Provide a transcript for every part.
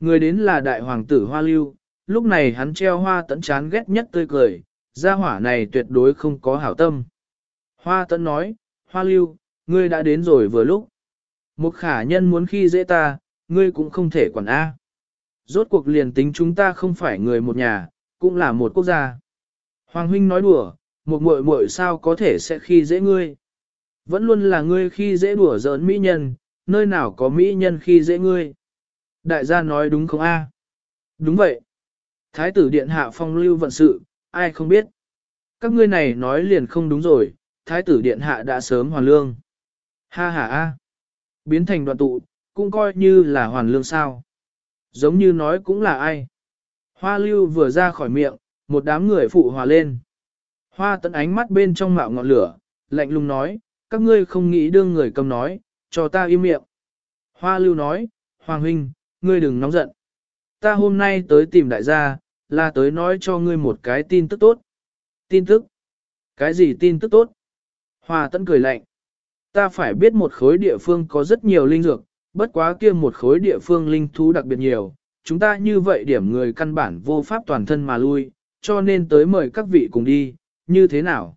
Người đến là đại hoàng tử Hoa Lưu, lúc này hắn treo hoa tẫn chán ghét nhất tươi cười, gia hỏa này tuyệt đối không có hảo tâm. Hoa tẫn nói, Hoa Lưu, ngươi đã đến rồi vừa lúc. Một khả nhân muốn khi dễ ta, ngươi cũng không thể quản A. Rốt cuộc liền tính chúng ta không phải người một nhà, cũng là một quốc gia. Hoàng huynh nói đùa, một muội muội sao có thể sẽ khi dễ ngươi. Vẫn luôn là ngươi khi dễ đùa giỡn mỹ nhân, nơi nào có mỹ nhân khi dễ ngươi. Đại gia nói đúng không a? Đúng vậy. Thái tử điện hạ phong lưu vận sự, ai không biết. Các ngươi này nói liền không đúng rồi, thái tử điện hạ đã sớm hoàn lương. Ha ha a. Biến thành đoạn tụ, cũng coi như là hoàn lương sao. Giống như nói cũng là ai. Hoa lưu vừa ra khỏi miệng, một đám người phụ hòa lên. Hoa tận ánh mắt bên trong mạo ngọn lửa, lạnh lùng nói, các ngươi không nghĩ đương người cầm nói, cho ta im miệng. Hoa lưu nói, Hoàng huynh, ngươi đừng nóng giận. Ta hôm nay tới tìm đại gia, là tới nói cho ngươi một cái tin tức tốt. Tin tức? Cái gì tin tức tốt? Hoa Tẫn cười lạnh. Ta phải biết một khối địa phương có rất nhiều linh dược, bất quá kia một khối địa phương linh thú đặc biệt nhiều, chúng ta như vậy điểm người căn bản vô pháp toàn thân mà lui, cho nên tới mời các vị cùng đi, như thế nào?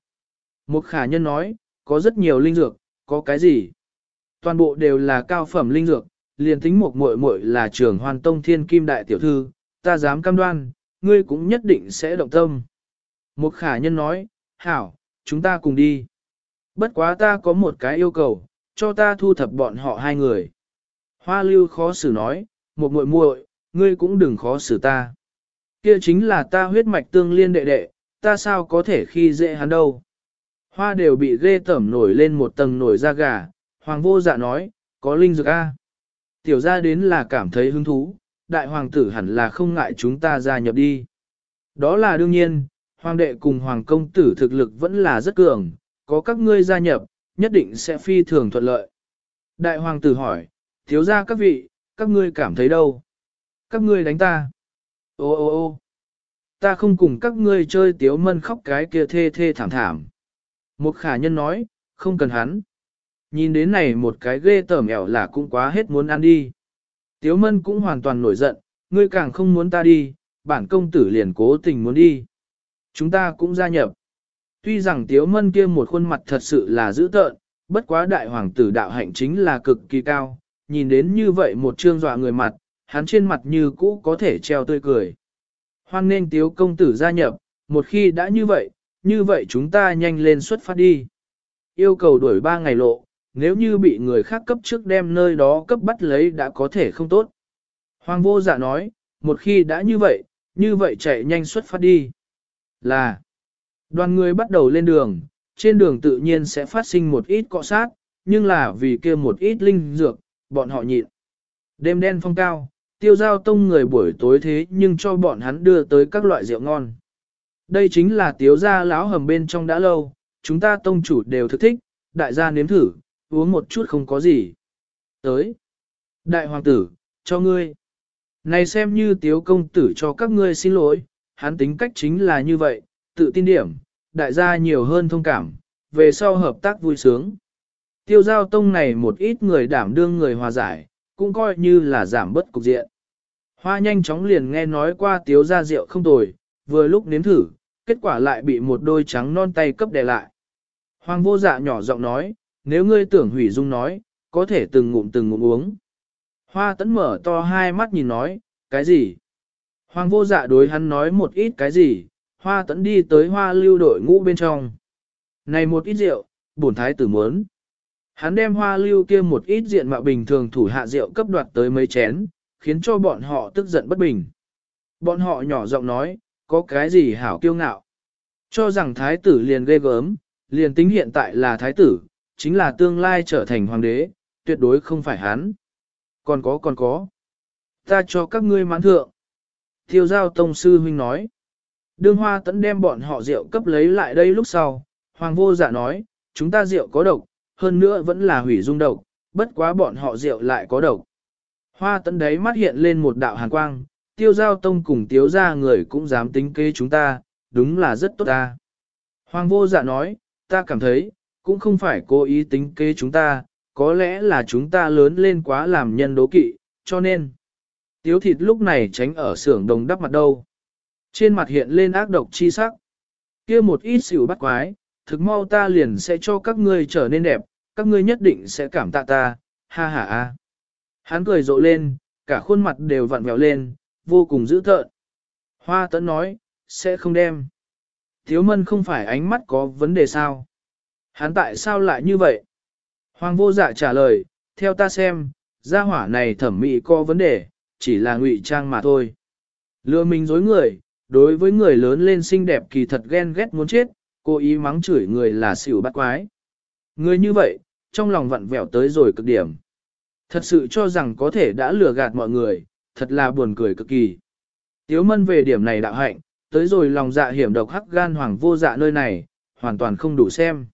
Một khả nhân nói, có rất nhiều linh dược, có cái gì? Toàn bộ đều là cao phẩm linh dược, liền tính một muội muội là trưởng hoàn tông thiên kim đại tiểu thư, ta dám cam đoan, ngươi cũng nhất định sẽ động tâm. Một khả nhân nói, hảo, chúng ta cùng đi. Bất quá ta có một cái yêu cầu, cho ta thu thập bọn họ hai người. Hoa lưu khó xử nói, một muội muội, ngươi cũng đừng khó xử ta. Kia chính là ta huyết mạch tương liên đệ đệ, ta sao có thể khi dễ hắn đâu. Hoa đều bị ghê tẩm nổi lên một tầng nổi da gà, hoàng vô dạ nói, có linh dược A. Tiểu ra đến là cảm thấy hứng thú, đại hoàng tử hẳn là không ngại chúng ta gia nhập đi. Đó là đương nhiên, hoàng đệ cùng hoàng công tử thực lực vẫn là rất cường, có các ngươi gia nhập, nhất định sẽ phi thường thuận lợi. Đại hoàng tử hỏi, thiếu ra các vị, các ngươi cảm thấy đâu? Các ngươi đánh ta. Ô ô ô ta không cùng các ngươi chơi tiếu mân khóc cái kia thê thê thảm thảm. Một khả nhân nói, không cần hắn. Nhìn đến này một cái ghê tởm ẻo là cũng quá hết muốn ăn đi. Tiếu mân cũng hoàn toàn nổi giận, ngươi càng không muốn ta đi, bản công tử liền cố tình muốn đi. Chúng ta cũng gia nhập. Tuy rằng tiếu mân kia một khuôn mặt thật sự là dữ tợn, bất quá đại hoàng tử đạo hạnh chính là cực kỳ cao, nhìn đến như vậy một trương dọa người mặt, hắn trên mặt như cũ có thể treo tươi cười. Hoan nên tiếu công tử gia nhập, một khi đã như vậy, như vậy chúng ta nhanh lên xuất phát đi. Yêu cầu đuổi ba ngày lộ, nếu như bị người khác cấp trước đem nơi đó cấp bắt lấy đã có thể không tốt. Hoàng vô dạ nói, một khi đã như vậy, như vậy chạy nhanh xuất phát đi. Là, đoàn người bắt đầu lên đường, trên đường tự nhiên sẽ phát sinh một ít cọ sát, nhưng là vì kia một ít linh dược, bọn họ nhịn. Đêm đen phong cao, tiêu giao tông người buổi tối thế nhưng cho bọn hắn đưa tới các loại rượu ngon. Đây chính là tiếu gia lão hầm bên trong đã lâu, chúng ta tông chủ đều thực thích, đại gia nếm thử, uống một chút không có gì. Tới. Đại hoàng tử, cho ngươi. Này xem như tiếu công tử cho các ngươi xin lỗi, hắn tính cách chính là như vậy, tự tin điểm, đại gia nhiều hơn thông cảm, về sau hợp tác vui sướng. Tiêu giao tông này một ít người đảm đương người hòa giải, cũng coi như là giảm bất cục diện. Hoa nhanh chóng liền nghe nói qua tiếu Gia rượu không tồi, vừa lúc nếm thử, kết quả lại bị một đôi trắng non tay cấp đè lại. Hoàng vô dạ nhỏ giọng nói, nếu ngươi tưởng hủy dung nói, có thể từng ngụm từng ngụm uống. Hoa tấn mở to hai mắt nhìn nói, cái gì? Hoàng vô dạ đối hắn nói một ít cái gì, hoa tấn đi tới hoa lưu đội ngũ bên trong. Này một ít rượu, bổn thái tử muốn. Hắn đem hoa lưu kia một ít diện mạo bình thường thủ hạ rượu cấp đoạt tới mấy chén, khiến cho bọn họ tức giận bất bình. Bọn họ nhỏ giọng nói, có cái gì hảo kiêu ngạo. Cho rằng thái tử liền ghê gớm, liền tính hiện tại là thái tử, chính là tương lai trở thành hoàng đế, tuyệt đối không phải hắn. Còn có còn có. Ta cho các ngươi mãn thượng. Thiêu giao tông sư huynh nói. Đương hoa tẫn đem bọn họ rượu cấp lấy lại đây lúc sau. Hoàng vô dạ nói, chúng ta rượu có độc, hơn nữa vẫn là hủy dung độc, bất quá bọn họ rượu lại có độc. Hoa tẫn đấy mắt hiện lên một đạo hàn quang, tiêu giao tông cùng tiếu ra người cũng dám tính kế chúng ta, đúng là rất tốt ta. Hoàng vô dạ nói, ta cảm thấy, cũng không phải cố ý tính kế chúng ta, có lẽ là chúng ta lớn lên quá làm nhân đố kỵ, cho nên. Tiếu thịt lúc này tránh ở xưởng đồng đắp mặt đâu. Trên mặt hiện lên ác độc chi sắc. kia một ít xỉu bắt quái, thực mau ta liền sẽ cho các ngươi trở nên đẹp, các ngươi nhất định sẽ cảm tạ ta, ha ha ha. Hắn cười rộ lên, cả khuôn mặt đều vặn vẹo lên, vô cùng dữ tợn. Hoa tấn nói, sẽ không đem. Thiếu mân không phải ánh mắt có vấn đề sao? Hắn tại sao lại như vậy? Hoàng vô dạ trả lời, theo ta xem, gia hỏa này thẩm mỹ có vấn đề, chỉ là ngụy trang mà thôi. Lừa mình dối người, đối với người lớn lên xinh đẹp kỳ thật ghen ghét muốn chết, cố ý mắng chửi người là xỉu bắt quái. Người như vậy, trong lòng vặn vẹo tới rồi cực điểm. Thật sự cho rằng có thể đã lừa gạt mọi người, thật là buồn cười cực kỳ. Tiếu mân về điểm này đạo hạnh, tới rồi lòng dạ hiểm độc hắc gan hoàng vô dạ nơi này, hoàn toàn không đủ xem.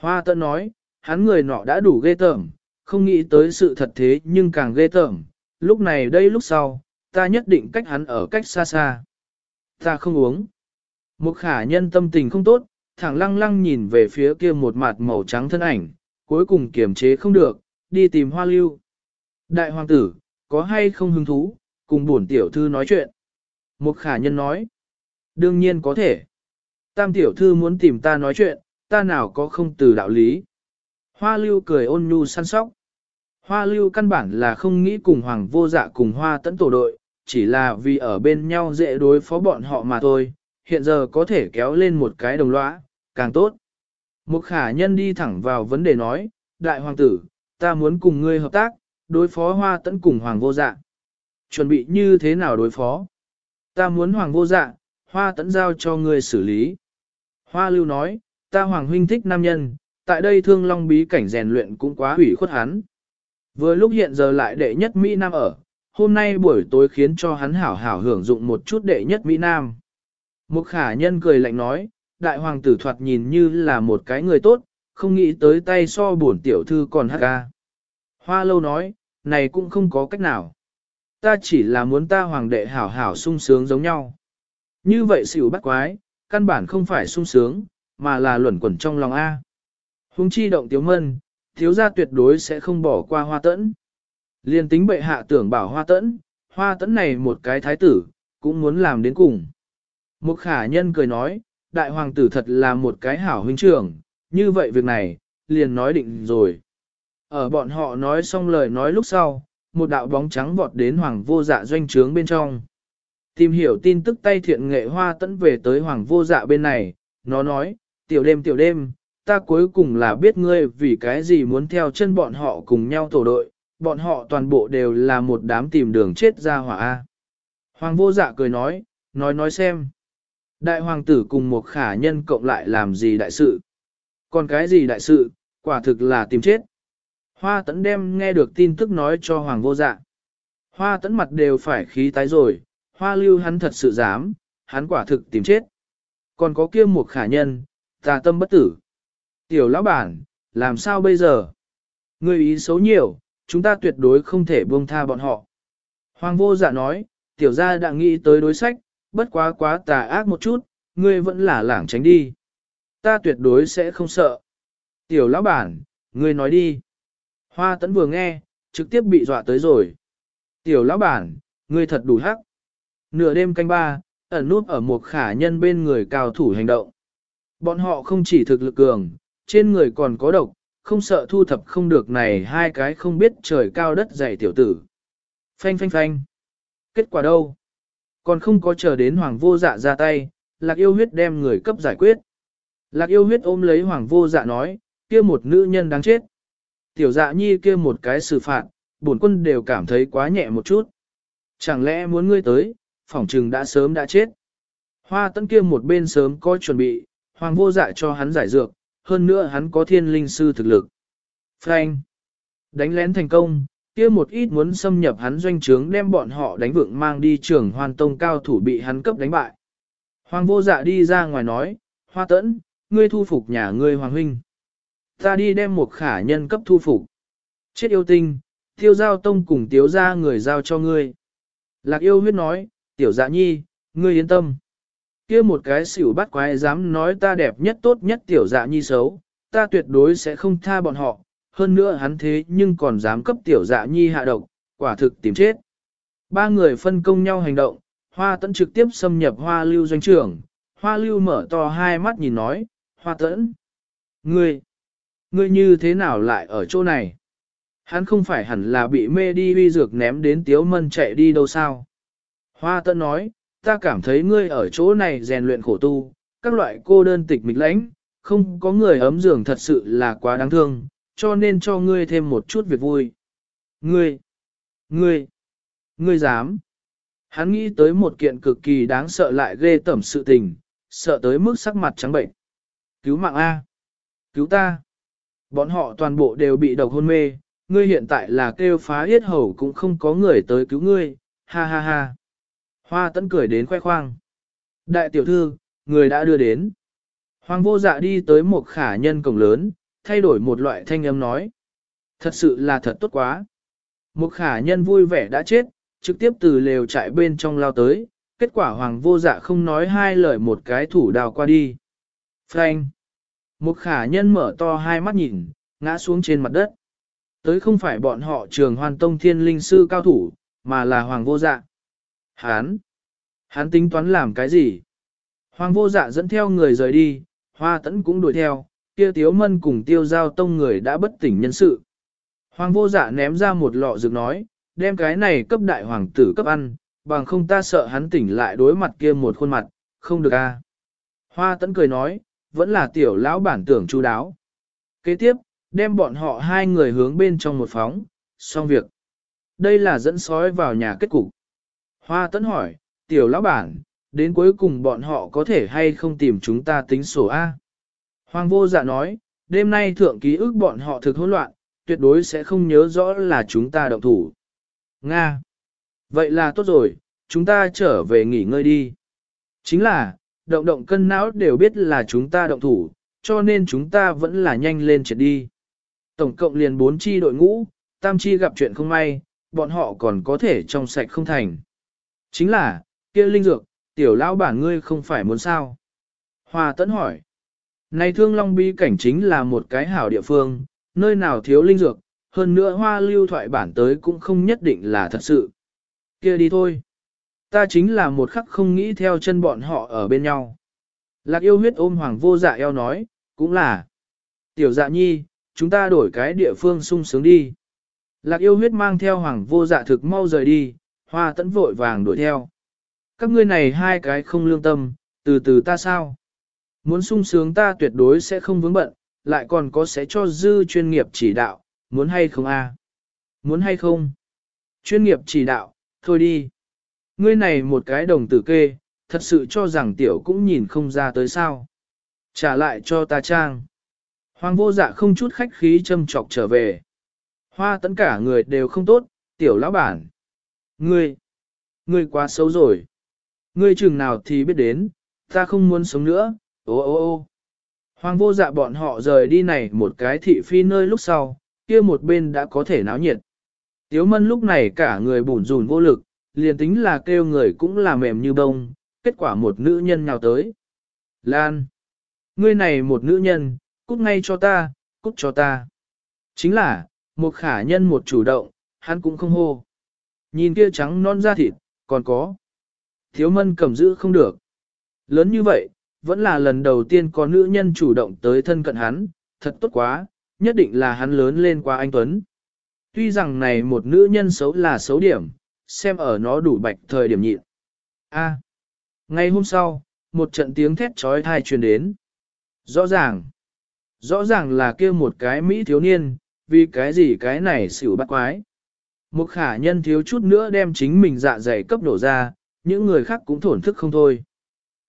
Hoa tân nói, hắn người nọ đã đủ ghê tởm, không nghĩ tới sự thật thế nhưng càng ghê tởm, lúc này đây lúc sau, ta nhất định cách hắn ở cách xa xa. Ta không uống. Một khả nhân tâm tình không tốt, thẳng lăng lăng nhìn về phía kia một mặt màu trắng thân ảnh, cuối cùng kiềm chế không được, đi tìm hoa lưu. Đại hoàng tử, có hay không hứng thú, cùng bổn tiểu thư nói chuyện. Một khả nhân nói, đương nhiên có thể. Tam tiểu thư muốn tìm ta nói chuyện, ta nào có không từ đạo lý. Hoa lưu cười ôn nhu săn sóc. Hoa lưu căn bản là không nghĩ cùng hoàng vô dạ cùng hoa tấn tổ đội, chỉ là vì ở bên nhau dễ đối phó bọn họ mà thôi, hiện giờ có thể kéo lên một cái đồng lõa, càng tốt. Một khả nhân đi thẳng vào vấn đề nói, đại hoàng tử, ta muốn cùng ngươi hợp tác, đối phó hoa tấn cùng hoàng vô dạ. Chuẩn bị như thế nào đối phó? Ta muốn hoàng vô dạ, hoa tấn giao cho ngươi xử lý. Hoa lưu nói, ta hoàng huynh thích nam nhân, tại đây thương long bí cảnh rèn luyện cũng quá hủy khuất hắn. Vừa lúc hiện giờ lại đệ nhất Mỹ Nam ở, hôm nay buổi tối khiến cho hắn hảo hảo hưởng dụng một chút đệ nhất Mỹ Nam. Một khả nhân cười lạnh nói, đại hoàng tử thoạt nhìn như là một cái người tốt, không nghĩ tới tay so bổn tiểu thư còn hát ca. Hoa lâu nói, này cũng không có cách nào. Ta chỉ là muốn ta hoàng đệ hảo hảo sung sướng giống nhau. Như vậy xỉu bắt quái, căn bản không phải sung sướng, mà là luẩn quẩn trong lòng A. Hùng chi động tiếu mân, thiếu gia tuyệt đối sẽ không bỏ qua hoa tẫn. Liên tính bệ hạ tưởng bảo hoa tẫn, hoa tẫn này một cái thái tử, cũng muốn làm đến cùng. Một khả nhân cười nói, đại hoàng tử thật là một cái hảo huynh trưởng, như vậy việc này, liền nói định rồi. Ở bọn họ nói xong lời nói lúc sau, một đạo bóng trắng vọt đến hoàng vô dạ doanh trướng bên trong. Tìm hiểu tin tức tay thiện nghệ hoa tẫn về tới hoàng vô dạ bên này, nó nói, tiểu đêm tiểu đêm, ta cuối cùng là biết ngươi vì cái gì muốn theo chân bọn họ cùng nhau tổ đội, bọn họ toàn bộ đều là một đám tìm đường chết ra hỏa A. Hoàng vô dạ cười nói, nói nói xem. Đại hoàng tử cùng một khả nhân cộng lại làm gì đại sự? Còn cái gì đại sự, quả thực là tìm chết. Hoa tấn đem nghe được tin tức nói cho hoàng vô dạ. Hoa tấn mặt đều phải khí tái rồi, hoa lưu hắn thật sự dám, hắn quả thực tìm chết. Còn có kia một khả nhân, tà tâm bất tử. Tiểu lão bản, làm sao bây giờ? Người ý xấu nhiều, chúng ta tuyệt đối không thể buông tha bọn họ. Hoàng vô dạ nói, tiểu gia đã nghĩ tới đối sách, bất quá quá tà ác một chút, ngươi vẫn là lảng tránh đi. Ta tuyệt đối sẽ không sợ. Tiểu lão bản, ngươi nói đi. Hoa tấn vừa nghe, trực tiếp bị dọa tới rồi. Tiểu lão bản, ngươi thật đủ hắc. Nửa đêm canh ba, ẩn nút ở một khả nhân bên người cao thủ hành động. Bọn họ không chỉ thực lực cường, trên người còn có độc, không sợ thu thập không được này hai cái không biết trời cao đất dày tiểu tử. Phanh phanh phanh. Kết quả đâu? Còn không có chờ đến hoàng vô dạ ra tay, lạc yêu huyết đem người cấp giải quyết. Lạc yêu huyết ôm lấy hoàng vô dạ nói, kia một nữ nhân đáng chết. Tiểu dạ nhi kia một cái xử phạt, bổn quân đều cảm thấy quá nhẹ một chút. Chẳng lẽ muốn ngươi tới, phỏng trừng đã sớm đã chết. Hoa tấn kia một bên sớm có chuẩn bị, hoàng vô dạ cho hắn giải dược, hơn nữa hắn có thiên linh sư thực lực. Frank đánh lén thành công, kia một ít muốn xâm nhập hắn doanh trướng đem bọn họ đánh vượng mang đi trưởng hoàn tông cao thủ bị hắn cấp đánh bại. Hoàng vô dạ đi ra ngoài nói, hoa tẫn, ngươi thu phục nhà ngươi hoàng huynh. Ta đi đem một khả nhân cấp thu phục. Chết yêu tinh, tiêu giao tông cùng tiếu ra người giao cho ngươi. Lạc yêu huyết nói, tiểu dạ nhi, ngươi yên tâm kia một cái xỉu bắt quái dám nói ta đẹp nhất tốt nhất tiểu dạ nhi xấu, ta tuyệt đối sẽ không tha bọn họ, hơn nữa hắn thế nhưng còn dám cấp tiểu dạ nhi hạ độc, quả thực tìm chết. Ba người phân công nhau hành động, hoa tẫn trực tiếp xâm nhập hoa lưu doanh trưởng, hoa lưu mở to hai mắt nhìn nói, hoa tẫn, ngươi, ngươi như thế nào lại ở chỗ này? Hắn không phải hẳn là bị mê đi huy dược ném đến tiếu mân chạy đi đâu sao? Hoa tẫn nói, ta cảm thấy ngươi ở chỗ này rèn luyện khổ tu, các loại cô đơn tịch mịch lãnh, không có người ấm giường thật sự là quá đáng thương, cho nên cho ngươi thêm một chút việc vui. Ngươi, ngươi, ngươi dám. Hắn nghĩ tới một kiện cực kỳ đáng sợ lại ghê tẩm sự tình, sợ tới mức sắc mặt trắng bệnh. Cứu mạng A. Cứu ta. Bọn họ toàn bộ đều bị độc hôn mê, ngươi hiện tại là kêu phá yết hầu cũng không có người tới cứu ngươi, ha ha ha. Hoa tẫn cười đến khoe khoang. Đại tiểu thư, người đã đưa đến. Hoàng vô dạ đi tới một khả nhân cổng lớn, thay đổi một loại thanh âm nói. Thật sự là thật tốt quá. Một khả nhân vui vẻ đã chết, trực tiếp từ lều trại bên trong lao tới, kết quả hoàng vô dạ không nói hai lời một cái thủ đào qua đi. Frank! Một khả nhân mở to hai mắt nhìn, ngã xuống trên mặt đất. Tới không phải bọn họ trường hoàn tông thiên linh sư cao thủ, mà là hoàng vô dạ. Hán! Hán tính toán làm cái gì? Hoàng vô dạ dẫn theo người rời đi, hoa tẫn cũng đuổi theo, kia tiếu mân cùng tiêu giao tông người đã bất tỉnh nhân sự. Hoàng vô dạ ném ra một lọ dược nói, đem cái này cấp đại hoàng tử cấp ăn, bằng không ta sợ hắn tỉnh lại đối mặt kia một khuôn mặt, không được a. Hoa tẫn cười nói, vẫn là tiểu lão bản tưởng chu đáo. Kế tiếp, đem bọn họ hai người hướng bên trong một phóng, xong việc. Đây là dẫn sói vào nhà kết cục. Hoa tấn hỏi, tiểu lão bản, đến cuối cùng bọn họ có thể hay không tìm chúng ta tính sổ A. Hoàng vô dạ nói, đêm nay thượng ký ức bọn họ thực hỗn loạn, tuyệt đối sẽ không nhớ rõ là chúng ta động thủ. Nga. Vậy là tốt rồi, chúng ta trở về nghỉ ngơi đi. Chính là, động động cân não đều biết là chúng ta động thủ, cho nên chúng ta vẫn là nhanh lên triệt đi. Tổng cộng liền 4 chi đội ngũ, tam chi gặp chuyện không may, bọn họ còn có thể trong sạch không thành. Chính là, kia linh dược, tiểu lão bản ngươi không phải muốn sao. Hoa tấn hỏi. Này thương long bi cảnh chính là một cái hảo địa phương, nơi nào thiếu linh dược, hơn nữa hoa lưu thoại bản tới cũng không nhất định là thật sự. kia đi thôi. Ta chính là một khắc không nghĩ theo chân bọn họ ở bên nhau. Lạc yêu huyết ôm hoàng vô dạ eo nói, cũng là. Tiểu dạ nhi, chúng ta đổi cái địa phương sung sướng đi. Lạc yêu huyết mang theo hoàng vô dạ thực mau rời đi, hoa tẫn vội vàng đuổi theo. Các ngươi này hai cái không lương tâm, từ từ ta sao? Muốn sung sướng ta tuyệt đối sẽ không vướng bận, lại còn có sẽ cho dư chuyên nghiệp chỉ đạo, muốn hay không a? Muốn hay không? Chuyên nghiệp chỉ đạo, thôi đi. Ngươi này một cái đồng tử kê, thật sự cho rằng tiểu cũng nhìn không ra tới sao. Trả lại cho ta trang. Hoàng vô dạ không chút khách khí châm chọc trở về. Hoa tấn cả người đều không tốt, tiểu lão bản. Ngươi, ngươi quá xấu rồi. Ngươi chừng nào thì biết đến, ta không muốn sống nữa, ô ô ô. Hoàng vô dạ bọn họ rời đi này một cái thị phi nơi lúc sau, kia một bên đã có thể náo nhiệt. Tiếu mân lúc này cả người bùn rùn vô lực, liền tính là kêu người cũng là mềm như bông, kết quả một nữ nhân nào tới. Lan! Ngươi này một nữ nhân, cút ngay cho ta, cút cho ta. Chính là, một khả nhân một chủ động, hắn cũng không hô. Nhìn kia trắng non da thịt, còn có. Thiếu mân cầm giữ không được. Lớn như vậy, vẫn là lần đầu tiên có nữ nhân chủ động tới thân cận hắn, thật tốt quá, nhất định là hắn lớn lên qua anh Tuấn. Tuy rằng này một nữ nhân xấu là xấu điểm, xem ở nó đủ bạch thời điểm nhịn. A. Ngay hôm sau, một trận tiếng thét trói thai truyền đến. Rõ ràng, rõ ràng là kia một cái Mỹ thiếu niên, vì cái gì cái này xỉu bắt quái. Một khả nhân thiếu chút nữa đem chính mình dạ dày cấp đổ ra, những người khác cũng thổn thức không thôi.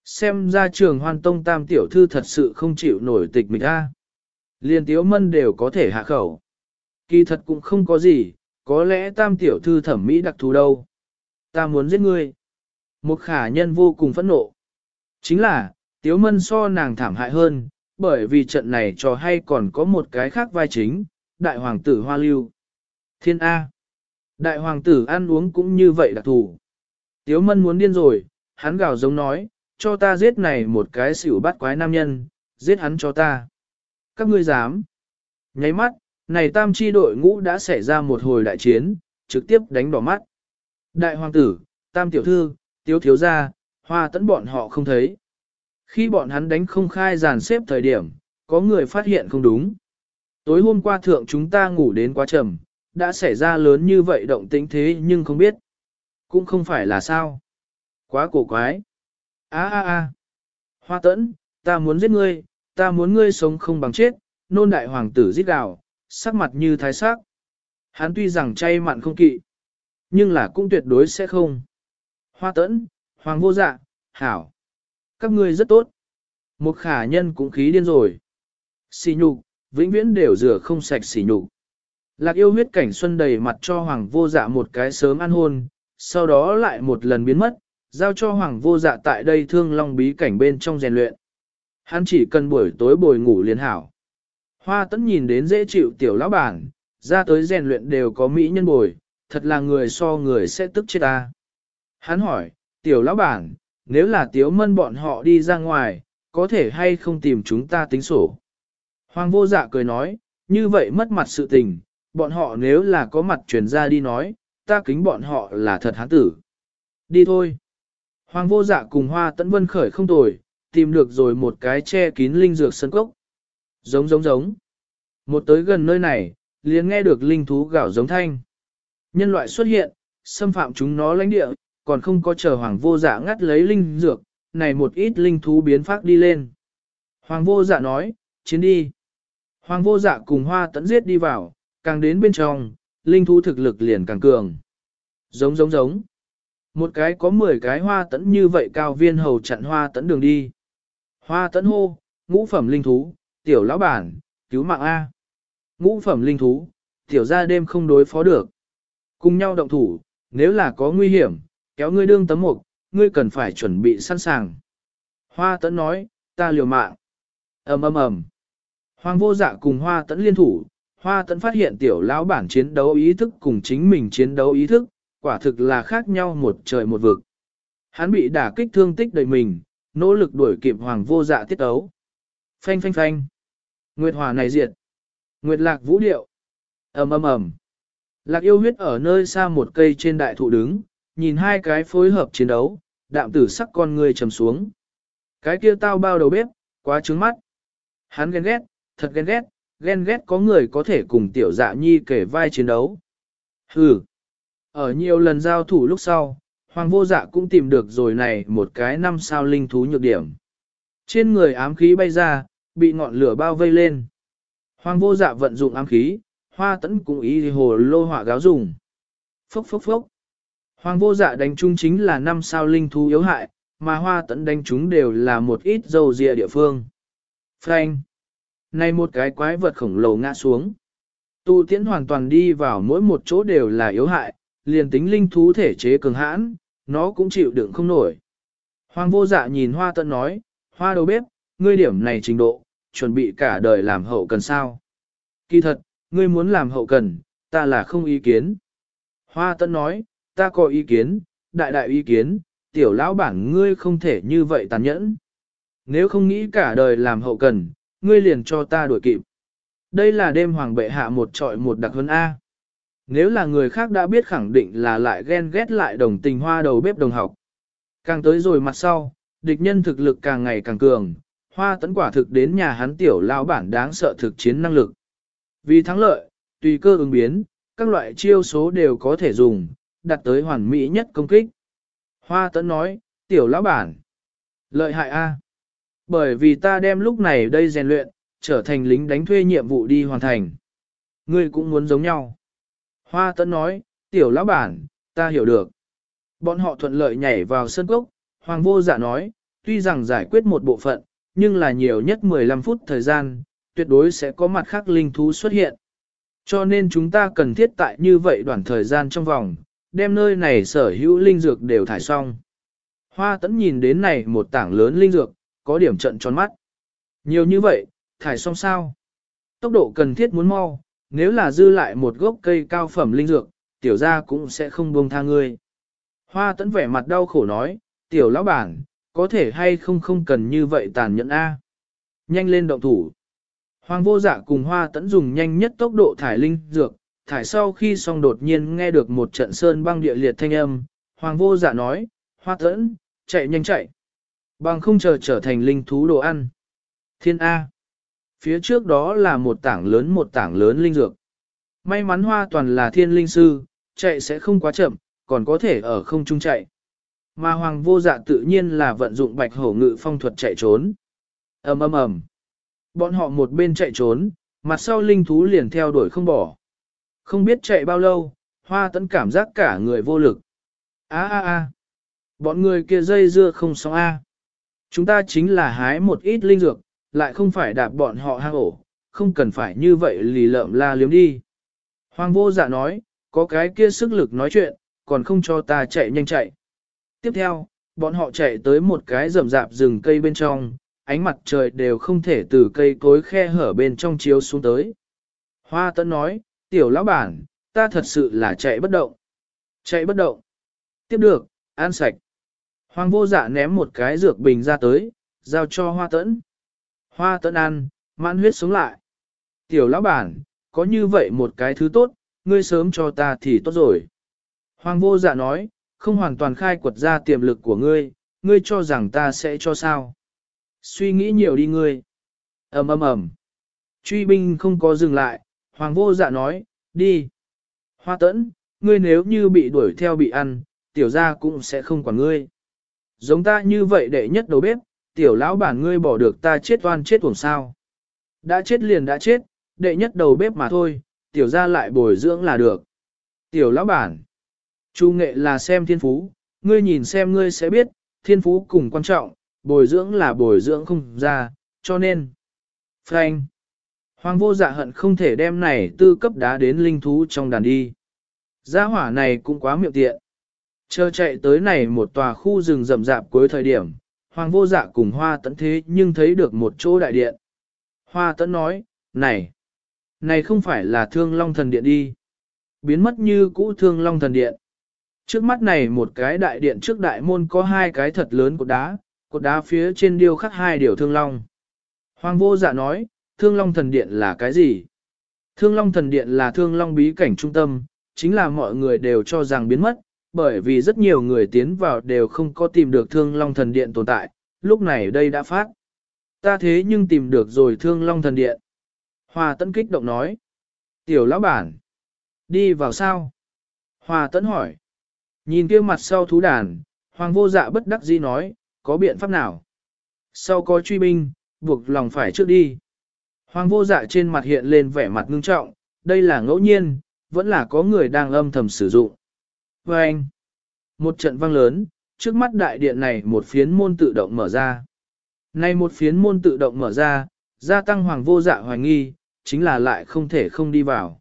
Xem ra trường hoan tông tam tiểu thư thật sự không chịu nổi tịch mình a. Liên tiếu mân đều có thể hạ khẩu. Kỳ thật cũng không có gì, có lẽ tam tiểu thư thẩm mỹ đặc thù đâu. Ta muốn giết ngươi. Một khả nhân vô cùng phẫn nộ. Chính là, tiếu mân so nàng thảm hại hơn, bởi vì trận này cho hay còn có một cái khác vai chính, đại hoàng tử hoa lưu. Thiên A. Đại hoàng tử ăn uống cũng như vậy đặc thù. Tiếu mân muốn điên rồi, hắn gào giống nói, cho ta giết này một cái xỉu bắt quái nam nhân, giết hắn cho ta. Các ngươi dám. Nháy mắt, này tam chi đội ngũ đã xảy ra một hồi đại chiến, trực tiếp đánh đỏ mắt. Đại hoàng tử, tam tiểu thư, tiếu thiếu gia, hoa tẫn bọn họ không thấy. Khi bọn hắn đánh không khai dàn xếp thời điểm, có người phát hiện không đúng. Tối hôm qua thượng chúng ta ngủ đến quá trầm, đã xảy ra lớn như vậy động tĩnh thế nhưng không biết. Cũng không phải là sao. Quá cổ quái. a a a Hoa tẫn, ta muốn giết ngươi, ta muốn ngươi sống không bằng chết, nôn đại hoàng tử giết gào, sắc mặt như thái sắc. Hắn tuy rằng chay mặn không kỵ, nhưng là cũng tuyệt đối sẽ không. Hoa tẫn, hoàng vô dạ, hảo. Các ngươi rất tốt. Một khả nhân cũng khí điên rồi. Xỉ nhục, vĩnh viễn đều rửa không sạch xỉ nhục. Lạc yêu huyết cảnh xuân đầy mặt cho hoàng vô dạ một cái sớm ăn hôn, sau đó lại một lần biến mất, giao cho hoàng vô dạ tại đây thương long bí cảnh bên trong rèn luyện. Hắn chỉ cần buổi tối bồi ngủ liền hảo. Hoa tấn nhìn đến dễ chịu tiểu lão bản, ra tới rèn luyện đều có mỹ nhân bồi, thật là người so người sẽ tức chết ta. Hắn hỏi, tiểu lão bản, nếu là tiếu mân bọn họ đi ra ngoài, có thể hay không tìm chúng ta tính sổ. Hoàng vô dạ cười nói, như vậy mất mặt sự tình, bọn họ nếu là có mặt truyền ra đi nói, ta kính bọn họ là thật hán tử. Đi thôi. Hoàng vô dạ cùng hoa tấn vân khởi không tồi, tìm được rồi một cái che kín linh dược sân cốc. Giống giống giống. Một tới gần nơi này, liền nghe được linh thú gạo giống thanh. Nhân loại xuất hiện, xâm phạm chúng nó lãnh địa, còn không có chờ hoàng vô dạ ngắt lấy linh dược, này một ít linh thú biến phát đi lên. Hoàng vô dạ nói, chiến đi. Hoàng vô dạ cùng hoa tẫn giết đi vào, càng đến bên trong, linh thú thực lực liền càng cường. Giống giống giống. Một cái có 10 cái hoa tẫn như vậy cao viên hầu chặn hoa tẫn đường đi. Hoa tẫn hô, ngũ phẩm linh thú, tiểu lão bản, cứu mạng A. Ngũ phẩm linh thú, tiểu ra đêm không đối phó được. Cùng nhau động thủ, nếu là có nguy hiểm, kéo ngươi đương tấm mục, ngươi cần phải chuẩn bị sẵn sàng. Hoa tẫn nói, ta liều mạng. ầm ầm ầm. Hoàng vô dạ cùng hoa tẫn liên thủ, hoa tẫn phát hiện tiểu lão bản chiến đấu ý thức cùng chính mình chiến đấu ý thức, quả thực là khác nhau một trời một vực. Hắn bị đả kích thương tích đầy mình, nỗ lực đuổi kịp hoàng vô dạ tiết ấu. Phanh phanh phanh. Nguyệt hỏa này diệt. Nguyệt lạc vũ điệu. ầm ầm ầm. Lạc yêu huyết ở nơi xa một cây trên đại thụ đứng, nhìn hai cái phối hợp chiến đấu, đạm tử sắc con người trầm xuống. Cái kia tao bao đầu bếp, quá trứng mắt. Hắn ghen ghét, thật ghen ghét, ghen ghét có người có thể cùng tiểu dạ nhi kể vai chiến đấu. Hừ. Ở nhiều lần giao thủ lúc sau, hoàng vô dạ cũng tìm được rồi này một cái năm sao linh thú nhược điểm. Trên người ám khí bay ra, bị ngọn lửa bao vây lên. Hoàng vô dạ vận dụng ám khí, hoa tấn cũng ý hồ lô hỏa gáo dùng. Phốc phốc phốc. Hoàng vô dạ đánh chúng chính là năm sao linh thú yếu hại, mà hoa tấn đánh chúng đều là một ít dầu dịa địa phương. Frank. Này một cái quái vật khổng lồ ngã xuống. Tu tiễn hoàn toàn đi vào mỗi một chỗ đều là yếu hại, liền tính linh thú thể chế cường hãn, nó cũng chịu đựng không nổi. Hoàng vô dạ nhìn hoa tận nói, hoa đầu bếp, ngươi điểm này trình độ, chuẩn bị cả đời làm hậu cần sao. Kỳ thật, ngươi muốn làm hậu cần, ta là không ý kiến. Hoa tận nói, ta có ý kiến, đại đại ý kiến, tiểu lão bản ngươi không thể như vậy tàn nhẫn. Nếu không nghĩ cả đời làm hậu cần, ngươi liền cho ta đuổi kịp. Đây là đêm hoàng bệ hạ một trọi một đặc hơn A. Nếu là người khác đã biết khẳng định là lại ghen ghét lại đồng tình hoa đầu bếp đồng học. Càng tới rồi mặt sau, địch nhân thực lực càng ngày càng cường, hoa tấn quả thực đến nhà hắn tiểu lao bản đáng sợ thực chiến năng lực. Vì thắng lợi, tùy cơ ứng biến, các loại chiêu số đều có thể dùng, đặt tới hoàn mỹ nhất công kích. Hoa tấn nói, tiểu lão bản, lợi hại a, bởi vì ta đem lúc này đây rèn luyện, trở thành lính đánh thuê nhiệm vụ đi hoàn thành. Ngươi cũng muốn giống nhau. Hoa tấn nói, tiểu lão bản, ta hiểu được. Bọn họ thuận lợi nhảy vào sân cốc, hoàng vô dạ nói, tuy rằng giải quyết một bộ phận, nhưng là nhiều nhất 15 phút thời gian, tuyệt đối sẽ có mặt khác linh thú xuất hiện. Cho nên chúng ta cần thiết tại như vậy đoạn thời gian trong vòng, đem nơi này sở hữu linh dược đều thải xong. Hoa tấn nhìn đến này một tảng lớn linh dược, có điểm trận tròn mắt. Nhiều như vậy, thải xong sao? Tốc độ cần thiết muốn mau, nếu là dư lại một gốc cây cao phẩm linh dược, tiểu gia cũng sẽ không buông tha ngươi. Hoa tấn vẻ mặt đau khổ nói, tiểu lão bản, có thể hay không không cần như vậy tàn nhẫn A. Nhanh lên động thủ. Hoàng vô dạ cùng hoa tấn dùng nhanh nhất tốc độ thải linh dược, thải sau khi xong đột nhiên nghe được một trận sơn băng địa liệt thanh âm, hoàng vô dạ nói, hoa tẫn, chạy nhanh chạy. Bằng không chờ trở thành linh thú đồ ăn. Thiên A. Phía trước đó là một tảng lớn một tảng lớn linh dược. May mắn hoa toàn là thiên linh sư, chạy sẽ không quá chậm, còn có thể ở không trung chạy. Mà hoàng vô dạ tự nhiên là vận dụng bạch hổ ngự phong thuật chạy trốn. ầm ầm ầm. Bọn họ một bên chạy trốn, mặt sau linh thú liền theo đuổi không bỏ. Không biết chạy bao lâu, hoa tấn cảm giác cả người vô lực. a a a Bọn người kia dây dưa không xong a. Chúng ta chính là hái một ít linh dược, lại không phải đạp bọn họ hang ổ, không cần phải như vậy lì lợm la liếm đi. Hoàng vô dạ nói, có cái kia sức lực nói chuyện, còn không cho ta chạy nhanh chạy. Tiếp theo, bọn họ chạy tới một cái rậm rạp rừng cây bên trong, ánh mặt trời đều không thể từ cây cối khe hở bên trong chiếu xuống tới. Hoa tấn nói, tiểu lão bản, ta thật sự là chạy bất động. Chạy bất động. Tiếp được, ăn sạch. Hoàng vô dạ ném một cái dược bình ra tới, giao cho hoa tẫn. Hoa tẫn ăn, mãn huyết sống lại. Tiểu lão bản, có như vậy một cái thứ tốt, ngươi sớm cho ta thì tốt rồi. Hoàng vô dạ nói, không hoàn toàn khai quật ra tiềm lực của ngươi, ngươi cho rằng ta sẽ cho sao. Suy nghĩ nhiều đi ngươi. ầm ầm ầm. Truy binh không có dừng lại, hoàng vô dạ nói, đi. Hoa tẫn, ngươi nếu như bị đuổi theo bị ăn, tiểu gia cũng sẽ không quản ngươi. Giống ta như vậy đệ nhất đầu bếp, tiểu lão bản ngươi bỏ được ta chết oan chết uổng sao. Đã chết liền đã chết, đệ nhất đầu bếp mà thôi, tiểu gia lại bồi dưỡng là được. Tiểu lão bản, chu nghệ là xem thiên phú, ngươi nhìn xem ngươi sẽ biết, thiên phú cùng quan trọng, bồi dưỡng là bồi dưỡng không ra, cho nên. Frank, hoàng vô dạ hận không thể đem này tư cấp đá đến linh thú trong đàn đi. Gia hỏa này cũng quá miệng tiện. Chờ chạy tới này một tòa khu rừng rậm rạp cuối thời điểm, hoàng vô dạ cùng hoa tấn thế nhưng thấy được một chỗ đại điện. Hoa tấn nói, này, này không phải là thương long thần điện đi. Biến mất như cũ thương long thần điện. Trước mắt này một cái đại điện trước đại môn có hai cái thật lớn cột đá, cột đá phía trên điêu khắc hai điều thương long. Hoàng vô dạ nói, thương long thần điện là cái gì? Thương long thần điện là thương long bí cảnh trung tâm, chính là mọi người đều cho rằng biến mất, bởi vì rất nhiều người tiến vào đều không có tìm được thương long thần điện tồn tại, lúc này đây đã phát. Ta thế nhưng tìm được rồi thương long thần điện. Hòa tấn kích động nói. Tiểu lão bản. Đi vào sao? Hòa tấn hỏi. Nhìn kia mặt sau thú đàn, hoàng vô dạ bất đắc dĩ nói, có biện pháp nào? Sau có truy binh, buộc lòng phải trước đi. Hoàng vô dạ trên mặt hiện lên vẻ mặt ngưng trọng, đây là ngẫu nhiên, vẫn là có người đang âm thầm sử dụng. Và anh, một trận vang lớn, trước mắt đại điện này một phiến môn tự động mở ra. Nay một phiến môn tự động mở ra, gia tăng hoàng vô dạ hoài nghi, chính là lại không thể không đi vào.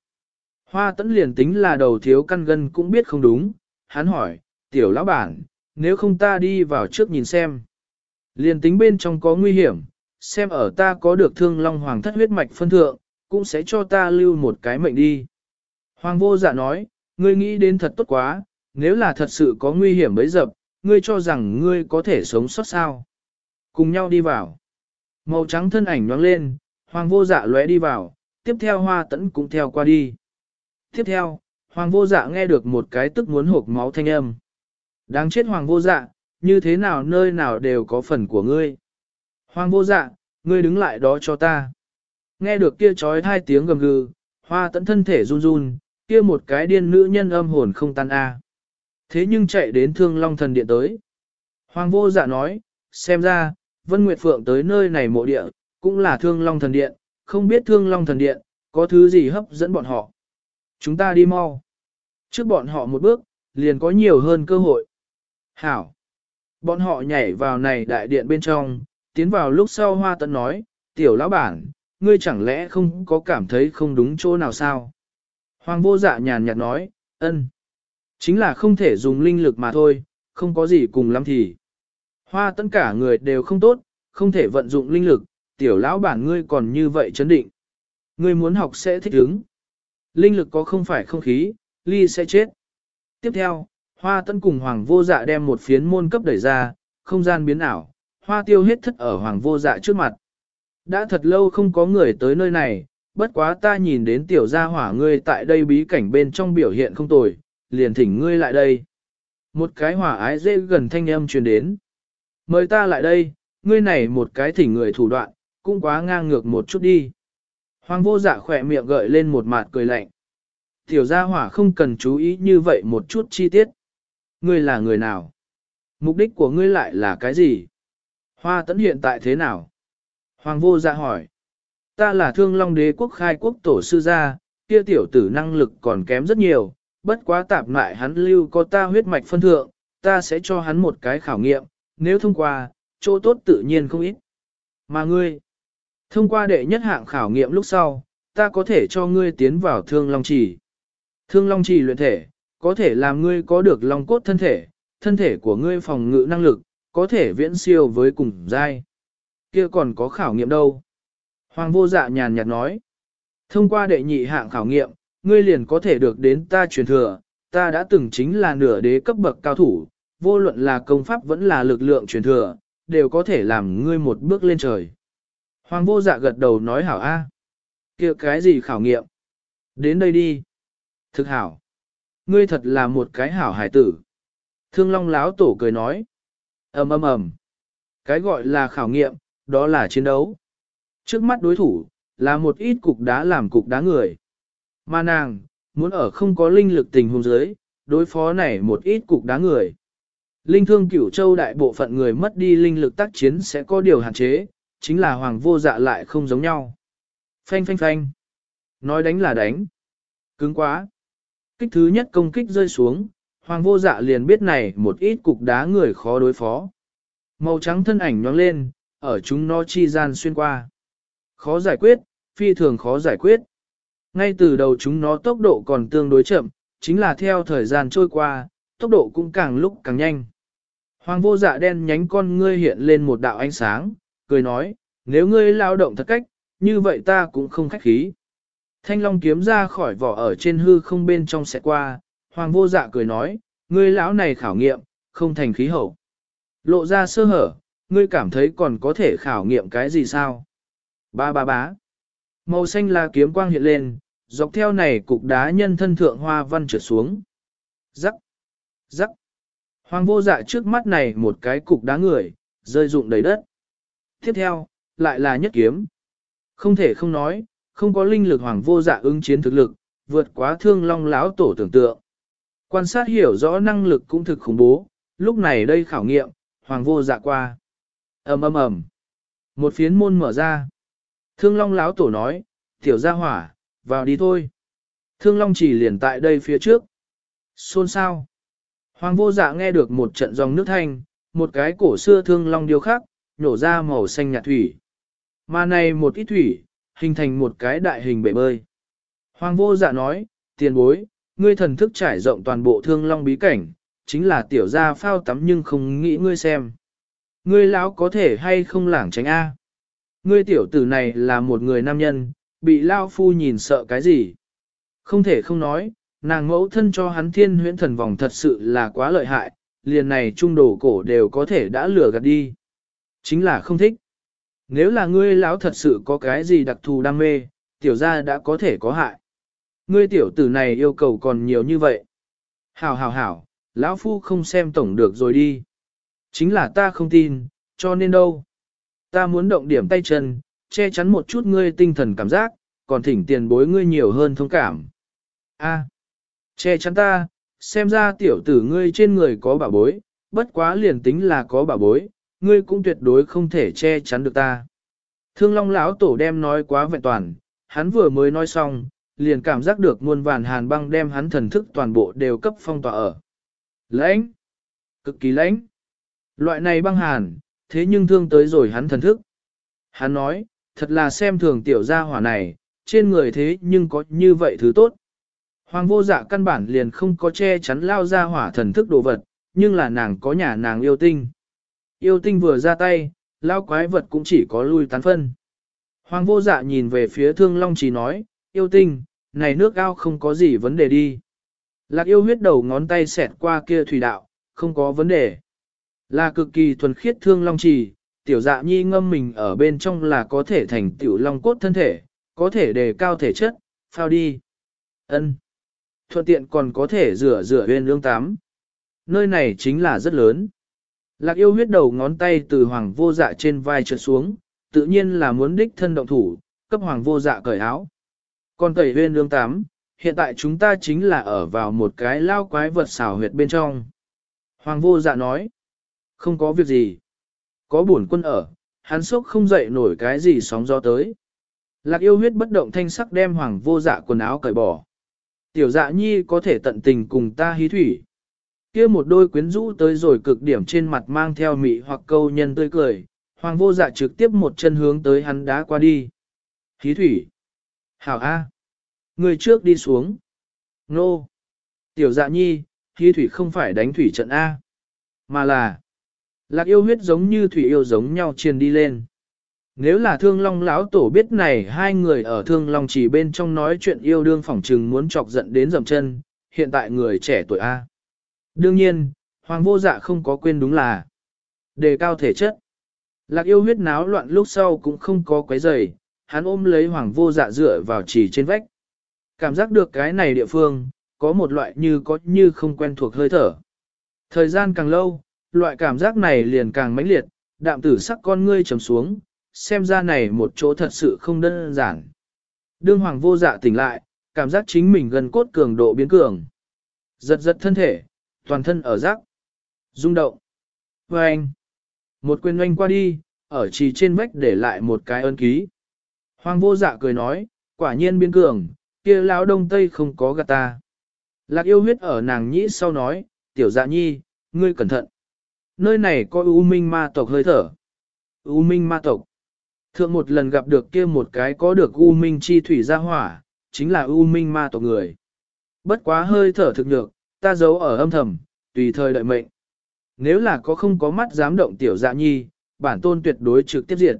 Hoa tấn liền tính là đầu thiếu căn gân cũng biết không đúng, hắn hỏi, tiểu lão bản, nếu không ta đi vào trước nhìn xem. Liền tính bên trong có nguy hiểm, xem ở ta có được thương long hoàng thất huyết mạch phân thượng, cũng sẽ cho ta lưu một cái mệnh đi. Hoàng vô dạ nói, ngươi nghĩ đến thật tốt quá, nếu là thật sự có nguy hiểm bấy dập, ngươi cho rằng ngươi có thể sống sót sao. Cùng nhau đi vào. Màu trắng thân ảnh nhoáng lên, hoàng vô dạ lóe đi vào, tiếp theo hoa tẫn cũng theo qua đi. Tiếp theo, hoàng vô dạ nghe được một cái tức muốn hộp máu thanh âm. Đáng chết hoàng vô dạ, như thế nào nơi nào đều có phần của ngươi. Hoàng vô dạ, ngươi đứng lại đó cho ta. Nghe được kia trói hai tiếng gầm gừ, hoa tẫn thân thể run run, kia một cái điên nữ nhân âm hồn không tan a. Thế nhưng chạy đến thương long thần điện tới. Hoàng vô dạ nói, xem ra, Vân Nguyệt Phượng tới nơi này mộ địa, cũng là thương long thần điện, không biết thương long thần điện, có thứ gì hấp dẫn bọn họ. Chúng ta đi mau. Trước bọn họ một bước, liền có nhiều hơn cơ hội. Hảo! Bọn họ nhảy vào này đại điện bên trong, tiến vào lúc sau hoa tận nói, tiểu lão bản, ngươi chẳng lẽ không có cảm thấy không đúng chỗ nào sao? Hoàng vô dạ nhàn nhạt nói, ân, Chính là không thể dùng linh lực mà thôi, không có gì cùng lắm thì. Hoa Tấn cả người đều không tốt, không thể vận dụng linh lực, tiểu lão bản ngươi còn như vậy chấn định. Ngươi muốn học sẽ thích ứng. Linh lực có không phải không khí, ly sẽ chết. Tiếp theo, Hoa Tấn cùng Hoàng Vô Dạ đem một phiến môn cấp đẩy ra, không gian biến ảo, hoa tiêu hết thất ở Hoàng Vô Dạ trước mặt. Đã thật lâu không có người tới nơi này, bất quá ta nhìn đến tiểu gia hỏa ngươi tại đây bí cảnh bên trong biểu hiện không tồi, liền thỉnh ngươi lại đây. Một cái hỏa ái dễ gần thanh âm truyền đến. Mời ta lại đây, ngươi này một cái thỉnh người thủ đoạn, cũng quá ngang ngược một chút đi. Hoàng vô dạ khỏe miệng gợi lên một mặt cười lạnh. Tiểu gia hỏa không cần chú ý như vậy một chút chi tiết. Ngươi là người nào? Mục đích của ngươi lại là cái gì? Hoa tấn hiện tại thế nào? Hoàng vô dạ hỏi. Ta là thương long đế quốc khai quốc tổ sư gia, kia tiểu tử năng lực còn kém rất nhiều, bất quá tạp lại hắn lưu có ta huyết mạch phân thượng, ta sẽ cho hắn một cái khảo nghiệm, nếu thông qua, chỗ tốt tự nhiên không ít. Mà ngươi, thông qua đệ nhất hạng khảo nghiệm lúc sau, ta có thể cho ngươi tiến vào thương long trì. Thương long trì luyện thể, có thể làm ngươi có được long cốt thân thể, thân thể của ngươi phòng ngự năng lực, có thể viễn siêu với cùng giai. Kia còn có khảo nghiệm đâu? Hoàng vô dạ nhàn nhạt nói. Thông qua đệ nhị hạng khảo nghiệm, ngươi liền có thể được đến ta truyền thừa, ta đã từng chính là nửa đế cấp bậc cao thủ, vô luận là công pháp vẫn là lực lượng truyền thừa, đều có thể làm ngươi một bước lên trời. Hoàng vô dạ gật đầu nói hảo A. kia cái gì khảo nghiệm? Đến đây đi. Thực hảo. Ngươi thật là một cái hảo hải tử. Thương Long láo tổ cười nói. ầm ầm ầm. Cái gọi là khảo nghiệm, đó là chiến đấu. Trước mắt đối thủ, là một ít cục đá làm cục đá người. Mà nàng, muốn ở không có linh lực tình huống dưới, đối phó này một ít cục đá người. Linh thương cửu châu đại bộ phận người mất đi linh lực tác chiến sẽ có điều hạn chế, chính là hoàng vô dạ lại không giống nhau. Phanh phanh phanh. Nói đánh là đánh. Cứng quá. Kích thứ nhất công kích rơi xuống, hoàng vô dạ liền biết này một ít cục đá người khó đối phó. Màu trắng thân ảnh nhón lên, ở chúng nó chi gian xuyên qua. Khó giải quyết, phi thường khó giải quyết. Ngay từ đầu chúng nó tốc độ còn tương đối chậm, chính là theo thời gian trôi qua, tốc độ cũng càng lúc càng nhanh. Hoàng vô dạ đen nhánh con ngươi hiện lên một đạo ánh sáng, cười nói, nếu ngươi lao động thật cách, như vậy ta cũng không khách khí. Thanh long kiếm ra khỏi vỏ ở trên hư không bên trong sẽ qua, hoàng vô dạ cười nói, ngươi lão này khảo nghiệm, không thành khí hậu. Lộ ra sơ hở, ngươi cảm thấy còn có thể khảo nghiệm cái gì sao? Ba ba bá. Màu xanh là kiếm quang hiện lên, dọc theo này cục đá nhân thân thượng hoa văn trượt xuống. Rắc. Rắc. Hoàng vô dạ trước mắt này một cái cục đá người, rơi rụng đầy đất. Tiếp theo, lại là nhất kiếm. Không thể không nói, không có linh lực hoàng vô dạ ứng chiến thực lực, vượt quá thương long láo tổ tưởng tượng. Quan sát hiểu rõ năng lực cũng thực khủng bố, lúc này đây khảo nghiệm, hoàng vô dạ qua. ầm ầm ầm, Một phiến môn mở ra. Thương long láo tổ nói, tiểu gia hỏa, vào đi thôi. Thương long chỉ liền tại đây phía trước. Xôn sao. Hoàng vô dạ nghe được một trận dòng nước thanh, một cái cổ xưa thương long điêu khắc, nhổ ra màu xanh nhạt thủy. Mà này một ít thủy, hình thành một cái đại hình bể bơi. Hoàng vô dạ nói, tiền bối, ngươi thần thức trải rộng toàn bộ thương long bí cảnh, chính là tiểu gia phao tắm nhưng không nghĩ ngươi xem. Ngươi lão có thể hay không lảng tránh A. Ngươi tiểu tử này là một người nam nhân, bị lao phu nhìn sợ cái gì. Không thể không nói, nàng mẫu thân cho hắn thiên huyễn thần vòng thật sự là quá lợi hại, liền này trung đồ cổ đều có thể đã lừa gạt đi. Chính là không thích. Nếu là ngươi lão thật sự có cái gì đặc thù đam mê, tiểu gia đã có thể có hại. Ngươi tiểu tử này yêu cầu còn nhiều như vậy. Hảo hảo hảo, lão phu không xem tổng được rồi đi. Chính là ta không tin, cho nên đâu. Ta muốn động điểm tay chân, che chắn một chút ngươi tinh thần cảm giác, còn thỉnh tiền bối ngươi nhiều hơn thông cảm. A, che chắn ta, xem ra tiểu tử ngươi trên người có bảo bối, bất quá liền tính là có bảo bối, ngươi cũng tuyệt đối không thể che chắn được ta. Thương Long lão tổ đem nói quá vẹn toàn, hắn vừa mới nói xong, liền cảm giác được muôn vàn hàn băng đem hắn thần thức toàn bộ đều cấp phong tỏa ở. Lãnh! Cực kỳ lãnh! Loại này băng hàn, thế nhưng thương tới rồi hắn thần thức. Hắn nói, thật là xem thường tiểu gia hỏa này, trên người thế nhưng có như vậy thứ tốt. Hoàng vô dạ căn bản liền không có che chắn lao ra hỏa thần thức đồ vật, nhưng là nàng có nhà nàng yêu tinh. Yêu tinh vừa ra tay, lao quái vật cũng chỉ có lui tán phân. Hoàng vô dạ nhìn về phía thương long chỉ nói, yêu tinh, này nước ao không có gì vấn đề đi. Lạc yêu huyết đầu ngón tay xẹt qua kia thủy đạo, không có vấn đề. Là cực kỳ thuần khiết thương long trì, tiểu dạ nhi ngâm mình ở bên trong là có thể thành tiểu long cốt thân thể, có thể đề cao thể chất, phao đi. ân Thuận tiện còn có thể rửa rửa bên lương Tám. Nơi này chính là rất lớn. Lạc yêu huyết đầu ngón tay từ hoàng vô dạ trên vai trượt xuống, tự nhiên là muốn đích thân động thủ, cấp hoàng vô dạ cởi áo. Còn tẩy huyên lương Tám, hiện tại chúng ta chính là ở vào một cái lao quái vật xảo huyệt bên trong. Hoàng vô dạ nói, không có việc gì. Có bổn quân ở, hắn sốc không dậy nổi cái gì sóng gió tới. Lạc yêu huyết bất động thanh sắc đem hoàng vô dạ quần áo cởi bỏ. Tiểu dạ nhi có thể tận tình cùng ta hí thủy. kia một đôi quyến rũ tới rồi cực điểm trên mặt mang theo mị hoặc câu nhân tươi cười. Hoàng vô dạ trực tiếp một chân hướng tới hắn đá qua đi. Hí thủy. Hảo A. Người trước đi xuống. Nô. Tiểu dạ nhi, hí thủy không phải đánh thủy trận A. Mà là. Lạc yêu huyết giống như thủy yêu giống nhau chiền đi lên. Nếu là thương long lão tổ biết này hai người ở thương long chỉ bên trong nói chuyện yêu đương phỏng trừng muốn chọc giận đến dầm chân, hiện tại người trẻ tuổi A. Đương nhiên, hoàng vô dạ không có quên đúng là đề cao thể chất. Lạc yêu huyết náo loạn lúc sau cũng không có quấy giày, hắn ôm lấy hoàng vô dạ dựa vào chỉ trên vách. Cảm giác được cái này địa phương, có một loại như có như không quen thuộc hơi thở. Thời gian càng lâu, loại cảm giác này liền càng mãnh liệt, đạm tử sắc con ngươi trầm xuống, xem ra này một chỗ thật sự không đơn giản. Đương hoàng vô dạ tỉnh lại, cảm giác chính mình gần cốt cường độ biến cường. Giật giật thân thể, toàn thân ở rắc, rung động. Và anh, một quyền oanh qua đi, ở trì trên vách để lại một cái ân ký. Hoàng vô dạ cười nói, quả nhiên biến cường, kia lão đông tây không có gạt ta. Lạc yêu huyết ở nàng nhĩ sau nói, tiểu dạ nhi, ngươi cẩn thận. Nơi này có U Minh ma tộc hơi thở. U Minh ma tộc. Thượng một lần gặp được kia một cái có được U Minh chi thủy ra hỏa, chính là U Minh ma tộc người. Bất quá hơi thở thực nhược, ta giấu ở âm thầm, tùy thời đợi mệnh. Nếu là có không có mắt dám động tiểu dạ nhi, bản tôn tuyệt đối trực tiếp diệt.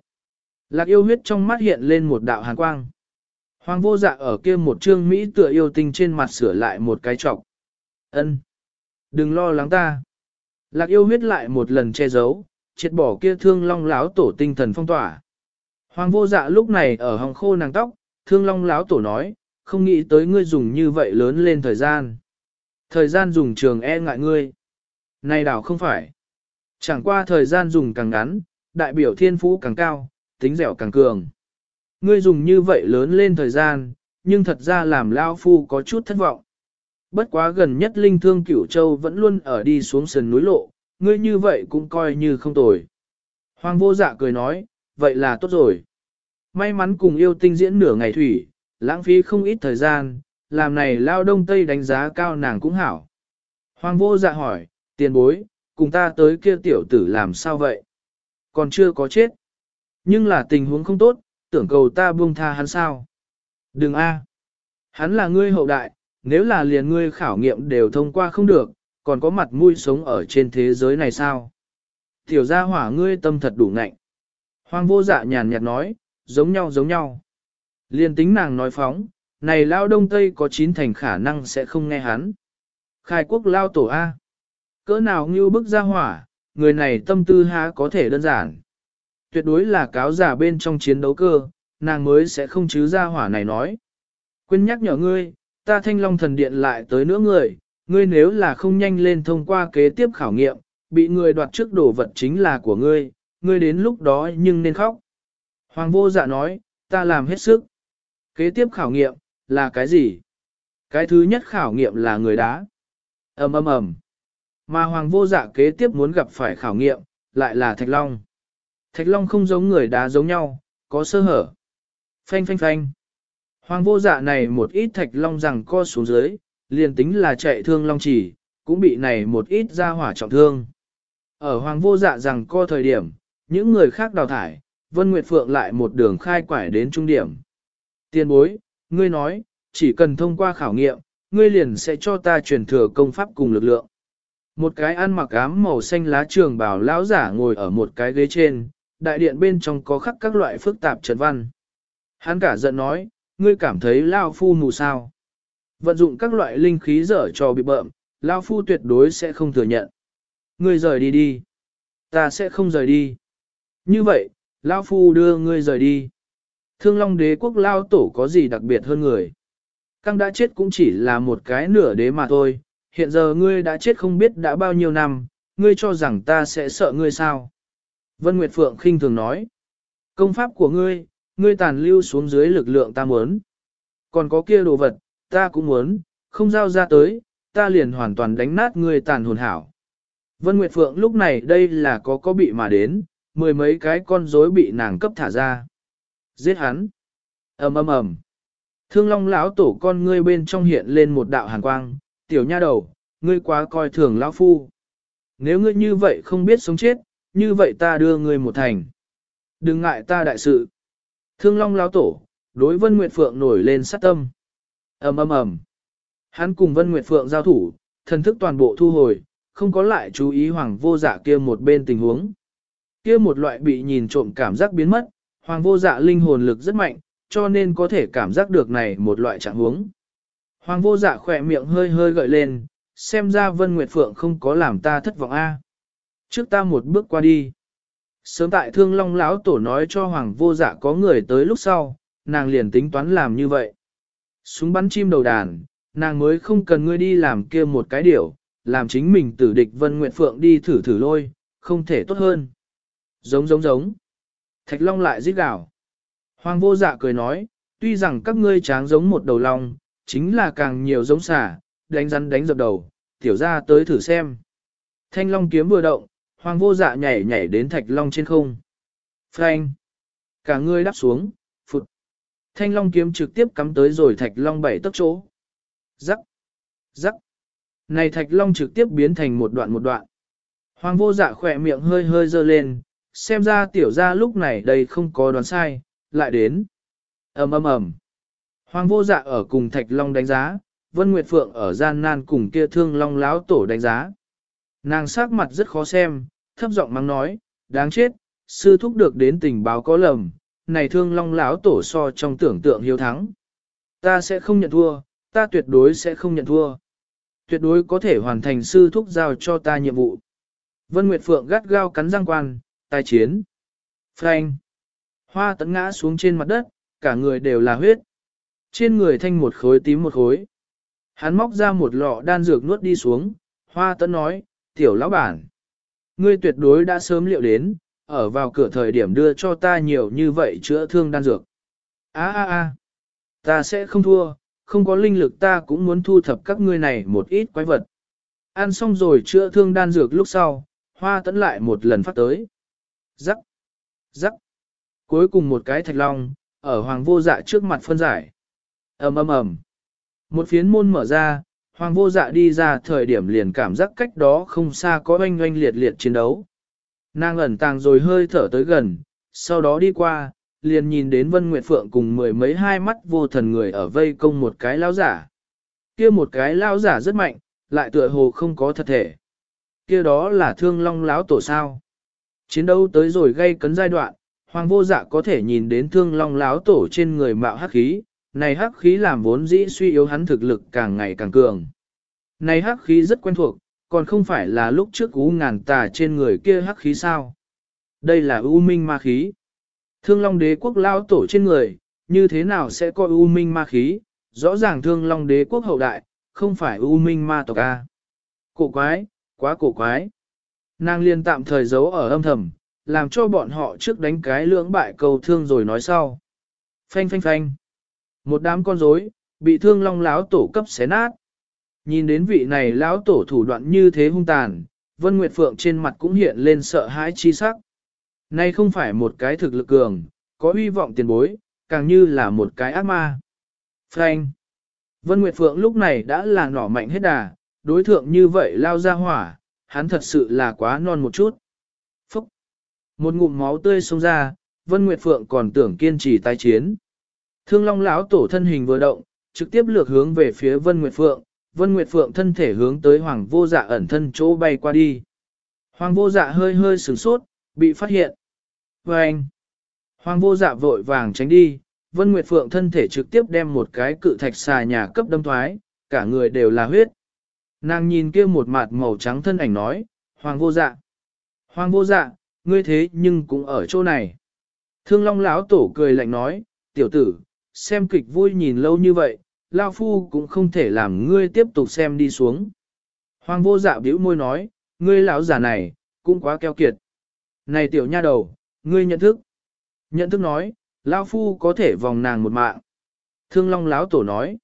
Lạc yêu huyết trong mắt hiện lên một đạo hàn quang. Hoàng vô dạ ở kia một trương Mỹ tựa yêu tinh trên mặt sửa lại một cái trọc. ân Đừng lo lắng ta. Lạc yêu huyết lại một lần che giấu, triệt bỏ kia thương long láo tổ tinh thần phong tỏa. Hoàng vô dạ lúc này ở hòng khô nàng tóc, thương long láo tổ nói, không nghĩ tới ngươi dùng như vậy lớn lên thời gian. Thời gian dùng trường e ngại ngươi. Này đảo không phải. Chẳng qua thời gian dùng càng ngắn, đại biểu thiên phú càng cao, tính dẻo càng cường. Ngươi dùng như vậy lớn lên thời gian, nhưng thật ra làm Lao Phu có chút thất vọng. Bất quá gần nhất linh thương cửu châu vẫn luôn ở đi xuống sườn núi lộ, ngươi như vậy cũng coi như không tồi. Hoàng vô dạ cười nói, vậy là tốt rồi. May mắn cùng yêu tinh diễn nửa ngày thủy, lãng phí không ít thời gian, làm này lao đông tây đánh giá cao nàng cũng hảo. Hoàng vô dạ hỏi, tiền bối, cùng ta tới kia tiểu tử làm sao vậy? Còn chưa có chết. Nhưng là tình huống không tốt, tưởng cầu ta buông tha hắn sao? Đừng a, Hắn là ngươi hậu đại, nếu là liền ngươi khảo nghiệm đều thông qua không được, còn có mặt mũi sống ở trên thế giới này sao? Tiểu gia hỏa ngươi tâm thật đủ ngạnh. Hoàng vô dạ nhàn nhạt nói, giống nhau giống nhau. Liên tính nàng nói phóng, này lao đông tây có chín thành khả năng sẽ không nghe hắn. Khai quốc lao tổ A. Cỡ nào như bức gia hỏa, người này tâm tư há có thể đơn giản. Tuyệt đối là cáo giả bên trong chiến đấu cơ, nàng mới sẽ không chứ gia hỏa này nói. Quên nhắc nhở ngươi, ta thanh long thần điện lại tới nữa người, ngươi nếu là không nhanh lên thông qua kế tiếp khảo nghiệm, bị người đoạt trước đồ vật chính là của ngươi, ngươi đến lúc đó nhưng nên khóc. Hoàng vô dạ nói, ta làm hết sức. Kế tiếp khảo nghiệm, là cái gì? Cái thứ nhất khảo nghiệm là người đá. ầm ầm ầm. Mà hoàng vô dạ kế tiếp muốn gặp phải khảo nghiệm, lại là thạch long. Thạch long không giống người đá giống nhau, có sơ hở. Phanh phanh phanh. Hoàng vô dạ này một ít thạch long rằng co xuống dưới, liền tính là chạy thương long chỉ, cũng bị này một ít ra hỏa trọng thương. Ở hoàng vô dạ rằng co thời điểm, những người khác đào thải, Vân Nguyệt Phượng lại một đường khai quải đến trung điểm. Tiên bối, ngươi nói, chỉ cần thông qua khảo nghiệm, ngươi liền sẽ cho ta truyền thừa công pháp cùng lực lượng. Một cái ăn mặc ám màu xanh lá trường bảo lão giả ngồi ở một cái ghế trên, đại điện bên trong có khắc các loại phức tạp trần văn. Hắn cả giận nói, ngươi cảm thấy lao phu mù sao. Vận dụng các loại linh khí dở cho bị bợm, lao phu tuyệt đối sẽ không thừa nhận. Ngươi rời đi đi. Ta sẽ không rời đi. Như vậy, lao phu đưa ngươi rời đi. Thương Long đế quốc lao tổ có gì đặc biệt hơn người. Căng đã chết cũng chỉ là một cái nửa đế mà thôi, hiện giờ ngươi đã chết không biết đã bao nhiêu năm, ngươi cho rằng ta sẽ sợ ngươi sao. Vân Nguyệt Phượng khinh thường nói, công pháp của ngươi, ngươi tàn lưu xuống dưới lực lượng ta muốn. Còn có kia đồ vật, ta cũng muốn, không giao ra tới, ta liền hoàn toàn đánh nát ngươi tàn hồn hảo. Vân Nguyệt Phượng lúc này đây là có có bị mà đến, mười mấy cái con rối bị nàng cấp thả ra. Giết hắn. ầm ầm ầm. Thương Long lão tổ con ngươi bên trong hiện lên một đạo hàn quang, tiểu nha đầu, ngươi quá coi thường lão phu. Nếu ngươi như vậy không biết sống chết, như vậy ta đưa ngươi một thành. Đừng ngại ta đại sự. Thương Long lão tổ, đối Vân Nguyệt Phượng nổi lên sát tâm. ầm ầm ầm. Hắn cùng Vân Nguyệt Phượng giao thủ, thần thức toàn bộ thu hồi, không có lại chú ý hoàng vô dạ kia một bên tình huống. Kia một loại bị nhìn trộm cảm giác biến mất, hoàng vô dạ linh hồn lực rất mạnh, cho nên có thể cảm giác được này một loại trạng huống. Hoàng vô dạ khỏe miệng hơi hơi gợi lên, xem ra Vân Nguyệt Phượng không có làm ta thất vọng a. Trước ta một bước qua đi. Sớm tại thương long lão tổ nói cho hoàng vô dạ có người tới lúc sau, nàng liền tính toán làm như vậy. Súng bắn chim đầu đàn, nàng mới không cần ngươi đi làm kia một cái điều, làm chính mình tử địch Vân Nguyệt Phượng đi thử thử lôi, không thể tốt hơn. Giống giống giống. Thạch Long lại giết gào. Hoàng vô dạ cười nói, tuy rằng các ngươi tráng giống một đầu long, chính là càng nhiều giống xả, đánh rắn đánh dập đầu, tiểu ra tới thử xem. Thanh long kiếm vừa động, hoàng vô dạ nhảy nhảy đến thạch long trên không. Frank! Cả người đáp xuống, phụt. Thanh long kiếm trực tiếp cắm tới rồi thạch long bảy tấc chỗ. Rắc! Rắc! Này thạch long trực tiếp biến thành một đoạn một đoạn. Hoàng vô dạ khỏe miệng hơi hơi dơ lên, xem ra tiểu ra lúc này đây không có đoán sai, lại đến. ầm ầm ầm. Hoàng vô dạ ở cùng thạch long đánh giá, Vân Nguyệt Phượng ở gian nan cùng kia thương long láo tổ đánh giá. Nàng sắc mặt rất khó xem, thấp giọng mắng nói, đáng chết, sư thúc được đến tình báo có lầm, này thương long lão tổ so trong tưởng tượng hiếu thắng. Ta sẽ không nhận thua, ta tuyệt đối sẽ không nhận thua. Tuyệt đối có thể hoàn thành sư thúc giao cho ta nhiệm vụ. Vân Nguyệt Phượng gắt gao cắn răng quan, tai chiến. Frank. Hoa tấn ngã xuống trên mặt đất, cả người đều là huyết. Trên người thanh một khối tím một khối. Hắn móc ra một lọ đan dược nuốt đi xuống, hoa tấn nói, tiểu lão bản. Ngươi tuyệt đối đã sớm liệu đến, ở vào cửa thời điểm đưa cho ta nhiều như vậy chữa thương đan dược. Á á á, ta sẽ không thua, không có linh lực ta cũng muốn thu thập các ngươi này một ít quái vật. Ăn xong rồi chữa thương đan dược lúc sau, hoa tấn lại một lần phát tới. Rắc, rắc. Cuối cùng một cái thạch long, ở hoàng vô dạ trước mặt phân giải. ầm ầm ầm. Một phiến môn mở ra, hoàng vô dạ đi ra thời điểm liền cảm giác cách đó không xa có oanh oanh liệt liệt chiến đấu. Nàng ẩn tàng rồi hơi thở tới gần, sau đó đi qua, liền nhìn đến Vân Nguyệt Phượng cùng mười mấy hai mắt vô thần người ở vây công một cái lao giả. Kia một cái lao giả rất mạnh, lại tựa hồ không có thật thể. Kia đó là thương long láo tổ sao. Chiến đấu tới rồi gây cấn giai đoạn, hoàng vô dạ có thể nhìn đến thương long láo tổ trên người mạo hắc khí, này hắc khí làm vốn dĩ suy yếu hắn thực lực càng ngày càng cường. Này hắc khí rất quen thuộc, còn không phải là lúc trước u ngàn tà trên người kia hắc khí sao. Đây là u minh ma khí. Thương long đế quốc lao tổ trên người, như thế nào sẽ có u minh ma khí, rõ ràng thương long đế quốc hậu đại, không phải u minh ma tộc A. Cổ quái, quá cổ quái. Nàng liên tạm thời giấu ở âm thầm, làm cho bọn họ trước đánh cái lưỡng bại cầu thương rồi nói sau. Phanh phanh phanh. Một đám con rối bị thương long láo tổ cấp xé nát. Nhìn đến vị này lão tổ thủ đoạn như thế hung tàn, Vân Nguyệt Phượng trên mặt cũng hiện lên sợ hãi chi sắc. Nay không phải một cái thực lực cường, có hy vọng tiền bối, càng như là một cái ác ma. Frank. Vân Nguyệt Phượng lúc này đã là nỏ mạnh hết đà, đối thượng như vậy lao ra hỏa, hắn thật sự là quá non một chút. Phúc! Một ngụm máu tươi xông ra, Vân Nguyệt Phượng còn tưởng kiên trì tái chiến. Thương Long lão tổ thân hình vừa động, trực tiếp lược hướng về phía Vân Nguyệt Phượng, Vân Nguyệt Phượng thân thể hướng tới Hoàng Vô Dạ ẩn thân chỗ bay qua đi. Hoàng Vô Dạ hơi hơi sửng sốt, bị phát hiện. Và anh, Hoàng Vô Dạ vội vàng tránh đi, Vân Nguyệt Phượng thân thể trực tiếp đem một cái cự thạch xà nhà cấp đâm thoái, cả người đều là huyết. Nàng nhìn kia một mặt màu trắng thân ảnh nói, Hoàng Vô Dạ. Hoàng Vô Dạ, ngươi thế nhưng cũng ở chỗ này. Thương Long lão tổ cười lạnh nói, tiểu tử, xem kịch vui nhìn lâu như vậy, Lao Phu cũng không thể làm ngươi tiếp tục xem đi xuống. Hoàng vô dạ bĩu môi nói, ngươi lão giả này, cũng quá keo kiệt. Này tiểu nha đầu, ngươi nhận thức. Nhận thức nói, Lao Phu có thể vòng nàng một mạng. Thương Long Lão Tổ nói.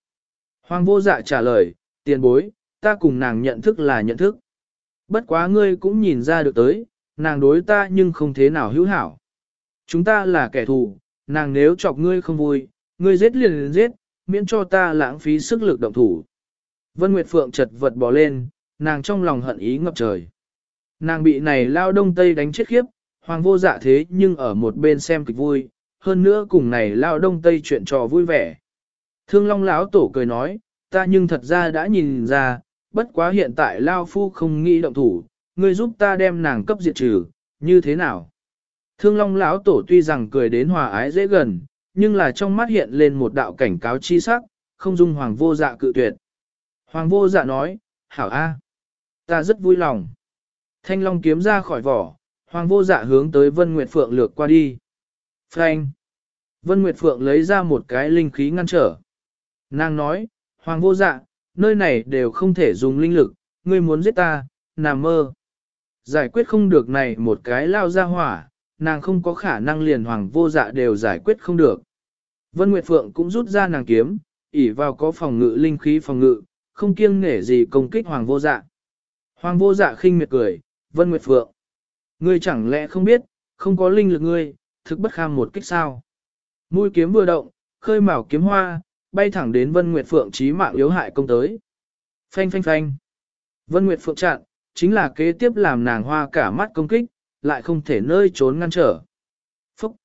Hoàng vô dạ trả lời, tiền bối, ta cùng nàng nhận thức là nhận thức. Bất quá ngươi cũng nhìn ra được tới, nàng đối ta nhưng không thế nào hữu hảo. Chúng ta là kẻ thù, nàng nếu chọc ngươi không vui, ngươi giết liền liền giết, miễn cho ta lãng phí sức lực động thủ. Vân Nguyệt Phượng chật vật bò lên, nàng trong lòng hận ý ngập trời. Nàng bị này lao đông tây đánh chết khiếp, hoàng vô dạ thế nhưng ở một bên xem kịch vui, hơn nữa cùng này lao đông tây chuyện trò vui vẻ. Thương Long lão tổ cười nói, ta nhưng thật ra đã nhìn ra, bất quá hiện tại lao phu không nghĩ động thủ, ngươi giúp ta đem nàng cấp diệt trừ, như thế nào? Thương Long lão tổ tuy rằng cười đến hòa ái dễ gần, nhưng là trong mắt hiện lên một đạo cảnh cáo chi sắc, không dung hoàng vô dạ cự tuyệt. Hoàng vô dạ nói, hảo a, ta rất vui lòng. Thanh long kiếm ra khỏi vỏ, hoàng vô dạ hướng tới Vân Nguyệt Phượng lược qua đi. Frank! Vân Nguyệt Phượng lấy ra một cái linh khí ngăn trở. Nàng nói, hoàng vô dạ, nơi này đều không thể dùng linh lực, ngươi muốn giết ta, nằm mơ. Giải quyết không được này một cái lao ra hỏa, nàng không có khả năng liền hoàng vô dạ đều giải quyết không được. Vân Nguyệt Phượng cũng rút ra nàng kiếm, ỉ vào có phòng ngự linh khí phòng ngự, không kiêng nể gì công kích hoàng vô dạ. Hoàng vô dạ khinh miệt cười, Vân Nguyệt Phượng. Ngươi chẳng lẽ không biết, không có linh lực ngươi, thực bất kham một kích sao. Mũi kiếm vừa động, khơi mào kiếm hoa, bay thẳng đến Vân Nguyệt Phượng chí mạng yếu hại công tới. Phanh phanh phanh. Vân Nguyệt Phượng chặn, chính là kế tiếp làm nàng hoa cả mắt công kích, lại không thể nơi trốn ngăn trở. Phúc!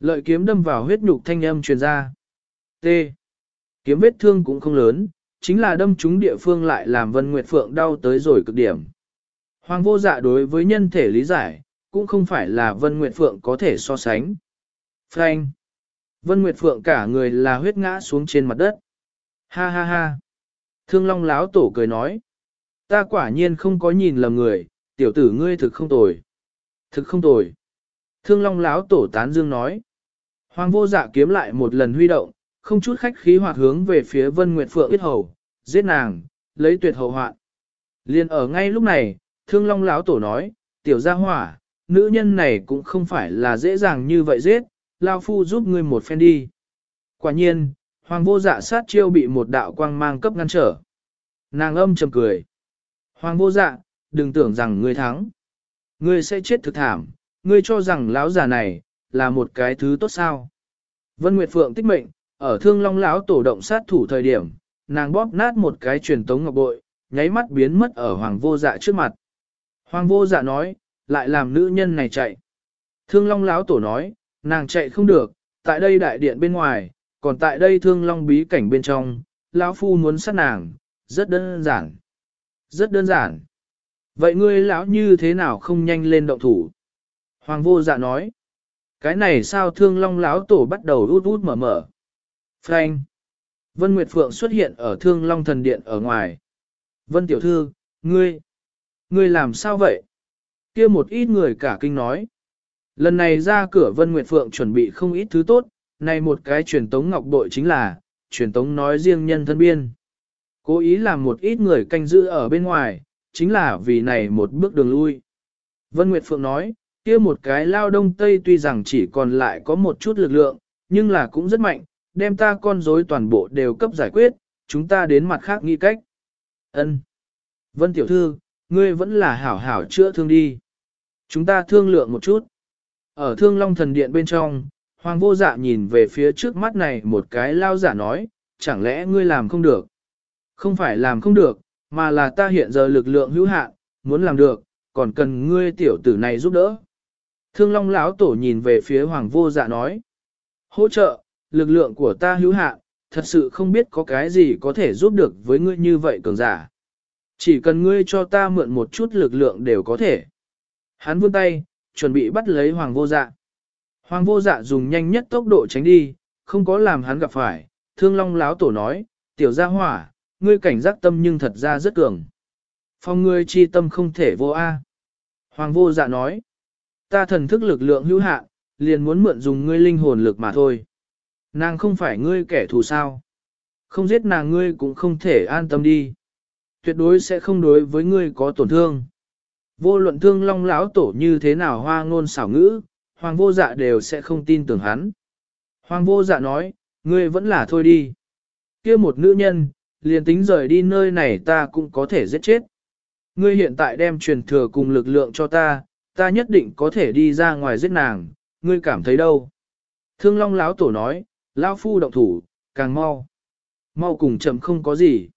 Lợi kiếm đâm vào huyết nhục thanh âm truyền ra. T. Kiếm vết thương cũng không lớn, chính là đâm trúng địa phương lại làm Vân Nguyệt Phượng đau tới rồi cực điểm. Hoàng vô dạ đối với nhân thể lý giải, cũng không phải là Vân Nguyệt Phượng có thể so sánh. Frank! Vân Nguyệt Phượng cả người là huyết ngã xuống trên mặt đất. Ha ha ha! Thương Long Láo Tổ cười nói. Ta quả nhiên không có nhìn lầm người, tiểu tử ngươi thực không tồi. Thực không tồi. Thương Long Láo Tổ tán dương nói. Hoàng vô dạ kiếm lại một lần huy động, không chút khách khí hoạt hướng về phía Vân Nguyệt Phượng biết hầu, giết nàng, lấy tuyệt hậu hoạn. Liên ở ngay lúc này, Thương Long Láo Tổ nói, tiểu gia hỏa, nữ nhân này cũng không phải là dễ dàng như vậy giết, Lao Phu giúp ngươi một phen đi. Quả nhiên, Hoàng vô dạ sát chiêu bị một đạo quang mang cấp ngăn trở. Nàng âm trầm cười. Hoàng vô dạ, đừng tưởng rằng ngươi thắng. Ngươi sẽ chết thực thảm, ngươi cho rằng lão già này, là một cái thứ tốt sao. Vân Nguyệt Phượng tích mệnh, ở thương long lão tổ động sát thủ thời điểm, nàng bóp nát một cái truyền tống ngọc bội, nháy mắt biến mất ở hoàng vô dạ trước mặt. Hoàng vô dạ nói, lại làm nữ nhân này chạy. Thương long lão tổ nói, nàng chạy không được, tại đây đại điện bên ngoài, còn tại đây thương long bí cảnh bên trong, lão phu muốn sát nàng, rất đơn giản. Rất đơn giản. Vậy ngươi lão như thế nào không nhanh lên động thủ? Hoàng vô dạ nói. Cái này sao thương long lão tổ bắt đầu út út mở mở. Frank. Vân Nguyệt Phượng xuất hiện ở thương long thần điện ở ngoài. Vân tiểu thư, ngươi, ngươi làm sao vậy? kia một ít người cả kinh nói. Lần này ra cửa Vân Nguyệt Phượng chuẩn bị không ít thứ tốt, này một cái truyền tống ngọc bội chính là, truyền tống nói riêng nhân thân biên. Cố ý làm một ít người canh giữ ở bên ngoài, chính là vì này một bước đường lui. Vân Nguyệt Phượng nói, kia một cái lao đông tây tuy rằng chỉ còn lại có một chút lực lượng, nhưng là cũng rất mạnh, đem ta con rối toàn bộ đều cấp giải quyết, chúng ta đến mặt khác nghĩ cách. Ân. Vân Tiểu Thư, ngươi vẫn là hảo hảo chữa thương đi. Chúng ta thương lượng một chút. Ở thương long thần điện bên trong, hoàng vô dạ nhìn về phía trước mắt này một cái lao giả nói, chẳng lẽ ngươi làm không được? Không phải làm không được, mà là ta hiện giờ lực lượng hữu hạn, muốn làm được, còn cần ngươi tiểu tử này giúp đỡ. Thương Long lão tổ nhìn về phía Hoàng Vô Dạ nói: "Hỗ trợ, lực lượng của ta hữu hạn, thật sự không biết có cái gì có thể giúp được với ngươi như vậy cường giả. Chỉ cần ngươi cho ta mượn một chút lực lượng đều có thể." Hắn vươn tay, chuẩn bị bắt lấy Hoàng Vô Dạ. Hoàng Vô Dạ dùng nhanh nhất tốc độ tránh đi, không có làm hắn gặp phải. Thương Long lão tổ nói: "Tiểu gia hỏa, ngươi cảnh giác tâm nhưng thật ra rất cường. Phong ngươi chi tâm không thể vô a. Hoàng vô dạ nói, ta thần thức lực lượng hữu hạn, liền muốn mượn dùng ngươi linh hồn lực mà thôi. Nàng không phải ngươi kẻ thù sao. Không giết nàng ngươi cũng không thể an tâm đi. Tuyệt đối sẽ không đối với ngươi có tổn thương. Vô luận thương long lão tổ như thế nào hoa ngôn xảo ngữ, hoàng vô dạ đều sẽ không tin tưởng hắn. Hoàng vô dạ nói, ngươi vẫn là thôi đi. kia một nữ nhân, liền tính rời đi nơi này ta cũng có thể giết chết. Ngươi hiện tại đem truyền thừa cùng lực lượng cho ta, ta nhất định có thể đi ra ngoài giết nàng, ngươi cảm thấy đâu? Thương Long lão tổ nói, lão phu động thủ, càng mau. Mau cùng chậm không có gì.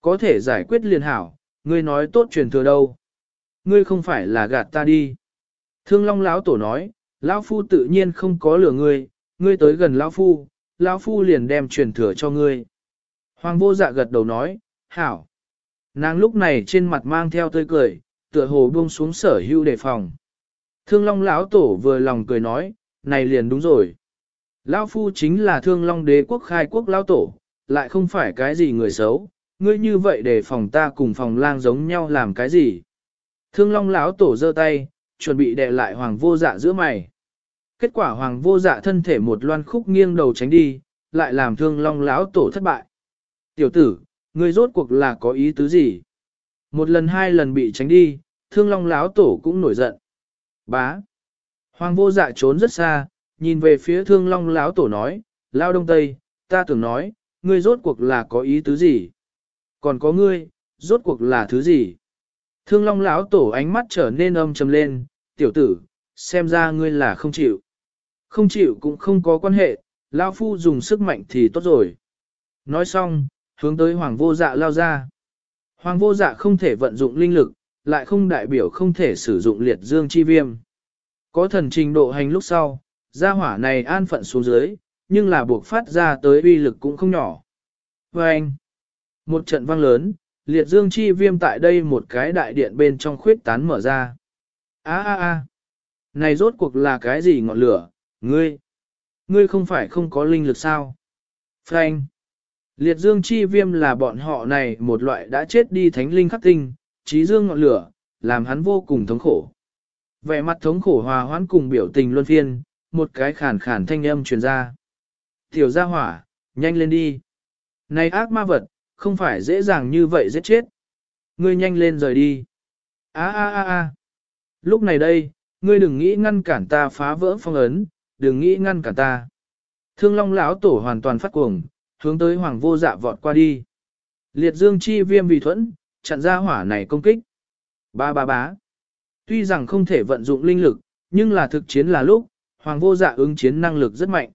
Có thể giải quyết liền hảo, ngươi nói tốt truyền thừa đâu? Ngươi không phải là gạt ta đi. Thương Long lão tổ nói, lão phu tự nhiên không có lừa ngươi, ngươi tới gần lão phu, lão phu liền đem truyền thừa cho ngươi. Hoàng vô dạ gật đầu nói, hảo. Nàng lúc này trên mặt mang theo tươi cười, tựa hồ buông xuống sở hưu đề phòng. Thương Long lão tổ vừa lòng cười nói, này liền đúng rồi. Lão phu chính là Thương Long đế quốc khai quốc lão tổ, lại không phải cái gì người xấu, ngươi như vậy để phòng ta cùng phòng lang giống nhau làm cái gì. Thương Long lão tổ giơ tay, chuẩn bị đè lại hoàng vô dạ giữa mày. Kết quả hoàng vô dạ thân thể một loan khúc nghiêng đầu tránh đi, lại làm Thương Long lão tổ thất bại. Tiểu tử, ngươi rốt cuộc là có ý tứ gì? Một lần hai lần bị tránh đi, Thương Long Láo tổ cũng nổi giận. Bá. Hoàng vô dạ trốn rất xa, nhìn về phía thương long Láo tổ nói, lao đông tây, ta tưởng nói, ngươi rốt cuộc là có ý tứ gì? Còn có ngươi, rốt cuộc là thứ gì? Thương long lão tổ ánh mắt trở nên âm trầm lên, tiểu tử, xem ra ngươi là không chịu. Không chịu cũng không có quan hệ, lão phu dùng sức mạnh thì tốt rồi. Nói xong, hướng tới hoàng vô dạ lao ra. Hoàng vô dạ không thể vận dụng linh lực, lại không đại biểu không thể sử dụng liệt dương chi viêm. Có thần trình độ hành lúc sau, gia hỏa này an phận xuống dưới, nhưng là buộc phát ra tới uy lực cũng không nhỏ. Và anh, một trận vang lớn, liệt dương chi viêm tại đây một cái đại điện bên trong khuyết tán mở ra. á á á này rốt cuộc là cái gì ngọn lửa, ngươi, ngươi không phải không có linh lực sao? Frank, liệt dương chi viêm là bọn họ này một loại đã chết đi thánh linh khắc tinh, trí dương ngọn lửa, làm hắn vô cùng thống khổ. Vẻ mặt thống khổ hòa hoãn cùng biểu tình luân phiên, một cái khản khản thanh âm truyền ra. Tiểu gia hỏa, nhanh lên đi. Này ác ma vật, không phải dễ dàng như vậy giết chết. Ngươi nhanh lên rời đi. A a a a. Lúc này đây, ngươi đừng nghĩ ngăn cản ta phá vỡ phong ấn, đừng nghĩ ngăn cản ta. Thương Long lão tổ hoàn toàn phát cuồng, hướng tới Hoàng Vô Dạ vọt qua đi. Liệt Dương chi viêm vì thuẫn, chặn ra hỏa này công kích. Ba ba bá. Tuy rằng không thể vận dụng linh lực, nhưng là thực chiến là lúc, hoàng vô dạ ứng chiến năng lực rất mạnh.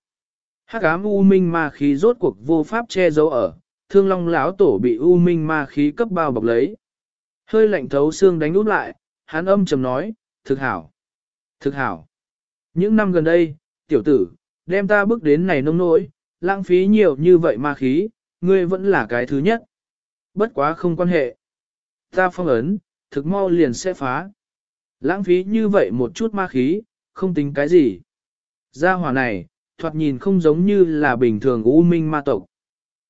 Hắc ám u minh ma khí rốt cuộc vô pháp che giấu ở, thương long lão tổ bị u minh ma khí cấp bao bọc lấy. Hơi lạnh thấu xương đánh út lại, hắn âm trầm nói, thực hảo, thực hảo. Những năm gần đây, tiểu tử, đem ta bước đến này nông nỗi, lãng phí nhiều như vậy ma khí, ngươi vẫn là cái thứ nhất. Bất quá không quan hệ. Ta phong ấn, thực mau liền sẽ phá. Lãng phí như vậy một chút ma khí, không tính cái gì. Gia hỏa này, thoạt nhìn không giống như là bình thường u minh ma tộc.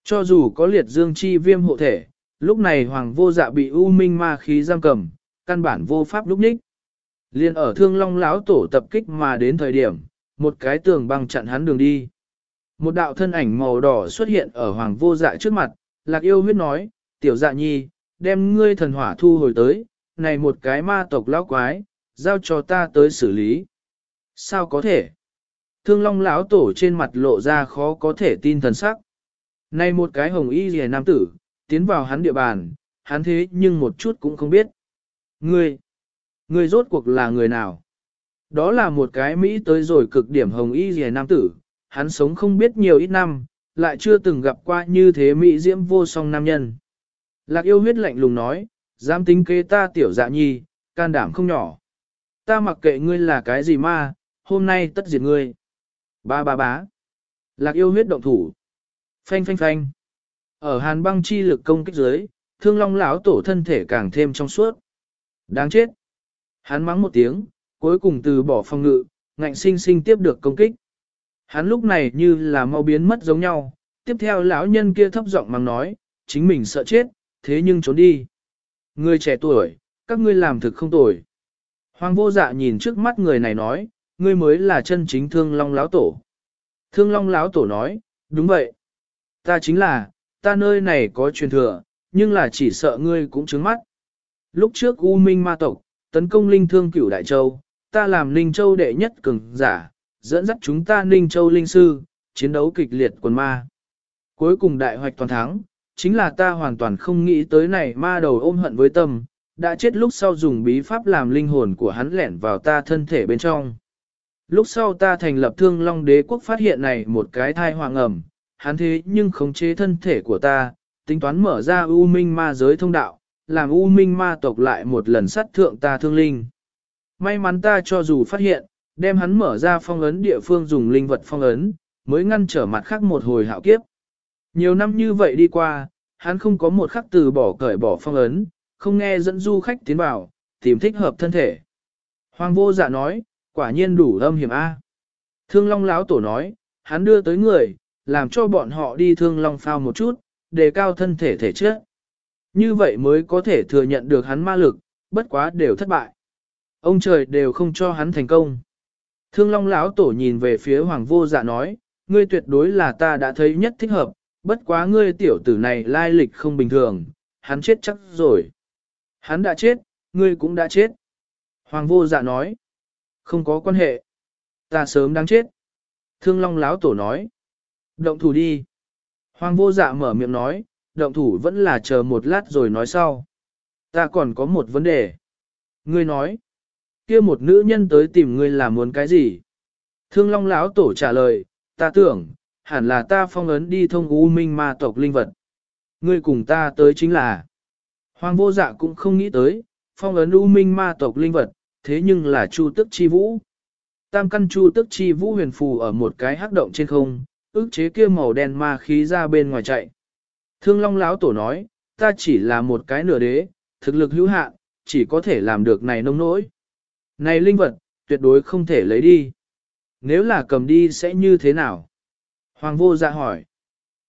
Cho dù có liệt dương chi viêm hộ thể, lúc này hoàng vô dạ bị u minh ma khí giam cầm, căn bản vô pháp lúc ních. Liên ở thương long lão tổ tập kích mà đến thời điểm, một cái tường băng chặn hắn đường đi. Một đạo thân ảnh màu đỏ xuất hiện ở hoàng vô dạ trước mặt, lạc yêu huyết nói, tiểu dạ nhi, đem ngươi thần hỏa thu hồi tới, này một cái ma tộc lão quái, giao cho ta tới xử lý. Sao có thể? Thương long lão tổ trên mặt lộ ra khó có thể tin thần sắc. Này một cái hồng y rìa nam tử, tiến vào hắn địa bàn, hắn thế nhưng một chút cũng không biết. Ngươi, ngươi rốt cuộc là người nào? Đó là một cái Mỹ tới rồi cực điểm hồng y rìa nam tử, hắn sống không biết nhiều ít năm, lại chưa từng gặp qua như thế Mỹ diễm vô song nam nhân. Lạc yêu huyết lạnh lùng nói, dám tính kế ta tiểu dạ nhi, can đảm không nhỏ. Ta mặc kệ ngươi là cái gì ma, hôm nay tất diệt ngươi. Ba ba bá. Lạc yêu huyết động thủ. Phanh phanh phanh. Ở hàn băng chi lực công kích dưới, thương long lão tổ thân thể càng thêm trong suốt. Đáng chết. Hắn mắng một tiếng, cuối cùng từ bỏ phòng ngự, ngạnh sinh sinh tiếp được công kích. Hắn lúc này như là mau biến mất giống nhau, tiếp theo lão nhân kia thấp giọng mắng nói, chính mình sợ chết, thế nhưng trốn đi. Người trẻ tuổi, các ngươi làm thực không tồi. Hoàng vô dạ nhìn trước mắt người này nói, ngươi mới là chân chính thương long lão tổ. Thương Long lão tổ nói, đúng vậy. Ta chính là, ta nơi này có truyền thừa, nhưng là chỉ sợ ngươi cũng trứng mắt. Lúc trước U Minh ma tộc, tấn công linh thương cửu Đại Châu, ta làm linh châu đệ nhất cường giả, dẫn dắt chúng ta Ninh châu linh sư, chiến đấu kịch liệt quần ma. Cuối cùng đại hoạch toàn thắng, chính là ta hoàn toàn không nghĩ tới này ma đầu ôm hận với tâm, đã chết lúc sau dùng bí pháp làm linh hồn của hắn lẻn vào ta thân thể bên trong. Lúc sau ta thành lập thương long đế quốc phát hiện này một cái thai hoàng ẩm, hắn thế nhưng khống chế thân thể của ta, tính toán mở ra u minh ma giới thông đạo, làm u minh ma tộc lại một lần sát thượng ta thương linh. May mắn ta cho dù phát hiện, đem hắn mở ra phong ấn địa phương dùng linh vật phong ấn, mới ngăn trở mặt khác một hồi hạo kiếp. Nhiều năm như vậy đi qua, hắn không có một khắc từ bỏ cởi bỏ phong ấn, không nghe dẫn du khách tiến vào, tìm thích hợp thân thể. Hoàng vô dạ nói, quả nhiên đủ âm hiểm A. Thương Long lão tổ nói, hắn đưa tới người, làm cho bọn họ đi Thương Long phao một chút, đề cao thân thể thể chất. Như vậy mới có thể thừa nhận được hắn ma lực, bất quá đều thất bại. Ông trời đều không cho hắn thành công. Thương Long lão tổ nhìn về phía Hoàng vô dạ nói, ngươi tuyệt đối là ta đã thấy nhất thích hợp, bất quá ngươi tiểu tử này lai lịch không bình thường, hắn chết chắc rồi. Hắn đã chết, ngươi cũng đã chết. Hoàng vô dạ nói, không có quan hệ. Ta sớm đang chết. Thương Long Láo Tổ nói, động thủ đi. Hoàng vô dạ mở miệng nói, động thủ vẫn là chờ một lát rồi nói sau. Ta còn có một vấn đề. Ngươi nói, kia một nữ nhân tới tìm ngươi là muốn cái gì? Thương Long lão Tổ trả lời, ta tưởng, hẳn là ta phong ấn đi thông U Minh ma tộc linh vật. Ngươi cùng ta tới chính là, Hoàng vô dạ cũng không nghĩ tới, phong ấn U Minh ma tộc linh vật, thế nhưng là Chu Tức Chi Vũ. Tam căn Chu Tức Chi Vũ huyền phù ở một cái hắc động trên không, ức chế kia màu đen ma khí ra bên ngoài chạy. Thương Long Lão Tổ nói, ta chỉ là một cái nửa đế, thực lực hữu hạn, chỉ có thể làm được này nông nỗi. Này linh vật, tuyệt đối không thể lấy đi. Nếu là cầm đi sẽ như thế nào? Hoàng vô dạ hỏi.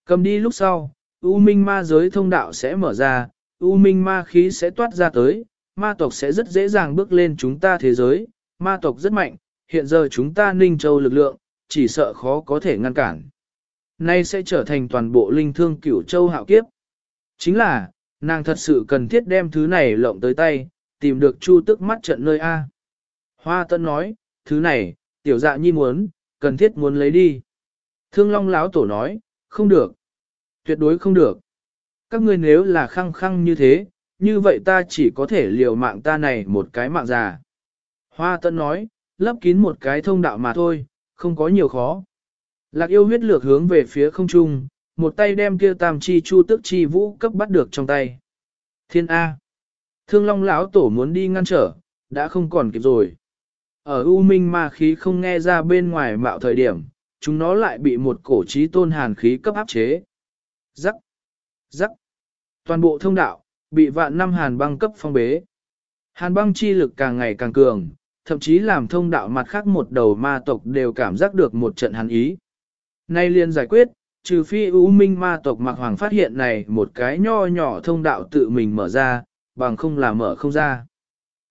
Cầm đi lúc sau, U Minh ma giới thông đạo sẽ mở ra, U Minh ma khí sẽ toát ra tới, ma tộc sẽ rất dễ dàng bước lên chúng ta thế giới, ma tộc rất mạnh, hiện giờ chúng ta ninh châu lực lượng, chỉ sợ khó có thể ngăn cản. Nay sẽ trở thành toàn bộ linh thương cửu châu hạo kiếp. Chính là, nàng thật sự cần thiết đem thứ này lộng tới tay, tìm được chu tức mắt trận nơi A. Hoa tân nói, thứ này, tiểu dạ nhi muốn, cần thiết muốn lấy đi. Thương Long Lão Tổ nói, không được. Tuyệt đối không được. Các ngươi nếu là khăng khăng như thế, như vậy ta chỉ có thể liều mạng ta này một cái mạng già. Hoa Tân nói, lấp kín một cái thông đạo mà thôi, không có nhiều khó. Lạc yêu huyết lược hướng về phía không trung, một tay đem kia tam chi chu tức chi vũ cấp bắt được trong tay. Thiên A. Thương Long lão tổ muốn đi ngăn trở, đã không còn kịp rồi. Ở U Minh ma khí không nghe ra bên ngoài mạo thời điểm, chúng nó lại bị một cổ trí tôn hàn khí cấp áp chế. Rắc, rắc. Toàn bộ thông đạo, bị vạn năm hàn băng cấp phong bế. Hàn băng chi lực càng ngày càng cường, thậm chí làm thông đạo mặt khác một đầu ma tộc đều cảm giác được một trận hàn ý. Nay liền giải quyết, trừ phi U Minh ma tộc Mạc Hoàng phát hiện này một cái nho nhỏ thông đạo tự mình mở ra, bằng không là mở không ra.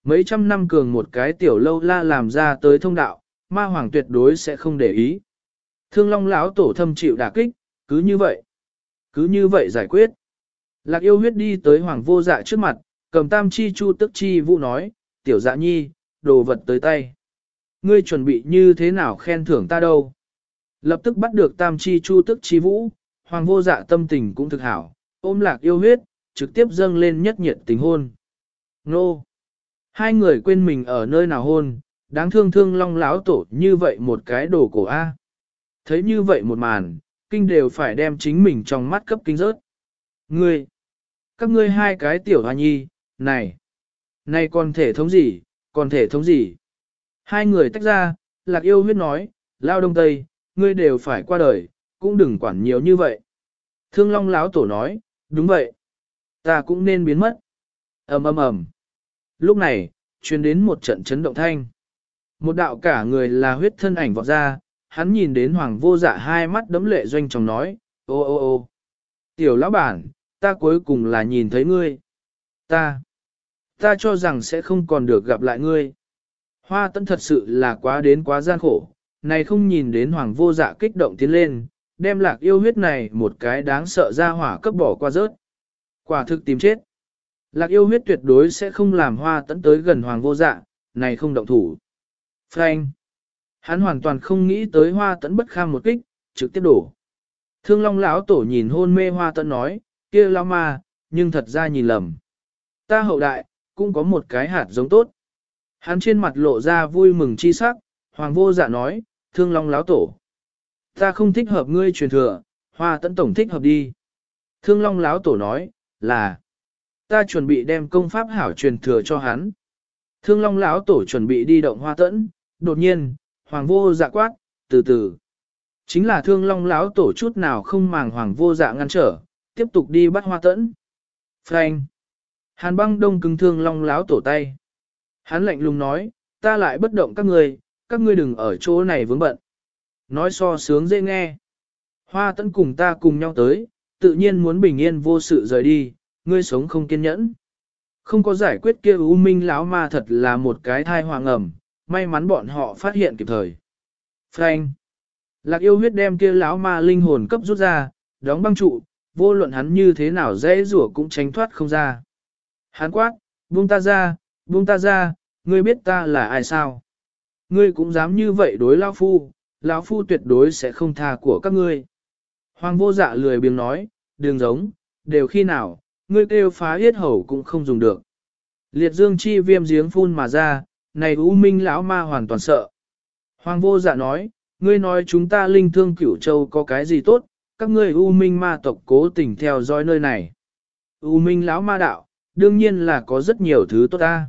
Mấy trăm năm cường một cái tiểu lâu la làm ra tới thông đạo, ma hoàng tuyệt đối sẽ không để ý. Thương Long lão tổ thâm chịu đả kích, cứ như vậy. Cứ như vậy giải quyết. Lạc yêu huyết đi tới hoàng vô dạ trước mặt, cầm tam chi chu tức chi vũ nói, tiểu dạ nhi, đồ vật tới tay. Ngươi chuẩn bị như thế nào khen thưởng ta đâu? Lập tức bắt được tam chi chu tức chi vũ, hoàng vô dạ tâm tình cũng thực hảo, ôm lạc yêu huyết, trực tiếp dâng lên nhất nhiệt tình hôn. Nô! Hai người quên mình ở nơi nào hôn, đáng thương thương long láo tổ như vậy một cái đồ cổ A. Thấy như vậy một màn, kinh đều phải đem chính mình trong mắt cấp kinh rớt. Ngươi! Các ngươi hai cái tiểu hoa nhi, này! Này còn thể thống gì, còn thể thống gì? Hai người tách ra, lạc yêu huyết nói, lao đông tây, ngươi đều phải qua đời, cũng đừng quản nhiều như vậy. Thương long láo tổ nói, đúng vậy. Ta cũng nên biến mất. ầm ầm ầm. Lúc này, truyền đến một trận chấn động thanh. Một đạo cả người là huyết thân ảnh vọt ra, hắn nhìn đến hoàng vô dạ hai mắt đấm lệ doanh chồng nói, ô ô ô. Tiểu lão bản, ta cuối cùng là nhìn thấy ngươi. Ta, ta cho rằng sẽ không còn được gặp lại ngươi. Hoa tấn thật sự là quá đến quá gian khổ, này không nhìn đến hoàng vô dạ kích động tiến lên, đem lạc yêu huyết này một cái đáng sợ ra hỏa cấp bỏ qua rớt. Quả thực tìm chết. Lạc yêu huyết tuyệt đối sẽ không làm hoa tấn tới gần hoàng vô dạ, này không động thủ. Frank. Hắn hoàn toàn không nghĩ tới hoa tấn bất kham một kích, trực tiếp đổ. Thương long lão tổ nhìn hôn mê hoa tấn nói, kia lao ma, nhưng thật ra nhìn lầm. Ta hậu đại, cũng có một cái hạt giống tốt. Hắn trên mặt lộ ra vui mừng chi sắc, hoàng vô dạ nói, thương long lão tổ. Ta không thích hợp ngươi truyền thừa, hoa tấn tổng thích hợp đi. Thương long lão tổ nói, là, ta chuẩn bị đem công pháp hảo truyền thừa cho hắn. Thương long lão tổ chuẩn bị đi động hoa tẫn, đột nhiên, hoàng vô dạ quát, từ từ. Chính là thương long lão tổ chút nào không màng hoàng vô dạ ngăn trở, tiếp tục đi bắt hoa tẫn. Frank. Hàn băng đông cứng thương long lão tổ tay. Hắn lạnh lùng nói, ta lại bất động các ngươi, các ngươi đừng ở chỗ này vướng bận. Nói so sướng dễ nghe. Hoa tẫn cùng ta cùng nhau tới, tự nhiên muốn bình yên vô sự rời đi, ngươi sống không kiên nhẫn. Không có giải quyết kia U Minh lão ma thật là một cái thai hoàng ẩm, may mắn bọn họ phát hiện kịp thời. Frank. Lạc yêu huyết đem kia lão ma linh hồn cấp rút ra, đóng băng trụ, vô luận hắn như thế nào dễ rủa cũng tránh thoát không ra. Hắn quát, buông ta ra, buông ta ra, ngươi biết ta là ai sao? Ngươi cũng dám như vậy đối lão phu, lão phu tuyệt đối sẽ không tha của các ngươi. Hoàng vô dạ lười biếng nói, đường giống, đều khi nào, ngươi kêu phá yết hầu cũng không dùng được. Liệt dương chi viêm giếng phun mà ra, này U Minh lão ma hoàn toàn sợ. Hoàng vô dạ nói, ngươi nói chúng ta linh thương cửu châu có cái gì tốt, các ngươi U Minh ma tộc cố tình theo dõi nơi này. U Minh lão ma đạo, đương nhiên là có rất nhiều thứ tốt ta.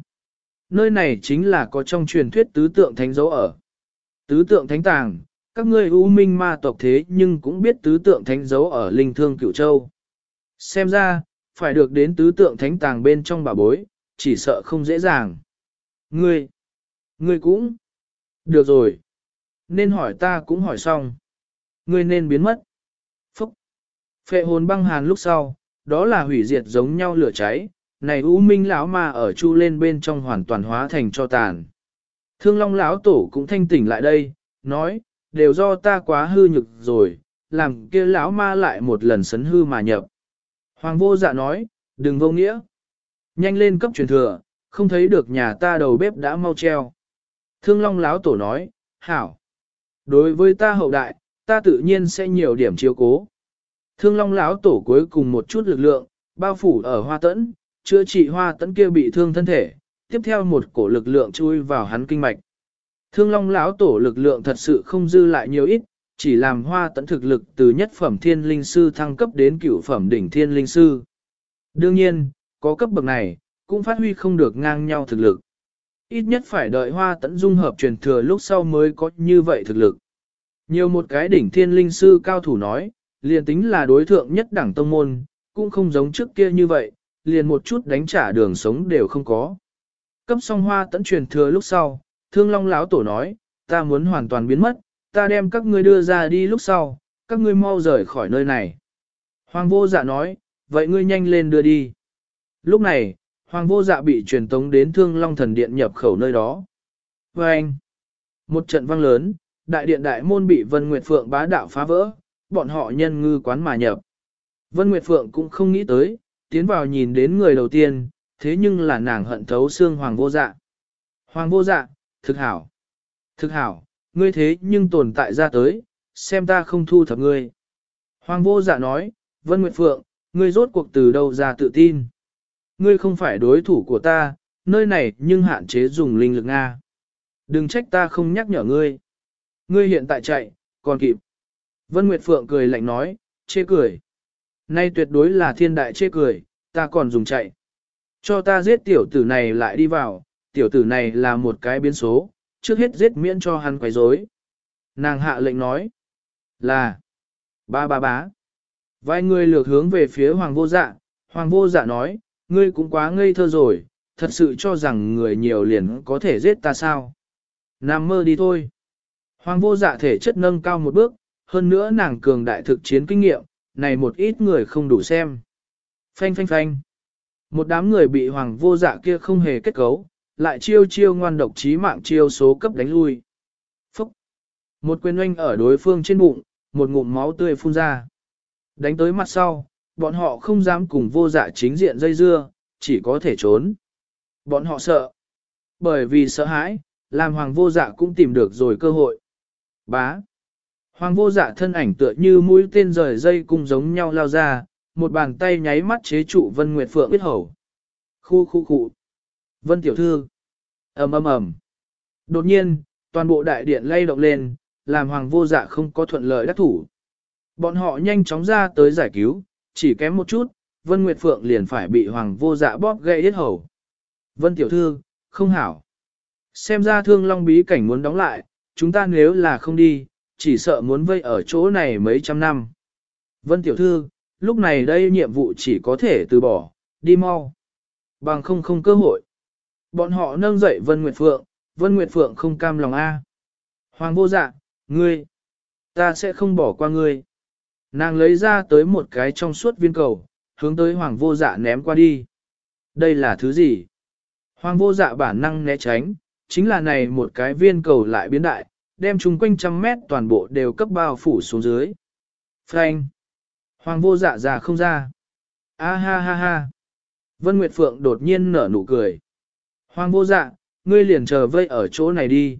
Nơi này chính là có trong truyền thuyết tứ tượng thánh dấu ở. Tứ tượng thánh tàng, các ngươi U Minh ma tộc thế nhưng cũng biết tứ tượng thánh dấu ở linh thương cửu châu. Xem ra, phải được đến tứ tượng thánh tàng bên trong bà bối, chỉ sợ không dễ dàng. Ngươi, ngươi cũng, được rồi, nên hỏi ta cũng hỏi xong. Ngươi nên biến mất. Phúc, phệ hồn băng hàn lúc sau, đó là hủy diệt giống nhau lửa cháy, này U Minh lão ma ở chu lên bên trong hoàn toàn hóa thành cho tàn. Thương Long lão tổ cũng thanh tỉnh lại đây, nói, đều do ta quá hư nhực rồi, làm kia lão ma lại một lần sấn hư mà nhập. Hoàng vô dạ nói, đừng vô nghĩa. Nhanh lên cấp truyền thừa, không thấy được nhà ta đầu bếp đã mau treo. Thương Long Láo Tổ nói, hảo. Đối với ta hậu đại, ta tự nhiên sẽ nhiều điểm chiếu cố. Thương Long Láo Tổ cuối cùng một chút lực lượng, bao phủ ở hoa tẫn, chữa trị hoa tẫn kia bị thương thân thể, tiếp theo một cổ lực lượng chui vào hắn kinh mạch. Thương Long Láo Tổ lực lượng thật sự không dư lại nhiều ít, chỉ làm hoa tận thực lực từ nhất phẩm thiên linh sư thăng cấp đến cửu phẩm đỉnh thiên linh sư. Đương nhiên, có cấp bậc này, cũng phát huy không được ngang nhau thực lực. Ít nhất phải đợi hoa tận dung hợp truyền thừa lúc sau mới có như vậy thực lực. Nhiều một cái đỉnh thiên linh sư cao thủ nói, liền tính là đối thượng nhất đẳng tông môn, cũng không giống trước kia như vậy, liền một chút đánh trả đường sống đều không có. Cấp song hoa tận truyền thừa lúc sau, thương long lão tổ nói, ta muốn hoàn toàn biến mất, ta đem các ngươi đưa ra đi lúc sau, các ngươi mau rời khỏi nơi này. Hoàng vô dạ nói, vậy ngươi nhanh lên đưa đi. Lúc này, hoàng vô dạ bị truyền tống đến thương long thần điện nhập khẩu nơi đó. Và anh, một trận vang lớn, đại điện đại môn bị Vân Nguyệt Phượng bá đạo phá vỡ, bọn họ nhân ngư quán mà nhập. Vân Nguyệt Phượng cũng không nghĩ tới, tiến vào nhìn đến người đầu tiên, thế nhưng là nàng hận thấu xương hoàng vô dạ. Hoàng vô dạ, thực hảo. Thực hảo, ngươi thế nhưng tồn tại ra tới, xem ta không thu thập ngươi. Hoàng vô dạ nói, Vân Nguyệt Phượng, ngươi rốt cuộc từ đâu ra tự tin. Ngươi không phải đối thủ của ta, nơi này nhưng hạn chế dùng linh lực Nga. Đừng trách ta không nhắc nhở ngươi. Ngươi hiện tại chạy, còn kịp. Vân Nguyệt Phượng cười lạnh nói, chê cười. Nay tuyệt đối là thiên đại chê cười, ta còn dùng chạy. Cho ta giết tiểu tử này lại đi vào, tiểu tử này là một cái biến số, trước hết giết miễn cho hắn quấy rối. Nàng hạ lệnh nói là ba ba bá. Vài người lược hướng về phía hoàng vô dạ, hoàng vô dạ nói, ngươi cũng quá ngây thơ rồi, thật sự cho rằng người nhiều liền có thể giết ta sao. Nằm mơ đi thôi. Hoàng vô dạ thể chất nâng cao một bước, hơn nữa nàng cường đại thực chiến kinh nghiệm, này một ít người không đủ xem. Phanh phanh phanh. Một đám người bị hoàng vô dạ kia không hề kết cấu, lại chiêu chiêu ngoan độc chí mạng chiêu số cấp đánh lui. Phúc! Một quyền oanh ở đối phương trên bụng, một ngụm máu tươi phun ra. Đánh tới mặt sau, bọn họ không dám cùng vô dạ chính diện dây dưa, chỉ có thể trốn. Bọn họ sợ. Bởi vì sợ hãi, làm hoàng vô dạ cũng tìm được rồi cơ hội. Bá. Hoàng vô dạ thân ảnh tựa như mũi tên rời dây cung giống nhau lao ra, một bàn tay nháy mắt chế trụ Vân Nguyệt Phượng biết hầu. Khu khu khu. Vân tiểu thư. ầm ầm ầm. Đột nhiên, toàn bộ đại điện lay động lên, làm hoàng vô dạ không có thuận lợi đắc thủ. Bọn họ nhanh chóng ra tới giải cứu, chỉ kém một chút, Vân Nguyệt Phượng liền phải bị hoàng vô dạ bóp gãy hết hầu. Vân tiểu thư, không hảo. Xem ra thương long bí cảnh muốn đóng lại, chúng ta nếu là không đi, chỉ sợ muốn vây ở chỗ này mấy trăm năm. Vân tiểu thư, lúc này đây nhiệm vụ chỉ có thể từ bỏ, đi mau. Bằng không không cơ hội. Bọn họ nâng dậy Vân Nguyệt Phượng, Vân Nguyệt Phượng không cam lòng A. Hoàng vô dạ, ngươi, ta sẽ không bỏ qua ngươi. Nàng lấy ra tới một cái trong suốt viên cầu, hướng tới hoàng vô dạ ném qua đi. Đây là thứ gì? Hoàng vô dạ bản năng né tránh, chính là này một cái viên cầu lại biến đại, đem chúng quanh trăm mét toàn bộ đều cấp bao phủ xuống dưới. Frank! Hoàng vô dạ già không ra. A ha ha ha! Vân Nguyệt Phượng đột nhiên nở nụ cười. Hoàng vô dạ, ngươi liền chờ vây ở chỗ này đi.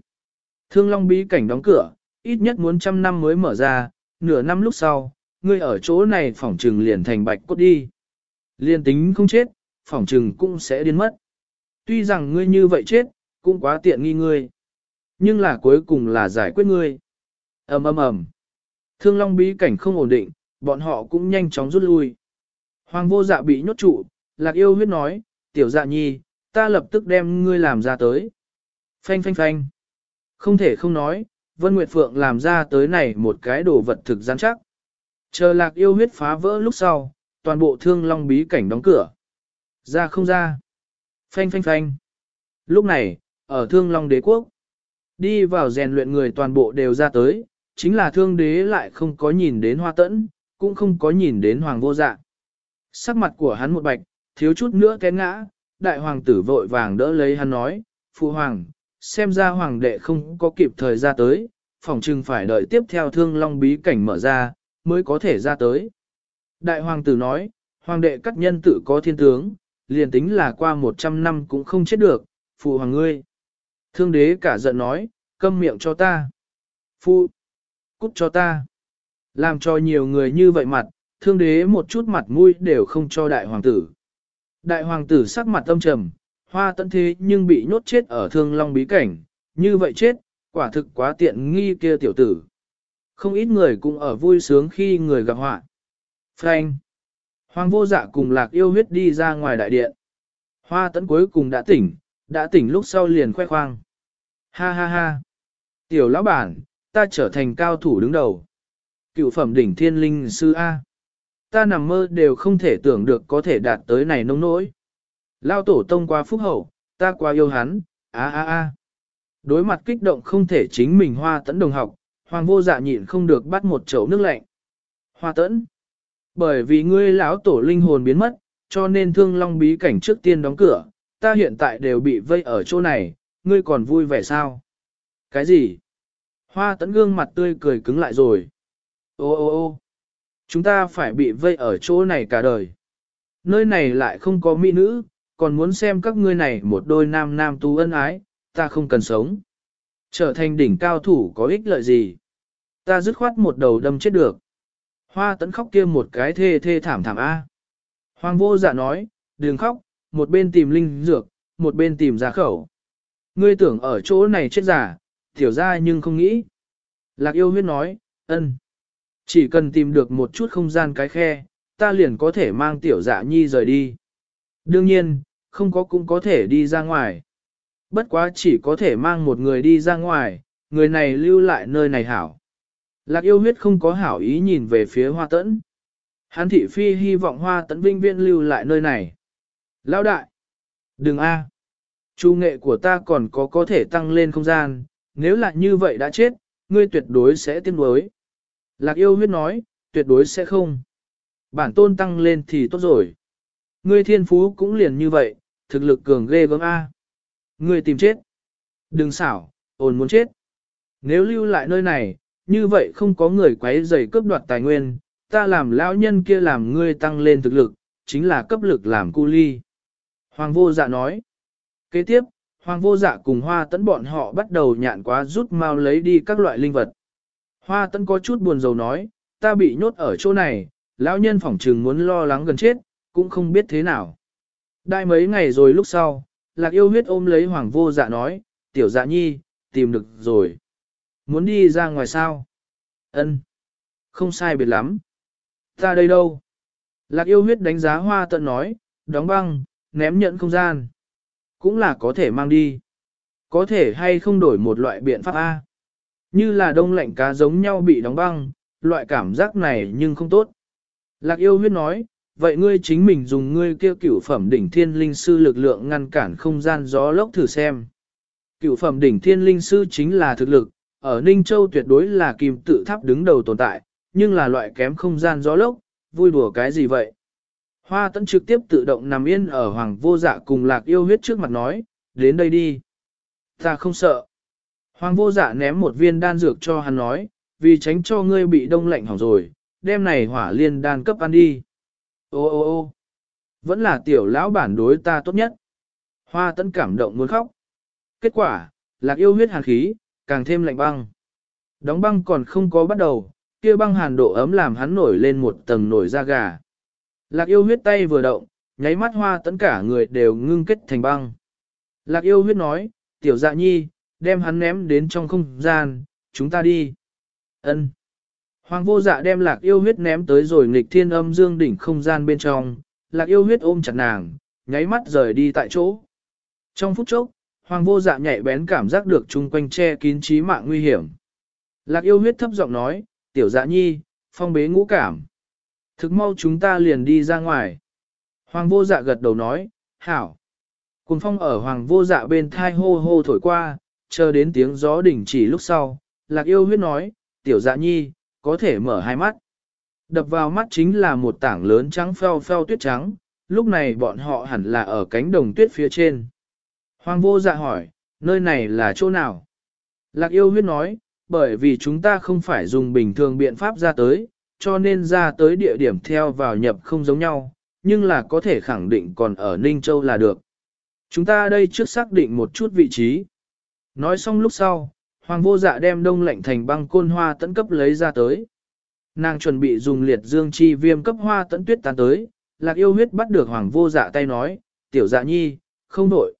Thương Long bí cảnh đóng cửa, ít nhất muốn trăm năm mới mở ra, nửa năm lúc sau, ngươi ở chỗ này phỏng trừng liền thành bạch cốt đi. Liên tính không chết, phỏng trừng cũng sẽ điên mất. Tuy rằng ngươi như vậy chết, cũng quá tiện nghi ngươi. Nhưng là cuối cùng là giải quyết ngươi. ầm ầm ầm. Thương Long bí cảnh không ổn định, bọn họ cũng nhanh chóng rút lui. Hoàng vô dạ bị nhốt trụ, lạc yêu huyết nói, tiểu dạ nhi, ta lập tức đem ngươi làm ra tới. Phanh phanh phanh. Không thể không nói, Vân Nguyệt Phượng làm ra tới này một cái đồ vật thực gian chắc. Chờ lạc yêu huyết phá vỡ lúc sau, toàn bộ thương long bí cảnh đóng cửa. Ra không ra. Phanh phanh phanh. Lúc này, ở thương long đế quốc, đi vào rèn luyện người toàn bộ đều ra tới, chính là thương đế lại không có nhìn đến hoa tẫn, cũng không có nhìn đến hoàng vô dạ. Sắc mặt của hắn một bạch, thiếu chút nữa té ngã, đại hoàng tử vội vàng đỡ lấy hắn nói, phụ hoàng, xem ra hoàng đệ không có kịp thời ra tới, phòng trừng phải đợi tiếp theo thương long bí cảnh mở ra, mới có thể ra tới. Đại hoàng tử nói, hoàng đệ cắt nhân tự có thiên tướng, liền tính là qua 100 năm cũng không chết được, phụ hoàng ngươi. Thương đế cả giận nói, câm miệng cho ta. Phụ, cút cho ta. Làm cho nhiều người như vậy mặt, thương đế một chút mặt mũi đều không cho đại hoàng tử. Đại hoàng tử sắc mặt âm trầm, hoa tận thế nhưng bị nhốt chết ở thương long bí cảnh, như vậy chết, quả thực quá tiện nghi kia tiểu tử. Không ít người cũng ở vui sướng khi người gặp họa. Frank. Hoàng vô dạ cùng lạc yêu huyết đi ra ngoài đại điện. Hoa tấn cuối cùng đã tỉnh, đã tỉnh lúc sau liền khoe khoang. Ha ha ha. Tiểu lão bản, ta trở thành cao thủ đứng đầu. Cựu phẩm đỉnh thiên linh sư A. Ta nằm mơ đều không thể tưởng được có thể đạt tới này nông nỗi. Lao tổ tông qua phúc hậu, ta qua yêu hắn, Á á á. Đối mặt kích động không thể chính mình hoa Tẫn đồng học, hoàng vô dạ nhịn không được bắt một chậu nước lạnh. Hoa Tẫn, Bởi vì ngươi lão tổ linh hồn biến mất, cho nên thương long bí cảnh trước tiên đóng cửa, ta hiện tại đều bị vây ở chỗ này, ngươi còn vui vẻ sao? Cái gì? Hoa Tẫn gương mặt tươi cười cứng lại rồi. Ô ô ô chúng ta phải bị vây ở chỗ này cả đời. Nơi này lại không có mỹ nữ, còn muốn xem các ngươi này một đôi nam nam tu ân ái, ta không cần sống. Trở thành đỉnh cao thủ có ích lợi gì? Ta dứt khoát một đầu đâm chết được. Hoa tấn khóc kia một cái thê thê thảm thảm A. Hoàng vô dạ nói, đừng khóc, một bên tìm linh dược, một bên tìm ra khẩu. Ngươi tưởng ở chỗ này chết giả, tiểu ra nhưng không nghĩ. Lạc yêu huyết nói, ân. Chỉ cần tìm được một chút không gian cái khe, ta liền có thể mang tiểu dạ nhi rời đi. Đương nhiên, không có cũng có thể đi ra ngoài. Bất quá chỉ có thể mang một người đi ra ngoài, người này lưu lại nơi này hảo. Lạc yêu huyết không có hảo ý nhìn về phía hoa tẫn. Hán thị phi hy vọng hoa tẫn vinh viên lưu lại nơi này. Lão đại! Đừng a, à. Chu nghệ của ta còn có có thể tăng lên không gian, nếu là như vậy đã chết, ngươi tuyệt đối sẽ tiếc nuối. Lạc yêu huyết nói, tuyệt đối sẽ không. Bản tôn tăng lên thì tốt rồi. Ngươi thiên phú cũng liền như vậy, thực lực cường ghê gớm A. Ngươi tìm chết. Đừng xảo, ồn muốn chết. Nếu lưu lại nơi này, như vậy không có người quấy rầy cướp đoạt tài nguyên, ta làm lão nhân kia làm ngươi tăng lên thực lực, chính là cấp lực làm cu ly. Hoàng vô dạ nói. Kế tiếp, hoàng vô dạ cùng hoa tấn bọn họ bắt đầu nhạn quá rút mau lấy đi các loại linh vật. Hoa tấn có chút buồn rầu nói, ta bị nhốt ở chỗ này, lão nhân phỏng trừng muốn lo lắng gần chết, cũng không biết thế nào. Đại mấy ngày rồi lúc sau, lạc yêu huyết ôm lấy hoàng vô dạ nói, tiểu dạ nhi, tìm được rồi. Muốn đi ra ngoài sao? Ân, Không sai biệt lắm. Ta đây đâu? Lạc yêu huyết đánh giá hoa tận nói, đóng băng, ném nhận không gian. Cũng là có thể mang đi. Có thể hay không đổi một loại biện pháp A. Như là đông lạnh cá giống nhau bị đóng băng, loại cảm giác này nhưng không tốt. Lạc yêu huyết nói, vậy ngươi chính mình dùng ngươi kia cửu phẩm đỉnh thiên linh sư lực lượng ngăn cản không gian gió lốc thử xem. Cửu phẩm đỉnh thiên linh sư chính là thực lực, ở Ninh Châu tuyệt đối là kim tự tháp đứng đầu tồn tại, nhưng là loại kém không gian gió lốc, vui đùa cái gì vậy? Hoa tấn trực tiếp tự động nằm yên ở hoàng vô dạ cùng lạc yêu huyết trước mặt nói, đến đây đi. Ta không sợ. Hoàng vô dạ ném một viên đan dược cho hắn nói, vì tránh cho ngươi bị đông lạnh hỏng rồi, đem này hỏa liên đan cấp ăn đi. Ô ô ô vẫn là tiểu lão bản đối ta tốt nhất. Hoa tấn cảm động muốn khóc. Kết quả, lạc yêu huyết hàn khí, càng thêm lạnh băng. Đóng băng còn không có bắt đầu, kia băng hàn độ ấm làm hắn nổi lên một tầng nổi da gà. Lạc yêu huyết tay vừa động, nháy mắt hoa tấn cả người đều ngưng kết thành băng. Lạc yêu huyết nói, tiểu dạ nhi, đem hắn ném đến trong không gian, chúng ta đi. Ân. Hoàng vô dạ đem lạc yêu huyết ném tới rồi nghịch thiên âm dương đỉnh không gian bên trong, lạc yêu huyết ôm chặt nàng, nháy mắt rời đi tại chỗ. Trong phút chốc, hoàng vô dạ nhạy bén cảm giác được chung quanh che kín trí mạng nguy hiểm. Lạc yêu huyết thấp giọng nói, tiểu dạ nhi, phong bế ngũ cảm. Thực mau chúng ta liền đi ra ngoài. Hoàng vô dạ gật đầu nói, hảo. Cùng phong ở hoàng vô dạ bên thai hô hô thổi qua, chờ đến tiếng gió đỉnh chỉ lúc sau. Lạc yêu huyết nói, tiểu dạ nhi, có thể mở hai mắt. Đập vào mắt chính là một tảng lớn trắng pheo pheo tuyết trắng, lúc này bọn họ hẳn là ở cánh đồng tuyết phía trên. Hoàng vô dạ hỏi, nơi này là chỗ nào? Lạc yêu huyết nói, bởi vì chúng ta không phải dùng bình thường biện pháp ra tới, cho nên ra tới địa điểm theo vào nhập không giống nhau, nhưng là có thể khẳng định còn ở Ninh Châu là được. Chúng ta đây trước xác định một chút vị trí. Nói xong lúc sau, Hoàng vô dạ đem đông lạnh thành băng côn hoa tấn cấp lấy ra tới. Nàng chuẩn bị dùng liệt dương chi viêm cấp hoa tấn tuyết tán tới, lạc yêu huyết bắt được hoàng vô dạ tay nói, tiểu dạ nhi, không đổi.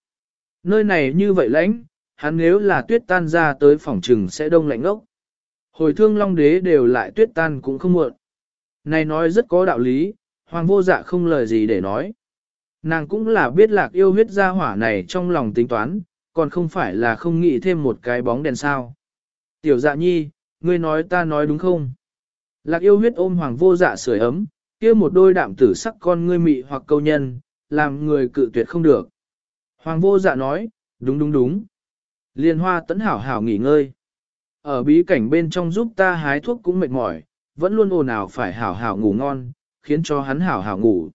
Nơi này như vậy lãnh, hắn nếu là tuyết tan ra tới phòng trừng sẽ đông lạnh ốc. Hồi thương long đế đều lại tuyết tan cũng không muộn. Này nói rất có đạo lý, hoàng vô dạ không lời gì để nói. Nàng cũng là biết lạc yêu huyết gia hỏa này trong lòng tính toán, còn không phải là không nghĩ thêm một cái bóng đèn sao. Tiểu dạ nhi, ngươi nói ta nói đúng không? Lạc yêu huyết ôm hoàng vô dạ sưởi ấm, kia một đôi đạm tử sắc con ngươi mị hoặc câu nhân, làm người cự tuyệt không được. Hoàng vô dạ nói, đúng đúng đúng. Liên hoa tấn hảo hảo nghỉ ngơi. Ở bí cảnh bên trong giúp ta hái thuốc cũng mệt mỏi, vẫn luôn ồn ào phải hảo hảo ngủ ngon, khiến cho hắn hảo hảo ngủ.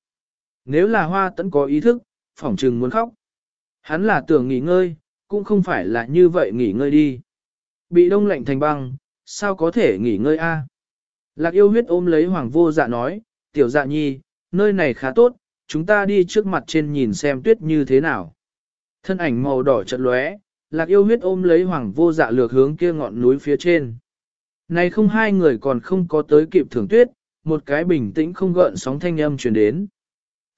Nếu là hoa tấn có ý thức, phỏng trừng muốn khóc. Hắn là tưởng nghỉ ngơi, cũng không phải là như vậy nghỉ ngơi đi. Bị đông lạnh thành băng, sao có thể nghỉ ngơi a? Lạc yêu huyết ôm lấy hoàng vô dạ nói, tiểu dạ nhi, nơi này khá tốt, chúng ta đi trước mặt trên nhìn xem tuyết như thế nào. Thân ảnh màu đỏ chợt lóe, lạc yêu huyết ôm lấy hoàng vô dạ lược hướng kia ngọn núi phía trên. Này không hai người còn không có tới kịp thưởng tuyết, một cái bình tĩnh không gợn sóng thanh âm truyền đến.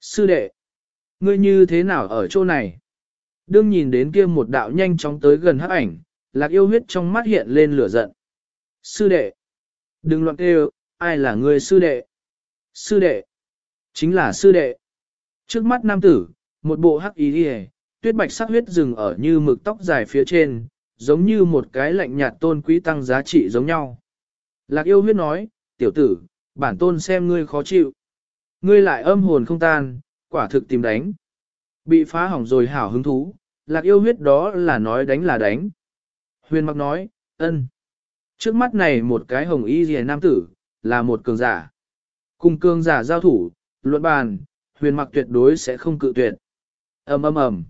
Sư đệ, ngươi như thế nào ở chỗ này? Đương nhìn đến kia một đạo nhanh chóng tới gần hắc ảnh, lạc yêu huyết trong mắt hiện lên lửa giận. Sư đệ, đừng loạn kêu, ai là người sư đệ? Sư đệ, chính là sư đệ. Trước mắt nam tử, một bộ hắc ý đi tuyết bạch sắc huyết rừng ở như mực tóc dài phía trên, giống như một cái lạnh nhạt tôn quý tăng giá trị giống nhau. Lạc yêu huyết nói, tiểu tử, bản tôn xem ngươi khó chịu. Ngươi lại âm hồn không tan, quả thực tìm đánh. Bị phá hỏng rồi hảo hứng thú, lạc yêu huyết đó là nói đánh là đánh. Huyền mặc nói, ân. Trước mắt này một cái hồng y rìa nam tử, là một cường giả. Cùng cường giả giao thủ, luận bàn, huyền mặc tuyệt đối sẽ không cự tuyệt. ầm ầm ầm.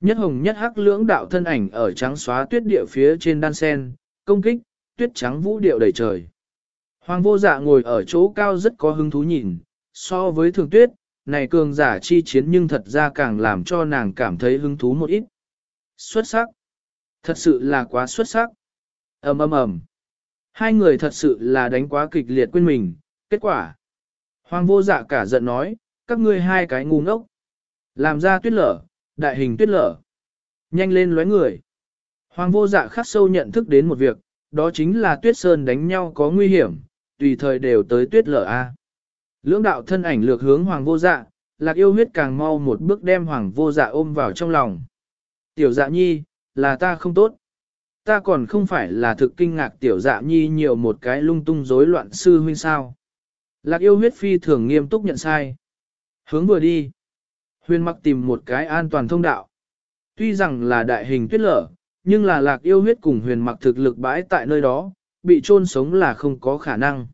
Nhất hồng nhất hắc lưỡng đạo thân ảnh ở trắng xóa tuyết địa phía trên đan sen, công kích, tuyết trắng vũ điệu đầy trời. Hoàng vô dạ ngồi ở chỗ cao rất có hứng thú nhìn, so với thường tuyết, này cường giả chi chiến nhưng thật ra càng làm cho nàng cảm thấy hứng thú một ít. Xuất sắc. Thật sự là quá xuất sắc. ầm ầm ầm. Hai người thật sự là đánh quá kịch liệt quên mình, kết quả. Hoàng vô dạ cả giận nói, các ngươi hai cái ngu ngốc. Làm ra tuyết lở, đại hình tuyết lở. Nhanh lên lóe người. Hoàng vô dạ khắc sâu nhận thức đến một việc, đó chính là tuyết sơn đánh nhau có nguy hiểm, tùy thời đều tới tuyết lở A. Lưỡng đạo thân ảnh lược hướng hoàng vô dạ, lạc yêu huyết càng mau một bước đem hoàng vô dạ ôm vào trong lòng. Tiểu dạ nhi, là ta không tốt. Ta còn không phải là thực kinh ngạc tiểu dạ nhi nhiều một cái lung tung rối loạn sư huynh sao. Lạc yêu huyết phi thường nghiêm túc nhận sai. Hướng vừa đi. Huyền mặc tìm một cái an toàn thông đạo. Tuy rằng là đại hình tuyết lở, nhưng là lạc yêu huyết cùng huyền mặc thực lực bãi tại nơi đó, bị chôn sống là không có khả năng.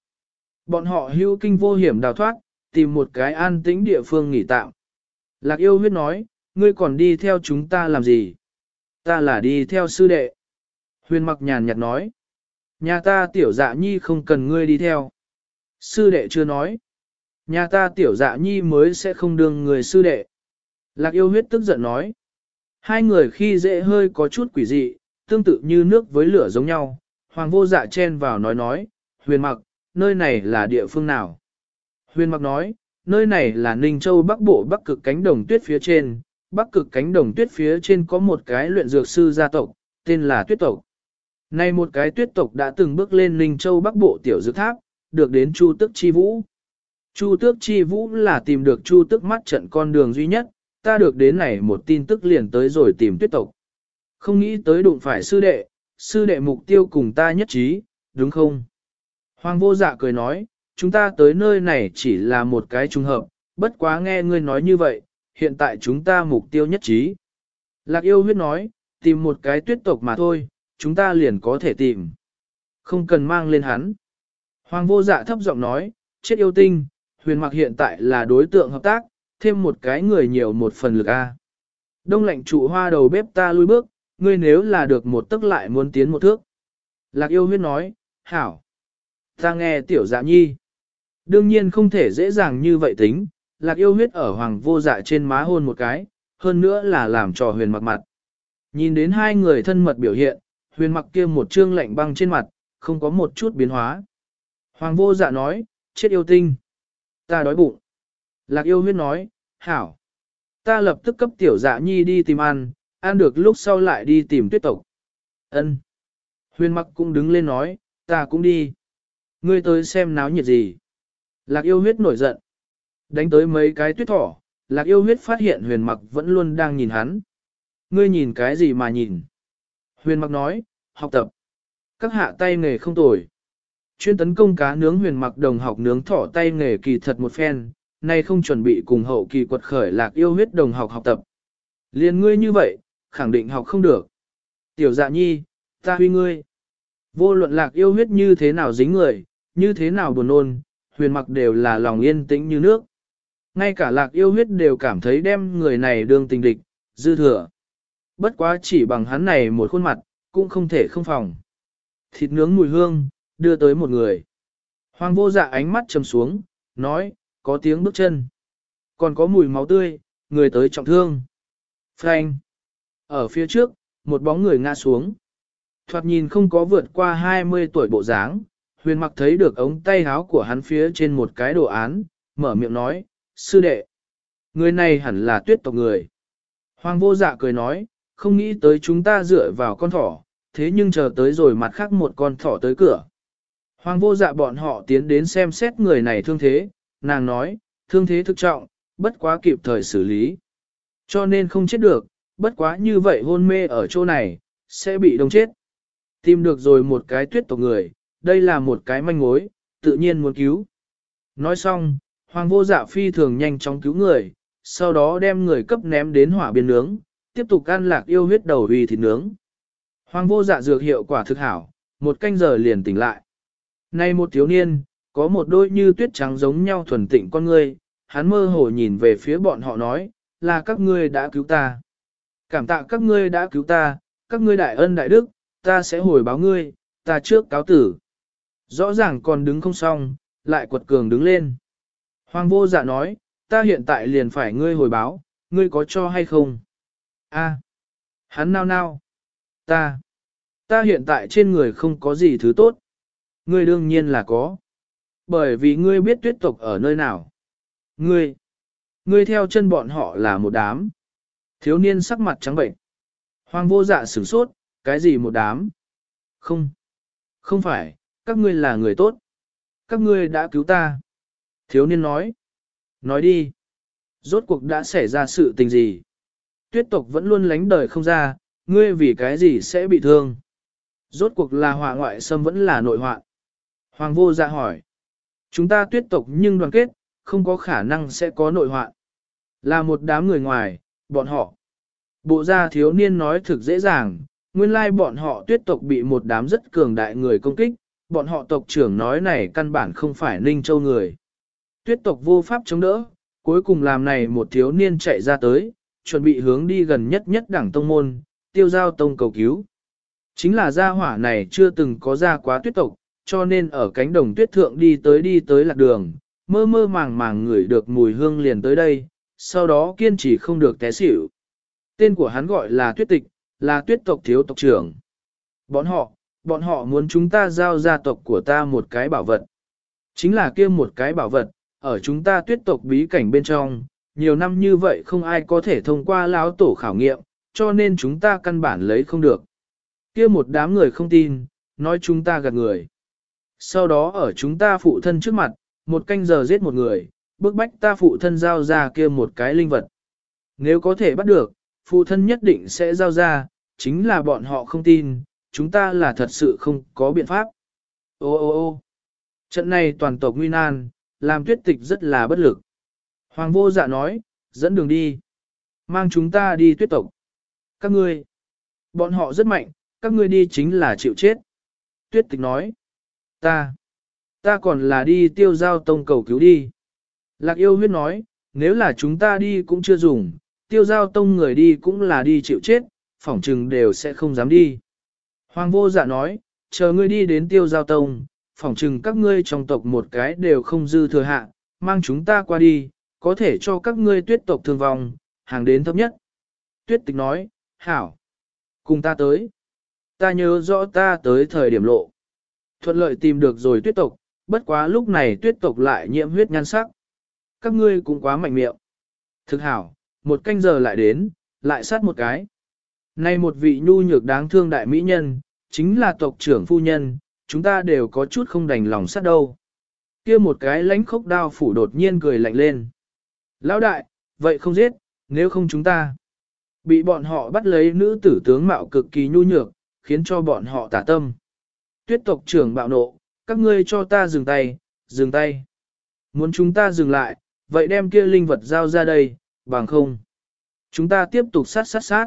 Bọn họ hưu kinh vô hiểm đào thoát, tìm một cái an tĩnh địa phương nghỉ tạm. Lạc yêu huyết nói, ngươi còn đi theo chúng ta làm gì? Ta là đi theo sư đệ. Huyền mặc nhàn nhạt nói, nhà ta tiểu dạ nhi không cần ngươi đi theo. Sư đệ chưa nói, nhà ta tiểu dạ nhi mới sẽ không đương người sư đệ. Lạc yêu huyết tức giận nói, hai người khi dễ hơi có chút quỷ dị, tương tự như nước với lửa giống nhau. Hoàng vô dạ chen vào nói nói, huyền mặc, nơi này là địa phương nào? Huyền mặc nói, nơi này là Ninh Châu Bắc Bộ Bắc cực cánh đồng tuyết phía trên, Bắc cực cánh đồng tuyết phía trên có một cái luyện dược sư gia tộc, tên là tuyết tộc. Nay một cái tuyết tộc đã từng bước lên Ninh Châu Bắc Bộ tiểu dược tháp, được đến Chu Tức Chi Vũ. Chu Tước Chi Vũ là tìm được Chu Tức mắt trận con đường duy nhất, ta được đến này một tin tức liền tới rồi tìm tuyết tộc. Không nghĩ tới đụng phải sư đệ, sư đệ mục tiêu cùng ta nhất trí, đúng không? Hoàng vô dạ cười nói, chúng ta tới nơi này chỉ là một cái trùng hợp, bất quá nghe ngươi nói như vậy, hiện tại chúng ta mục tiêu nhất trí. Lạc yêu huyết nói, tìm một cái tuyết tộc mà thôi, chúng ta liền có thể tìm. Không cần mang lên hắn. Hoàng vô dạ thấp giọng nói, chết yêu tinh, huyền mặc hiện tại là đối tượng hợp tác, thêm một cái người nhiều một phần lực A. Đông lạnh trụ hoa đầu bếp ta lui bước, ngươi nếu là được một tức lại muốn tiến một thước. Lạc yêu huyết nói, hảo. Ta nghe tiểu dạ nhi. Đương nhiên không thể dễ dàng như vậy tính, lạc yêu huyết ở hoàng vô dạ trên má hôn một cái, hơn nữa là làm trò huyền mặc mặt. Nhìn đến hai người thân mật biểu hiện, huyền mặc kia một trương lạnh băng trên mặt, không có một chút biến hóa. Hoàng vô dạ nói, chết yêu tinh. Ta đói bụng. Lạc yêu huyết nói, hảo. Ta lập tức cấp tiểu dạ nhi đi tìm ăn, ăn được lúc sau lại đi tìm tuyết tộc. Ân. Huyền mặc cũng đứng lên nói, ta cũng đi. Ngươi tới xem náo nhiệt gì. Lạc yêu huyết nổi giận. Đánh tới mấy cái tuyết thỏ, lạc yêu huyết phát hiện huyền mặc vẫn luôn đang nhìn hắn. Ngươi nhìn cái gì mà nhìn? Huyền mặc nói, học tập. Các hạ tay nghề không tồi. Chuyên tấn công cá nướng huyền mặc đồng học nướng thỏ tay nghề kỳ thật một phen, nay không chuẩn bị cùng hậu kỳ quật khởi lạc yêu huyết đồng học học tập. Liên ngươi như vậy, khẳng định học không được. Tiểu dạ nhi, ta huy ngươi. Vô luận lạc yêu huyết như thế nào dính người, như thế nào buồn nôn, huyền mặc đều là lòng yên tĩnh như nước. Ngay cả lạc yêu huyết đều cảm thấy đem người này đương tình địch, dư thừa. Bất quá chỉ bằng hắn này một khuôn mặt, cũng không thể không phòng. Thịt nướng mùi hương, đưa tới một người. Hoàng vô dạ ánh mắt trầm xuống, nói, có tiếng bước chân. Còn có mùi máu tươi, người tới trọng thương. Frank. Ở phía trước, một bóng người ngã xuống. Thoạt nhìn không có vượt qua 20 tuổi bộ dáng, huyền mặc thấy được ống tay áo của hắn phía trên một cái đồ án, mở miệng nói, sư đệ. Người này hẳn là tuyết tộc người. Hoàng vô dạ cười nói, không nghĩ tới chúng ta dựa vào con thỏ, thế nhưng chờ tới rồi mặt khác một con thỏ tới cửa. Hoàng vô dạ bọn họ tiến đến xem xét người này thương thế, nàng nói, thương thế thực trọng, bất quá kịp thời xử lý. Cho nên không chết được, bất quá như vậy hôn mê ở chỗ này, sẽ bị đông chết. Tìm được rồi một cái tuyết tộc người, đây là một cái manh mối, tự nhiên muốn cứu. Nói xong, hoàng vô dạ phi thường nhanh chóng cứu người, sau đó đem người cấp ném đến hỏa biên nướng, tiếp tục ăn lạc yêu huyết đầu vì thịt nướng. Hoàng vô dạ dược hiệu quả thực hảo, một canh giờ liền tỉnh lại. Nay một thiếu niên, có một đôi như tuyết trắng giống nhau thuần tịnh con ngươi, hắn mơ hồ nhìn về phía bọn họ nói, là các ngươi đã cứu ta. Cảm tạ các ngươi đã cứu ta, các ngươi đại ân đại đức, ta sẽ hồi báo ngươi, ta trước cáo tử. Rõ ràng còn đứng không xong, lại quật cường đứng lên. Hoàng vô dạ nói, ta hiện tại liền phải ngươi hồi báo, ngươi có cho hay không? A, hắn nao nao. Ta, ta hiện tại trên người không có gì thứ tốt. Ngươi đương nhiên là có. Bởi vì ngươi biết tuyết tộc ở nơi nào. Ngươi, ngươi theo chân bọn họ là một đám. Thiếu niên sắc mặt trắng bệnh. Hoàng vô dạ sửng sốt, cái gì một đám? Không, không phải, các ngươi là người tốt. Các ngươi đã cứu ta. Thiếu niên nói. Nói đi. Rốt cuộc đã xảy ra sự tình gì? Tuyết tộc vẫn luôn lánh đời không ra, ngươi vì cái gì sẽ bị thương? Rốt cuộc là họa ngoại xâm vẫn là nội họa. Hoàng vô dạ hỏi. Chúng ta tuyết tộc nhưng đoàn kết, không có khả năng sẽ có nội họa. Là một đám người ngoài, bọn họ. Bộ gia thiếu niên nói thực dễ dàng, nguyên lai bọn họ tuyết tộc bị một đám rất cường đại người công kích, bọn họ tộc trưởng nói này căn bản không phải Ninh Châu người. Tuyết tộc vô pháp chống đỡ, cuối cùng làm này một thiếu niên chạy ra tới, chuẩn bị hướng đi gần nhất nhất đảng tông môn, tiêu giao tông cầu cứu. Chính là gia hỏa này chưa từng có ra quá tuyết tộc, cho nên ở cánh đồng tuyết thượng đi tới đi tới lạc đường, mơ mơ màng màng ngửi được mùi hương liền tới đây, sau đó kiên trì không được té xỉu. Tên của hắn gọi là tuyết tịch, là tuyết tộc thiếu tộc trưởng. Bọn họ, bọn họ muốn chúng ta giao gia tộc của ta một cái bảo vật. Chính là kia một cái bảo vật, ở chúng ta tuyết tộc bí cảnh bên trong, nhiều năm như vậy không ai có thể thông qua lão tổ khảo nghiệm, cho nên chúng ta căn bản lấy không được. Kia một đám người không tin, nói chúng ta gạt người. Sau đó ở chúng ta phụ thân trước mặt, một canh giờ giết một người, bức bách ta phụ thân giao ra kia một cái linh vật. Nếu có thể bắt được, phụ thân nhất định sẽ giao ra, chính là bọn họ không tin, chúng ta là thật sự không có biện pháp. Ô ô ô trận này toàn tộc nguy nan, làm tuyết tịch rất là bất lực. Hoàng vô dạ nói, dẫn đường đi. Mang chúng ta đi tuyết tộc. Các ngươi, bọn họ rất mạnh, các ngươi đi chính là chịu chết. Tuyết tịch nói, ta, ta còn là đi tiêu giao tông cầu cứu đi. Lạc yêu huyết nói, nếu là chúng ta đi cũng chưa dùng, tiêu giao tông người đi cũng là đi chịu chết, phỏng trừng đều sẽ không dám đi. Hoàng vô dạ nói, chờ ngươi đi đến tiêu giao tông, phỏng trừng các ngươi trong tộc một cái đều không dư thừa hạ, mang chúng ta qua đi, có thể cho các ngươi tuyết tộc thương vong, hàng đến thấp nhất. Tuyết tịch nói, hảo, cùng ta tới. Ta nhớ rõ ta tới thời điểm lộ. Thuận lợi tìm được rồi tuyết tộc, bất quá lúc này tuyết tộc lại nhiễm huyết nhan sắc. Các ngươi cũng quá mạnh miệng. Thực hảo, một canh giờ lại đến, lại sát một cái. Nay một vị nhu nhược đáng thương đại mỹ nhân, chính là tộc trưởng phu nhân, chúng ta đều có chút không đành lòng sát đâu. kia một cái lãnh khốc đao phủ đột nhiên cười lạnh lên. Lão đại, vậy không giết, nếu không chúng ta. Bị bọn họ bắt lấy nữ tử tướng mạo cực kỳ nhu nhược, khiến cho bọn họ tả tâm. Tuyết tộc trưởng bạo nộ, các ngươi cho ta dừng tay, dừng tay. Muốn chúng ta dừng lại, vậy đem kia linh vật giao ra đây, bằng không. Chúng ta tiếp tục sát sát sát.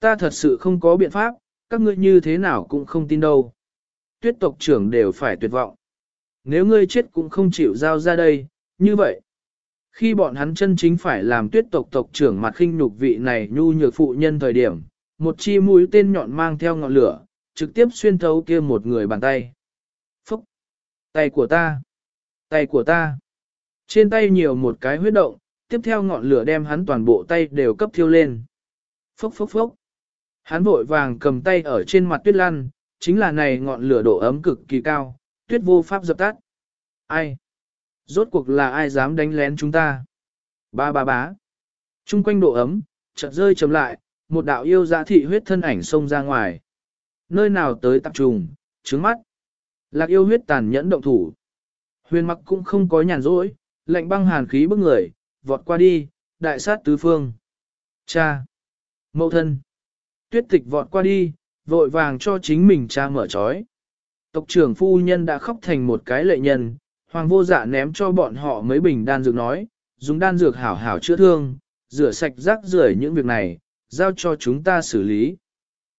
Ta thật sự không có biện pháp, các ngươi như thế nào cũng không tin đâu. Tuyết tộc trưởng đều phải tuyệt vọng. Nếu ngươi chết cũng không chịu giao ra đây, như vậy. Khi bọn hắn chân chính phải làm tuyết tộc tộc trưởng mặt khinh nhục vị này nhu nhược phụ nhân thời điểm, một chi mũi tên nhọn mang theo ngọn lửa, trực tiếp xuyên thấu kia một người bàn tay. Phúc! Tay của ta! Tay của ta! Trên tay nhiều một cái huyết động, tiếp theo ngọn lửa đem hắn toàn bộ tay đều cấp thiêu lên. Phốc phốc phốc! Hắn vội vàng cầm tay ở trên mặt tuyết lăn, chính là này ngọn lửa độ ấm cực kỳ cao, tuyết vô pháp dập tắt. Ai? Rốt cuộc là ai dám đánh lén chúng ta? Ba ba bá. Trung quanh độ ấm, chợt rơi chấm lại, một đạo yêu giá thị huyết thân ảnh xông ra ngoài. Nơi nào tới tập trùng, trứng mắt. Lạc yêu huyết tàn nhẫn động thủ. Huyền mặc cũng không có nhàn rỗi, lạnh băng hàn khí bức người, vọt qua đi, đại sát tứ phương. Cha! Mậu thân! Tuyết tịch vọt qua đi, vội vàng cho chính mình cha mở trói. Tộc trưởng phu nhân đã khóc thành một cái lệ nhân, hoàng vô dạ ném cho bọn họ mấy bình đan dược nói, dùng đan dược hảo hảo chữa thương, rửa sạch rác rưởi những việc này, giao cho chúng ta xử lý.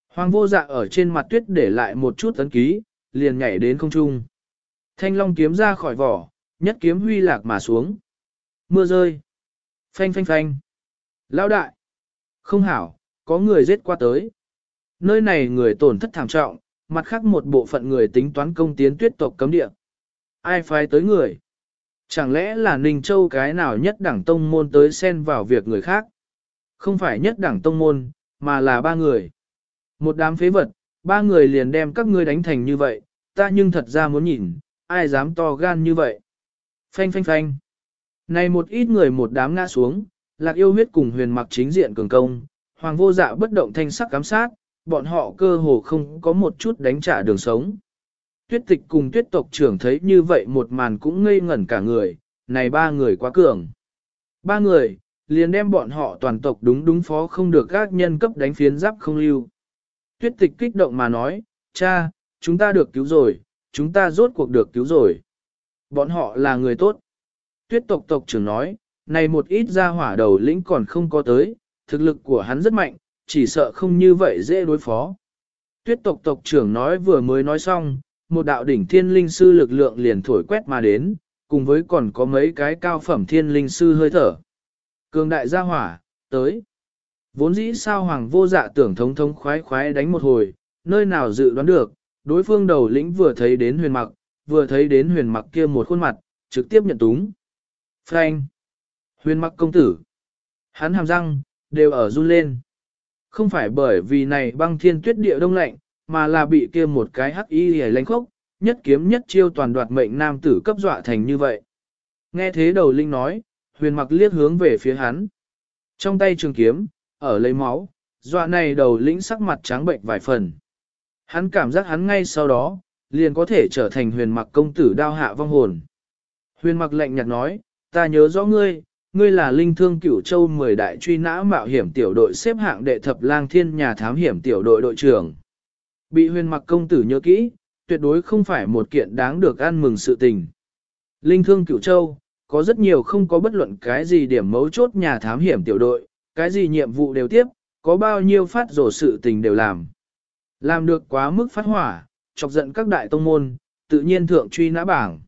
Hoàng vô dạ ở trên mặt tuyết để lại một chút tấn ký, liền nhảy đến không trung. Thanh long kiếm ra khỏi vỏ, nhất kiếm huy lạc mà xuống. Mưa rơi. Phanh phanh phanh. Lão đại. Không hảo, có người giết qua tới. Nơi này người tổn thất thảm trọng, mặt khác một bộ phận người tính toán công tiến tuyết tộc cấm địa. Ai phái tới người? Chẳng lẽ là Ninh Châu cái nào nhất đẳng tông môn tới xen vào việc người khác? Không phải nhất đẳng tông môn, mà là ba người. Một đám phế vật, ba người liền đem các ngươi đánh thành như vậy, ta nhưng thật ra muốn nhìn, ai dám to gan như vậy. Phanh phanh phanh. Này một ít người một đám ngã xuống, lạc yêu huyết cùng huyền mặc chính diện cường công, hoàng vô dạ bất động thanh sắc cám sát, bọn họ cơ hồ không có một chút đánh trả đường sống. Tuyết tịch cùng tuyết tộc trưởng thấy như vậy một màn cũng ngây ngẩn cả người, này ba người quá cường. Ba người, liền đem bọn họ toàn tộc đúng đúng phó không được các nhân cấp đánh phiến giáp không lưu. Tuyết tịch kích động mà nói, cha, chúng ta được cứu rồi, chúng ta rốt cuộc được cứu rồi. Bọn họ là người tốt. Tuyết tộc tộc trưởng nói, này một ít ra hỏa đầu lĩnh còn không có tới, thực lực của hắn rất mạnh, chỉ sợ không như vậy dễ đối phó. Tuyết tộc tộc trưởng nói vừa mới nói xong, một đạo đỉnh thiên linh sư lực lượng liền thổi quét mà đến, cùng với còn có mấy cái cao phẩm thiên linh sư hơi thở. Cường đại gia hỏa, tới. Vốn dĩ sao hoàng vô dạ tưởng thống thống khoái khoái đánh một hồi, nơi nào dự đoán được, đối phương đầu lĩnh vừa thấy đến huyền mặc, vừa thấy đến huyền mặc kia một khuôn mặt, trực tiếp nhận túng. Frank! Huyền mặc công tử! Hắn hàm răng, đều ở run lên. Không phải bởi vì này băng thiên tuyết địa đông lạnh, mà là bị kia một cái hắc y hề lánh khốc, nhất kiếm nhất chiêu toàn đoạt mệnh nam tử cấp dọa thành như vậy. Nghe thế đầu linh nói, huyền mặc liếc hướng về phía hắn. Trong tay trường kiếm, ở lấy máu, dọa này đầu lĩnh sắc mặt trắng bệnh vài phần. Hắn cảm giác hắn ngay sau đó, liền có thể trở thành huyền mặc công tử đao hạ vong hồn. Huyền mặc lạnh nhạt nói, ta nhớ rõ ngươi, ngươi là linh thương cửu châu 10 đại truy nã mạo hiểm tiểu đội xếp hạng đệ thập lang thiên nhà thám hiểm tiểu đội đội trưởng. Bị huyền mặc công tử nhớ kỹ, tuyệt đối không phải một kiện đáng được ăn mừng sự tình. Linh thương cửu châu, có rất nhiều không có bất luận cái gì điểm mấu chốt nhà thám hiểm tiểu đội, cái gì nhiệm vụ đều tiếp, có bao nhiêu phát rổ sự tình đều làm. Làm được quá mức phát hỏa, chọc giận các đại tông môn, tự nhiên thượng truy nã bảng.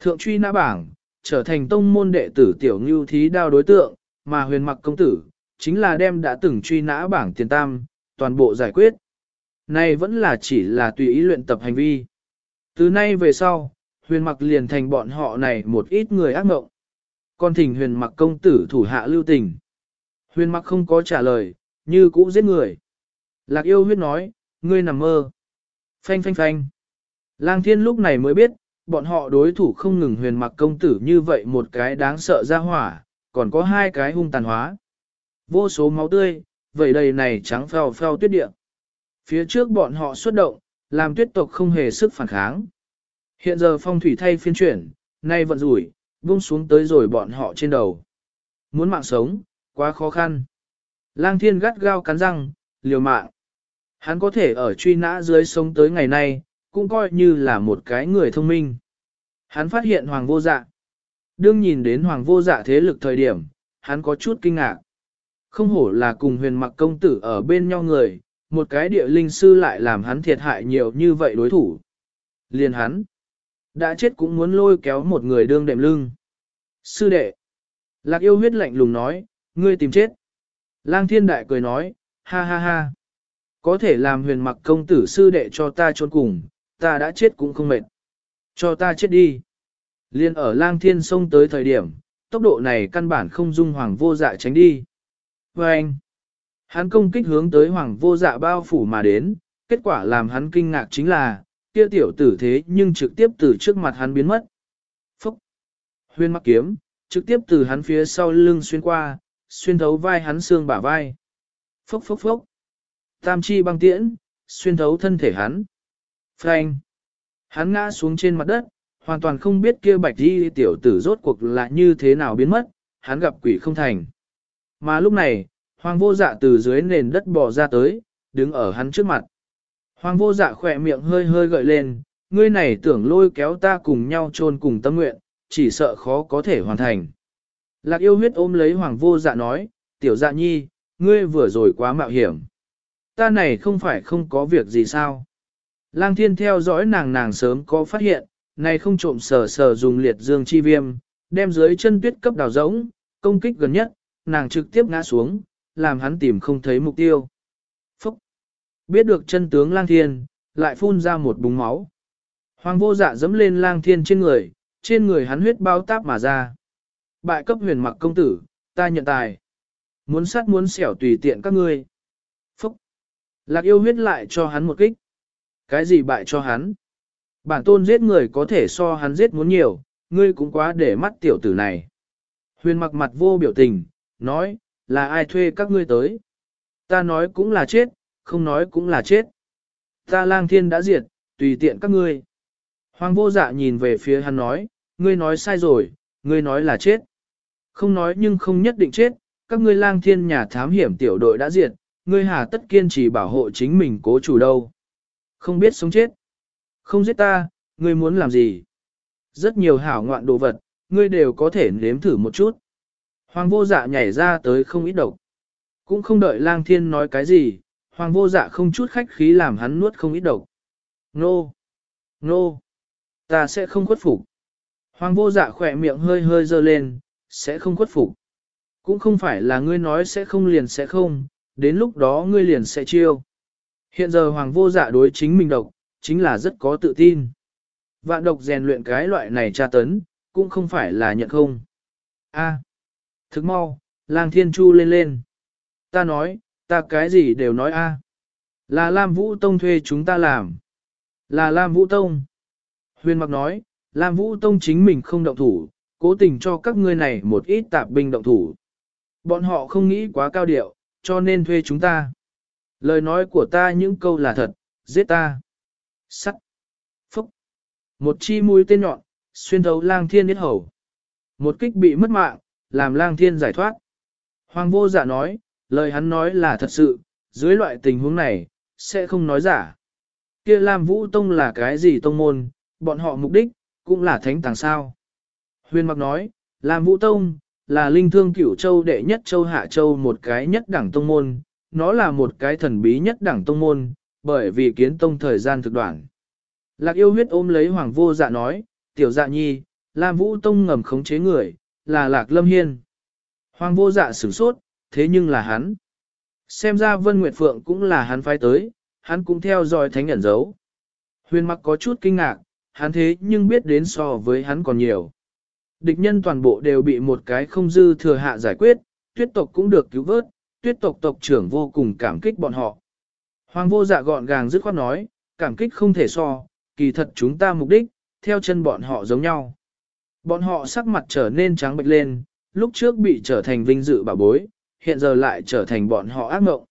Thượng truy nã bảng, trở thành tông môn đệ tử tiểu ngưu thí đao đối tượng, mà huyền mặc công tử, chính là đem đã từng truy nã bảng tiền tam, toàn bộ giải quyết. Này vẫn là chỉ là tùy ý luyện tập hành vi. Từ nay về sau, huyền mặc liền thành bọn họ này một ít người ác mộng. Còn thỉnh huyền mặc công tử thủ hạ lưu tình. Huyền mặc không có trả lời, như cũ giết người. Lạc yêu huyết nói, ngươi nằm mơ. Phanh phanh phanh. Lang thiên lúc này mới biết, bọn họ đối thủ không ngừng huyền mặc công tử như vậy một cái đáng sợ ra hỏa, còn có hai cái hung tàn hóa. Vô số máu tươi, vậy đầy này trắng phèo phèo tuyết địa. Phía trước bọn họ xuất động, làm tuyết tộc không hề sức phản kháng. Hiện giờ phong thủy thay phiên chuyển, nay vận rủi, buông xuống tới rồi bọn họ trên đầu. Muốn mạng sống, quá khó khăn. Lang thiên gắt gao cắn răng, liều mạng. Hắn có thể ở truy nã dưới sống tới ngày nay, cũng coi như là một cái người thông minh. Hắn phát hiện hoàng vô dạ. Đương nhìn đến hoàng vô dạ thế lực thời điểm, hắn có chút kinh ngạc. Không hổ là cùng huyền mặc công tử ở bên nhau người, một cái địa linh sư lại làm hắn thiệt hại nhiều như vậy đối thủ. Liền hắn, đã chết cũng muốn lôi kéo một người đương đệm lưng. Sư đệ, lạc yêu huyết lạnh lùng nói, ngươi tìm chết. Lang thiên đại cười nói, ha ha ha. Có thể làm huyền mặc công tử sư đệ cho ta trốn cùng, ta đã chết cũng không mệt. Cho ta chết đi. Liên ở lang thiên sông tới thời điểm, tốc độ này căn bản không dung hoàng vô dạ tránh đi. Và anh, hắn công kích hướng tới hoàng vô dạ bao phủ mà đến, kết quả làm hắn kinh ngạc chính là, kia tiểu tử thế nhưng trực tiếp từ trước mặt hắn biến mất. Phúc! Huyên mắc kiếm, trực tiếp từ hắn phía sau lưng xuyên qua, xuyên thấu vai hắn xương bả vai. Phúc phúc phúc! Tam chi băng tiễn, xuyên thấu thân thể hắn. Frank! Hắn ngã xuống trên mặt đất, hoàn toàn không biết kia bạch đi tiểu tử rốt cuộc là như thế nào biến mất, hắn gặp quỷ không thành. Mà lúc này, hoàng vô dạ từ dưới nền đất bò ra tới, đứng ở hắn trước mặt. Hoàng vô dạ khỏe miệng hơi hơi gợi lên, ngươi này tưởng lôi kéo ta cùng nhau chôn cùng tâm nguyện, chỉ sợ khó có thể hoàn thành. Lạc yêu huyết ôm lấy hoàng vô dạ nói, tiểu dạ nhi, ngươi vừa rồi quá mạo hiểm. Ta này không phải không có việc gì sao. Lang thiên theo dõi nàng nàng sớm có phát hiện, này không trộm sờ sờ dùng liệt dương chi viêm, đem dưới chân tuyết cấp đào rỗng, công kích gần nhất, nàng trực tiếp ngã xuống, làm hắn tìm không thấy mục tiêu. Phúc! Biết được chân tướng lang thiên, lại phun ra một búng máu. Hoàng vô dạ dẫm lên lang thiên trên người, trên người hắn huyết bao táp mà ra. Bại cấp huyền mặc công tử, ta nhận tài. Muốn sát muốn xẻo tùy tiện các ngươi. Phúc! Lạc yêu huyết lại cho hắn một kích. Cái gì bại cho hắn? Bản tôn giết người có thể so hắn giết muốn nhiều, ngươi cũng quá để mắt tiểu tử này. Huyền mặc mặt vô biểu tình, nói, là ai thuê các ngươi tới? Ta nói cũng là chết, không nói cũng là chết. Ta lang thiên đã diệt, tùy tiện các ngươi. Hoàng vô dạ nhìn về phía hắn nói, ngươi nói sai rồi, ngươi nói là chết. Không nói nhưng không nhất định chết, các ngươi lang thiên nhà thám hiểm tiểu đội đã diệt, ngươi hà tất kiên trì bảo hộ chính mình cố chủ đâu. Không biết sống chết. Không giết ta, ngươi muốn làm gì? Rất nhiều hảo ngoạn đồ vật, ngươi đều có thể nếm thử một chút. Hoàng vô dạ nhảy ra tới không ít độc. Cũng không đợi lang thiên nói cái gì, hoàng vô dạ không chút khách khí làm hắn nuốt không ít độc. Nô! Nô! Ta sẽ không khuất phục. Hoàng vô dạ khỏe miệng hơi hơi dơ lên, sẽ không khuất phục. Cũng không phải là ngươi nói sẽ không liền sẽ không, đến lúc đó ngươi liền sẽ chiêu. Hiện giờ hoàng vô dạ đối chính mình độc, chính là rất có tự tin. Vạn độc rèn luyện cái loại này tra tấn, cũng không phải là nhận không. A, thức mau, lang thiên chu lên lên. Ta nói, ta cái gì đều nói a. Là Lam Vũ Tông thuê chúng ta làm. Là Lam Vũ Tông. Huyền mặc nói, Lam Vũ Tông chính mình không động thủ, cố tình cho các ngươi này một ít tạp binh động thủ. Bọn họ không nghĩ quá cao điệu, cho nên thuê chúng ta. Lời nói của ta những câu là thật, giết ta. Sắt. Phúc. Một chi mũi tên nhọn, xuyên thấu lang thiên yết hầu. Một kích bị mất mạng, làm lang thiên giải thoát. Hoàng vô giả nói, lời hắn nói là thật sự, dưới loại tình huống này, sẽ không nói giả. Kia Lam Vũ Tông là cái gì tông môn, bọn họ mục đích, cũng là thánh tàng sao. Huyền mặc nói, Lam Vũ Tông, là linh thương cửu châu đệ nhất châu hạ châu một cái nhất đẳng tông môn, nó là một cái thần bí nhất đẳng tông môn, bởi vì kiến tông thời gian thực đoạn. Lạc yêu huyết ôm lấy hoàng vô dạ nói, tiểu dạ nhi, Lam Vũ Tông ngầm khống chế người, là Lạc Lâm Hiên. Hoàng vô dạ sửng sốt, thế nhưng là hắn. Xem ra Vân Nguyệt Phượng cũng là hắn phái tới, hắn cũng theo dõi thánh ẩn dấu. Huyền mặc có chút kinh ngạc, hắn thế nhưng biết đến so với hắn còn nhiều. Địch nhân toàn bộ đều bị một cái không dư thừa hạ giải quyết, tuyết tộc cũng được cứu vớt, tuyết tộc tộc trưởng vô cùng cảm kích bọn họ. Hoàng vô dạ gọn gàng dứt khoát nói, cảm kích không thể so, kỳ thật chúng ta mục đích, theo chân bọn họ giống nhau. Bọn họ sắc mặt trở nên trắng bệch lên, lúc trước bị trở thành vinh dự bảo bối, hiện giờ lại trở thành bọn họ ác mộng.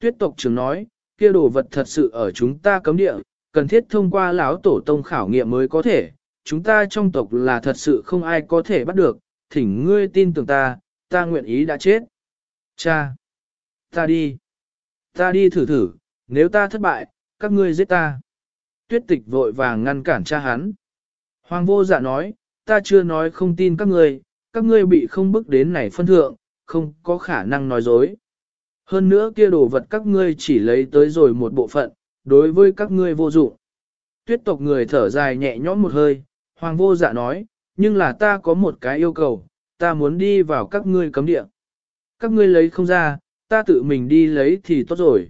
Tuyết tộc trưởng nói, kia đồ vật thật sự ở chúng ta cấm địa, cần thiết thông qua lão tổ tông khảo nghiệm mới có thể, chúng ta trong tộc là thật sự không ai có thể bắt được, thỉnh ngươi tin tưởng ta, ta nguyện ý đã chết. Cha! Ta đi! Ta đi thử thử, nếu ta thất bại, các ngươi giết ta. Tuyết tịch vội vàng ngăn cản cha hắn. Hoàng vô dạ nói, ta chưa nói không tin các ngươi, các ngươi bị không bức đến này phân thượng, không có khả năng nói dối. Hơn nữa kia đồ vật các ngươi chỉ lấy tới rồi một bộ phận, đối với các ngươi vô dụng. Tuyết tộc người thở dài nhẹ nhõm một hơi, hoàng vô dạ nói, nhưng là ta có một cái yêu cầu, ta muốn đi vào các ngươi cấm địa. Các ngươi lấy không ra, ta tự mình đi lấy thì tốt rồi.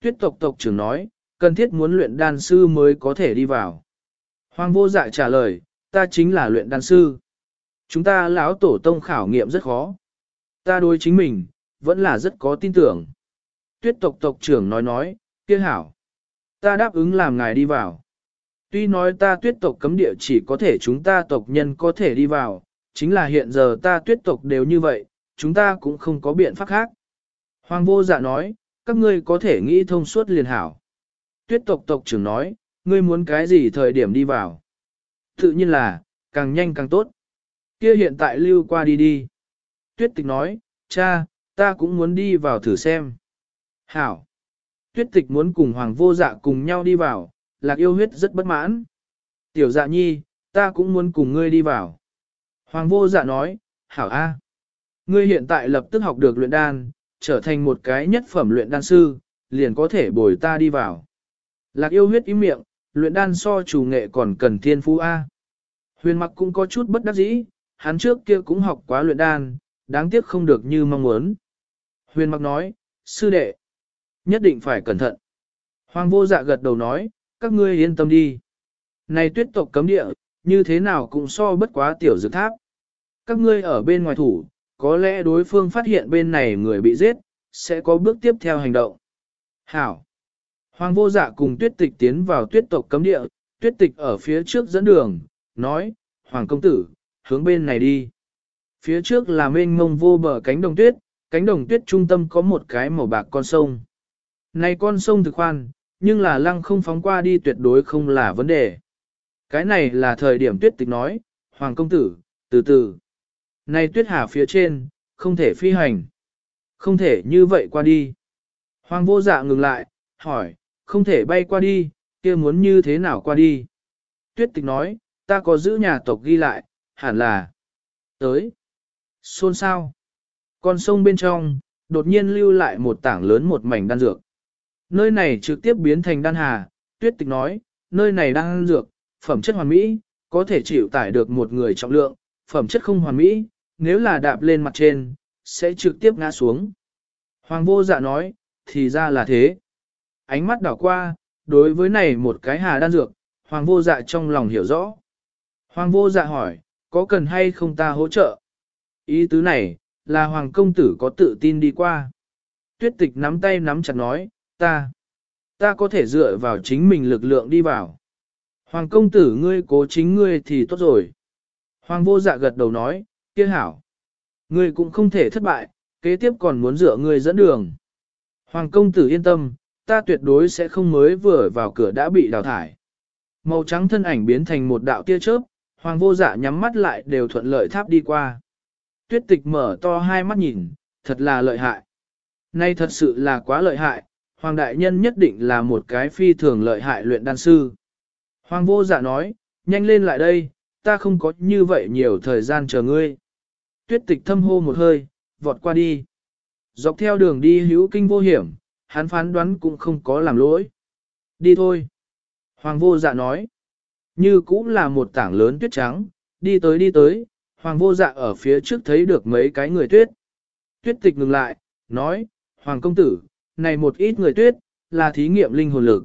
Tuyết tộc tộc trưởng nói, cần thiết muốn luyện đan sư mới có thể đi vào. Hoàng vô dạ trả lời, ta chính là luyện đan sư. Chúng ta lão tổ tông khảo nghiệm rất khó. Ta đối chính mình, vẫn là rất có tin tưởng. Tuyết tộc tộc trưởng nói nói, kia hảo. Ta đáp ứng làm ngài đi vào. Tuy nói ta tuyết tộc cấm địa chỉ có thể chúng ta tộc nhân có thể đi vào, chính là hiện giờ ta tuyết tộc đều như vậy, chúng ta cũng không có biện pháp khác. Hoàng vô dạ nói, các ngươi có thể nghĩ thông suốt liền hảo. Tuyết tộc tộc trưởng nói, ngươi muốn cái gì thời điểm đi vào. Tự nhiên là, càng nhanh càng tốt. Kia hiện tại lưu qua đi đi. Tuyết tịch nói, cha, ta cũng muốn đi vào thử xem. Hảo. Tuyết tịch muốn cùng hoàng vô dạ cùng nhau đi vào, lạc yêu huyết rất bất mãn. Tiểu dạ nhi, ta cũng muốn cùng ngươi đi vào. Hoàng vô dạ nói, hảo a, Ngươi hiện tại lập tức học được luyện đan, trở thành một cái nhất phẩm luyện đan sư, liền có thể bồi ta đi vào. Lạc yêu huyết ý miệng, luyện đan so chủ nghệ còn cần thiên phú A. Huyền mặc cũng có chút bất đắc dĩ, hắn trước kia cũng học quá luyện đan, đáng tiếc không được như mong muốn. Huyền mặc nói, sư đệ, nhất định phải cẩn thận. Hoàng vô dạ gật đầu nói, các ngươi yên tâm đi. Này tuyết tộc cấm địa, như thế nào cũng so bất quá tiểu dược tháp. Các ngươi ở bên ngoài thủ, có lẽ đối phương phát hiện bên này người bị giết, sẽ có bước tiếp theo hành động. Hảo! Hoàng vô dạ cùng tuyết tịch tiến vào tuyết tộc cấm địa, tuyết tịch ở phía trước dẫn đường, nói, Hoàng công tử, hướng bên này đi. Phía trước là mênh mông vô bờ cánh đồng tuyết, cánh đồng tuyết trung tâm có một cái màu bạc con sông. Này con sông thực khoan, nhưng là lăng không phóng qua đi tuyệt đối không là vấn đề. Cái này là thời điểm tuyết tịch nói, Hoàng công tử, từ từ. Này tuyết hà phía trên, không thể phi hành. Không thể như vậy qua đi. Hoàng vô dạ ngừng lại, hỏi, không thể bay qua đi, kia muốn như thế nào qua đi. Tuyết tịch nói, ta có giữ nhà tộc ghi lại, hẳn là tới. Xôn sao? Con sông bên trong, đột nhiên lưu lại một tảng lớn một mảnh đan dược. Nơi này trực tiếp biến thành đan hà, tuyết tịch nói, nơi này đan dược, phẩm chất hoàn mỹ, có thể chịu tải được một người trọng lượng, phẩm chất không hoàn mỹ, nếu là đạp lên mặt trên, sẽ trực tiếp ngã xuống. Hoàng vô dạ nói, thì ra là thế. Ánh mắt đảo qua, đối với này một cái hà đan dược, hoàng vô dạ trong lòng hiểu rõ. Hoàng vô dạ hỏi, có cần hay không ta hỗ trợ? Ý tứ này, là hoàng công tử có tự tin đi qua. Tuyết tịch nắm tay nắm chặt nói, ta, ta có thể dựa vào chính mình lực lượng đi vào. Hoàng công tử ngươi cố chính ngươi thì tốt rồi. Hoàng vô dạ gật đầu nói, kia hảo. Ngươi cũng không thể thất bại, kế tiếp còn muốn dựa ngươi dẫn đường. Hoàng công tử yên tâm, ta tuyệt đối sẽ không mới vừa vào cửa đã bị đào thải. Màu trắng thân ảnh biến thành một đạo tia chớp, hoàng vô dạ nhắm mắt lại đều thuận lợi tháp đi qua. Tuyết tịch mở to hai mắt nhìn, thật là lợi hại. Nay thật sự là quá lợi hại, hoàng đại nhân nhất định là một cái phi thường lợi hại luyện đan sư. Hoàng vô dạ nói, nhanh lên lại đây, ta không có như vậy nhiều thời gian chờ ngươi. Tuyết tịch thâm hô một hơi, vọt qua đi. Dọc theo đường đi hữu kinh vô hiểm, hắn phán đoán cũng không có làm lỗi. Đi thôi. Hoàng vô dạ nói. Như cũng là một tảng lớn tuyết trắng, đi tới đi tới, hoàng vô dạ ở phía trước thấy được mấy cái người tuyết. Tuyết tịch ngừng lại, nói, Hoàng công tử, này một ít người tuyết, là thí nghiệm linh hồn lực.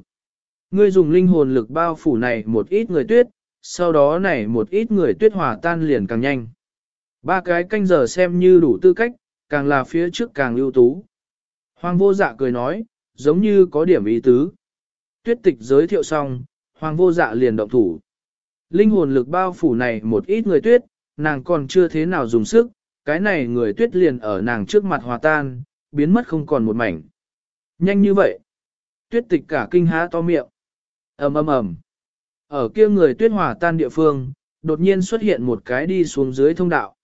Ngươi dùng linh hồn lực bao phủ này một ít người tuyết, sau đó này một ít người tuyết hòa tan liền càng nhanh. Ba cái canh giờ xem như đủ tư cách, càng là phía trước càng ưu tú. Hoàng vô dạ cười nói, giống như có điểm ý tứ. Tuyết tịch giới thiệu xong, hoàng vô dạ liền động thủ. Linh hồn lực bao phủ này một ít người tuyết, nàng còn chưa thế nào dùng sức, cái này người tuyết liền ở nàng trước mặt hòa tan, biến mất không còn một mảnh. Nhanh như vậy, tuyết tịch cả kinh há to miệng. ầm ầm ầm. Ở kia người tuyết hòa tan địa phương, đột nhiên xuất hiện một cái đi xuống dưới thông đạo.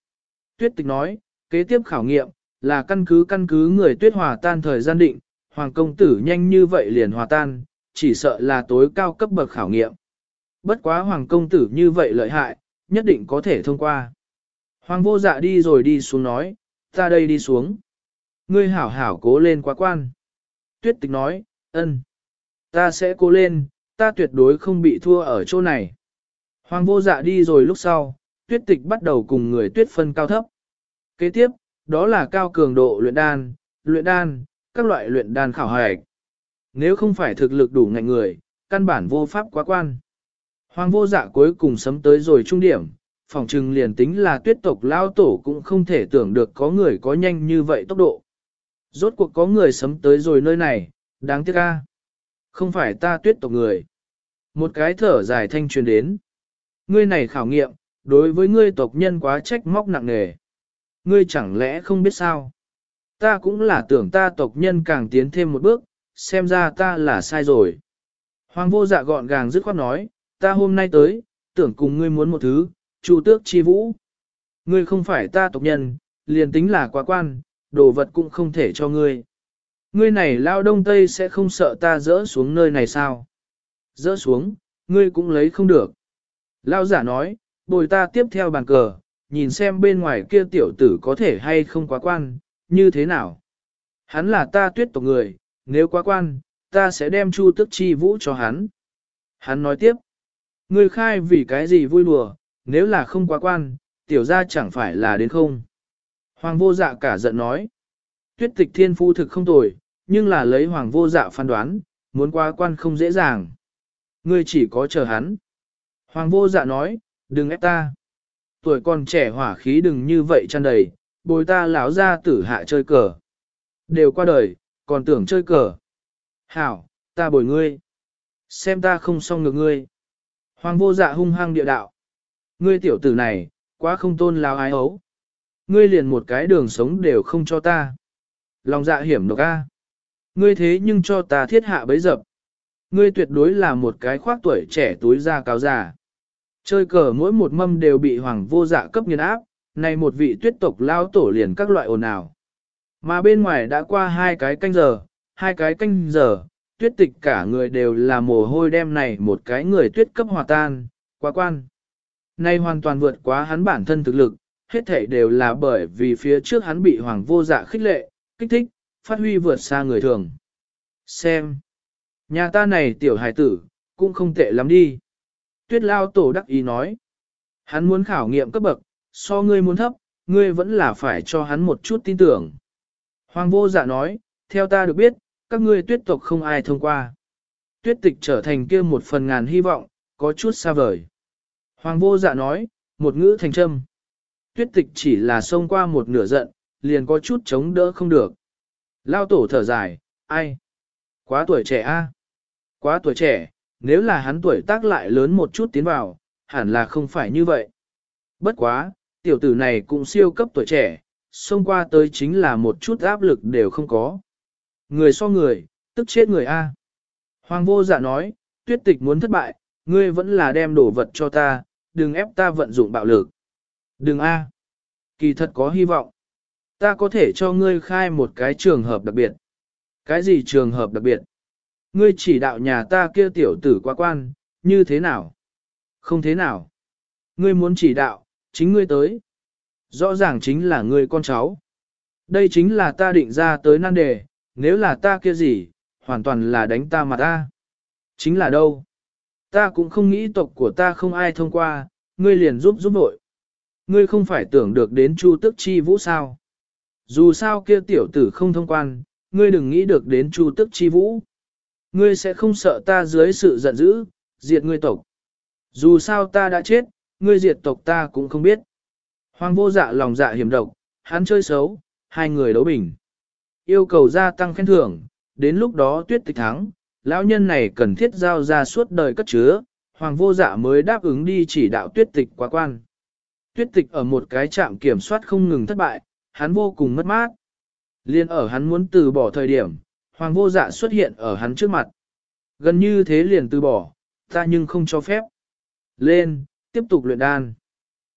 Tuyết tịch nói, kế tiếp khảo nghiệm, là căn cứ căn cứ người tuyết hòa tan thời gian định, hoàng công tử nhanh như vậy liền hòa tan, chỉ sợ là tối cao cấp bậc khảo nghiệm. Bất quá hoàng công tử như vậy lợi hại, nhất định có thể thông qua. Hoàng vô dạ đi rồi đi xuống nói, ta đây đi xuống. Ngươi hảo hảo cố lên quá quan. Tuyết tịch nói, ân, ta sẽ cố lên, ta tuyệt đối không bị thua ở chỗ này. Hoàng vô dạ đi rồi lúc sau, tuyết tịch bắt đầu cùng người tuyết phân cao thấp. Kế tiếp, đó là cao cường độ luyện đan, luyện đan, các loại luyện đan khảo hạch. Nếu không phải thực lực đủ ngạnh người, căn bản vô pháp quá quan. Hoàng vô dạ cuối cùng sấm tới rồi trung điểm, phòng trừng liền tính là tuyết tộc lao tổ cũng không thể tưởng được có người có nhanh như vậy tốc độ. Rốt cuộc có người sấm tới rồi nơi này, đáng tiếc ca. Không phải ta tuyết tộc người. Một cái thở dài thanh truyền đến. Ngươi này khảo nghiệm, đối với ngươi tộc nhân quá trách móc nặng nề. Ngươi chẳng lẽ không biết sao? Ta cũng là tưởng ta tộc nhân càng tiến thêm một bước, xem ra ta là sai rồi. Hoàng vô dạ gọn gàng dứt khoát nói, ta hôm nay tới, tưởng cùng ngươi muốn một thứ, chu tước chi vũ. Ngươi không phải ta tộc nhân, liền tính là quá quan, đồ vật cũng không thể cho ngươi. Ngươi này lao đông tây sẽ không sợ ta dỡ xuống nơi này sao? Dỡ xuống, ngươi cũng lấy không được. Lao giả nói, bồi ta tiếp theo bàn cờ, nhìn xem bên ngoài kia tiểu tử có thể hay không quá quan, như thế nào. Hắn là ta tuyết tộc người, nếu quá quan, ta sẽ đem chu tức chi vũ cho hắn. Hắn nói tiếp, ngươi khai vì cái gì vui đùa, nếu là không quá quan, tiểu ra chẳng phải là đến không. Hoàng vô dạ cả giận nói, tuyết tịch thiên phu thực không tồi, nhưng là lấy hoàng vô dạ phán đoán, muốn qua quan không dễ dàng. Ngươi chỉ có chờ hắn. Hoàng vô dạ nói, đừng ép ta. Tuổi còn trẻ hỏa khí đừng như vậy chăn đầy, bồi ta lão ra tử hạ chơi cờ. Đều qua đời, còn tưởng chơi cờ. Hảo, ta bồi ngươi. Xem ta không xong ngược ngươi. Hoàng vô dạ hung hăng địa đạo. Ngươi tiểu tử này, quá không tôn lao ái ấu. Ngươi liền một cái đường sống đều không cho ta. Lòng dạ hiểm độc a. Ngươi thế nhưng cho ta thiết hạ bấy dập. Ngươi tuyệt đối là một cái khoác tuổi trẻ túi da cáo già. Chơi cờ mỗi một mâm đều bị hoàng vô dạ cấp nghiền áp, này một vị tuyết tộc lao tổ liền các loại ồn ào. Mà bên ngoài đã qua hai cái canh giờ, hai cái canh giờ, tuyết tịch cả người đều là mồ hôi đem này một cái người tuyết cấp hòa tan, quá quan. Này hoàn toàn vượt quá hắn bản thân thực lực, hết thảy đều là bởi vì phía trước hắn bị hoàng vô dạ khích lệ, kích thích, phát huy vượt xa người thường. Xem, nhà ta này tiểu hài tử, cũng không tệ lắm đi. Tuyết lao tổ đắc ý nói, hắn muốn khảo nghiệm cấp bậc, so ngươi muốn thấp, ngươi vẫn là phải cho hắn một chút tin tưởng. Hoàng vô dạ nói, theo ta được biết, các ngươi tuyết tộc không ai thông qua. Tuyết tịch trở thành kia một phần ngàn hy vọng, có chút xa vời. Hoàng vô dạ nói, một ngữ thành trâm. Tuyết tịch chỉ là xông qua một nửa giận, liền có chút chống đỡ không được. Lao tổ thở dài, ai? Quá tuổi trẻ a, Quá tuổi trẻ, nếu là hắn tuổi tác lại lớn một chút tiến vào, hẳn là không phải như vậy. Bất quá, tiểu tử này cũng siêu cấp tuổi trẻ, xông qua tới chính là một chút áp lực đều không có. Người so người, tức chết người A. Hoàng vô dạ nói, tuyết tịch muốn thất bại, ngươi vẫn là đem đồ vật cho ta, đừng ép ta vận dụng bạo lực. Đừng A. Kỳ thật có hy vọng. Ta có thể cho ngươi khai một cái trường hợp đặc biệt. Cái gì trường hợp đặc biệt? Ngươi chỉ đạo nhà ta kia tiểu tử quá quan, như thế nào? Không thế nào. Ngươi muốn chỉ đạo, chính ngươi tới. Rõ ràng chính là ngươi con cháu. Đây chính là ta định ra tới nan đề, nếu là ta kia gì, hoàn toàn là đánh ta mà ta. Chính là đâu? Ta cũng không nghĩ tộc của ta không ai thông qua, ngươi liền giúp giúp nội. Ngươi không phải tưởng được đến Chu Tức Chi Vũ sao? Dù sao kia tiểu tử không thông quan, ngươi đừng nghĩ được đến Chu Tức Chi Vũ. Ngươi sẽ không sợ ta dưới sự giận dữ, diệt ngươi tộc. Dù sao ta đã chết, ngươi diệt tộc ta cũng không biết. Hoàng vô dạ lòng dạ hiểm độc, hắn chơi xấu, hai người đấu bình. Yêu cầu gia tăng khen thưởng, đến lúc đó tuyết tịch thắng, lão nhân này cần thiết giao ra suốt đời cất chứa, hoàng vô dạ mới đáp ứng đi chỉ đạo tuyết tịch quá quan. Tuyết tịch ở một cái trạm kiểm soát không ngừng thất bại, hắn vô cùng mất mát. Liên ở hắn muốn từ bỏ thời điểm, hoàng vô dạ xuất hiện ở hắn trước mặt. Gần như thế liền từ bỏ, ta nhưng không cho phép. Lên, tiếp tục luyện đan.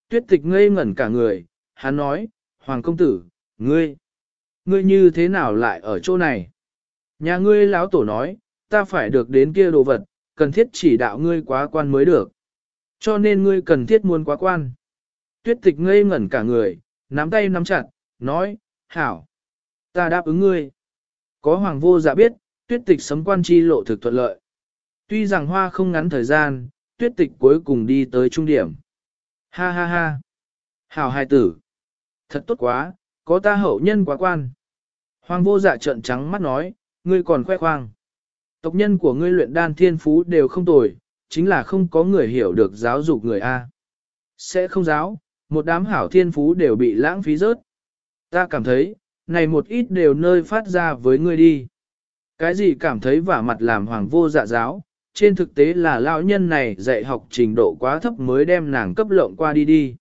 Tuyết tịch ngây ngẩn cả người, hắn nói, Hoàng công tử, ngươi, ngươi như thế nào lại ở chỗ này? Nhà ngươi lão tổ nói, ta phải được đến kia đồ vật, cần thiết chỉ đạo ngươi quá quan mới được. Cho nên ngươi cần thiết muốn quá quan. Tuyết tịch ngây ngẩn cả người, nắm tay nắm chặt, nói, hảo, ta đáp ứng ngươi. Có hoàng vô dạ biết, tuyết tịch sấm quan chi lộ thực thuận lợi. Tuy rằng hoa không ngắn thời gian, tuyết tịch cuối cùng đi tới trung điểm. Ha ha ha. Hảo hài tử. Thật tốt quá, có ta hậu nhân quá quan. Hoàng vô dạ trợn trắng mắt nói, ngươi còn khoe khoang. Tộc nhân của ngươi luyện đan thiên phú đều không tồi, chính là không có người hiểu được giáo dục người A. Sẽ không giáo, một đám hảo thiên phú đều bị lãng phí rớt. Ta cảm thấy, này một ít đều nơi phát ra với ngươi đi. Cái gì cảm thấy vả mặt làm hoàng vô dạ giáo, trên thực tế là lão nhân này dạy học trình độ quá thấp mới đem nàng cấp lộng qua đi đi.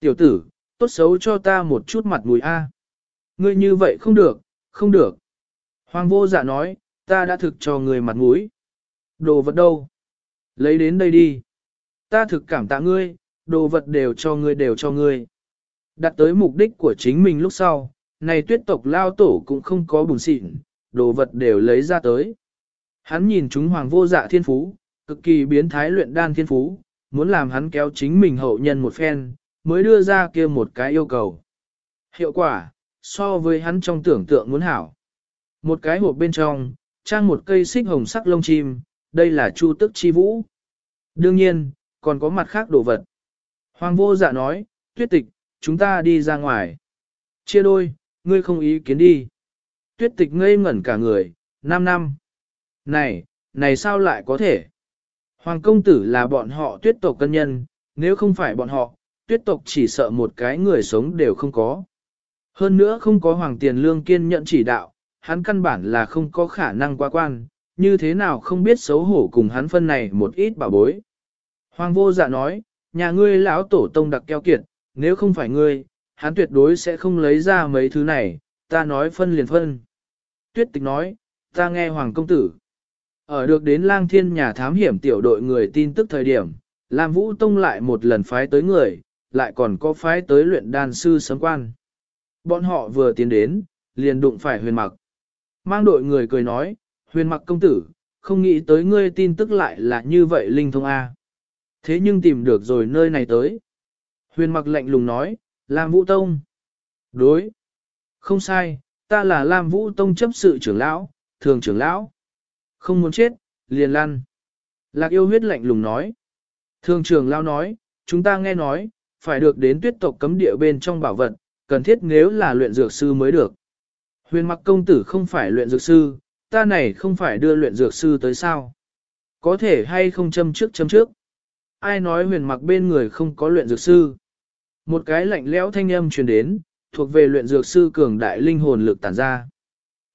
Tiểu tử, tốt xấu cho ta một chút mặt mũi a. Ngươi như vậy không được, không được. Hoàng vô dạ nói, ta đã thực cho người mặt mũi. Đồ vật đâu? Lấy đến đây đi. Ta thực cảm tạ ngươi, đồ vật đều cho ngươi đều cho ngươi. Đặt tới mục đích của chính mình lúc sau, này tuyết tộc lao tổ cũng không có bùn xịn, đồ vật đều lấy ra tới. Hắn nhìn chúng hoàng vô dạ thiên phú, cực kỳ biến thái luyện đan thiên phú, muốn làm hắn kéo chính mình hậu nhân một phen, mới đưa ra kia một cái yêu cầu. Hiệu quả, so với hắn trong tưởng tượng muốn hảo. Một cái hộp bên trong, trang một cây xích hồng sắc lông chim, đây là chu tức chi vũ. Đương nhiên, còn có mặt khác đồ vật. Hoàng vô dạ nói, tuyết tịch, chúng ta đi ra ngoài. Chia đôi, ngươi không ý kiến đi. Tuyết tịch ngây ngẩn cả người, 5 năm. Này, này sao lại có thể? Hoàng công tử là bọn họ tuyết tộc cân nhân, nếu không phải bọn họ, tuyết tộc chỉ sợ một cái người sống đều không có. Hơn nữa không có hoàng tiền lương kiên nhận chỉ đạo, hắn căn bản là không có khả năng qua quan, như thế nào không biết xấu hổ cùng hắn phân này một ít bảo bối. Hoàng vô dạ nói, nhà ngươi lão tổ tông đặc keo kiệt, nếu không phải ngươi, hắn tuyệt đối sẽ không lấy ra mấy thứ này, ta nói phân liền phân. Tuyết tịch nói, ta nghe Hoàng công tử. Ở được đến lang thiên nhà thám hiểm tiểu đội người tin tức thời điểm, Lam Vũ Tông lại một lần phái tới người, lại còn có phái tới luyện đan sư sấm quan. Bọn họ vừa tiến đến, liền đụng phải huyền mặc. Mang đội người cười nói, huyền mặc công tử, không nghĩ tới ngươi tin tức lại là như vậy linh thông A. Thế nhưng tìm được rồi nơi này tới. Huyền mặc lạnh lùng nói, Lam Vũ Tông. Đối. Không sai, ta là Lam Vũ Tông chấp sự trưởng lão, thường trưởng lão. Không muốn chết, liền lăn. Lạc yêu huyết lạnh lùng nói. Thường trưởng lão nói, chúng ta nghe nói, phải được đến tuyết tộc cấm địa bên trong bảo vật, cần thiết nếu là luyện dược sư mới được. Huyền mặc công tử không phải luyện dược sư, ta này không phải đưa luyện dược sư tới sao. Có thể hay không châm trước châm trước. Ai nói huyền mặc bên người không có luyện dược sư. Một cái lạnh lẽo thanh âm truyền đến, thuộc về luyện dược sư cường đại linh hồn lực tản ra.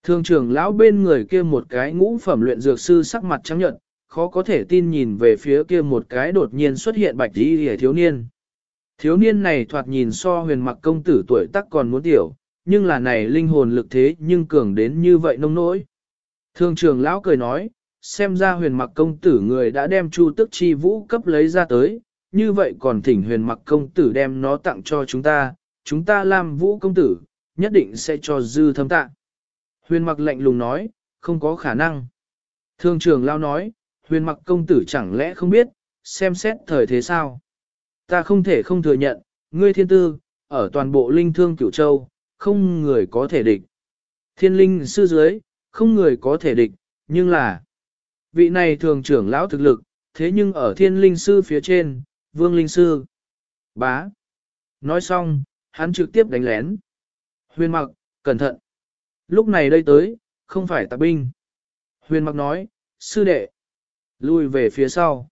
Thương trưởng lão bên người kia một cái ngũ phẩm luyện dược sư sắc mặt trắng nhợt, khó có thể tin nhìn về phía kia một cái đột nhiên xuất hiện bạch y hề thiếu niên. Thiếu niên này thoạt nhìn so huyền mặc công tử tuổi tác còn muốn tiểu, nhưng là này linh hồn lực thế nhưng cường đến như vậy nông nỗi. Thương trưởng lão cười nói, xem ra huyền mặc công tử người đã đem chu tức chi vũ cấp lấy ra tới, như vậy còn thỉnh huyền mặc công tử đem nó tặng cho chúng ta, chúng ta làm vũ công tử, nhất định sẽ cho dư thâm tạ. Huyền mặc lạnh lùng nói, không có khả năng. Thương trưởng lao nói, huyền mặc công tử chẳng lẽ không biết, xem xét thời thế sao. Ta không thể không thừa nhận, ngươi thiên tư, ở toàn bộ linh thương cửu châu, không người có thể địch. Thiên linh sư dưới, không người có thể địch, nhưng là vị này thường trưởng lão thực lực, thế nhưng ở thiên linh sư phía trên, vương linh sư. Bá. Nói xong, hắn trực tiếp đánh lén. Huyền mặc, cẩn thận. Lúc này đây tới, không phải tạp binh. Huyền mặc nói, sư đệ. Lui về phía sau.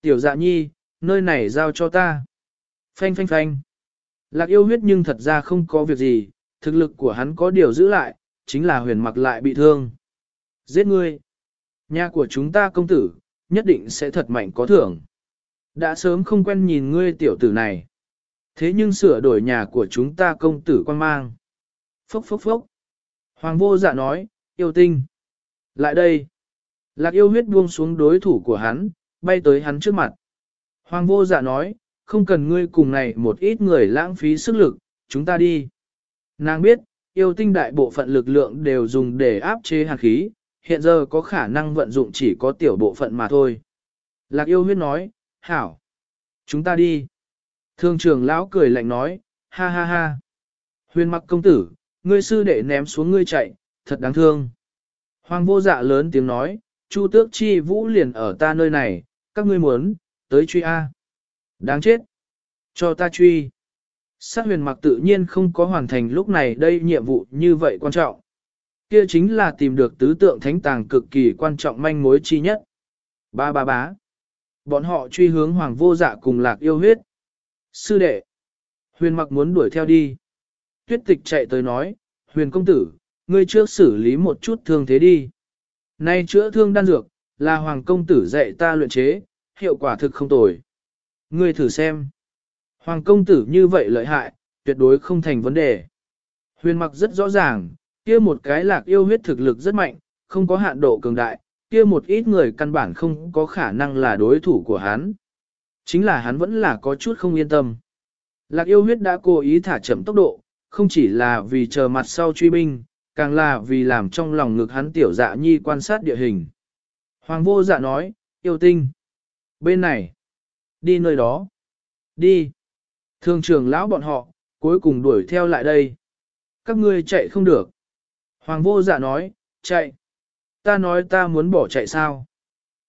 Tiểu dạ nhi, nơi này giao cho ta. Phanh phanh phanh. Lạc yêu huyết nhưng thật ra không có việc gì, thực lực của hắn có điều giữ lại, chính là huyền mặc lại bị thương. Giết ngươi. Nhà của chúng ta công tử, nhất định sẽ thật mạnh có thưởng. Đã sớm không quen nhìn ngươi tiểu tử này. Thế nhưng sửa đổi nhà của chúng ta công tử quan mang. Phốc phốc phốc. Hoàng vô dạ nói, yêu tinh. Lại đây. Lạc yêu huyết buông xuống đối thủ của hắn, bay tới hắn trước mặt. Hoàng vô dạ nói, không cần ngươi cùng này một ít người lãng phí sức lực, chúng ta đi. Nàng biết, yêu tinh đại bộ phận lực lượng đều dùng để áp chế hạt khí, hiện giờ có khả năng vận dụng chỉ có tiểu bộ phận mà thôi. Lạc yêu huyết nói, hảo. Chúng ta đi. Thương trường lão cười lạnh nói, ha ha ha. Huyền mặc công tử, ngươi sư đệ ném xuống ngươi chạy, thật đáng thương. Hoàng vô dạ lớn tiếng nói, Chu tước chi vũ liền ở ta nơi này, các ngươi muốn, tới truy A. Đáng chết. Cho ta truy. Sát huyền mặc tự nhiên không có hoàn thành lúc này đây nhiệm vụ như vậy quan trọng. Kia chính là tìm được tứ tượng thánh tàng cực kỳ quan trọng manh mối chi nhất. Ba ba bá. Bọn họ truy hướng hoàng vô dạ cùng lạc yêu huyết. Sư đệ. Huyền mặc muốn đuổi theo đi. Tuyết tịch chạy tới nói, huyền công tử, ngươi trước xử lý một chút thương thế đi. Nay chữa thương đan dược, là hoàng công tử dạy ta luyện chế, hiệu quả thực không tồi. Ngươi thử xem. Hoàng công tử như vậy lợi hại, tuyệt đối không thành vấn đề. Huyền mặc rất rõ ràng, kia một cái lạc yêu huyết thực lực rất mạnh, không có hạn độ cường đại, kia một ít người căn bản không có khả năng là đối thủ của hắn. Chính là hắn vẫn là có chút không yên tâm. Lạc yêu huyết đã cố ý thả chậm tốc độ, không chỉ là vì chờ mặt sau truy binh, càng là vì làm trong lòng ngực hắn tiểu dạ nhi quan sát địa hình. Hoàng vô dạ nói, yêu tinh. Bên này. Đi nơi đó. Đi. Thường trường lão bọn họ, cuối cùng đuổi theo lại đây. Các ngươi chạy không được. Hoàng vô dạ nói, chạy. Ta nói ta muốn bỏ chạy sao?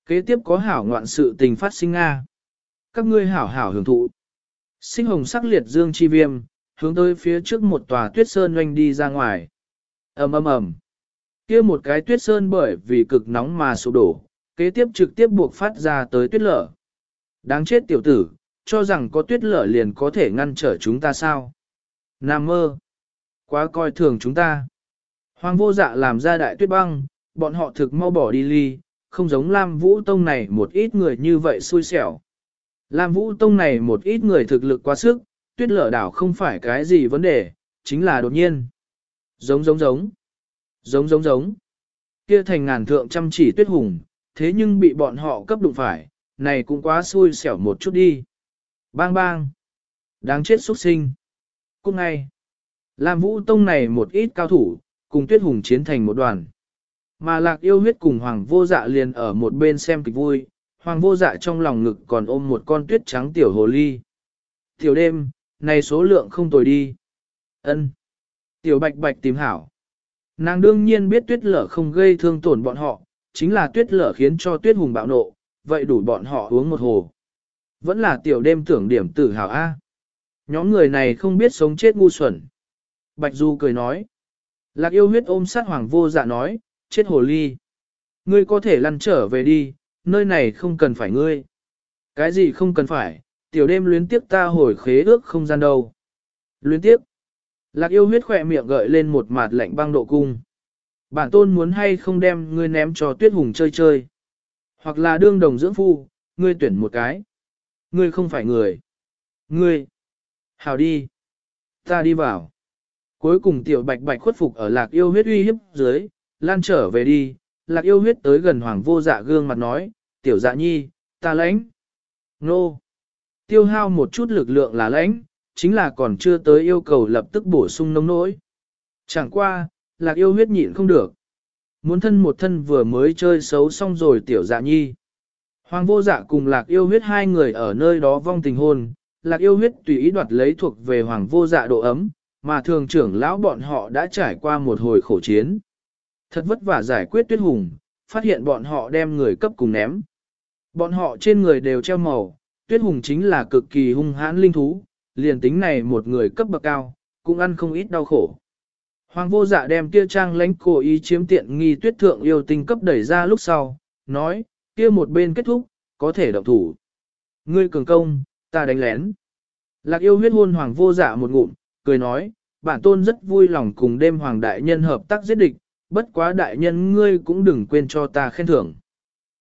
Kế tiếp có hảo ngoạn sự tình phát sinh Nga. Các ngươi hảo hảo hưởng thụ. Sinh hồng sắc liệt dương chi viêm, hướng tới phía trước một tòa tuyết sơn oanh đi ra ngoài. ầm ầm ầm. kia một cái tuyết sơn bởi vì cực nóng mà sụp đổ, kế tiếp trực tiếp buộc phát ra tới tuyết lở. Đáng chết tiểu tử, cho rằng có tuyết lở liền có thể ngăn trở chúng ta sao? Nam mơ, quá coi thường chúng ta. Hoàng vô dạ làm ra đại tuyết băng, bọn họ thực mau bỏ đi ly, không giống Lam Vũ Tông này một ít người như vậy xui xẻo. Lam Vũ Tông này một ít người thực lực quá sức, tuyết lở đảo không phải cái gì vấn đề, chính là đột nhiên. Giống giống giống. Giống giống giống. Kia thành ngàn thượng chăm chỉ tuyết hùng, thế nhưng bị bọn họ cấp đụng phải, này cũng quá xui xẻo một chút đi. Bang bang. Đáng chết xuất sinh. Cũng ngay. Lam Vũ Tông này một ít cao thủ, cùng tuyết hùng chiến thành một đoàn. Mà lạc yêu huyết cùng hoàng vô dạ liền ở một bên xem kịch vui, hoàng vô dạ trong lòng ngực còn ôm một con tuyết trắng tiểu hồ ly. Tiểu đêm, này số lượng không tồi đi. ân Tiểu bạch bạch tìm hảo. Nàng đương nhiên biết tuyết lở không gây thương tổn bọn họ, chính là tuyết lở khiến cho tuyết hùng bạo nộ, vậy đủ bọn họ uống một hồ. Vẫn là tiểu đêm tưởng điểm tử hào A. Nhóm người này không biết sống chết ngu xuẩn. Bạch Du cười nói. Lạc yêu huyết ôm sát hoàng vô dạ nói, chết hồ ly. Ngươi có thể lăn trở về đi, nơi này không cần phải ngươi. Cái gì không cần phải, tiểu đêm luyến tiếp ta hồi khế ước không gian đâu. Luyến tiếp. Lạc yêu huyết khỏe miệng gợi lên một mặt lạnh băng độ cung. Bản tôn muốn hay không đem ngươi ném cho tuyết hùng chơi chơi. Hoặc là đương đồng dưỡng phu, ngươi tuyển một cái. Ngươi không phải người. Ngươi. Hào đi. Ta đi vào. Cuối cùng tiểu bạch bạch khuất phục ở lạc yêu huyết uy hiếp dưới, lan trở về đi. Lạc yêu huyết tới gần hoàng vô dạ gương mặt nói, tiểu dạ nhi, ta lãnh. Nô. Tiêu hao một chút lực lượng là lãnh, chính là còn chưa tới yêu cầu lập tức bổ sung nông nỗi. Chẳng qua, lạc yêu huyết nhịn không được. Muốn thân một thân vừa mới chơi xấu xong rồi tiểu dạ nhi. Hoàng vô dạ cùng lạc yêu huyết hai người ở nơi đó vong tình hôn, lạc yêu huyết tùy ý đoạt lấy thuộc về hoàng vô dạ độ ấm, mà thường trưởng lão bọn họ đã trải qua một hồi khổ chiến. Thật vất vả giải quyết tuyết hùng, phát hiện bọn họ đem người cấp cùng ném. Bọn họ trên người đều treo màu, tuyết hùng chính là cực kỳ hung hãn linh thú, liền tính này một người cấp bậc cao, cũng ăn không ít đau khổ. Hoàng vô dạ đem kia trang lãnh cố ý chiếm tiện nghi tuyết thượng yêu tinh cấp đẩy ra lúc sau, nói, kia một bên kết thúc, có thể động thủ. Ngươi cường công, ta đánh lén. Lạc yêu huyết hôn hoàng vô dạ một ngụm, cười nói, bản tôn rất vui lòng cùng đêm hoàng đại nhân hợp tác giết địch, bất quá đại nhân ngươi cũng đừng quên cho ta khen thưởng.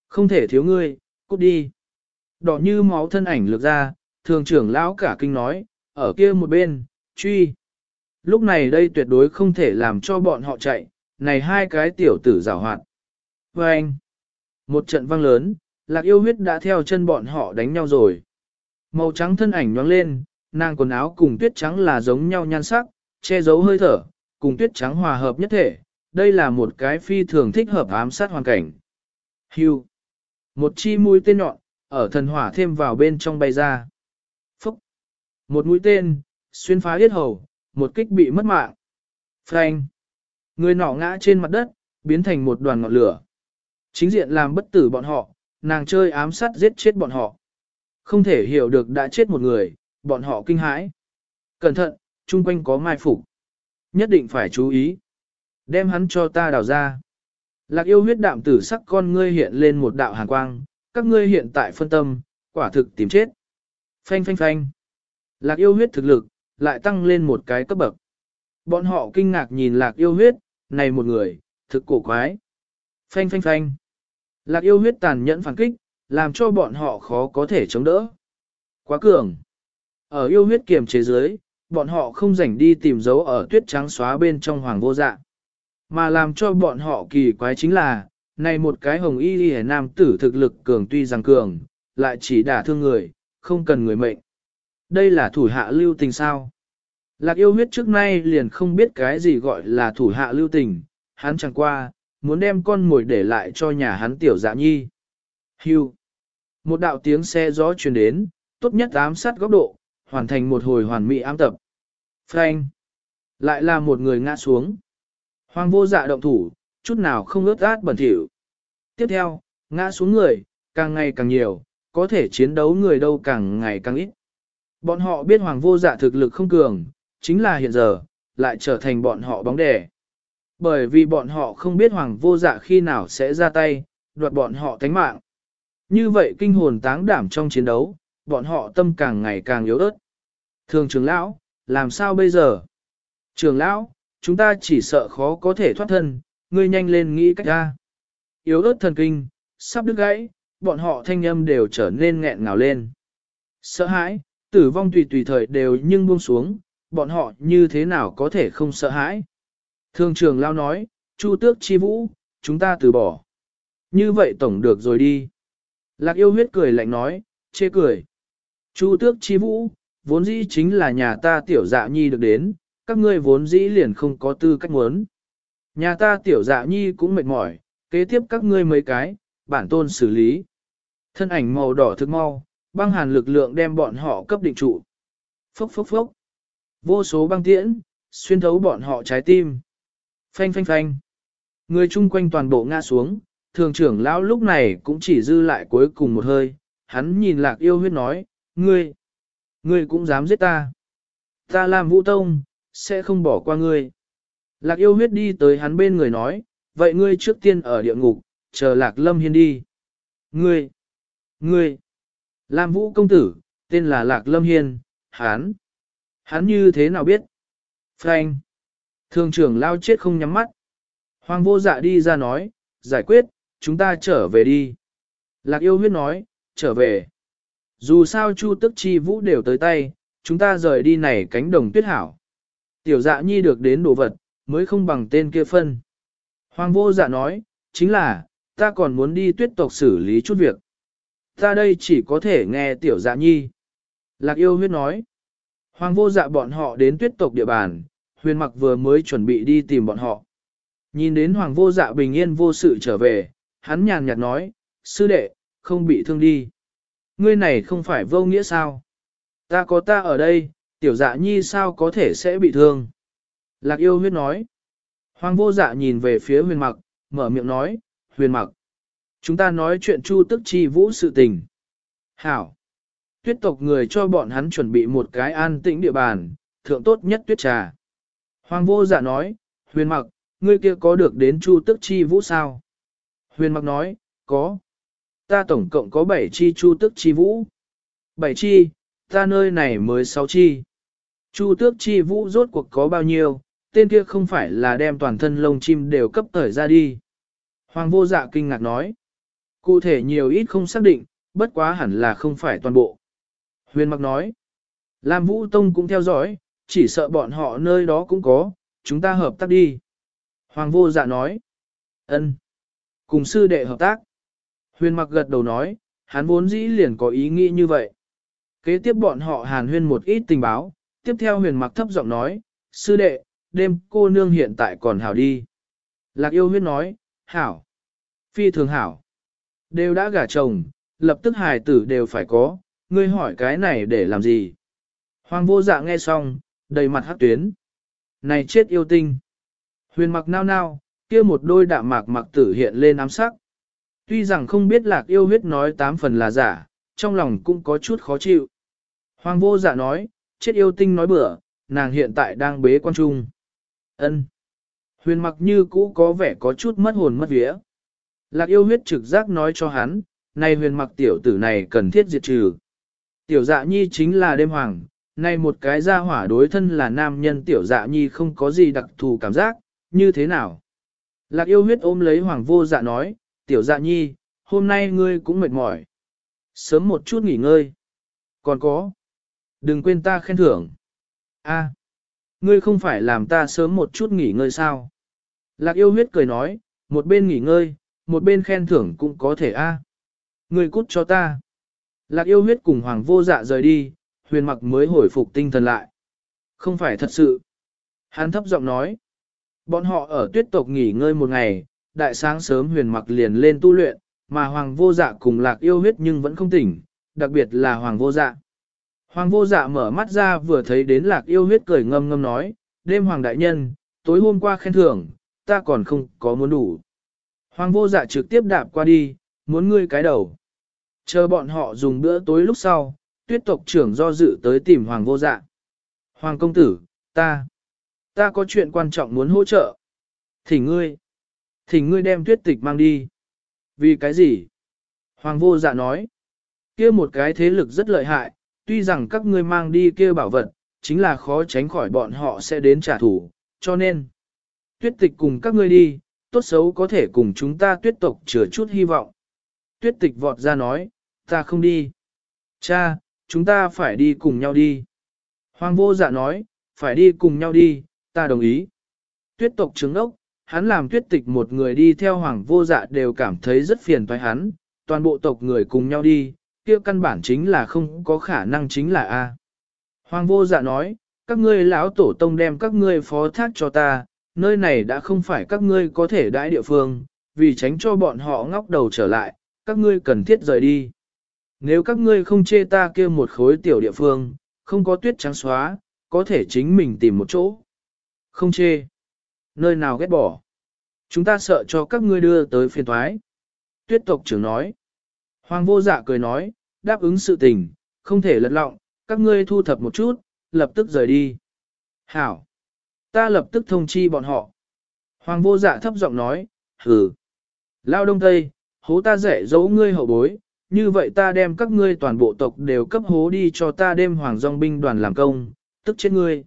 Không thể thiếu ngươi, cút đi. Đỏ như máu thân ảnh lược ra, thường trưởng lão cả kinh nói, ở kia một bên, truy. Lúc này đây tuyệt đối không thể làm cho bọn họ chạy, này hai cái tiểu tử rào hoạt. Và anh, một trận vang lớn, lạc yêu huyết đã theo chân bọn họ đánh nhau rồi. Màu trắng thân ảnh nhoáng lên, nàng quần áo cùng tuyết trắng là giống nhau nhan sắc, che giấu hơi thở, cùng tuyết trắng hòa hợp nhất thể. Đây là một cái phi thường thích hợp ám sát hoàn cảnh. Hưu. Một chi mũi tên nhọn, ở thần hỏa thêm vào bên trong bay ra. Phúc. Một mũi tên, xuyên phá huyết hầu, một kích bị mất mạng. Frank. Người nọ ngã trên mặt đất, biến thành một đoàn ngọn lửa. Chính diện làm bất tử bọn họ, nàng chơi ám sát giết chết bọn họ. Không thể hiểu được đã chết một người, bọn họ kinh hãi. Cẩn thận, chung quanh có mai phục. Nhất định phải chú ý. Đem hắn cho ta đào ra. Lạc yêu huyết đạm tử sắc con ngươi hiện lên một đạo hàn quang, các ngươi hiện tại phân tâm, quả thực tìm chết. Phanh phanh phanh. Lạc yêu huyết thực lực, lại tăng lên một cái cấp bậc. Bọn họ kinh ngạc nhìn lạc yêu huyết, này một người, thực cổ quái. Phanh phanh phanh. Lạc yêu huyết tàn nhẫn phản kích, làm cho bọn họ khó có thể chống đỡ. Quá cường. Ở yêu huyết kiềm chế giới, bọn họ không rảnh đi tìm dấu ở tuyết trắng xóa bên trong hoàng vô dạ. Mà làm cho bọn họ kỳ quái chính là, này một cái hồng y y nam tử thực lực cường tuy rằng cường, lại chỉ đả thương người, không cần người mệnh. Đây là thủ hạ lưu tình sao? Lạc yêu huyết trước nay liền không biết cái gì gọi là thủ hạ lưu tình, hắn chẳng qua, muốn đem con mồi để lại cho nhà hắn tiểu dạ nhi. Hưu. Một đạo tiếng xe gió truyền đến, tốt nhất ám sát góc độ, hoàn thành một hồi hoàn mỹ ám tập. Frank. Lại là một người ngã xuống. Hoàng vô dạ động thủ, chút nào không ướt át bẩn thỉu. Tiếp theo, ngã xuống người, càng ngày càng nhiều, có thể chiến đấu người đâu càng ngày càng ít. Bọn họ biết hoàng vô dạ thực lực không cường, chính là hiện giờ, lại trở thành bọn họ bóng đẻ. Bởi vì bọn họ không biết hoàng vô dạ khi nào sẽ ra tay, đoạt bọn họ tánh mạng. Như vậy kinh hồn táng đảm trong chiến đấu, bọn họ tâm càng ngày càng yếu ớt. Thường trưởng lão, làm sao bây giờ? Trường lão, chúng ta chỉ sợ khó có thể thoát thân, ngươi nhanh lên nghĩ cách ra. Yếu ớt thần kinh, sắp đứt gãy, bọn họ thanh âm đều trở nên nghẹn ngào lên. Sợ hãi, tử vong tùy tùy thời đều nhưng buông xuống, bọn họ như thế nào có thể không sợ hãi. Thương trường lao nói, Chu tước chi vũ, chúng ta từ bỏ. Như vậy tổng được rồi đi. Lạc yêu huyết cười lạnh nói, chê cười. Chu tước chi vũ, vốn dĩ chính là nhà ta tiểu dạ nhi được đến, các ngươi vốn dĩ liền không có tư cách muốn. Nhà ta tiểu dạ nhi cũng mệt mỏi, kế tiếp các ngươi mấy cái, bản tôn xử lý. Thân ảnh màu đỏ thức mau, băng hàn lực lượng đem bọn họ cấp định trụ. Phốc phốc phốc. Vô số băng tiễn, xuyên thấu bọn họ trái tim. Phanh phanh phanh. Người chung quanh toàn bộ ngã xuống, thường trưởng lão lúc này cũng chỉ dư lại cuối cùng một hơi. Hắn nhìn lạc yêu huyết nói, ngươi, ngươi cũng dám giết ta. Ta làm vũ tông, sẽ không bỏ qua ngươi. Lạc yêu huyết đi tới hắn bên người nói, vậy ngươi trước tiên ở địa ngục, chờ lạc lâm hiên đi. Ngươi, ngươi, Lam Vũ công tử, tên là Lạc Lâm Hiên, hắn. Hắn như thế nào biết? Frank. Thường trưởng lao chết không nhắm mắt. Hoàng vô dạ đi ra nói, giải quyết, chúng ta trở về đi. Lạc yêu huyết nói, trở về. Dù sao chu tức chi vũ đều tới tay, chúng ta rời đi này cánh đồng tuyết hảo. Tiểu dạ nhi được đến đồ vật, mới không bằng tên kia phân. Hoàng vô dạ nói, chính là, ta còn muốn đi tuyết tộc xử lý chút việc. Ta đây chỉ có thể nghe tiểu dạ nhi. Lạc yêu huyết nói. Hoàng vô dạ bọn họ đến tuyết tộc địa bàn, huyền mặc vừa mới chuẩn bị đi tìm bọn họ. Nhìn đến hoàng vô dạ bình yên vô sự trở về, hắn nhàn nhạt nói, sư đệ, không bị thương đi. Ngươi này không phải vô nghĩa sao? Ta có ta ở đây, tiểu dạ nhi sao có thể sẽ bị thương? Lạc yêu huyết nói. Hoàng vô dạ nhìn về phía huyền mặc, mở miệng nói, huyền mặc. Chúng ta nói chuyện chu tức chi vũ sự tình. Hảo. Tuyết tộc người cho bọn hắn chuẩn bị một cái an tĩnh địa bàn, thượng tốt nhất tuyết trà. Hoàng vô dạ nói, huyền mặc, ngươi kia có được đến chu tức chi vũ sao? Huyền mặc nói, có. Ta tổng cộng có 7 chi chu tức chi vũ. 7 chi, ta nơi này mới 6 chi. Chu tước chi vũ rốt cuộc có bao nhiêu, tên kia không phải là đem toàn thân lông chim đều cấp tởi ra đi. Hoàng vô dạ kinh ngạc nói. Cụ thể nhiều ít không xác định, bất quá hẳn là không phải toàn bộ. Huyền mặc nói, Lam Vũ Tông cũng theo dõi, chỉ sợ bọn họ nơi đó cũng có, chúng ta hợp tác đi. Hoàng vô dạ nói, ân, cùng sư đệ hợp tác. Huyền mặc gật đầu nói, hắn vốn dĩ liền có ý nghĩ như vậy. Kế tiếp bọn họ hàn huyên một ít tình báo, tiếp theo huyền mặc thấp giọng nói, sư đệ, đêm cô nương hiện tại còn hảo đi. Lạc yêu huyết nói, hảo, phi thường hảo. Đều đã gả chồng, lập tức hài tử đều phải có, ngươi hỏi cái này để làm gì? Hoàng vô dạ nghe xong, đầy mặt hát tuyến. Này chết yêu tinh. Huyền mặc nao nao, kia một đôi đạm mạc mặc tử hiện lên ám sắc. Tuy rằng không biết lạc yêu huyết nói tám phần là giả, trong lòng cũng có chút khó chịu. Hoàng vô dạ nói, chết yêu tinh nói bữa, nàng hiện tại đang bế quan trung. ân Huyền mặc như cũ có vẻ có chút mất hồn mất vía. Lạc yêu huyết trực giác nói cho hắn, nay huyền mặc tiểu tử này cần thiết diệt trừ. Tiểu dạ nhi chính là đêm hoàng, nay một cái gia hỏa đối thân là nam nhân tiểu dạ nhi không có gì đặc thù cảm giác, như thế nào? Lạc yêu huyết ôm lấy hoàng vô dạ nói, tiểu dạ nhi, hôm nay ngươi cũng mệt mỏi. Sớm một chút nghỉ ngơi. Còn có. Đừng quên ta khen thưởng. A, ngươi không phải làm ta sớm một chút nghỉ ngơi sao? Lạc yêu huyết cười nói, một bên nghỉ ngơi, một bên khen thưởng cũng có thể a. À. Cút cho ta. Lạc yêu huyết cùng hoàng vô dạ rời đi, huyền mặc mới hồi phục tinh thần lại. Không phải thật sự. Hắn thấp giọng nói. Bọn họ ở tuyết tộc nghỉ ngơi một ngày, đại sáng sớm huyền mặc liền lên tu luyện, mà hoàng vô dạ cùng lạc yêu huyết nhưng vẫn không tỉnh, đặc biệt là hoàng vô dạ. Hoàng vô dạ mở mắt ra vừa thấy đến lạc yêu huyết cười ngâm ngâm nói, đêm hoàng đại nhân, tối hôm qua khen thưởng, ta còn không có muốn đủ. Hoàng vô dạ trực tiếp đạp qua đi, muốn ngươi cái đầu. Chờ bọn họ dùng bữa tối lúc sau, tuyết tộc trưởng do dự tới tìm hoàng vô dạ. Hoàng công tử, ta, ta có chuyện quan trọng muốn hỗ trợ. Thỉnh ngươi, thỉnh ngươi đem tuyết tịch mang đi. Vì cái gì? Hoàng vô dạ nói, kia một cái thế lực rất lợi hại, tuy rằng các ngươi mang đi kia bảo vật, chính là khó tránh khỏi bọn họ sẽ đến trả thù, cho nên, tuyết tịch cùng các ngươi đi, tốt xấu có thể cùng chúng ta tuyết tộc chừa chút hy vọng. Tuyết tịch vọt ra nói, ta không đi. Cha, chúng ta phải đi cùng nhau đi. Hoàng vô dạ nói, phải đi cùng nhau đi, ta đồng ý. Tuyết tộc trứng ốc, hắn làm tuyết tịch một người đi theo hoàng vô dạ đều cảm thấy rất phiền toái hắn, toàn bộ tộc người cùng nhau đi, kia căn bản chính là không có khả năng chính là A. Hoàng vô dạ nói, các ngươi lão tổ tông đem các ngươi phó thác cho ta, nơi này đã không phải các ngươi có thể đãi địa phương, vì tránh cho bọn họ ngóc đầu trở lại, các ngươi cần thiết rời đi. Nếu các ngươi không chê ta kia một khối tiểu địa phương, không có tuyết trắng xóa, có thể chính mình tìm một chỗ. Không chê. Nơi nào ghét bỏ. Chúng ta sợ cho các ngươi đưa tới phiền thoái. Tuyết tộc trưởng nói. Hoàng vô dạ cười nói, đáp ứng sự tình, không thể lật lọng, các ngươi thu thập một chút, lập tức rời đi. Hảo. Ta lập tức thông chi bọn họ. Hoàng vô dạ thấp giọng nói, hừ. Lao đông tây, hố ta rẻ giấu ngươi hậu bối, như vậy ta đem các ngươi toàn bộ tộc đều cấp hố đi cho ta đem hoàng dòng binh đoàn làm công, tức chết ngươi.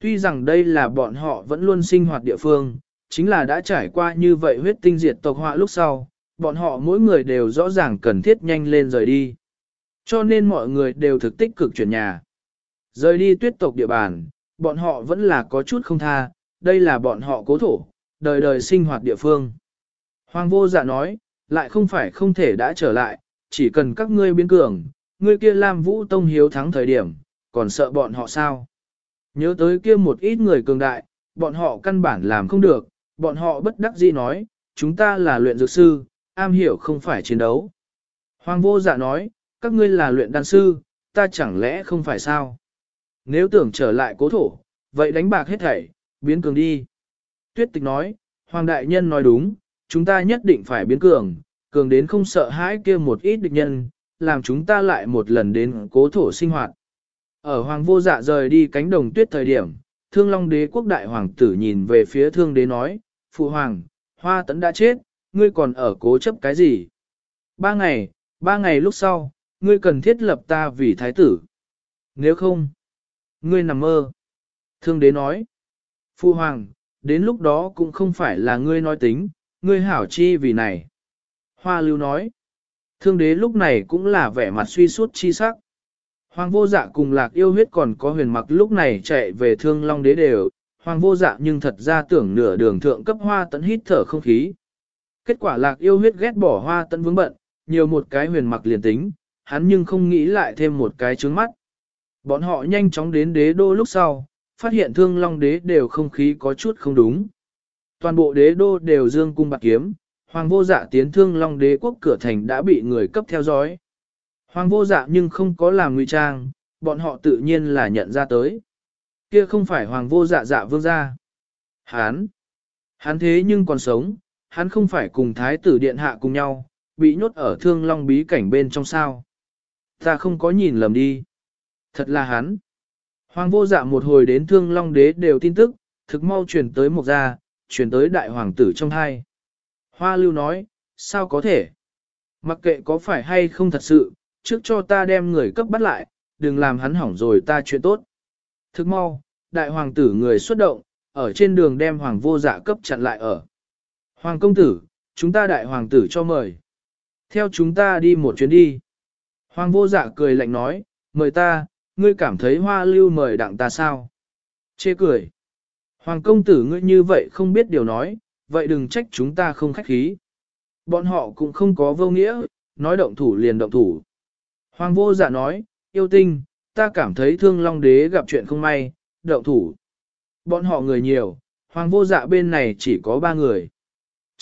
Tuy rằng đây là bọn họ vẫn luôn sinh hoạt địa phương, chính là đã trải qua như vậy huyết tinh diệt tộc họa lúc sau, bọn họ mỗi người đều rõ ràng cần thiết nhanh lên rời đi. Cho nên mọi người đều thực tích cực chuyển nhà. Rời đi tuyết tộc địa bàn, bọn họ vẫn là có chút không tha, đây là bọn họ cố thổ, đời đời sinh hoạt địa phương. Hoàng vô dạ nói, lại không phải không thể đã trở lại, chỉ cần các ngươi biến cường, ngươi kia Lam Vũ Tông hiếu thắng thời điểm, còn sợ bọn họ sao? Nhớ tới kia một ít người cường đại, bọn họ căn bản làm không được, bọn họ bất đắc dĩ nói, chúng ta là luyện dược sư, am hiểu không phải chiến đấu. Hoàng vô dạ nói, các ngươi là luyện đan sư, ta chẳng lẽ không phải sao? Nếu tưởng trở lại cố thổ, vậy đánh bạc hết thảy, biến cường đi. Tuyết tịch nói, Hoàng đại nhân nói đúng, chúng ta nhất định phải biến cường, cường đến không sợ hãi kia một ít địch nhân, làm chúng ta lại một lần đến cố thổ sinh hoạt. Ở Hoàng vô dạ rời đi cánh đồng tuyết thời điểm, thương long đế quốc đại hoàng tử nhìn về phía thương đế nói, Phụ Hoàng, hoa tấn đã chết, ngươi còn ở cố chấp cái gì? Ba ngày, ba ngày lúc sau, ngươi cần thiết lập ta vì thái tử. Nếu không, ngươi nằm mơ. Thương đế nói, Phu Hoàng, đến lúc đó cũng không phải là ngươi nói tính, ngươi hảo chi vì này. Hoa lưu nói, thương đế lúc này cũng là vẻ mặt suy suốt chi sắc. Hoàng vô dạ cùng lạc yêu huyết còn có huyền mặc lúc này chạy về thương long đế đều, hoàng vô dạ nhưng thật ra tưởng nửa đường thượng cấp hoa tấn hít thở không khí. Kết quả lạc yêu huyết ghét bỏ hoa tận vướng bận, nhiều một cái huyền mặc liền tính, hắn nhưng không nghĩ lại thêm một cái trướng mắt. Bọn họ nhanh chóng đến đế đô lúc sau, phát hiện thương long đế đều không khí có chút không đúng. Toàn bộ đế đô đều dương cung bạc kiếm, hoàng vô dạ tiến thương long đế quốc cửa thành đã bị người cấp theo dõi. Hoàng vô dạ nhưng không có làm ngụy trang, bọn họ tự nhiên là nhận ra tới. Kia không phải hoàng vô dạ dạ vương gia. Hán. Hán thế nhưng còn sống, hắn không phải cùng thái tử điện hạ cùng nhau, bị nhốt ở thương long bí cảnh bên trong sao. Ta không có nhìn lầm đi. Thật là hắn. Hoàng vô dạ một hồi đến thương long đế đều tin tức, thực mau truyền tới một gia, truyền tới đại hoàng tử trong hai. Hoa lưu nói, sao có thể? Mặc kệ có phải hay không thật sự, trước cho ta đem người cấp bắt lại, đừng làm hắn hỏng rồi ta chuyện tốt. Thực mau, đại hoàng tử người xuất động, ở trên đường đem hoàng vô dạ cấp chặn lại ở. Hoàng công tử, chúng ta đại hoàng tử cho mời. Theo chúng ta đi một chuyến đi. Hoàng vô dạ cười lạnh nói, mời ta, ngươi cảm thấy hoa lưu mời đặng ta sao? Chê cười. Hoàng công tử ngươi như vậy không biết điều nói, vậy đừng trách chúng ta không khách khí. Bọn họ cũng không có vô nghĩa, nói động thủ liền động thủ. Hoàng vô dạ nói, yêu tinh, ta cảm thấy thương long đế gặp chuyện không may, động thủ. Bọn họ người nhiều, hoàng vô dạ bên này chỉ có ba người.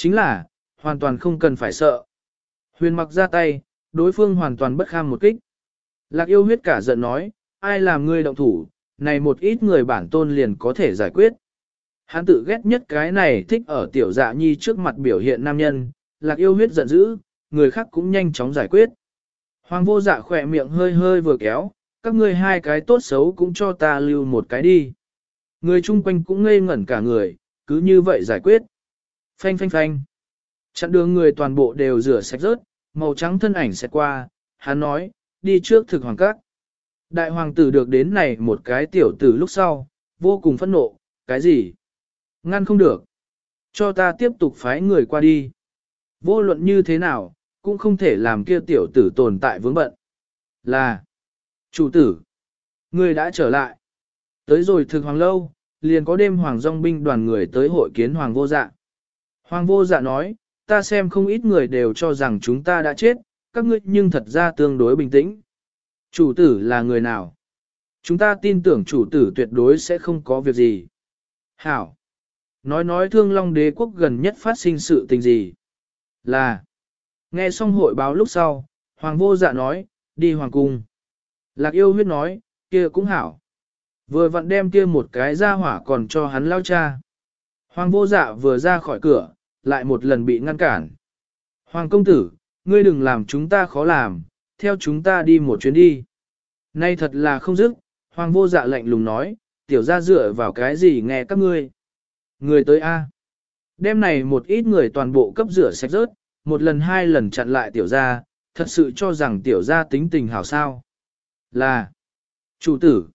Chính là, hoàn toàn không cần phải sợ. Huyền mặc ra tay, đối phương hoàn toàn bất kham một kích. Lạc yêu huyết cả giận nói, ai làm ngươi động thủ, này một ít người bản tôn liền có thể giải quyết. Hắn tự ghét nhất cái này thích ở tiểu dạ nhi trước mặt biểu hiện nam nhân, lạc yêu huyết giận dữ, người khác cũng nhanh chóng giải quyết. Hoàng vô dạ khỏe miệng hơi hơi vừa kéo, các ngươi hai cái tốt xấu cũng cho ta lưu một cái đi. Người chung quanh cũng ngây ngẩn cả người, cứ như vậy giải quyết. Phanh phanh phanh. Chặn đường người toàn bộ đều rửa sạch rớt, màu trắng thân ảnh sẽ qua, hắn nói, đi trước thực hoàng các. Đại hoàng tử được đến này một cái tiểu tử lúc sau, vô cùng phẫn nộ, cái gì? Ngăn không được. Cho ta tiếp tục phái người qua đi. Vô luận như thế nào, cũng không thể làm kia tiểu tử tồn tại vướng bận. Là, chủ tử, người đã trở lại. Tới rồi thực hoàng lâu, liền có đêm hoàng dòng binh đoàn người tới hội kiến hoàng vô dạ. Hoàng vô dạ nói, ta xem không ít người đều cho rằng chúng ta đã chết, các ngươi nhưng thật ra tương đối bình tĩnh. Chủ tử là người nào? Chúng ta tin tưởng chủ tử tuyệt đối sẽ không có việc gì. Hảo! Nói nói thương long đế quốc gần nhất phát sinh sự tình gì? Là! Nghe xong hội báo lúc sau, Hoàng vô dạ nói, đi Hoàng cung. Lạc yêu huyết nói, kia cũng hảo. Vừa vặn đem kia một cái ra hỏa còn cho hắn lao cha. Hoàng vô dạ vừa ra khỏi cửa, lại một lần bị ngăn cản. Hoàng công tử, ngươi đừng làm chúng ta khó làm, theo chúng ta đi một chuyến đi. Nay thật là không dứt, hoàng vô dạ lạnh lùng nói, tiểu ra dựa vào cái gì nghe các ngươi. Người tới A. Đêm này một ít người toàn bộ cấp rửa sạch rớt, một lần hai lần chặn lại tiểu ra, thật sự cho rằng tiểu ra tính tình hảo sao. Là, chủ tử,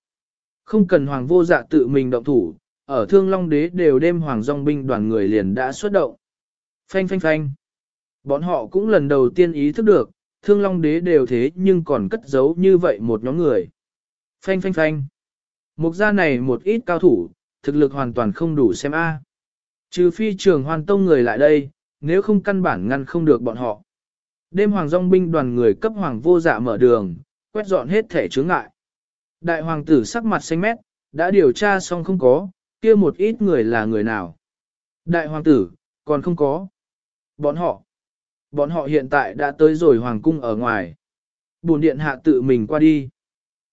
không cần hoàng vô dạ tự mình động thủ, ở thương long đế đều đêm hoàng dòng binh đoàn người liền đã xuất động. Phanh phanh phanh. Bọn họ cũng lần đầu tiên ý thức được, thương long đế đều thế nhưng còn cất giấu như vậy một nhóm người. Phanh phanh phanh. Mục gia này một ít cao thủ, thực lực hoàn toàn không đủ xem A. Trừ phi trường hoàn tông người lại đây, nếu không căn bản ngăn không được bọn họ. Đêm hoàng dòng binh đoàn người cấp hoàng vô dạ mở đường, quét dọn hết thể chướng ngại. Đại hoàng tử sắc mặt xanh mét, đã điều tra xong không có, kia một ít người là người nào. Đại hoàng tử, còn không có. Bọn họ, bọn họ hiện tại đã tới rồi hoàng cung ở ngoài. Bồn điện hạ tự mình qua đi.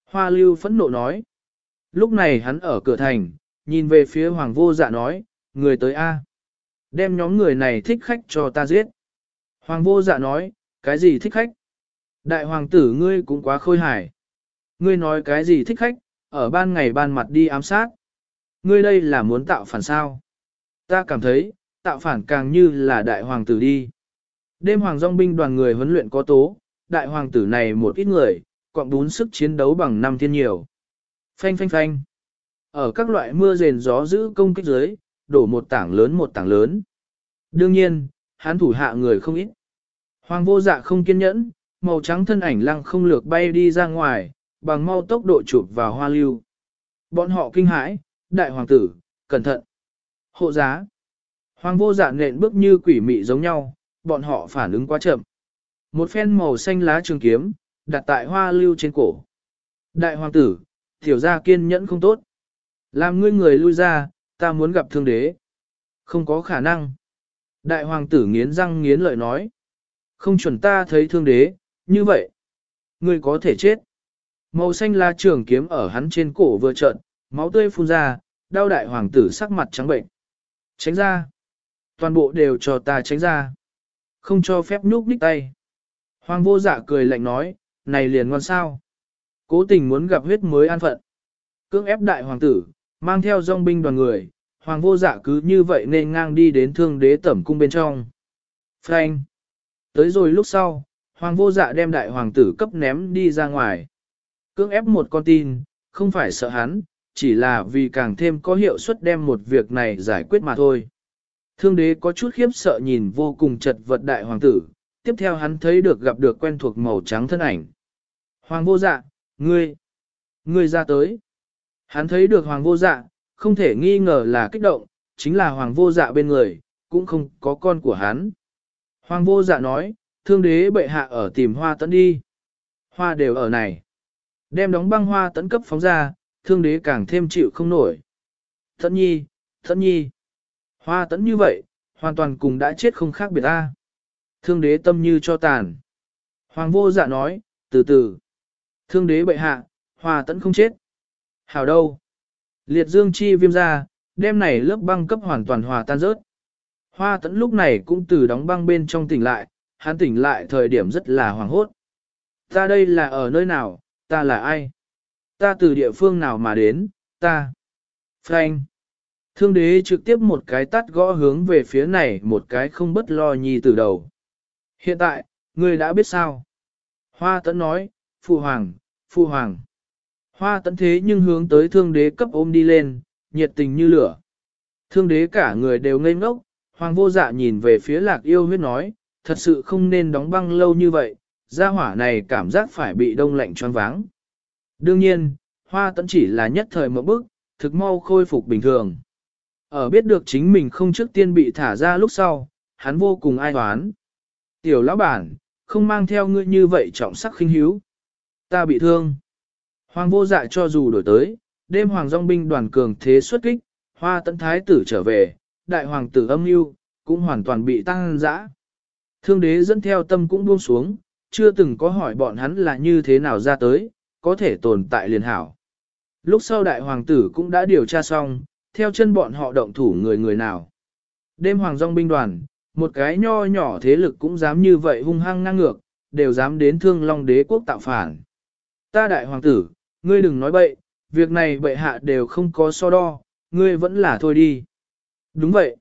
Hoa lưu phẫn nộ nói. Lúc này hắn ở cửa thành, nhìn về phía hoàng vô dạ nói, người tới A. Đem nhóm người này thích khách cho ta giết. Hoàng vô dạ nói, cái gì thích khách? Đại hoàng tử ngươi cũng quá khôi hài. Ngươi nói cái gì thích khách, ở ban ngày ban mặt đi ám sát. Ngươi đây là muốn tạo phản sao? Ta cảm thấy, tạo phản càng như là đại hoàng tử đi. Đêm hoàng dòng binh đoàn người huấn luyện có tố, đại hoàng tử này một ít người, còn bốn sức chiến đấu bằng năm thiên nhiều. Phanh phanh phanh. Ở các loại mưa rền gió giữ công kích dưới, đổ một tảng lớn một tảng lớn. Đương nhiên, hắn thủ hạ người không ít. Hoàng vô dạ không kiên nhẫn, màu trắng thân ảnh lăng không lược bay đi ra ngoài, bằng mau tốc độ chụp vào hoa lưu. Bọn họ kinh hãi, đại hoàng tử, cẩn thận. Hộ giá. Hoàng vô dạ nện bước như quỷ mị giống nhau, bọn họ phản ứng quá chậm. Một phen màu xanh lá trường kiếm, đặt tại hoa lưu trên cổ. Đại hoàng tử, tiểu gia kiên nhẫn không tốt. Làm ngươi người lui ra, ta muốn gặp thương đế. Không có khả năng. Đại hoàng tử nghiến răng nghiến lợi nói. Không chuẩn ta thấy thương đế, như vậy. Ngươi có thể chết. Màu xanh lá trường kiếm ở hắn trên cổ vừa trợn, máu tươi phun ra, đau đại hoàng tử sắc mặt trắng bệnh. Tránh ra. Toàn bộ đều cho ta tránh ra. Không cho phép nhúc nhích tay. Hoàng vô dạ cười lạnh nói, này liền ngoan sao. Cố tình muốn gặp huyết mới an phận. Cưỡng ép đại hoàng tử, mang theo dòng binh đoàn người, hoàng vô dạ cứ như vậy nên ngang đi đến thương đế tẩm cung bên trong. Frank. Tới rồi lúc sau, hoàng vô dạ đem đại hoàng tử cấp ném đi ra ngoài. Cưỡng ép một con tin, không phải sợ hắn, chỉ là vì càng thêm có hiệu suất đem một việc này giải quyết mà thôi. Thương đế có chút khiếp sợ nhìn vô cùng chật vật đại hoàng tử, tiếp theo hắn thấy được gặp được quen thuộc màu trắng thân ảnh. Hoàng vô dạ, ngươi, ngươi ra tới. Hắn thấy được hoàng vô dạ, không thể nghi ngờ là kích động, chính là hoàng vô dạ bên người, cũng không có con của hắn. Hoàng vô dạ nói, thương đế bệ hạ ở tìm hoa tấn đi. Hoa đều ở này. Đem đóng băng hoa tấn cấp phóng ra, thương đế càng thêm chịu không nổi. Thẫn nhi, thẫn nhi. Hoa tấn như vậy, hoàn toàn cùng đã chết không khác biệt ta. Thương đế tâm như cho tàn. Hoàng vô dạ nói, từ từ. Thương đế bệ hạ, hoa tấn không chết. Hảo đâu? Liệt dương chi viêm ra, đêm này lớp băng cấp hoàn toàn hòa tan rớt. Hoa tấn lúc này cũng từ đóng băng bên trong tỉnh lại, hắn tỉnh lại thời điểm rất là hoàng hốt. Ta đây là ở nơi nào, ta là ai? Ta từ địa phương nào mà đến, ta? Frank. Thương đế trực tiếp một cái tắt gõ hướng về phía này một cái không bất lo nhi từ đầu. Hiện tại, ngươi đã biết sao? Hoa tấn nói, phụ hoàng, phụ hoàng. Hoa tấn thế nhưng hướng tới thương đế cấp ôm đi lên, nhiệt tình như lửa. Thương đế cả người đều ngây ngốc, hoàng vô dạ nhìn về phía lạc yêu huyết nói, thật sự không nên đóng băng lâu như vậy, gia hỏa này cảm giác phải bị đông lạnh choáng váng. Đương nhiên, hoa tấn chỉ là nhất thời một bước, thực mau khôi phục bình thường. Ở biết được chính mình không trước tiên bị thả ra lúc sau, hắn vô cùng ai toán. Tiểu lão bản, không mang theo ngươi như vậy trọng sắc khinh hiếu. Ta bị thương. Hoàng vô dạ cho dù đổi tới, đêm hoàng dòng binh đoàn cường thế xuất kích, hoa tấn thái tử trở về, đại hoàng tử âm mưu cũng hoàn toàn bị tăng dã. Thương đế dẫn theo tâm cũng buông xuống, chưa từng có hỏi bọn hắn là như thế nào ra tới, có thể tồn tại liền hảo. Lúc sau đại hoàng tử cũng đã điều tra xong, theo chân bọn họ động thủ người người nào. Đêm hoàng dòng binh đoàn, một cái nho nhỏ thế lực cũng dám như vậy hung hăng ngang ngược, đều dám đến thương long đế quốc tạo phản. Ta đại hoàng tử, ngươi đừng nói bậy, việc này bệ hạ đều không có so đo, ngươi vẫn là thôi đi. Đúng vậy.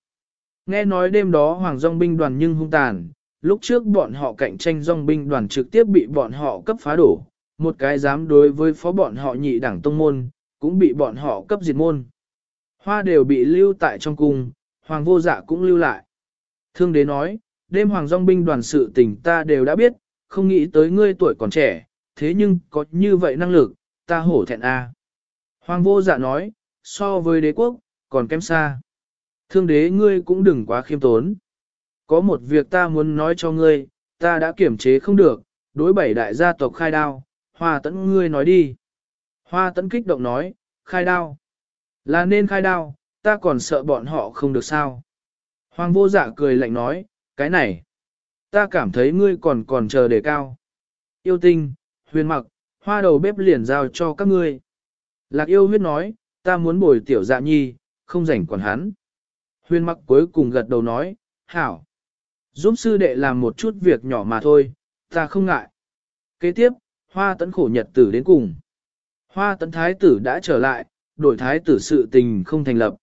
Nghe nói đêm đó hoàng dòng binh đoàn nhưng hung tàn, lúc trước bọn họ cạnh tranh dòng binh đoàn trực tiếp bị bọn họ cấp phá đổ, một cái dám đối với phó bọn họ nhị đảng tông môn, cũng bị bọn họ cấp diệt môn. Hoa đều bị lưu tại trong cung, hoàng vô dạ cũng lưu lại. Thương đế nói, đêm hoàng dòng binh đoàn sự tình ta đều đã biết, không nghĩ tới ngươi tuổi còn trẻ, thế nhưng có như vậy năng lực, ta hổ thẹn a. Hoàng vô dạ nói, so với đế quốc, còn kém xa. Thương đế ngươi cũng đừng quá khiêm tốn. Có một việc ta muốn nói cho ngươi, ta đã kiểm chế không được, đối bảy đại gia tộc khai đao, hoa tẫn ngươi nói đi. Hoa tẫn kích động nói, khai đao. Là nên khai đao, ta còn sợ bọn họ không được sao. Hoàng vô dạ cười lạnh nói, cái này, ta cảm thấy ngươi còn còn chờ đề cao. Yêu tinh, huyền mặc, hoa đầu bếp liền giao cho các ngươi. Lạc yêu huyết nói, ta muốn bồi tiểu dạ nhi, không rảnh quản hắn. Huyền mặc cuối cùng gật đầu nói, hảo. Giúp sư đệ làm một chút việc nhỏ mà thôi, ta không ngại. Kế tiếp, hoa tấn khổ nhật tử đến cùng. Hoa tấn thái tử đã trở lại, đổi thái tử sự tình không thành lập.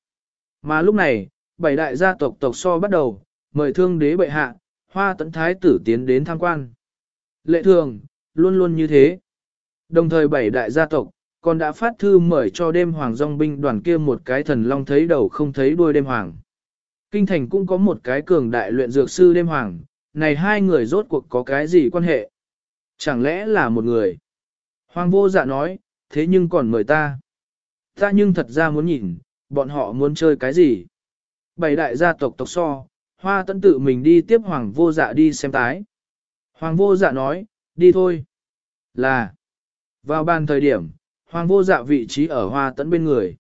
Mà lúc này, bảy đại gia tộc tộc so bắt đầu, mời thương đế bệ hạ, hoa tấn thái tử tiến đến tham quan. Lệ thường, luôn luôn như thế. Đồng thời bảy đại gia tộc, còn đã phát thư mời cho đêm hoàng dòng binh đoàn kia một cái thần long thấy đầu không thấy đuôi đêm hoàng. Kinh thành cũng có một cái cường đại luyện dược sư đêm hoàng, này hai người rốt cuộc có cái gì quan hệ? Chẳng lẽ là một người? Hoàng vô dạ nói, thế nhưng còn mời ta. Ta nhưng thật ra muốn nhìn, bọn họ muốn chơi cái gì? Bảy đại gia tộc tộc so, hoa tấn tự mình đi tiếp hoàng vô dạ đi xem tái. Hoàng vô dạ nói, đi thôi. Là, vào ban thời điểm, hoàng vô dạ vị trí ở hoa tấn bên người.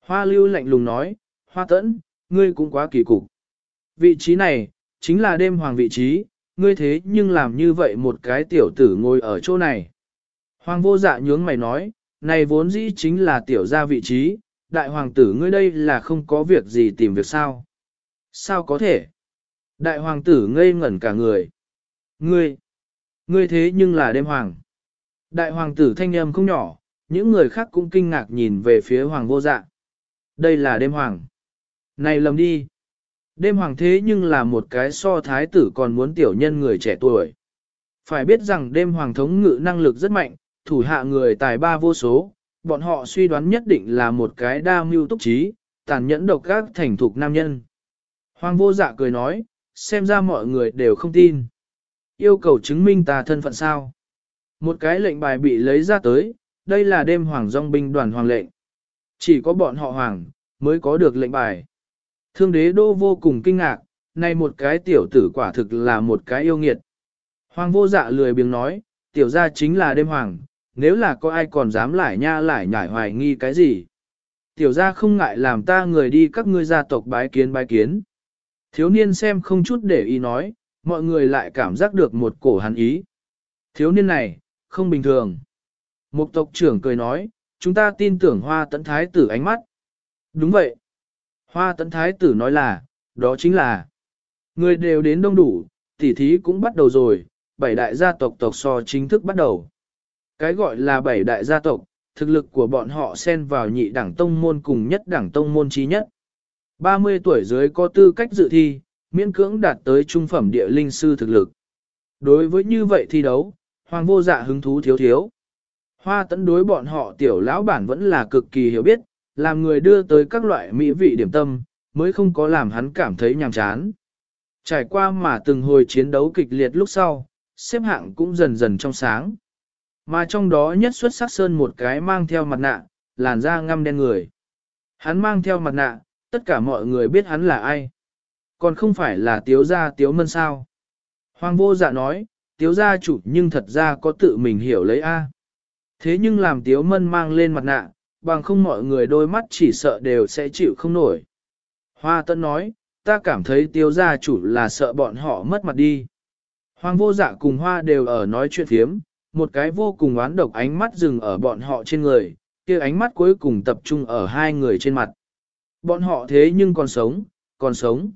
Hoa lưu lạnh lùng nói, hoa tấn, ngươi cũng quá kỳ cục. Vị trí này, chính là đêm hoàng vị trí, ngươi thế nhưng làm như vậy một cái tiểu tử ngồi ở chỗ này. Hoàng vô dạ nhướng mày nói, này vốn dĩ chính là tiểu gia vị trí, đại hoàng tử ngươi đây là không có việc gì tìm việc sao. Sao có thể? Đại hoàng tử ngây ngẩn cả người. Ngươi, ngươi thế nhưng là đêm hoàng. Đại hoàng tử thanh âm không nhỏ, những người khác cũng kinh ngạc nhìn về phía hoàng vô dạ. Đây là đêm hoàng. Này lầm đi. Đêm hoàng thế nhưng là một cái so thái tử còn muốn tiểu nhân người trẻ tuổi. Phải biết rằng đêm hoàng thống ngự năng lực rất mạnh, thủ hạ người tài ba vô số, bọn họ suy đoán nhất định là một cái đa mưu túc trí, tàn nhẫn độc các thành thục nam nhân. Hoàng vô dạ cười nói, xem ra mọi người đều không tin. Yêu cầu chứng minh ta thân phận sao. Một cái lệnh bài bị lấy ra tới, đây là đêm hoàng dòng binh đoàn hoàng lệnh. Chỉ có bọn họ hoàng, mới có được lệnh bài. Thương đế đô vô cùng kinh ngạc, này một cái tiểu tử quả thực là một cái yêu nghiệt. Hoàng vô dạ lười biếng nói, tiểu gia chính là đêm hoàng, nếu là có ai còn dám lại nha lại nhảy hoài nghi cái gì. Tiểu gia không ngại làm ta người đi các ngươi gia tộc bái kiến bái kiến. Thiếu niên xem không chút để ý nói, mọi người lại cảm giác được một cổ hắn ý. Thiếu niên này, không bình thường. Một tộc trưởng cười nói, chúng ta tin tưởng hoa tấn thái tử ánh mắt. Đúng vậy. Hoa tấn thái tử nói là, đó chính là, người đều đến đông đủ, tỉ thí cũng bắt đầu rồi, bảy đại gia tộc tộc so chính thức bắt đầu. Cái gọi là bảy đại gia tộc, thực lực của bọn họ xen vào nhị đảng tông môn cùng nhất đảng tông môn trí nhất. 30 tuổi dưới có tư cách dự thi, miễn cưỡng đạt tới trung phẩm địa linh sư thực lực. Đối với như vậy thi đấu, hoàng vô dạ hứng thú thiếu thiếu. Hoa tấn đối bọn họ tiểu lão bản vẫn là cực kỳ hiểu biết, làm người đưa tới các loại mỹ vị điểm tâm, mới không có làm hắn cảm thấy nhàm chán. Trải qua mà từng hồi chiến đấu kịch liệt lúc sau, xếp hạng cũng dần dần trong sáng. Mà trong đó nhất xuất sắc sơn một cái mang theo mặt nạ, làn da ngăm đen người. Hắn mang theo mặt nạ, tất cả mọi người biết hắn là ai. Còn không phải là tiếu gia tiếu mân sao. Hoàng vô dạ nói, tiếu gia chủ nhưng thật ra có tự mình hiểu lấy A. Thế nhưng làm tiếu mân mang lên mặt nạ, bằng không mọi người đôi mắt chỉ sợ đều sẽ chịu không nổi. Hoa tân nói, ta cảm thấy tiếu gia chủ là sợ bọn họ mất mặt đi. Hoàng vô dạ cùng hoa đều ở nói chuyện thiếm, một cái vô cùng oán độc ánh mắt dừng ở bọn họ trên người, kia ánh mắt cuối cùng tập trung ở hai người trên mặt. Bọn họ thế nhưng còn sống, còn sống.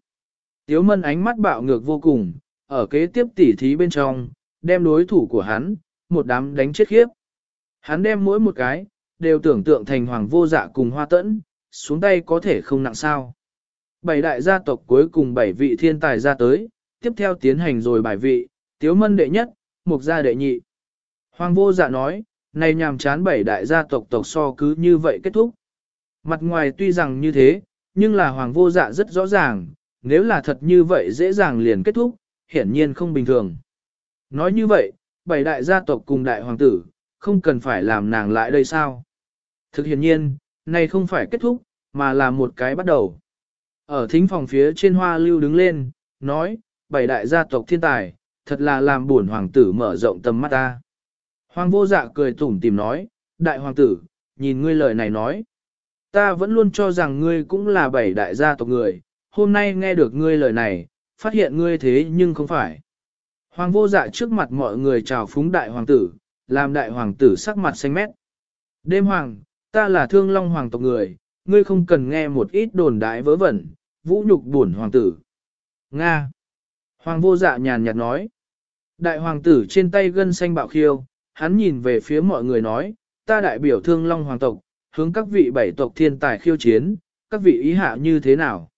Tiếu mân ánh mắt bạo ngược vô cùng, ở kế tiếp tỉ thí bên trong, đem đối thủ của hắn, một đám đánh chết khiếp. Hắn đem mỗi một cái, đều tưởng tượng thành hoàng vô dạ cùng hoa tẫn, xuống tay có thể không nặng sao. Bảy đại gia tộc cuối cùng bảy vị thiên tài ra tới, tiếp theo tiến hành rồi bài vị, tiếu mân đệ nhất, mục gia đệ nhị. Hoàng vô dạ nói, này nhàm chán bảy đại gia tộc tộc so cứ như vậy kết thúc. Mặt ngoài tuy rằng như thế, nhưng là hoàng vô dạ rất rõ ràng, nếu là thật như vậy dễ dàng liền kết thúc, hiển nhiên không bình thường. Nói như vậy, bảy đại gia tộc cùng đại hoàng tử, không cần phải làm nàng lại đây sao? Thực hiển nhiên, này không phải kết thúc, mà là một cái bắt đầu. Ở thính phòng phía trên hoa lưu đứng lên, nói, bảy đại gia tộc thiên tài, thật là làm buồn hoàng tử mở rộng tầm mắt ta. Hoàng vô dạ cười tủm tìm nói, đại hoàng tử, nhìn ngươi lời này nói. Ta vẫn luôn cho rằng ngươi cũng là bảy đại gia tộc người, hôm nay nghe được ngươi lời này, phát hiện ngươi thế nhưng không phải. Hoàng vô dạ trước mặt mọi người chào phúng đại hoàng tử, làm đại hoàng tử sắc mặt xanh mét. Đêm hoàng, ta là thương long hoàng tộc người, ngươi không cần nghe một ít đồn đại vớ vẩn, vũ nhục buồn hoàng tử. Nga. Hoàng vô dạ nhàn nhạt nói. Đại hoàng tử trên tay gân xanh bạo khiêu, hắn nhìn về phía mọi người nói, ta đại biểu thương long hoàng tộc, hướng các vị bảy tộc thiên tài khiêu chiến, các vị ý hạ như thế nào?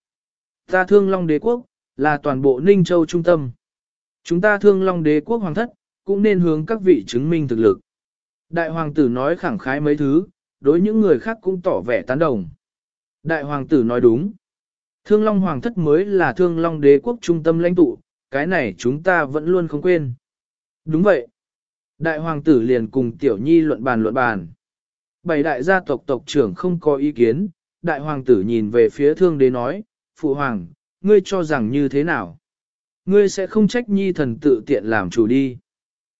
Ta thương long đế quốc, là toàn bộ Ninh Châu trung tâm. Chúng ta thương long đế quốc hoàng thất, cũng nên hướng các vị chứng minh thực lực. Đại hoàng tử nói khẳng khái mấy thứ, đối những người khác cũng tỏ vẻ tán đồng. Đại hoàng tử nói đúng. Thương long hoàng thất mới là thương long đế quốc trung tâm lãnh tụ, cái này chúng ta vẫn luôn không quên. Đúng vậy. Đại hoàng tử liền cùng tiểu nhi luận bàn luận bàn. Bảy đại gia tộc tộc trưởng không có ý kiến, đại hoàng tử nhìn về phía thương đế nói, phụ hoàng, ngươi cho rằng như thế nào? Ngươi sẽ không trách nhi thần tự tiện làm chủ đi.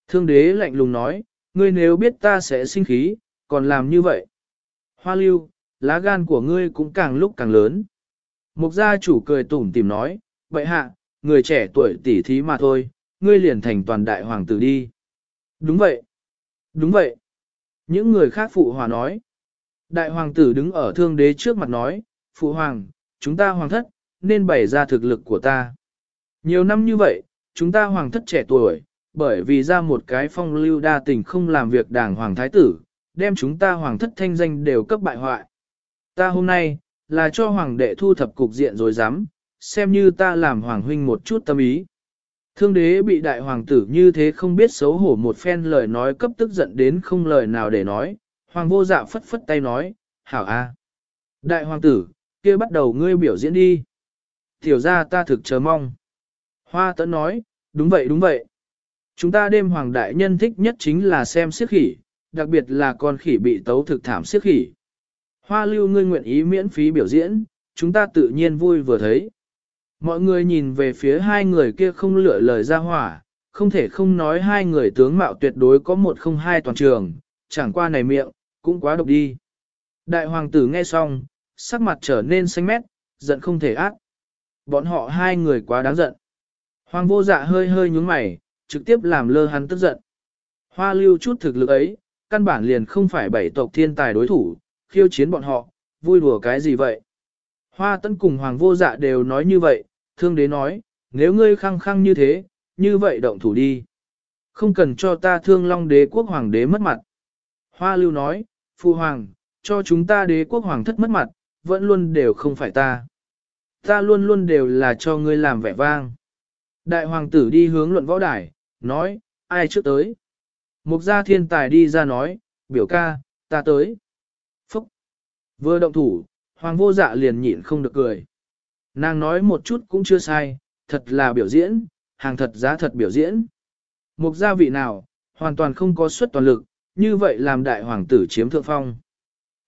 Thương đế lạnh lùng nói, ngươi nếu biết ta sẽ sinh khí, còn làm như vậy. Hoa lưu, lá gan của ngươi cũng càng lúc càng lớn. Mục gia chủ cười tủm tìm nói, vậy hạ, người trẻ tuổi tỉ thí mà thôi, ngươi liền thành toàn đại hoàng tử đi. Đúng vậy. Đúng vậy. Những người khác phụ hòa nói. Đại hoàng tử đứng ở thương đế trước mặt nói, phụ hoàng, chúng ta hoàng thất, nên bày ra thực lực của ta. Nhiều năm như vậy, chúng ta hoàng thất trẻ tuổi, bởi vì ra một cái phong lưu đa tình không làm việc đảng hoàng thái tử, đem chúng ta hoàng thất thanh danh đều cấp bại hoại. Ta hôm nay, là cho hoàng đệ thu thập cục diện rồi dám, xem như ta làm hoàng huynh một chút tâm ý. Thương đế bị đại hoàng tử như thế không biết xấu hổ một phen lời nói cấp tức giận đến không lời nào để nói, hoàng vô dạ phất phất tay nói, hảo a. Đại hoàng tử, kia bắt đầu ngươi biểu diễn đi. Tiểu ra ta thực chờ mong. Hoa tấn nói, đúng vậy đúng vậy. Chúng ta đêm hoàng đại nhân thích nhất chính là xem siếc khỉ, đặc biệt là con khỉ bị tấu thực thảm siếc khỉ. Hoa lưu ngươi nguyện ý miễn phí biểu diễn, chúng ta tự nhiên vui vừa thấy. Mọi người nhìn về phía hai người kia không lựa lời ra hỏa, không thể không nói hai người tướng mạo tuyệt đối có một không hai toàn trường, chẳng qua này miệng, cũng quá độc đi. Đại hoàng tử nghe xong, sắc mặt trở nên xanh mét, giận không thể ác. Bọn họ hai người quá đáng giận. Hoàng vô dạ hơi hơi nhúng mày, trực tiếp làm lơ hắn tức giận. Hoa lưu chút thực lực ấy, căn bản liền không phải bảy tộc thiên tài đối thủ, khiêu chiến bọn họ, vui đùa cái gì vậy. Hoa tấn cùng hoàng vô dạ đều nói như vậy, thương đế nói, nếu ngươi khăng khăng như thế, như vậy động thủ đi. Không cần cho ta thương long đế quốc hoàng đế mất mặt. Hoa lưu nói, phu hoàng, cho chúng ta đế quốc hoàng thất mất mặt, vẫn luôn đều không phải ta. ta luôn luôn đều là cho ngươi làm vẻ vang. Đại hoàng tử đi hướng luận võ đài, nói, ai trước tới? Mục gia thiên tài đi ra nói, biểu ca, ta tới. Phúc! Vừa động thủ, hoàng vô dạ liền nhịn không được cười. Nàng nói một chút cũng chưa sai, thật là biểu diễn, hàng thật giá thật biểu diễn. Mục gia vị nào, hoàn toàn không có suất toàn lực, như vậy làm đại hoàng tử chiếm thượng phong.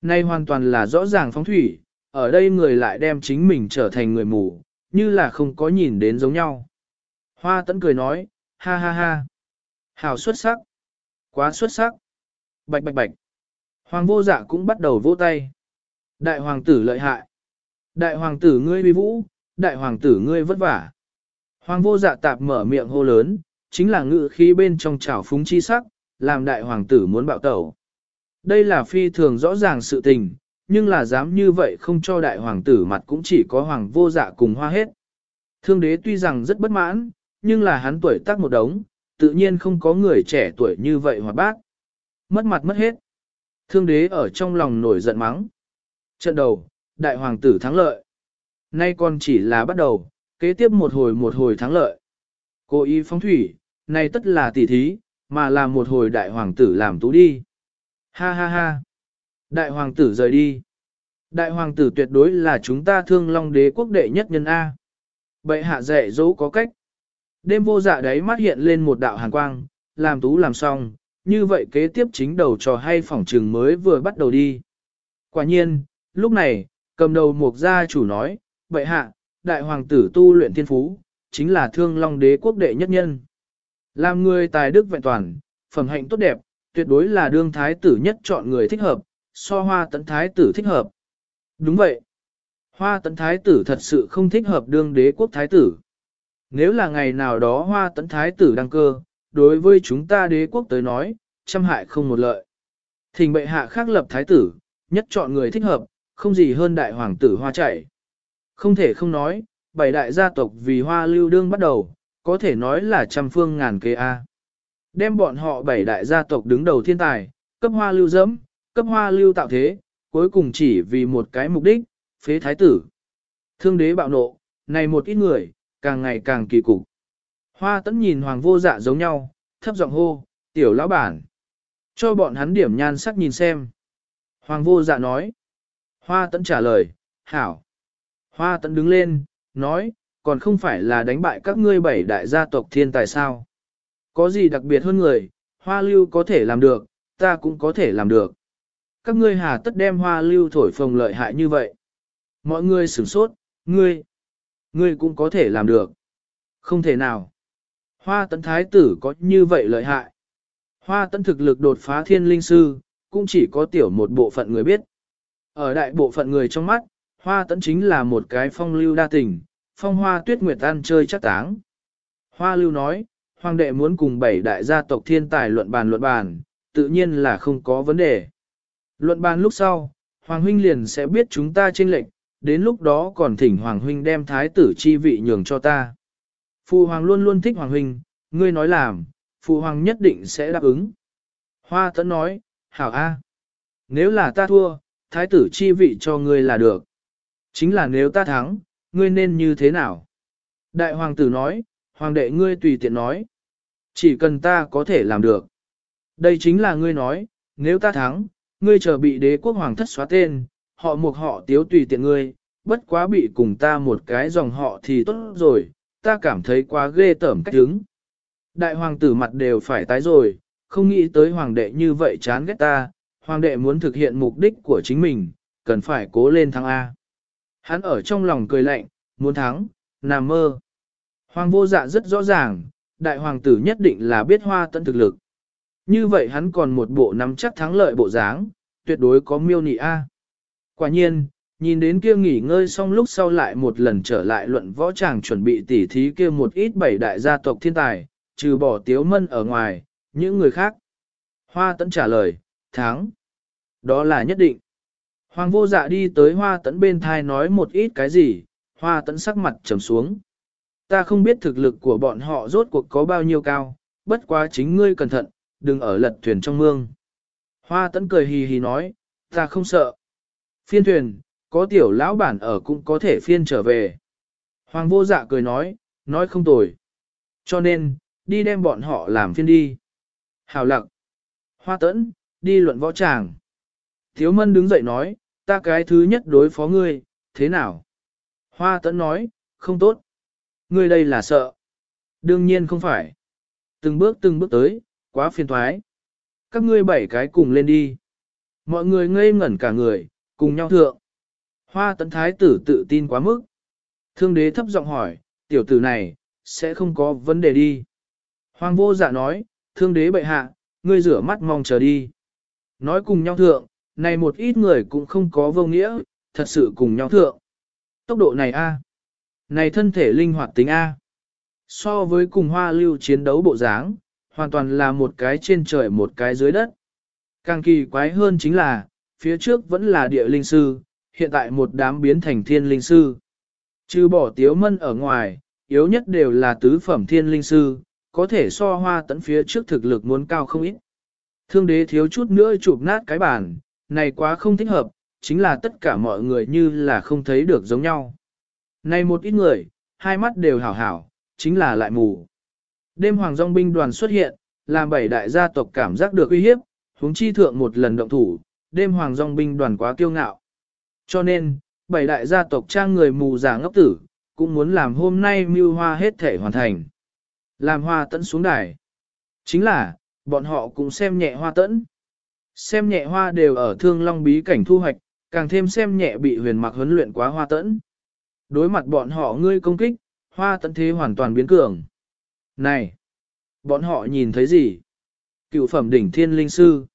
Nay hoàn toàn là rõ ràng phóng thủy, ở đây người lại đem chính mình trở thành người mù, như là không có nhìn đến giống nhau. Hoa tẫn cười nói, ha ha ha. Hào xuất sắc. Quá xuất sắc. Bạch bạch bạch. Hoàng vô dạ cũng bắt đầu vỗ tay. Đại hoàng tử lợi hại. Đại hoàng tử ngươi uy vũ, đại hoàng tử ngươi vất vả. Hoàng vô dạ tạp mở miệng hô lớn, chính là ngự khí bên trong trào phúng chi sắc, làm đại hoàng tử muốn bạo tẩu. Đây là phi thường rõ ràng sự tình, nhưng là dám như vậy không cho đại hoàng tử mặt cũng chỉ có hoàng vô dạ cùng hoa hết. Thương đế tuy rằng rất bất mãn, nhưng là hắn tuổi tác một đống, tự nhiên không có người trẻ tuổi như vậy hoạt bác. Mất mặt mất hết. Thương đế ở trong lòng nổi giận mắng. Trận đầu, đại hoàng tử thắng lợi. Nay còn chỉ là bắt đầu, kế tiếp một hồi một hồi thắng lợi. Cô y phóng thủy, nay tất là tỷ thí, mà là một hồi đại hoàng tử làm tú đi. Ha ha ha. Đại hoàng tử rời đi. Đại hoàng tử tuyệt đối là chúng ta thương long đế quốc đệ nhất nhân A. Bệ hạ dạy dỗ có cách. Đêm vô dạ đấy mắt hiện lên một đạo hàn quang, làm tú làm xong, như vậy kế tiếp chính đầu trò hay phỏng trừng mới vừa bắt đầu đi. Quả nhiên, lúc này, cầm đầu mục gia chủ nói, bệ hạ, đại hoàng tử tu luyện thiên phú, chính là thương long đế quốc đệ nhất nhân. Làm người tài đức vẹn toàn, phẩm hạnh tốt đẹp, tuyệt đối là đương thái tử nhất chọn người thích hợp, so hoa tấn thái tử thích hợp. Đúng vậy. Hoa tấn thái tử thật sự không thích hợp đương đế quốc thái tử. Nếu là ngày nào đó hoa tấn thái tử đăng cơ, đối với chúng ta đế quốc tới nói, trăm hại không một lợi. Thình bệ hạ khác lập thái tử, nhất chọn người thích hợp, không gì hơn đại hoàng tử hoa chạy. Không thể không nói, bảy đại gia tộc vì hoa lưu đương bắt đầu, có thể nói là trăm phương ngàn kế A. Đem bọn họ bảy đại gia tộc đứng đầu thiên tài, cấp hoa lưu dẫm, cấp hoa lưu tạo thế, cuối cùng chỉ vì một cái mục đích, phế thái tử. Thương đế bạo nộ, này một ít người, càng ngày càng kỳ cục. Hoa tấn nhìn hoàng vô dạ giống nhau, thấp giọng hô, tiểu lão bản. Cho bọn hắn điểm nhan sắc nhìn xem. Hoàng vô dạ nói. Hoa Tẫn trả lời, hảo. Hoa Tẫn đứng lên, nói, còn không phải là đánh bại các ngươi bảy đại gia tộc thiên tài sao. Có gì đặc biệt hơn người, hoa lưu có thể làm được, ta cũng có thể làm được. Các ngươi hà tất đem hoa lưu thổi phồng lợi hại như vậy. Mọi người sửng sốt, ngươi, ngươi cũng có thể làm được. Không thể nào. Hoa tấn thái tử có như vậy lợi hại. Hoa tấn thực lực đột phá thiên linh sư, cũng chỉ có tiểu một bộ phận người biết. Ở đại bộ phận người trong mắt, hoa Tẫn chính là một cái phong lưu đa tình, phong hoa tuyết nguyệt ăn chơi chắc táng. Hoa lưu nói, hoàng đệ muốn cùng bảy đại gia tộc thiên tài luận bàn luận bàn, tự nhiên là không có vấn đề. Luận bàn lúc sau, Hoàng huynh liền sẽ biết chúng ta chênh lệnh, đến lúc đó còn thỉnh Hoàng huynh đem thái tử chi vị nhường cho ta. Phụ Hoàng luôn luôn thích Hoàng huynh, ngươi nói làm, Phụ Hoàng nhất định sẽ đáp ứng. Hoa Tẫn nói, hảo a, nếu là ta thua, thái tử chi vị cho ngươi là được. Chính là nếu ta thắng, ngươi nên như thế nào? Đại hoàng tử nói, hoàng đệ ngươi tùy tiện nói. Chỉ cần ta có thể làm được. Đây chính là ngươi nói, nếu ta thắng, ngươi chờ bị đế quốc hoàng thất xóa tên, họ một họ tiếu tùy tiện ngươi, bất quá bị cùng ta một cái dòng họ thì tốt rồi, ta cảm thấy quá ghê tởm cách đứng. Đại hoàng tử mặt đều phải tái rồi, không nghĩ tới hoàng đệ như vậy chán ghét ta, hoàng đệ muốn thực hiện mục đích của chính mình, cần phải cố lên thắng A. Hắn ở trong lòng cười lạnh, muốn thắng, nằm mơ. Hoàng vô dạ rất rõ ràng, đại hoàng tử nhất định là biết hoa tận thực lực. Như vậy hắn còn một bộ nắm chắc thắng lợi bộ dáng, tuyệt đối có miêu nị A. Quả nhiên, nhìn đến kia nghỉ ngơi xong lúc sau lại một lần trở lại luận võ tràng chuẩn bị tỉ thí kia một ít bảy đại gia tộc thiên tài, trừ bỏ tiếu mân ở ngoài, những người khác. Hoa tấn trả lời, thắng. Đó là nhất định. Hoàng vô dạ đi tới hoa tấn bên thai nói một ít cái gì, hoa tấn sắc mặt trầm xuống. Ta không biết thực lực của bọn họ rốt cuộc có bao nhiêu cao, bất quá chính ngươi cẩn thận, đừng ở lật thuyền trong mương. Hoa tấn cười hì hì nói, ta không sợ. Phiên thuyền, có tiểu lão bản ở cũng có thể phiên trở về. Hoàng vô dạ cười nói, nói không tồi. Cho nên, đi đem bọn họ làm phiên đi. Hào lặng. Hoa tẫn, đi luận võ tràng. Thiếu mân đứng dậy nói, ta cái thứ nhất đối phó ngươi, thế nào? Hoa tẫn nói, không tốt. Ngươi đây là sợ. Đương nhiên không phải. Từng bước từng bước tới, quá phiền thoái. Các ngươi bảy cái cùng lên đi. Mọi người ngây ngẩn cả người, cùng nhau thượng. Hoa tấn thái tử tự tin quá mức. Thương đế thấp giọng hỏi, tiểu tử này, sẽ không có vấn đề đi. Hoàng vô dạ nói, thương đế bệ hạ, ngươi rửa mắt mong chờ đi. Nói cùng nhau thượng, này một ít người cũng không có vô nghĩa, thật sự cùng nhau thượng. Tốc độ này a, Này thân thể linh hoạt tính A. So với cùng hoa lưu chiến đấu bộ dáng, hoàn toàn là một cái trên trời một cái dưới đất. Càng kỳ quái hơn chính là, phía trước vẫn là địa linh sư, hiện tại một đám biến thành thiên linh sư. Trừ bỏ tiếu mân ở ngoài, yếu nhất đều là tứ phẩm thiên linh sư, có thể so hoa tấn phía trước thực lực muốn cao không ít. Thương đế thiếu chút nữa chụp nát cái bàn, này quá không thích hợp, chính là tất cả mọi người như là không thấy được giống nhau. Này một ít người, hai mắt đều hảo hảo, chính là lại mù. Đêm hoàng dòng binh đoàn xuất hiện, làm bảy đại gia tộc cảm giác được uy hiếp, huống chi thượng một lần động thủ, đêm hoàng dòng binh đoàn quá kiêu ngạo. Cho nên, bảy đại gia tộc trang người mù giả ngốc tử, cũng muốn làm hôm nay mưu hoa hết thể hoàn thành. Làm hoa tận xuống đài. Chính là, bọn họ cũng xem nhẹ hoa tẫn. Xem nhẹ hoa đều ở thương long bí cảnh thu hoạch, càng thêm xem nhẹ bị huyền mặc huấn luyện quá hoa tẫn. Đối mặt bọn họ ngươi công kích, hoa tẫn thế hoàn toàn biến cường. Này! Bọn họ nhìn thấy gì? Cựu phẩm đỉnh thiên linh sư.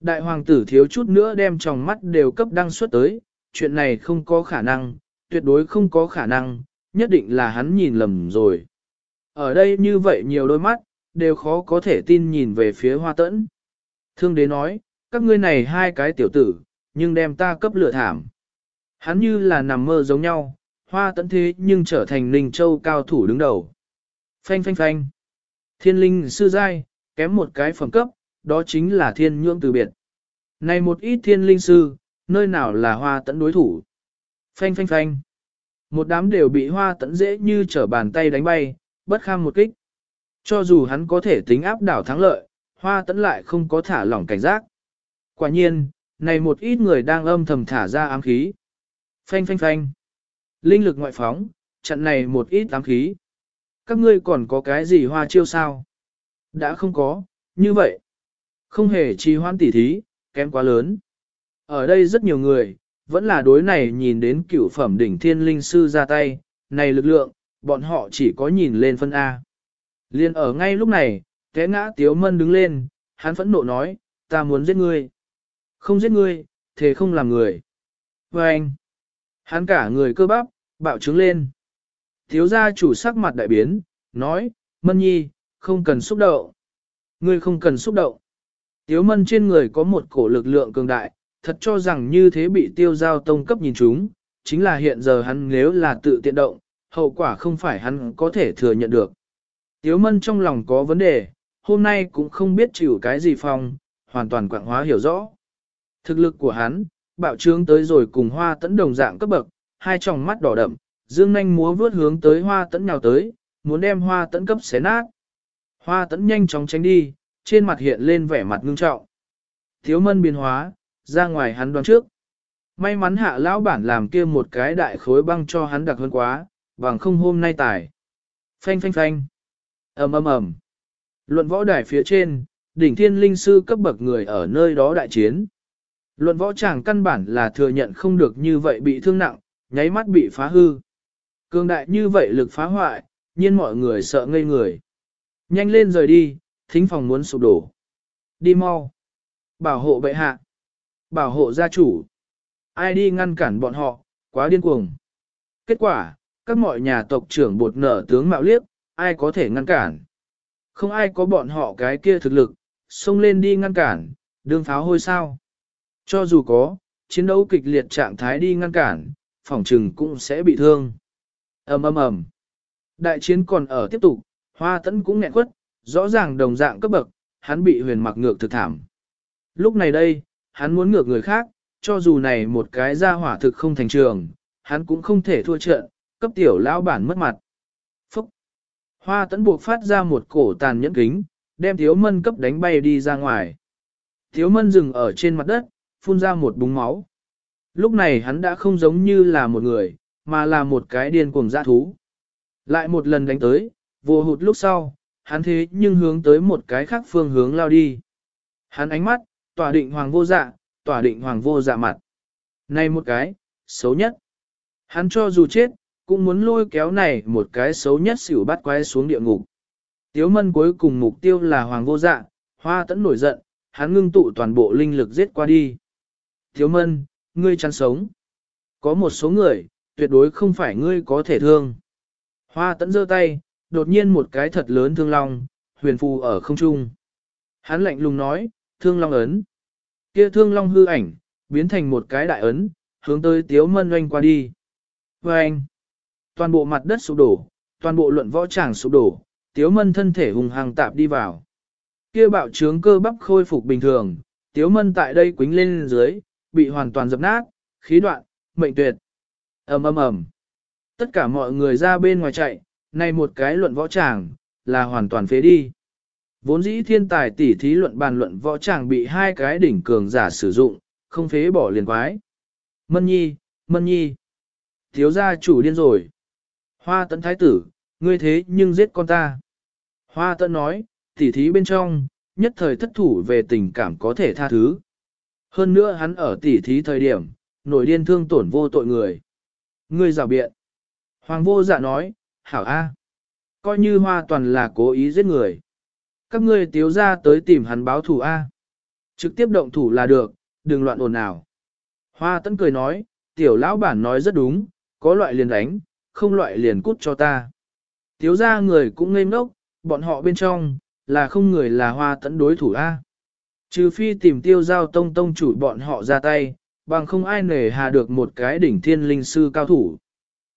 Đại hoàng tử thiếu chút nữa đem tròng mắt đều cấp đăng xuất tới, chuyện này không có khả năng, tuyệt đối không có khả năng, nhất định là hắn nhìn lầm rồi. Ở đây như vậy nhiều đôi mắt, đều khó có thể tin nhìn về phía hoa tẫn. Thương đế nói, các ngươi này hai cái tiểu tử, nhưng đem ta cấp lửa thảm. Hắn như là nằm mơ giống nhau, hoa tẫn thế nhưng trở thành ninh châu cao thủ đứng đầu. Phanh phanh phanh. Thiên linh sư giai, kém một cái phẩm cấp, đó chính là thiên nhượng từ biệt. Này một ít thiên linh sư, nơi nào là hoa tẫn đối thủ. Phanh phanh phanh. Một đám đều bị hoa tẫn dễ như trở bàn tay đánh bay, bất kham một kích. Cho dù hắn có thể tính áp đảo thắng lợi, hoa tẫn lại không có thả lỏng cảnh giác. Quả nhiên, này một ít người đang âm thầm thả ra ám khí. Phanh phanh phanh. Linh lực ngoại phóng, trận này một ít ám khí. Các ngươi còn có cái gì hoa chiêu sao? Đã không có, như vậy. Không hề trì hoãn tỉ thí, kém quá lớn. Ở đây rất nhiều người, vẫn là đối này nhìn đến cửu phẩm đỉnh thiên linh sư ra tay, này lực lượng, bọn họ chỉ có nhìn lên phân A. Liên ở ngay lúc này, té ngã tiếu mân đứng lên, hắn phẫn nộ nói, ta muốn giết ngươi. Không giết ngươi, thế không làm người. Và anh, hắn cả người cơ bắp, bạo trứng lên. Thiếu gia chủ sắc mặt đại biến, nói, mân nhi, không cần xúc động. Ngươi không cần xúc động. Tiếu mân trên người có một cổ lực lượng cường đại, thật cho rằng như thế bị tiêu giao tông cấp nhìn chúng, chính là hiện giờ hắn nếu là tự tiện động, hậu quả không phải hắn có thể thừa nhận được. Tiếu mân trong lòng có vấn đề, hôm nay cũng không biết chịu cái gì phong, hoàn toàn quảng hóa hiểu rõ. Thực lực của hắn, bạo trướng tới rồi cùng hoa tấn đồng dạng cấp bậc, hai tròng mắt đỏ đậm, dương nanh múa vướt hướng tới hoa tấn nhào tới, muốn đem hoa tấn cấp xé nát. Hoa tấn nhanh chóng tránh đi, trên mặt hiện lên vẻ mặt ngưng trọng. Thiếu mân biến hóa, ra ngoài hắn đoán trước. May mắn hạ lão bản làm kia một cái đại khối băng cho hắn đặc hơn quá, bằng không hôm nay tải. Phanh phanh phanh ầm ầm ầm. Luận võ đài phía trên, đỉnh thiên linh sư cấp bậc người ở nơi đó đại chiến. Luận võ chàng căn bản là thừa nhận không được như vậy bị thương nặng, nháy mắt bị phá hư. Cương đại như vậy lực phá hoại, nhiên mọi người sợ ngây người. Nhanh lên rời đi, thính phòng muốn sụp đổ. Đi mau. Bảo hộ bệ hạ. Bảo hộ gia chủ. Ai đi ngăn cản bọn họ, quá điên cuồng. Kết quả, các mọi nhà tộc trưởng bột nở tướng mạo liếc, ai có thể ngăn cản. Không ai có bọn họ cái kia thực lực, xông lên đi ngăn cản, đương pháo hôi sao. Cho dù có, chiến đấu kịch liệt trạng thái đi ngăn cản, phòng trừng cũng sẽ bị thương. ầm ầm ầm. Đại chiến còn ở tiếp tục, hoa tấn cũng nghẹn quất, rõ ràng đồng dạng cấp bậc, hắn bị huyền mặc ngược thực thảm. Lúc này đây, hắn muốn ngược người khác, cho dù này một cái ra hỏa thực không thành trường, hắn cũng không thể thua trận, cấp tiểu lão bản mất mặt. Hoa tẫn buộc phát ra một cổ tàn nhẫn kính, đem thiếu mân cấp đánh bay đi ra ngoài. Thiếu mân dừng ở trên mặt đất, phun ra một búng máu. Lúc này hắn đã không giống như là một người, mà là một cái điên cuồng dã thú. Lại một lần đánh tới, vô hụt lúc sau, hắn thế nhưng hướng tới một cái khác phương hướng lao đi. Hắn ánh mắt, tỏa định hoàng vô dạ, tỏa định hoàng vô dạ mặt. Này một cái, xấu nhất. Hắn cho dù chết, cũng muốn lôi kéo này một cái xấu nhất xỉu bắt quay xuống địa ngục. Tiếu mân cuối cùng mục tiêu là hoàng vô dạ, hoa tẫn nổi giận, hắn ngưng tụ toàn bộ linh lực giết qua đi. Tiếu mân, ngươi chăn sống. Có một số người, tuyệt đối không phải ngươi có thể thương. Hoa tẫn giơ tay, đột nhiên một cái thật lớn thương long, huyền phù ở không trung. Hắn lạnh lùng nói, thương long ấn. Kia thương long hư ảnh, biến thành một cái đại ấn, hướng tới tiếu mân oanh qua đi. Và anh, toàn bộ mặt đất sụp đổ, toàn bộ luận võ tràng sụp đổ, tiếu mân thân thể hùng hàng tạp đi vào. Kia bạo trướng cơ bắp khôi phục bình thường, tiếu mân tại đây quính lên dưới, bị hoàn toàn dập nát, khí đoạn, mệnh tuyệt. ầm ầm ầm. Tất cả mọi người ra bên ngoài chạy, nay một cái luận võ tràng, là hoàn toàn phế đi. Vốn dĩ thiên tài tỷ thí luận bàn luận võ tràng bị hai cái đỉnh cường giả sử dụng, không phế bỏ liền quái. Mân nhi, mân nhi. Thiếu gia chủ điên rồi. Hoa tấn thái tử, ngươi thế nhưng giết con ta. Hoa tấn nói, tỷ thí bên trong, nhất thời thất thủ về tình cảm có thể tha thứ. Hơn nữa hắn ở tỷ thí thời điểm, nổi điên thương tổn vô tội người. Ngươi rào biện. Hoàng vô dạ nói, hảo A. Coi như hoa toàn là cố ý giết người. Các ngươi tiếu ra tới tìm hắn báo thủ A. Trực tiếp động thủ là được, đừng loạn ồn nào. Hoa tấn cười nói, tiểu lão bản nói rất đúng, có loại liền đánh, không loại liền cút cho ta. Tiếu ra người cũng ngây ngốc, bọn họ bên trong, là không người là hoa tấn đối thủ A. Trừ phi tìm tiêu giao tông tông chủ bọn họ ra tay, bằng không ai nể hà được một cái đỉnh thiên linh sư cao thủ.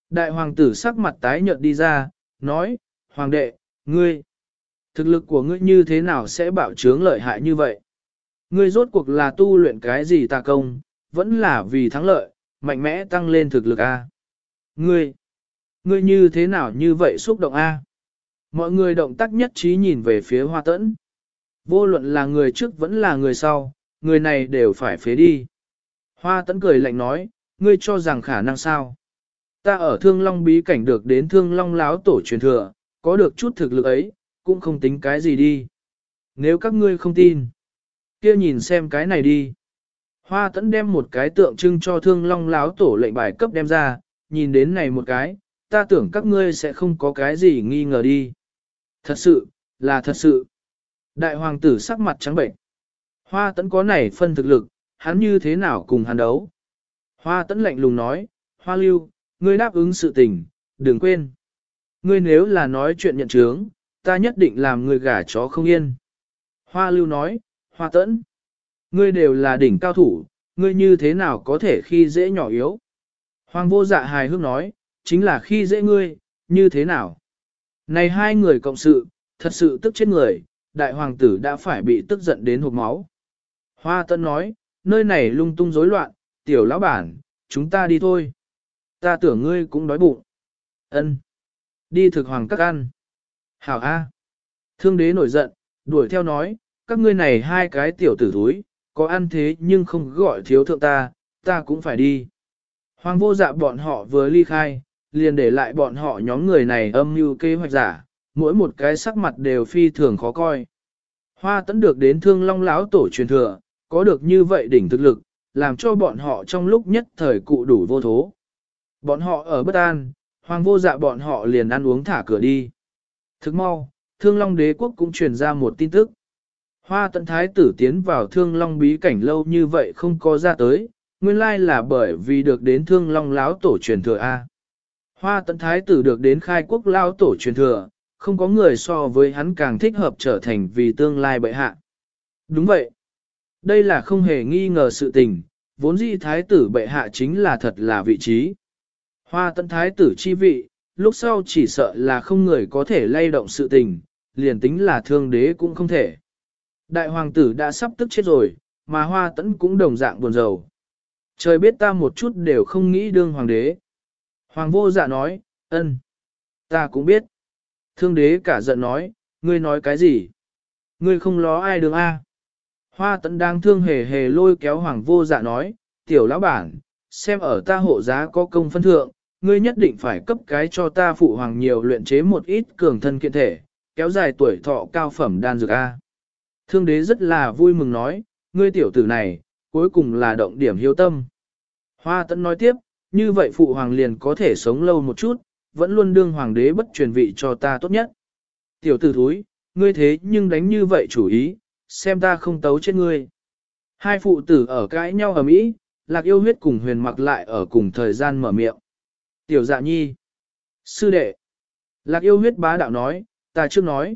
Đại hoàng tử sắc mặt tái nhợt đi ra, nói, Hoàng đệ, ngươi, thực lực của ngươi như thế nào sẽ bạo trướng lợi hại như vậy? Ngươi rốt cuộc là tu luyện cái gì tà công, vẫn là vì thắng lợi, mạnh mẽ tăng lên thực lực A. Ngươi, ngươi như thế nào như vậy xúc động A? Mọi người động tác nhất trí nhìn về phía hoa tẫn. Vô luận là người trước vẫn là người sau, người này đều phải phế đi. Hoa tẫn cười lạnh nói, ngươi cho rằng khả năng sao? Ta ở thương long bí cảnh được đến thương long láo tổ truyền thừa, có được chút thực lực ấy, cũng không tính cái gì đi. Nếu các ngươi không tin, kia nhìn xem cái này đi. Hoa tẫn đem một cái tượng trưng cho thương long láo tổ lệnh bài cấp đem ra, nhìn đến này một cái, ta tưởng các ngươi sẽ không có cái gì nghi ngờ đi. Thật sự, là thật sự. Đại hoàng tử sắc mặt trắng bệnh. Hoa tẫn có này phân thực lực, hắn như thế nào cùng hắn đấu. Hoa tẫn lạnh lùng nói, hoa lưu, ngươi đáp ứng sự tình, đừng quên. Ngươi nếu là nói chuyện nhận chướng, ta nhất định làm ngươi gả chó không yên. Hoa lưu nói, hoa tẫn. Ngươi đều là đỉnh cao thủ, ngươi như thế nào có thể khi dễ nhỏ yếu. Hoàng vô dạ hài hước nói, chính là khi dễ ngươi, như thế nào. Này hai người cộng sự, thật sự tức chết người, đại hoàng tử đã phải bị tức giận đến hộp máu. Hoa tân nói, nơi này lung tung rối loạn, tiểu lão bản, chúng ta đi thôi. Ta tưởng ngươi cũng đói bụng. Ân. Đi thực hoàng các ăn. Hảo A. Thương đế nổi giận, đuổi theo nói, các ngươi này hai cái tiểu tử thúi, có ăn thế nhưng không gọi thiếu thượng ta, ta cũng phải đi. Hoàng vô dạ bọn họ vừa ly khai, liền để lại bọn họ nhóm người này âm mưu kế hoạch giả, mỗi một cái sắc mặt đều phi thường khó coi. Hoa tấn được đến thương long láo tổ truyền thừa, có được như vậy đỉnh thực lực, làm cho bọn họ trong lúc nhất thời cụ đủ vô thố. Bọn họ ở bất an, hoàng vô dạ bọn họ liền ăn uống thả cửa đi. Thức mau, thương long đế quốc cũng truyền ra một tin tức. Hoa tận thái tử tiến vào thương long bí cảnh lâu như vậy không có ra tới, nguyên lai là bởi vì được đến thương long láo tổ truyền thừa A. Hoa tận thái tử được đến khai quốc lao tổ truyền thừa, không có người so với hắn càng thích hợp trở thành vì tương lai bệ hạ. Đúng vậy. Đây là không hề nghi ngờ sự tình, vốn dĩ thái tử bệ hạ chính là thật là vị trí. Hoa tận thái tử chi vị, lúc sau chỉ sợ là không người có thể lay động sự tình, liền tính là thương đế cũng không thể. Đại hoàng tử đã sắp tức chết rồi, mà hoa tẫn cũng đồng dạng buồn rầu. Trời biết ta một chút đều không nghĩ đương hoàng đế. Hoàng vô dạ nói, ân, ta cũng biết. Thương đế cả giận nói, ngươi nói cái gì? Ngươi không ló ai đường a? Hoa tận đang thương hề hề lôi kéo hoàng vô dạ nói, tiểu lão bản, xem ở ta hộ giá có công phân thượng, ngươi nhất định phải cấp cái cho ta phụ hoàng nhiều luyện chế một ít cường thân kiện thể, kéo dài tuổi thọ cao phẩm đan dược A. Thương đế rất là vui mừng nói, ngươi tiểu tử này, cuối cùng là động điểm hiếu tâm. Hoa tấn nói tiếp, như vậy phụ hoàng liền có thể sống lâu một chút, vẫn luôn đương hoàng đế bất truyền vị cho ta tốt nhất. Tiểu tử thúi, ngươi thế nhưng đánh như vậy chủ ý, xem ta không tấu chết ngươi. Hai phụ tử ở cãi nhau ở mỹ, lạc yêu huyết cùng huyền mặc lại ở cùng thời gian mở miệng. Tiểu dạ nhi. Sư đệ. Lạc yêu huyết bá đạo nói, ta trước nói.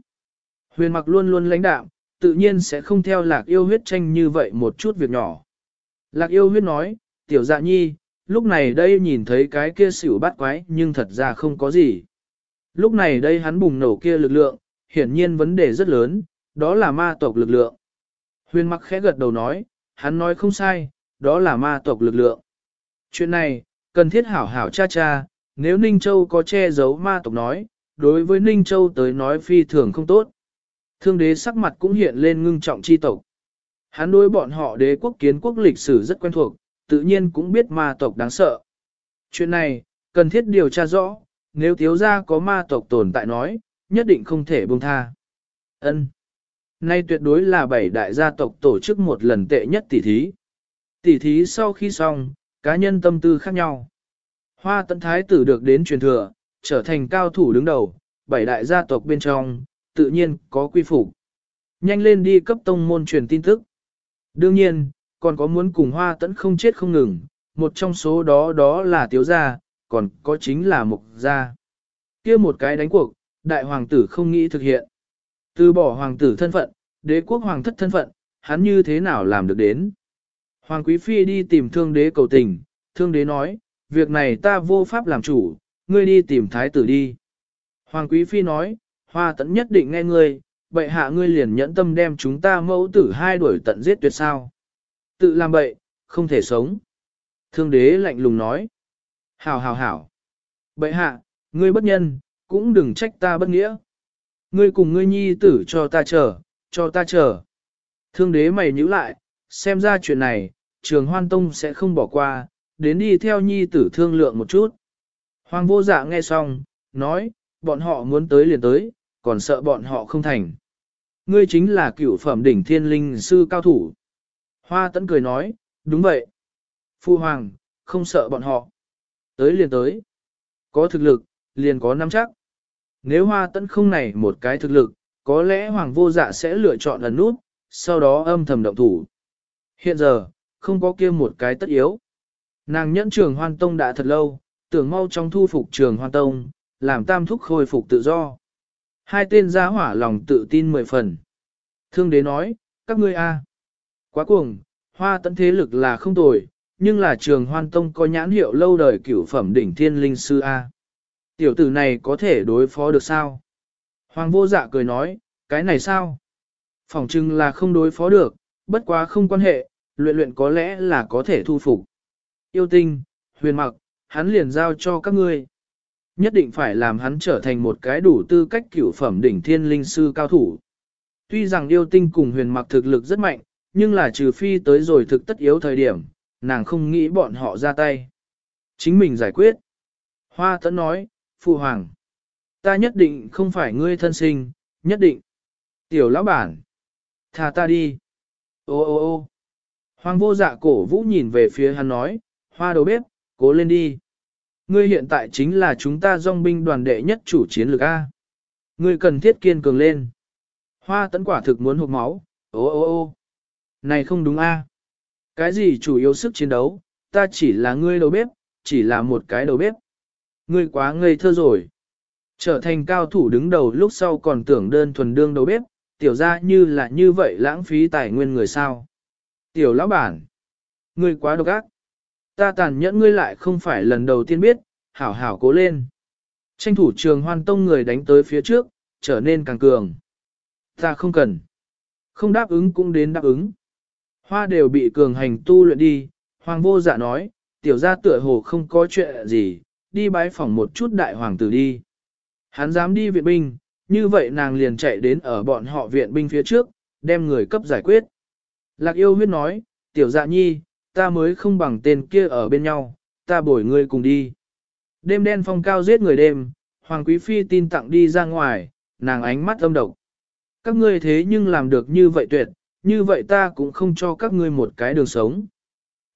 Huyền mặc luôn luôn lãnh đạo, tự nhiên sẽ không theo lạc yêu huyết tranh như vậy một chút việc nhỏ. Lạc yêu huyết nói, tiểu dạ nhi, lúc này đây nhìn thấy cái kia xỉu bắt quái nhưng thật ra không có gì. Lúc này đây hắn bùng nổ kia lực lượng, hiển nhiên vấn đề rất lớn, đó là ma tộc lực lượng. Huyền mặc khẽ gật đầu nói, hắn nói không sai, đó là ma tộc lực lượng. Chuyện này, cần thiết hảo hảo cha cha, nếu Ninh Châu có che giấu ma tộc nói, đối với Ninh Châu tới nói phi thường không tốt. Thương đế sắc mặt cũng hiện lên ngưng trọng chi tộc. Hắn đối bọn họ đế quốc kiến quốc lịch sử rất quen thuộc, tự nhiên cũng biết ma tộc đáng sợ. Chuyện này, cần thiết điều tra rõ, nếu thiếu gia có ma tộc tồn tại nói, nhất định không thể buông tha. Ân. Nay tuyệt đối là bảy đại gia tộc tổ chức một lần tệ nhất tỷ thí. Tỷ thí sau khi xong, cá nhân tâm tư khác nhau. Hoa tận thái tử được đến truyền thừa, trở thành cao thủ đứng đầu, bảy đại gia tộc bên trong, tự nhiên có quy phục. Nhanh lên đi cấp tông môn truyền tin tức. Đương nhiên, còn có muốn cùng hoa tẫn không chết không ngừng, một trong số đó đó là tiếu gia, còn có chính là mục gia. kia một cái đánh cuộc, đại hoàng tử không nghĩ thực hiện. Từ bỏ hoàng tử thân phận, đế quốc hoàng thất thân phận, hắn như thế nào làm được đến. Hoàng quý phi đi tìm thương đế cầu tình, thương đế nói, việc này ta vô pháp làm chủ, ngươi đi tìm thái tử đi. Hoàng quý phi nói, hoa tận nhất định nghe ngươi, bệ hạ ngươi liền nhẫn tâm đem chúng ta mẫu tử hai đuổi tận giết tuyệt sao. Tự làm bậy, không thể sống. Thương đế lạnh lùng nói, hảo hảo hảo. Bệ hạ, ngươi bất nhân, cũng đừng trách ta bất nghĩa. Ngươi cùng ngươi nhi tử cho ta chờ, cho ta chờ. Thương đế mày nhữ lại, xem ra chuyện này, trường hoan tông sẽ không bỏ qua, đến đi theo nhi tử thương lượng một chút. Hoàng vô dạ nghe xong, nói, bọn họ muốn tới liền tới, còn sợ bọn họ không thành. Ngươi chính là cựu phẩm đỉnh thiên linh sư cao thủ. Hoa Tẫn cười nói, đúng vậy. Phu hoàng, không sợ bọn họ. Tới liền tới. Có thực lực, liền có nắm chắc. Nếu hoa Tẫn không này một cái thực lực, có lẽ hoàng vô dạ sẽ lựa chọn ẩn nút, sau đó âm thầm động thủ. Hiện giờ, không có kia một cái tất yếu. Nàng nhẫn trường hoan tông đã thật lâu, tưởng mau trong thu phục trường hoan tông, làm tam thúc khôi phục tự do. Hai tên gia hỏa lòng tự tin mười phần. Thương đế nói, các ngươi a, Quá cuồng, hoa tận thế lực là không tồi, nhưng là trường hoan tông có nhãn hiệu lâu đời cửu phẩm đỉnh thiên linh sư A. Tiểu tử này có thể đối phó được sao? Hoàng vô dạ cười nói, cái này sao? Phỏng chừng là không đối phó được, bất quá không quan hệ, luyện luyện có lẽ là có thể thu phục. Yêu tinh, huyền mặc, hắn liền giao cho các ngươi. Nhất định phải làm hắn trở thành một cái đủ tư cách cửu phẩm đỉnh thiên linh sư cao thủ. Tuy rằng yêu tinh cùng huyền mặc thực lực rất mạnh, nhưng là trừ phi tới rồi thực tất yếu thời điểm, nàng không nghĩ bọn họ ra tay. Chính mình giải quyết. Hoa tấn nói, Phụ Hoàng, ta nhất định không phải ngươi thân sinh, nhất định. Tiểu lão bản, thà ta đi. Ô ô ô Hoàng vô dạ cổ vũ nhìn về phía hắn nói, hoa đầu bếp, cố lên đi. Ngươi hiện tại chính là chúng ta dòng binh đoàn đệ nhất chủ chiến lược A. Ngươi cần thiết kiên cường lên. Hoa tấn quả thực muốn hụt máu, ô ô ô. Này không đúng A. Cái gì chủ yếu sức chiến đấu, ta chỉ là ngươi đầu bếp, chỉ là một cái đầu bếp. Ngươi quá ngây thơ rồi. Trở thành cao thủ đứng đầu lúc sau còn tưởng đơn thuần đương đầu bếp, tiểu ra như là như vậy lãng phí tài nguyên người sao. Tiểu lão bản, ngươi quá độc ác. Ta tàn nhẫn ngươi lại không phải lần đầu tiên biết, hảo hảo cố lên. Tranh thủ trường hoan tông người đánh tới phía trước, trở nên càng cường. Ta không cần. Không đáp ứng cũng đến đáp ứng. Hoa đều bị cường hành tu luyện đi, hoàng vô dạ nói, tiểu gia tựa hồ không có chuyện gì, đi bái phỏng một chút đại hoàng tử đi. Hắn dám đi viện binh, như vậy nàng liền chạy đến ở bọn họ viện binh phía trước, đem người cấp giải quyết. Lạc yêu huyết nói, tiểu dạ nhi, ta mới không bằng tên kia ở bên nhau, ta bổi ngươi cùng đi. Đêm đen phong cao giết người đêm, Hoàng Quý Phi tin tặng đi ra ngoài, nàng ánh mắt âm độc. Các ngươi thế nhưng làm được như vậy tuyệt, như vậy ta cũng không cho các ngươi một cái đường sống.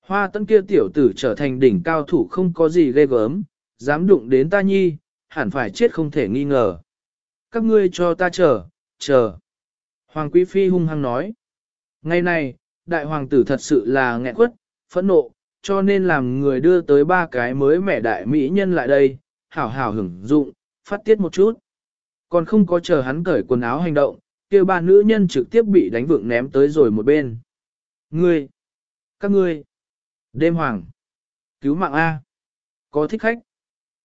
Hoa tấn kia tiểu tử trở thành đỉnh cao thủ không có gì ghê gớm, dám đụng đến ta nhi, hẳn phải chết không thể nghi ngờ. Các ngươi cho ta chờ, chờ. Hoàng Quý Phi hung hăng nói. Ngày này, đại hoàng tử thật sự là nghẹn quất, phẫn nộ, cho nên làm người đưa tới ba cái mới mẻ đại mỹ nhân lại đây, hảo hảo hưởng dụng, phát tiết một chút. Còn không có chờ hắn cởi quần áo hành động, kia ba nữ nhân trực tiếp bị đánh vượng ném tới rồi một bên. Ngươi! Các ngươi! Đêm hoàng! Cứu mạng A! Có thích khách!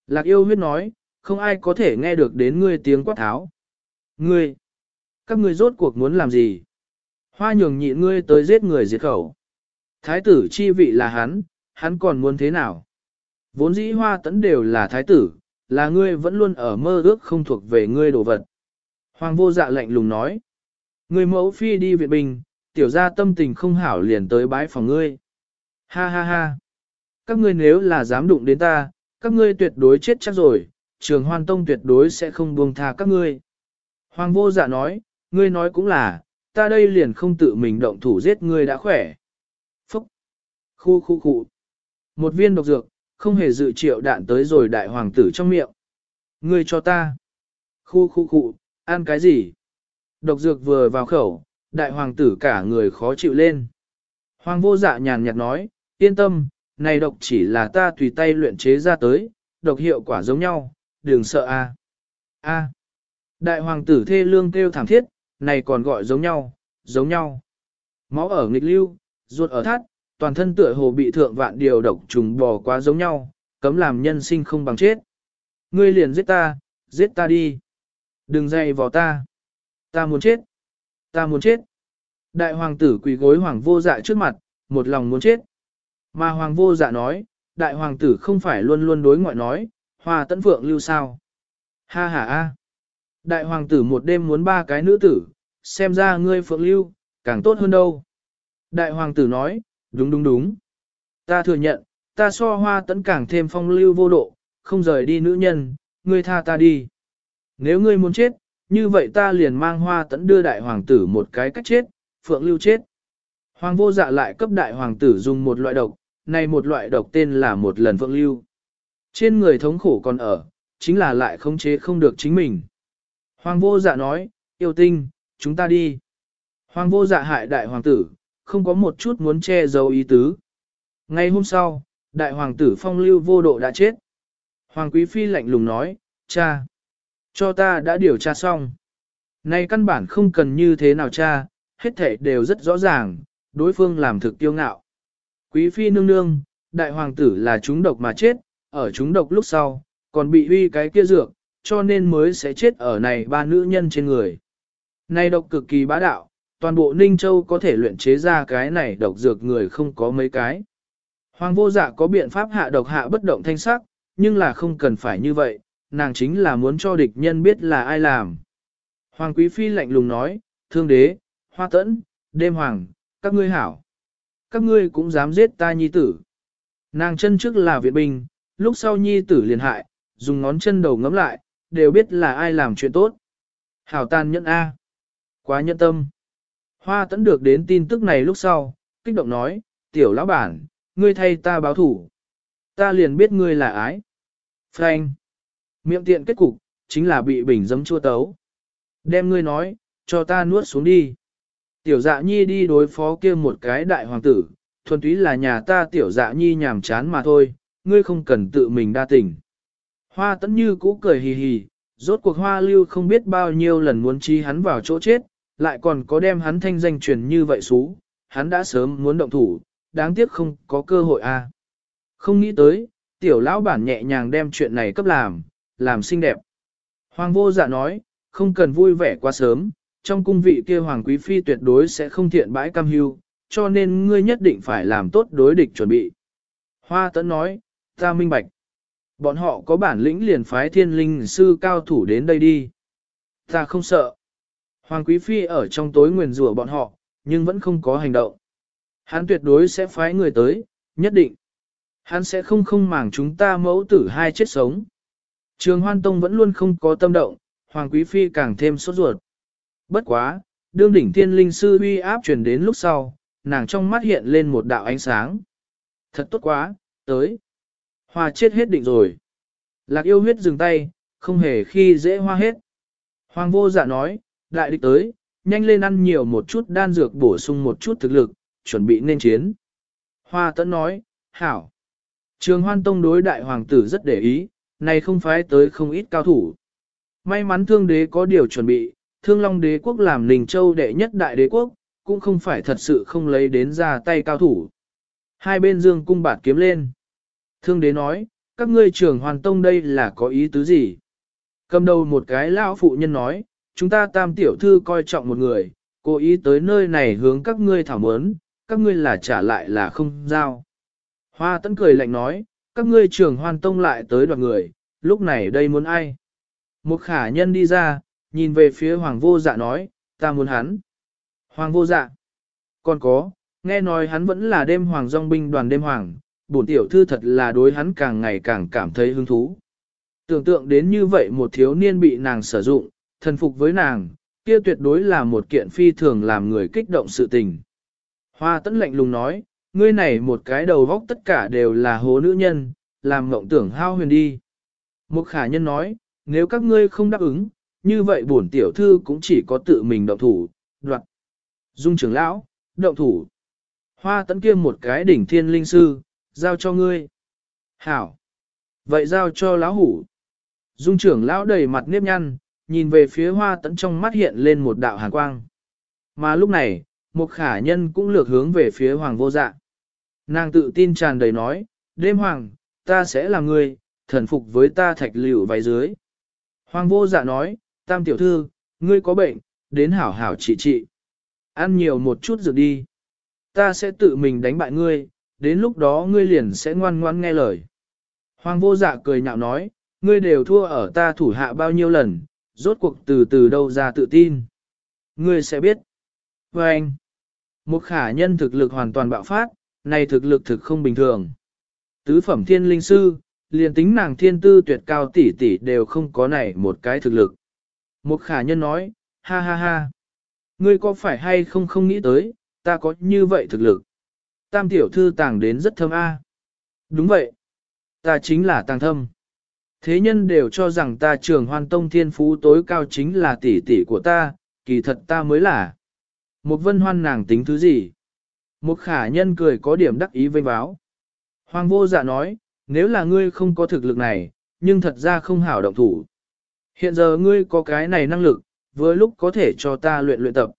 Lạc yêu huyết nói, không ai có thể nghe được đến ngươi tiếng quát tháo. Ngươi! Các ngươi rốt cuộc muốn làm gì? Hoa nhường nhịn ngươi tới giết người diệt khẩu. Thái tử chi vị là hắn, hắn còn muốn thế nào? Vốn dĩ hoa tấn đều là thái tử, là ngươi vẫn luôn ở mơ ước không thuộc về ngươi đồ vật. Hoàng vô dạ lạnh lùng nói. Người mẫu phi đi viện bình, tiểu gia tâm tình không hảo liền tới bái phòng ngươi. Ha ha ha. Các ngươi nếu là dám đụng đến ta, các ngươi tuyệt đối chết chắc rồi, trường hoan tông tuyệt đối sẽ không buông tha các ngươi. Hoàng vô dạ nói, ngươi nói cũng là, ta đây liền không tự mình động thủ giết ngươi đã khỏe. Phúc! Khu khu khu! Một viên độc dược, không hề dự triệu đạn tới rồi đại hoàng tử trong miệng. Ngươi cho ta! Khu khu khu! Ăn cái gì? Độc dược vừa vào khẩu, đại hoàng tử cả người khó chịu lên. Hoàng vô dạ nhàn nhạt nói, yên tâm, này độc chỉ là ta tùy tay luyện chế ra tới, độc hiệu quả giống nhau, đừng sợ a. A. Đại hoàng tử thê lương kêu thảm thiết, này còn gọi giống nhau, giống nhau. Máu ở nghịch lưu, ruột ở thắt, toàn thân tựa hồ bị thượng vạn điều độc trùng bò quá giống nhau, cấm làm nhân sinh không bằng chết. Ngươi liền giết ta, giết ta đi. Đừng dày vào ta. Ta muốn chết. Ta muốn chết. Đại hoàng tử quỳ gối hoàng vô dạ trước mặt, một lòng muốn chết. Mà hoàng vô dạ nói, đại hoàng tử không phải luôn luôn đối ngoại nói, hòa tấn phượng lưu sao. Ha ha a. Đại hoàng tử một đêm muốn ba cái nữ tử, xem ra ngươi phượng lưu, càng tốt hơn đâu. Đại hoàng tử nói, đúng đúng đúng. Ta thừa nhận, ta so hoa tấn càng thêm phong lưu vô độ, không rời đi nữ nhân, ngươi tha ta đi. Nếu ngươi muốn chết, như vậy ta liền mang hoa tẫn đưa đại hoàng tử một cái cách chết, phượng lưu chết. Hoàng vô dạ lại cấp đại hoàng tử dùng một loại độc, này một loại độc tên là một lần phượng lưu. Trên người thống khổ còn ở, chính là lại khống chế không được chính mình. Hoàng vô dạ nói, yêu tinh, chúng ta đi. Hoàng vô dạ hại đại hoàng tử, không có một chút muốn che giấu ý tứ. Ngay hôm sau, đại hoàng tử phong lưu vô độ đã chết. Hoàng quý phi lạnh lùng nói, cha. Cho ta đã điều tra xong. Này căn bản không cần như thế nào cha, hết thể đều rất rõ ràng, đối phương làm thực tiêu ngạo. Quý phi nương nương, đại hoàng tử là chúng độc mà chết, ở chúng độc lúc sau, còn bị uy cái kia dược, cho nên mới sẽ chết ở này ba nữ nhân trên người. Này độc cực kỳ bá đạo, toàn bộ Ninh Châu có thể luyện chế ra cái này độc dược người không có mấy cái. Hoàng vô dạ có biện pháp hạ độc hạ bất động thanh sắc, nhưng là không cần phải như vậy, nàng chính là muốn cho địch nhân biết là ai làm. Hoàng Quý Phi lạnh lùng nói, thương đế, hoa tẫn, đêm hoàng, các ngươi hảo. Các ngươi cũng dám giết ta nhi tử. Nàng chân trước là viện binh, lúc sau nhi tử liền hại, dùng ngón chân đầu ngấm lại, đều biết là ai làm chuyện tốt. Hảo tàn nhẫn A. Quá nhẫn tâm. Hoa tẫn được đến tin tức này lúc sau, kích động nói, tiểu lão bản, ngươi thay ta báo thủ. Ta liền biết ngươi là ái. Frank. Miệng tiện kết cục, chính là bị bình dấm chua tấu. Đem ngươi nói, cho ta nuốt xuống đi. Tiểu dạ nhi đi đối phó kia một cái đại hoàng tử, thuần túy là nhà ta tiểu dạ nhi nhàm chán mà thôi, ngươi không cần tự mình đa tình. Hoa tấn như cũ cười hì hì, rốt cuộc hoa lưu không biết bao nhiêu lần muốn chi hắn vào chỗ chết, lại còn có đem hắn thanh danh truyền như vậy xú, hắn đã sớm muốn động thủ, đáng tiếc không có cơ hội a. À. Không nghĩ tới, tiểu lão bản nhẹ nhàng đem chuyện này cấp làm, làm xinh đẹp. Hoàng vô dạ nói, không cần vui vẻ quá sớm, trong cung vị kia hoàng quý phi tuyệt đối sẽ không thiện bãi cam hưu, cho nên ngươi nhất định phải làm tốt đối địch chuẩn bị. Hoa tấn nói, ta minh bạch. Bọn họ có bản lĩnh liền phái thiên linh sư cao thủ đến đây đi. Ta không sợ. Hoàng Quý Phi ở trong tối nguyền rủa bọn họ, nhưng vẫn không có hành động. Hắn tuyệt đối sẽ phái người tới, nhất định. Hắn sẽ không không màng chúng ta mẫu tử hai chết sống. Trường Hoan Tông vẫn luôn không có tâm động, Hoàng Quý Phi càng thêm sốt ruột. Bất quá, đương đỉnh thiên linh sư uy áp truyền đến lúc sau, nàng trong mắt hiện lên một đạo ánh sáng. Thật tốt quá, tới. Hoa chết hết định rồi. Lạc yêu huyết dừng tay, không hề khi dễ hoa hết. Hoàng vô dạ nói, đại địch tới, nhanh lên ăn nhiều một chút đan dược bổ sung một chút thực lực, chuẩn bị nên chiến. Hoa tẫn nói, hảo. Trường hoan tông đối đại hoàng tử rất để ý, này không phải tới không ít cao thủ. May mắn thương đế có điều chuẩn bị, thương long đế quốc làm Ninh châu đệ nhất đại đế quốc, cũng không phải thật sự không lấy đến ra tay cao thủ. Hai bên dương cung bạt kiếm lên. Thương đế nói, các ngươi trưởng hoàn tông đây là có ý tứ gì? Cầm đầu một cái lão phụ nhân nói, chúng ta tam tiểu thư coi trọng một người, cố ý tới nơi này hướng các ngươi thảo mớn, các ngươi là trả lại là không giao. Hoa tấn cười lạnh nói, các ngươi trường hoàn tông lại tới đoạt người, lúc này đây muốn ai? Một khả nhân đi ra, nhìn về phía hoàng vô dạ nói, ta muốn hắn. Hoàng vô dạ. Còn có, nghe nói hắn vẫn là đêm hoàng dòng binh đoàn đêm hoàng, bổn tiểu thư thật là đối hắn càng ngày càng cảm thấy hứng thú. Tưởng tượng đến như vậy một thiếu niên bị nàng sử dụng, thần phục với nàng, kia tuyệt đối là một kiện phi thường làm người kích động sự tình. Hoa tấn lạnh lùng nói, ngươi này một cái đầu vóc tất cả đều là hố nữ nhân, làm ngộng tưởng hao huyền đi. Một khả nhân nói, nếu các ngươi không đáp ứng, như vậy bổn tiểu thư cũng chỉ có tự mình động thủ, đoạt. Dung trưởng lão, động thủ. Hoa tấn kia một cái đỉnh thiên linh sư, giao cho ngươi. Hảo. Vậy giao cho lão hủ. Dung trưởng lão đầy mặt nếp nhăn, nhìn về phía hoa tấn trong mắt hiện lên một đạo hàn quang. Mà lúc này, một khả nhân cũng lược hướng về phía hoàng vô dạ. Nàng tự tin tràn đầy nói, đêm hoàng, ta sẽ là người thần phục với ta thạch liệu váy dưới. Hoàng vô dạ nói, tam tiểu thư, ngươi có bệnh, đến hảo hảo trị trị. Ăn nhiều một chút dược đi. Ta sẽ tự mình đánh bại ngươi, đến lúc đó ngươi liền sẽ ngoan ngoan nghe lời. Hoàng vô dạ cười nhạo nói, ngươi đều thua ở ta thủ hạ bao nhiêu lần, rốt cuộc từ từ đâu ra tự tin. Ngươi sẽ biết. Và anh, một khả nhân thực lực hoàn toàn bạo phát, này thực lực thực không bình thường. Tứ phẩm thiên linh sư, liền tính nàng thiên tư tuyệt cao tỷ tỷ đều không có này một cái thực lực. Một khả nhân nói, ha ha ha. Ngươi có phải hay không không nghĩ tới, ta có như vậy thực lực. Tam tiểu thư tàng đến rất thâm a. Đúng vậy. Ta chính là tàng thâm. Thế nhân đều cho rằng ta trường hoan tông thiên phú tối cao chính là tỷ tỷ của ta, kỳ thật ta mới là. Một vân hoan nàng tính thứ gì? Một khả nhân cười có điểm đắc ý vênh báo. Hoàng vô dạ nói, nếu là ngươi không có thực lực này, nhưng thật ra không hảo động thủ. Hiện giờ ngươi có cái này năng lực, vừa lúc có thể cho ta luyện luyện tập.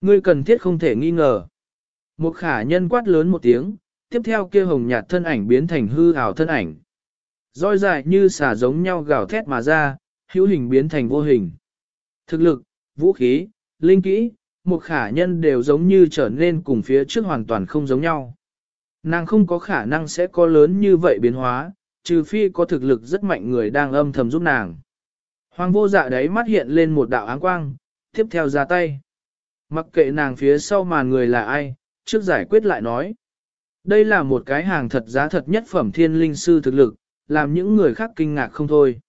Ngươi cần thiết không thể nghi ngờ. Một khả nhân quát lớn một tiếng, tiếp theo kia hồng nhạt thân ảnh biến thành hư ảo thân ảnh. Roi dài như xả giống nhau gào thét mà ra, hữu hình biến thành vô hình. Thực lực, vũ khí, linh kỹ, một khả nhân đều giống như trở nên cùng phía trước hoàn toàn không giống nhau. Nàng không có khả năng sẽ có lớn như vậy biến hóa, trừ phi có thực lực rất mạnh người đang âm thầm giúp nàng. Hoàng vô dạ đấy mắt hiện lên một đạo áng quang, tiếp theo ra tay. Mặc kệ nàng phía sau màn người là ai, trước giải quyết lại nói. Đây là một cái hàng thật giá thật nhất phẩm thiên linh sư thực lực, làm những người khác kinh ngạc không thôi.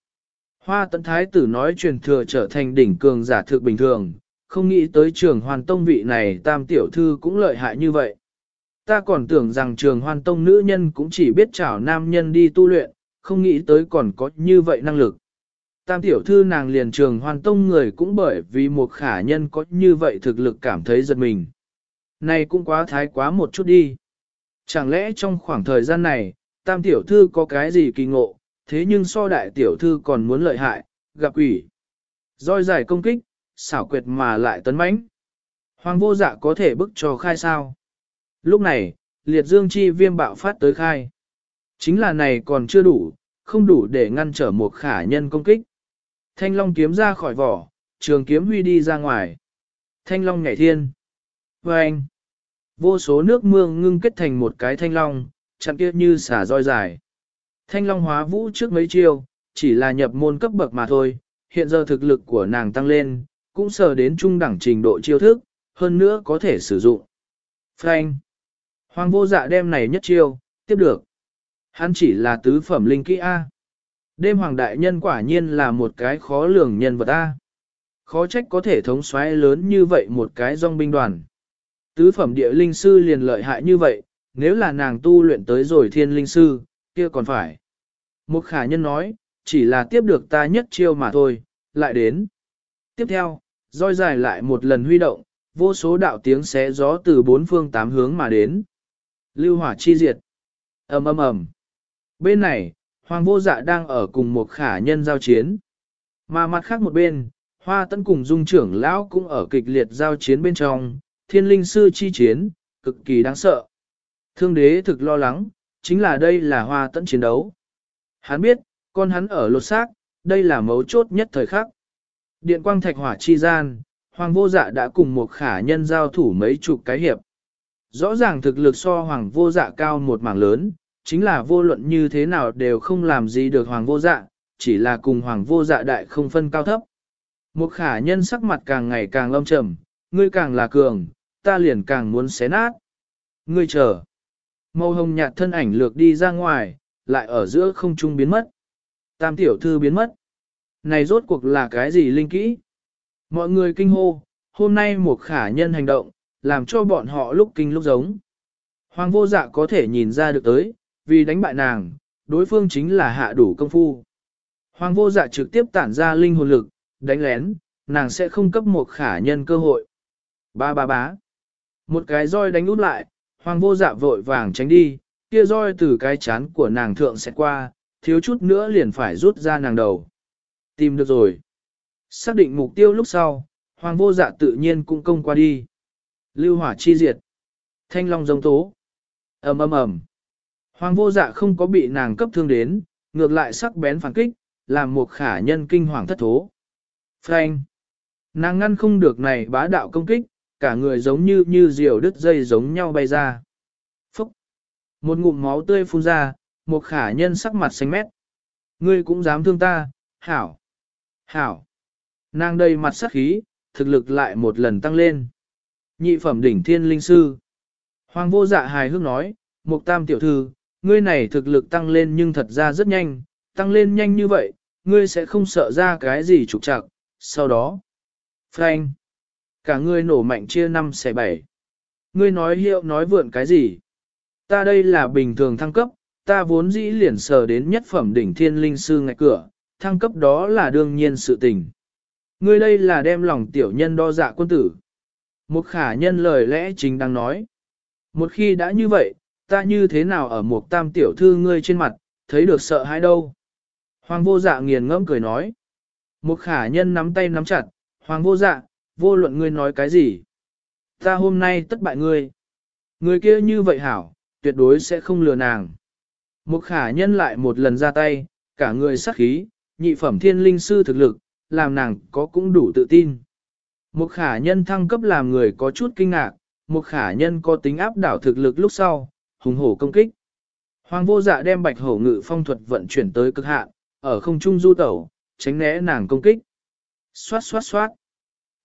Hoa tấn thái tử nói truyền thừa trở thành đỉnh cường giả thực bình thường, không nghĩ tới trường hoàn tông vị này tam tiểu thư cũng lợi hại như vậy. Ta còn tưởng rằng trường hoàn tông nữ nhân cũng chỉ biết chảo nam nhân đi tu luyện, không nghĩ tới còn có như vậy năng lực. Tam tiểu thư nàng liền trường hoàn tông người cũng bởi vì một khả nhân có như vậy thực lực cảm thấy giật mình. Này cũng quá thái quá một chút đi. Chẳng lẽ trong khoảng thời gian này, tam tiểu thư có cái gì kỳ ngộ, thế nhưng so đại tiểu thư còn muốn lợi hại, gặp ủy Roi giải công kích, xảo quyệt mà lại tấn mãnh. Hoàng vô dạ có thể bức cho khai sao. Lúc này, liệt dương chi viêm bạo phát tới khai. Chính là này còn chưa đủ, không đủ để ngăn trở một khả nhân công kích. Thanh long kiếm ra khỏi vỏ, trường kiếm huy đi ra ngoài. Thanh long nhảy thiên. Và anh, vô số nước mưa ngưng kết thành một cái thanh long, chặn kia như xả roi dài. Thanh Long hóa vũ trước mấy chiêu, chỉ là nhập môn cấp bậc mà thôi, hiện giờ thực lực của nàng tăng lên, cũng sờ đến trung đẳng trình độ chiêu thức, hơn nữa có thể sử dụng. Frank. Hoàng vô dạ đem này nhất chiêu, tiếp được. Hắn chỉ là tứ phẩm linh kỹ A. Đêm hoàng đại nhân quả nhiên là một cái khó lường nhân vật A. Khó trách có thể thống soái lớn như vậy một cái dòng binh đoàn. Tứ phẩm địa linh sư liền lợi hại như vậy, nếu là nàng tu luyện tới rồi thiên linh sư, kia còn phải. Một khả nhân nói, chỉ là tiếp được ta nhất chiêu mà thôi, lại đến. Tiếp theo, roi dài lại một lần huy động, vô số đạo tiếng xé gió từ bốn phương tám hướng mà đến. Lưu hỏa chi diệt. ầm ầm ầm. Bên này, hoàng vô dạ đang ở cùng một khả nhân giao chiến. Mà mặt khác một bên, hoa tấn cùng dung trưởng lão cũng ở kịch liệt giao chiến bên trong, thiên linh sư chi chiến, cực kỳ đáng sợ. Thương đế thực lo lắng, chính là đây là hoa tấn chiến đấu. Hắn biết, con hắn ở lột xác, đây là mấu chốt nhất thời khắc. Điện quang thạch hỏa chi gian, hoàng vô dạ đã cùng một khả nhân giao thủ mấy chục cái hiệp. Rõ ràng thực lực so hoàng vô dạ cao một mảng lớn, chính là vô luận như thế nào đều không làm gì được hoàng vô dạ, chỉ là cùng hoàng vô dạ đại không phân cao thấp. Một khả nhân sắc mặt càng ngày càng lâm trầm, ngươi càng là cường, ta liền càng muốn xé nát. Ngươi chờ. Màu hồng nhạt thân ảnh lược đi ra ngoài, lại ở giữa không trung biến mất. Tam tiểu thư biến mất. Này rốt cuộc là cái gì linh kỹ? Mọi người kinh hô, hôm nay một khả nhân hành động, làm cho bọn họ lúc kinh lúc giống. Hoàng vô dạ có thể nhìn ra được tới, vì đánh bại nàng, đối phương chính là hạ đủ công phu. Hoàng vô dạ trực tiếp tản ra linh hồn lực, đánh lén, nàng sẽ không cấp một khả nhân cơ hội. Ba ba bá. Một cái roi đánh út lại, hoàng vô dạ vội vàng tránh đi, kia roi từ cái chán của nàng thượng sẽ qua, thiếu chút nữa liền phải rút ra nàng đầu. Tìm được rồi. Xác định mục tiêu lúc sau, hoàng vô dạ tự nhiên cũng công qua đi. Lưu hỏa chi diệt. Thanh long giống tố. ầm ầm ầm. Hoàng vô dạ không có bị nàng cấp thương đến, ngược lại sắc bén phản kích, làm một khả nhân kinh hoàng thất thố. Frank. Nàng ngăn không được này bá đạo công kích, cả người giống như như diều đứt dây giống nhau bay ra. Phúc. Một ngụm máu tươi phun ra, một khả nhân sắc mặt xanh mét. Ngươi cũng dám thương ta, hảo. Hảo. Nàng đầy mặt sắc khí, thực lực lại một lần tăng lên. Nhị phẩm đỉnh thiên linh sư. Hoàng vô dạ hài hước nói, Mục tam tiểu thư, ngươi này thực lực tăng lên nhưng thật ra rất nhanh, tăng lên nhanh như vậy, ngươi sẽ không sợ ra cái gì trục trặc. Sau đó, Frank, cả ngươi nổ mạnh chia năm xẻ bảy. Ngươi nói hiệu nói vượn cái gì? Ta đây là bình thường thăng cấp, ta vốn dĩ liền sở đến nhất phẩm đỉnh thiên linh sư ngạch cửa, thăng cấp đó là đương nhiên sự tình. Ngươi đây là đem lòng tiểu nhân đo dạ quân tử. Một khả nhân lời lẽ chính đang nói. Một khi đã như vậy, ta như thế nào ở một tam tiểu thư ngươi trên mặt, thấy được sợ hãi đâu. Hoàng vô dạ nghiền ngẫm cười nói. Một khả nhân nắm tay nắm chặt, hoàng vô dạ, vô luận ngươi nói cái gì. Ta hôm nay tất bại ngươi. Người kia như vậy hảo, tuyệt đối sẽ không lừa nàng. Một khả nhân lại một lần ra tay, cả người sắc khí, nhị phẩm thiên linh sư thực lực, làm nàng có cũng đủ tự tin. Một khả nhân thăng cấp làm người có chút kinh ngạc, một khả nhân có tính áp đảo thực lực lúc sau, hùng hổ công kích. Hoàng vô dạ đem bạch hổ ngự phong thuật vận chuyển tới cực hạn, ở không trung du tẩu, tránh né nàng công kích. Xoát xoát xoát.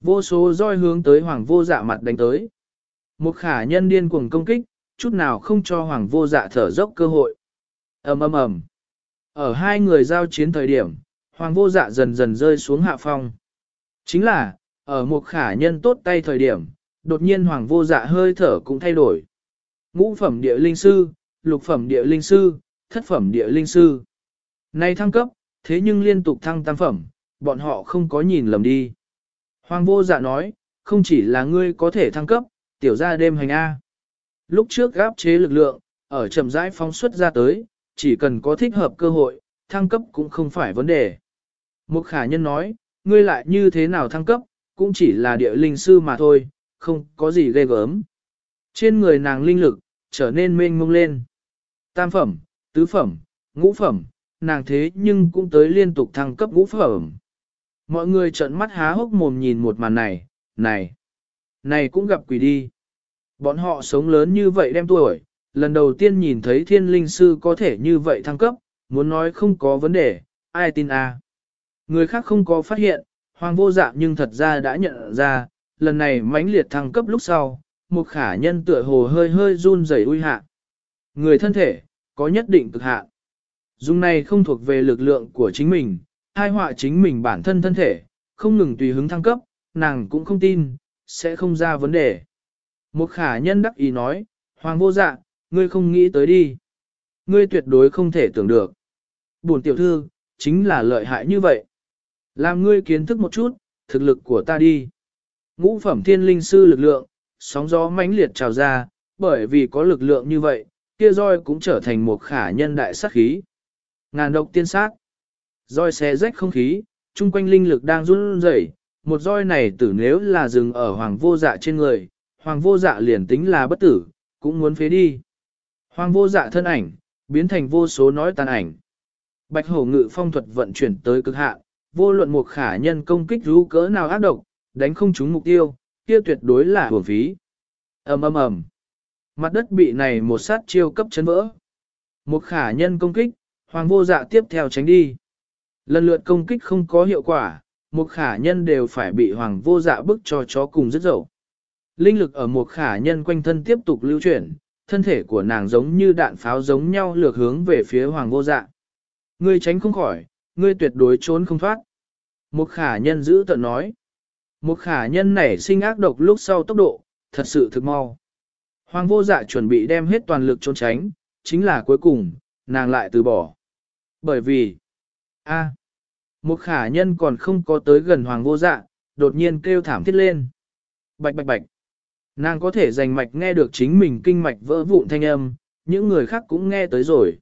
Vô số roi hướng tới hoàng vô dạ mặt đánh tới. Một khả nhân điên cuồng công kích, chút nào không cho hoàng vô dạ thở dốc cơ hội. ầm ầm ầm. Ở hai người giao chiến thời điểm, hoàng vô dạ dần dần rơi xuống hạ phong. Chính là, ở một khả nhân tốt tay thời điểm, đột nhiên hoàng vô dạ hơi thở cũng thay đổi. Ngũ phẩm địa linh sư, lục phẩm địa linh sư, thất phẩm địa linh sư. Nay thăng cấp, thế nhưng liên tục thăng tam phẩm, bọn họ không có nhìn lầm đi. Hoàng vô dạ nói, không chỉ là ngươi có thể thăng cấp, tiểu ra đêm hành A. Lúc trước gáp chế lực lượng, ở chậm rãi phóng xuất ra tới, chỉ cần có thích hợp cơ hội, thăng cấp cũng không phải vấn đề. Một khả nhân nói, ngươi lại như thế nào thăng cấp, cũng chỉ là địa linh sư mà thôi, không có gì ghê gớm. Trên người nàng linh lực, trở nên mênh mông lên. Tam phẩm, tứ phẩm, ngũ phẩm, nàng thế nhưng cũng tới liên tục thăng cấp ngũ phẩm. Mọi người trợn mắt há hốc mồm nhìn một màn này, này, này cũng gặp quỷ đi. Bọn họ sống lớn như vậy đem tuổi, lần đầu tiên nhìn thấy thiên linh sư có thể như vậy thăng cấp, muốn nói không có vấn đề, ai tin à? Người khác không có phát hiện, hoàng vô dạ nhưng thật ra đã nhận ra, lần này mãnh liệt thăng cấp lúc sau, một khả nhân tựa hồ hơi hơi run rẩy ui hạ. Người thân thể, có nhất định cực hạn. Dung này không thuộc về lực lượng của chính mình, hai họa chính mình bản thân thân thể, không ngừng tùy hứng thăng cấp, nàng cũng không tin, sẽ không ra vấn đề. Một khả nhân đắc ý nói, Hoàng vô dạ, ngươi không nghĩ tới đi. Ngươi tuyệt đối không thể tưởng được. Buồn tiểu thư, chính là lợi hại như vậy. Làm ngươi kiến thức một chút, thực lực của ta đi. Ngũ phẩm thiên linh sư lực lượng, sóng gió mãnh liệt trào ra, bởi vì có lực lượng như vậy, kia roi cũng trở thành một khả nhân đại sát khí. Ngàn độc tiên sát. Roi xé rách không khí, chung quanh linh lực đang run rẩy, một roi này tử nếu là dừng ở hoàng vô dạ trên người, hoàng vô dạ liền tính là bất tử, cũng muốn phế đi. Hoàng vô dạ thân ảnh, biến thành vô số nói tàn ảnh. Bạch hổ ngự phong thuật vận chuyển tới cực hạn, vô luận một khả nhân công kích rú cỡ nào ác độc, đánh không trúng mục tiêu, kia tuyệt đối là hưởng phí. ầm ầm ầm, mặt đất bị này một sát chiêu cấp chấn vỡ. Một khả nhân công kích, hoàng vô dạ tiếp theo tránh đi. Lần lượt công kích không có hiệu quả, một khả nhân đều phải bị hoàng vô dạ bức cho chó cùng rất dậu. Linh lực ở một khả nhân quanh thân tiếp tục lưu chuyển, thân thể của nàng giống như đạn pháo giống nhau lược hướng về phía hoàng vô dạ. Ngươi tránh không khỏi, ngươi tuyệt đối trốn không thoát. Một khả nhân giữ tận nói. Một khả nhân nảy sinh ác độc lúc sau tốc độ, thật sự thực mau. Hoàng vô dạ chuẩn bị đem hết toàn lực trốn tránh, chính là cuối cùng, nàng lại từ bỏ. Bởi vì, a, một khả nhân còn không có tới gần hoàng vô dạ, đột nhiên kêu thảm thiết lên. Bạch bạch bạch. Nàng có thể dành mạch nghe được chính mình kinh mạch vỡ vụn thanh âm, những người khác cũng nghe tới rồi.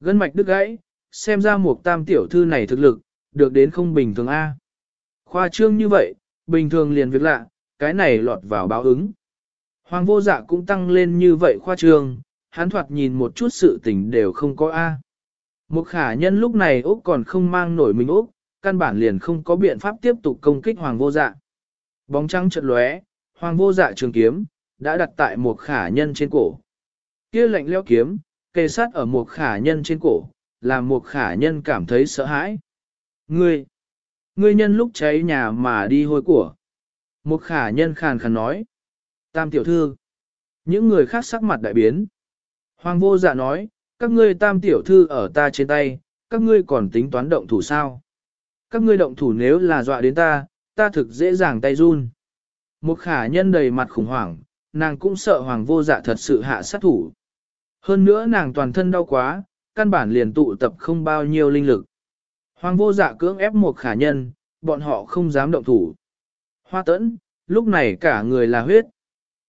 Gân mạch đứt gãy, xem ra một tam tiểu thư này thực lực, được đến không bình thường A. Khoa trương như vậy, bình thường liền việc lạ, cái này lọt vào báo ứng. Hoàng vô dạ cũng tăng lên như vậy khoa trương, hắn thoạt nhìn một chút sự tình đều không có A. Một khả nhân lúc này Úc còn không mang nổi mình Úc, căn bản liền không có biện pháp tiếp tục công kích hoàng vô dạ. Bóng trắng chợt lóe, hoàng vô dạ trường kiếm, đã đặt tại một khả nhân trên cổ. kia lạnh leo kiếm, kề sát ở một khả nhân trên cổ, làm một khả nhân cảm thấy sợ hãi. Ngươi, ngươi nhân lúc cháy nhà mà đi hôi của. Một khả nhân khàn khàn nói. Tam tiểu thư. Những người khác sắc mặt đại biến. Hoàng vô dạ nói, các ngươi tam tiểu thư ở ta trên tay, các ngươi còn tính toán động thủ sao? Các ngươi động thủ nếu là dọa đến ta, ta thực dễ dàng tay run. Một khả nhân đầy mặt khủng hoảng, nàng cũng sợ hoàng vô dạ thật sự hạ sát thủ. Hơn nữa nàng toàn thân đau quá, căn bản liền tụ tập không bao nhiêu linh lực. Hoàng vô dạ cưỡng ép một khả nhân, bọn họ không dám động thủ. Hoa tẫn, lúc này cả người là huyết.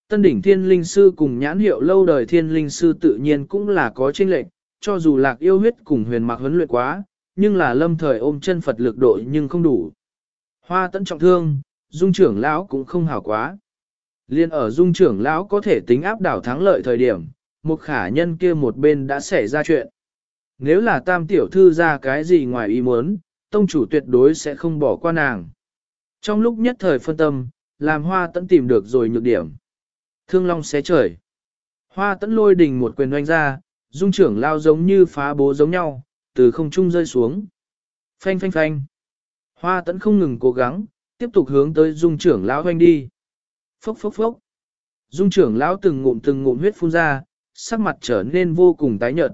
Tân đỉnh thiên linh sư cùng nhãn hiệu lâu đời thiên linh sư tự nhiên cũng là có chênh lệnh, cho dù lạc yêu huyết cùng huyền mạc huấn luyện quá, nhưng là lâm thời ôm chân Phật lực độ nhưng không đủ. Hoa tẫn trọng thương, dung trưởng lão cũng không hảo quá. Liên ở dung trưởng lão có thể tính áp đảo thắng lợi thời điểm, một khả nhân kia một bên đã xảy ra chuyện. Nếu là tam tiểu thư ra cái gì ngoài ý muốn, tông chủ tuyệt đối sẽ không bỏ qua nàng. Trong lúc nhất thời phân tâm, làm hoa tẫn tìm được rồi nhược điểm. Thương long xé trời. Hoa tẫn lôi đình một quyền oanh ra, dung trưởng lao giống như phá bố giống nhau, từ không trung rơi xuống. Phanh phanh phanh. Hoa tẫn không ngừng cố gắng, tiếp tục hướng tới dung trưởng lão hoanh đi. Phốc phốc phốc. Dung trưởng lão từng ngụm từng ngụm huyết phun ra, sắc mặt trở nên vô cùng tái nhợt.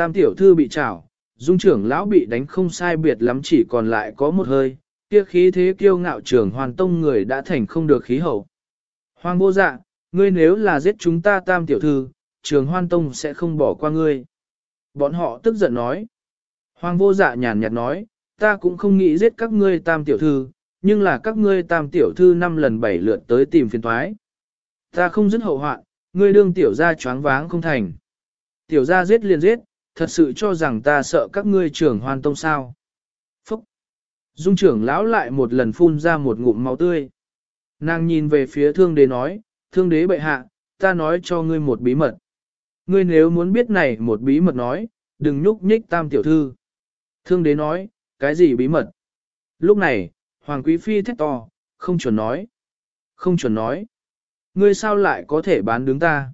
Tam tiểu thư bị trảo, dung trưởng lão bị đánh không sai biệt lắm chỉ còn lại có một hơi, kia khí thế kiêu ngạo trưởng hoàn tông người đã thành không được khí hậu. Hoàng vô dạ, ngươi nếu là giết chúng ta tam tiểu thư, trường hoan tông sẽ không bỏ qua ngươi. Bọn họ tức giận nói. Hoàng vô dạ nhàn nhạt nói, ta cũng không nghĩ giết các ngươi tam tiểu thư, nhưng là các ngươi tam tiểu thư năm lần bảy lượt tới tìm phiền thoái. Ta không dứt hậu hoạn, ngươi đương tiểu gia choáng váng không thành. Tiểu gia giết liền giết, thật sự cho rằng ta sợ các ngươi trưởng hoan tông sao. Phúc! Dung trưởng lão lại một lần phun ra một ngụm máu tươi. Nàng nhìn về phía thương đế nói, thương đế bệ hạ, ta nói cho ngươi một bí mật. Ngươi nếu muốn biết này một bí mật nói, đừng nhúc nhích tam tiểu thư. Thương đế nói, cái gì bí mật? Lúc này, Hoàng Quý Phi thét to, không chuẩn nói. Không chuẩn nói. Ngươi sao lại có thể bán đứng ta?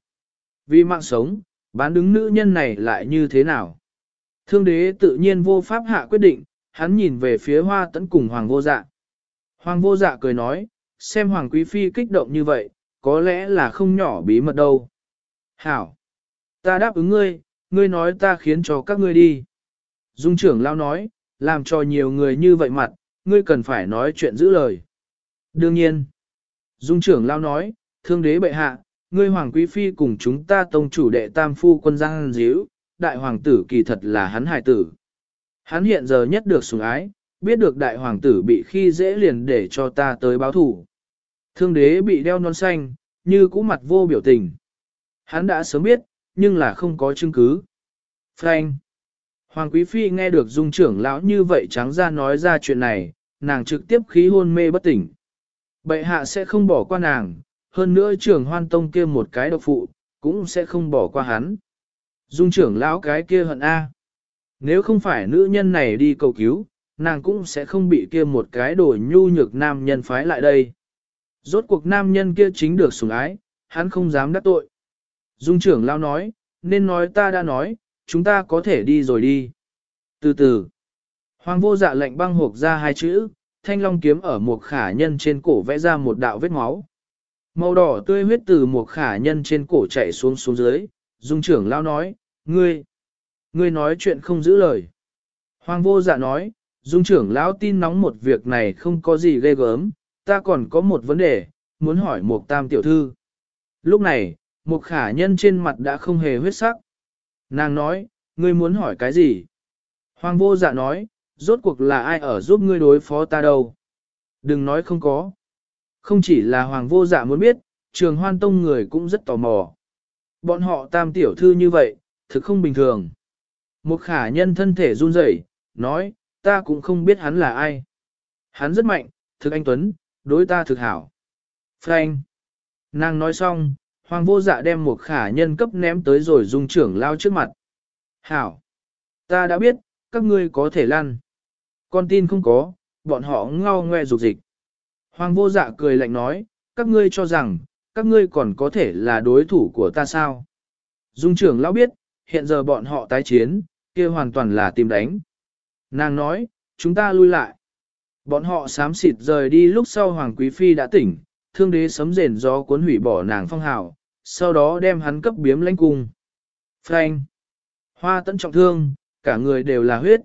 Vì mạng sống, bán đứng nữ nhân này lại như thế nào? Thương đế tự nhiên vô pháp hạ quyết định, hắn nhìn về phía hoa tấn cùng hoàng vô dạ. Hoàng vô dạ cười nói, xem hoàng quý phi kích động như vậy, có lẽ là không nhỏ bí mật đâu. Hảo! Ta đáp ứng ngươi, ngươi nói ta khiến cho các ngươi đi. Dung trưởng lao nói, làm cho nhiều người như vậy mặt, ngươi cần phải nói chuyện giữ lời. Đương nhiên, Dung trưởng lao nói, thương đế bệ hạ, ngươi hoàng quý phi cùng chúng ta tông chủ đệ tam phu quân giang díu, đại hoàng tử kỳ thật là hắn hài tử. Hắn hiện giờ nhất được sủng ái, biết được đại hoàng tử bị khi dễ liền để cho ta tới báo thủ. Thương đế bị đeo non xanh, như cũ mặt vô biểu tình. Hắn đã sớm biết, nhưng là không có chứng cứ. Frank. Hoàng Quý Phi nghe được dung trưởng lão như vậy trắng ra nói ra chuyện này, nàng trực tiếp khí hôn mê bất tỉnh. Bệ hạ sẽ không bỏ qua nàng, hơn nữa trưởng hoan tông kia một cái độc phụ, cũng sẽ không bỏ qua hắn. Dung trưởng lão cái kia hận A. Nếu không phải nữ nhân này đi cầu cứu, nàng cũng sẽ không bị kia một cái đổi nhu nhược nam nhân phái lại đây. Rốt cuộc nam nhân kia chính được sủng ái, hắn không dám đắc tội. Dung trưởng lão nói, nên nói ta đã nói, chúng ta có thể đi rồi đi. Từ từ, hoàng vô dạ lệnh băng hộp ra hai chữ, thanh long kiếm ở một khả nhân trên cổ vẽ ra một đạo vết máu. Màu đỏ tươi huyết từ một khả nhân trên cổ chạy xuống xuống dưới, dung trưởng lao nói, ngươi, ngươi nói chuyện không giữ lời. Hoàng vô dạ nói, dung trưởng lão tin nóng một việc này không có gì ghê gớm, ta còn có một vấn đề, muốn hỏi một tam tiểu thư. Lúc này, một khả nhân trên mặt đã không hề huyết sắc. Nàng nói, ngươi muốn hỏi cái gì? Hoàng vô dạ nói, rốt cuộc là ai ở giúp ngươi đối phó ta đâu? Đừng nói không có. Không chỉ là hoàng vô dạ muốn biết, trường hoan tông người cũng rất tò mò. Bọn họ tam tiểu thư như vậy, thực không bình thường. Một khả nhân thân thể run rẩy, nói, ta cũng không biết hắn là ai. Hắn rất mạnh, thực anh Tuấn, đối ta thực hảo. Frank. Nàng nói xong, hoàng vô dạ đem một khả nhân cấp ném tới rồi dung trưởng lao trước mặt. Hảo. Ta đã biết, các ngươi có thể lăn. Con tin không có, bọn họ ngao ngoe rục dịch. Hoàng vô dạ cười lạnh nói, các ngươi cho rằng, các ngươi còn có thể là đối thủ của ta sao? Dung trưởng lão biết, hiện giờ bọn họ tái chiến, kia hoàn toàn là tìm đánh. Nàng nói, chúng ta lui lại. Bọn họ sám xịt rời đi lúc sau Hoàng Quý Phi đã tỉnh, thương đế sấm rền gió cuốn hủy bỏ nàng phong hào, sau đó đem hắn cấp biếm lãnh cung. Frank! Hoa tận trọng thương, cả người đều là huyết.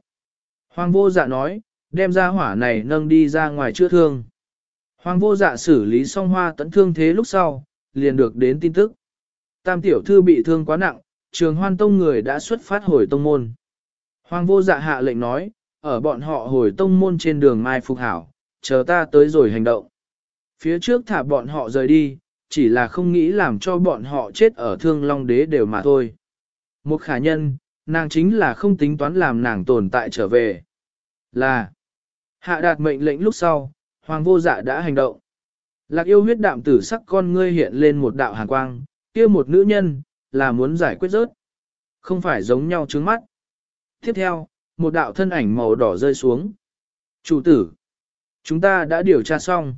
Hoàng vô dạ nói, đem ra hỏa này nâng đi ra ngoài chữa thương. Hoàng vô dạ xử lý xong hoa tấn thương thế lúc sau, liền được đến tin tức. Tam tiểu thư bị thương quá nặng, trường hoan tông người đã xuất phát hồi tông môn. Hoàng vô dạ hạ lệnh nói, ở bọn họ hồi tông môn trên đường Mai Phục Hảo, chờ ta tới rồi hành động. Phía trước thả bọn họ rời đi, chỉ là không nghĩ làm cho bọn họ chết ở thương long đế đều mà thôi. Một khả nhân, nàng chính là không tính toán làm nàng tồn tại trở về. Là, hạ đạt mệnh lệnh lúc sau, hoàng vô dạ đã hành động. Lạc yêu huyết đạm tử sắc con ngươi hiện lên một đạo hàn quang, kia một nữ nhân, là muốn giải quyết rớt. Không phải giống nhau trứng mắt. Tiếp theo, một đạo thân ảnh màu đỏ rơi xuống. Chủ tử, chúng ta đã điều tra xong.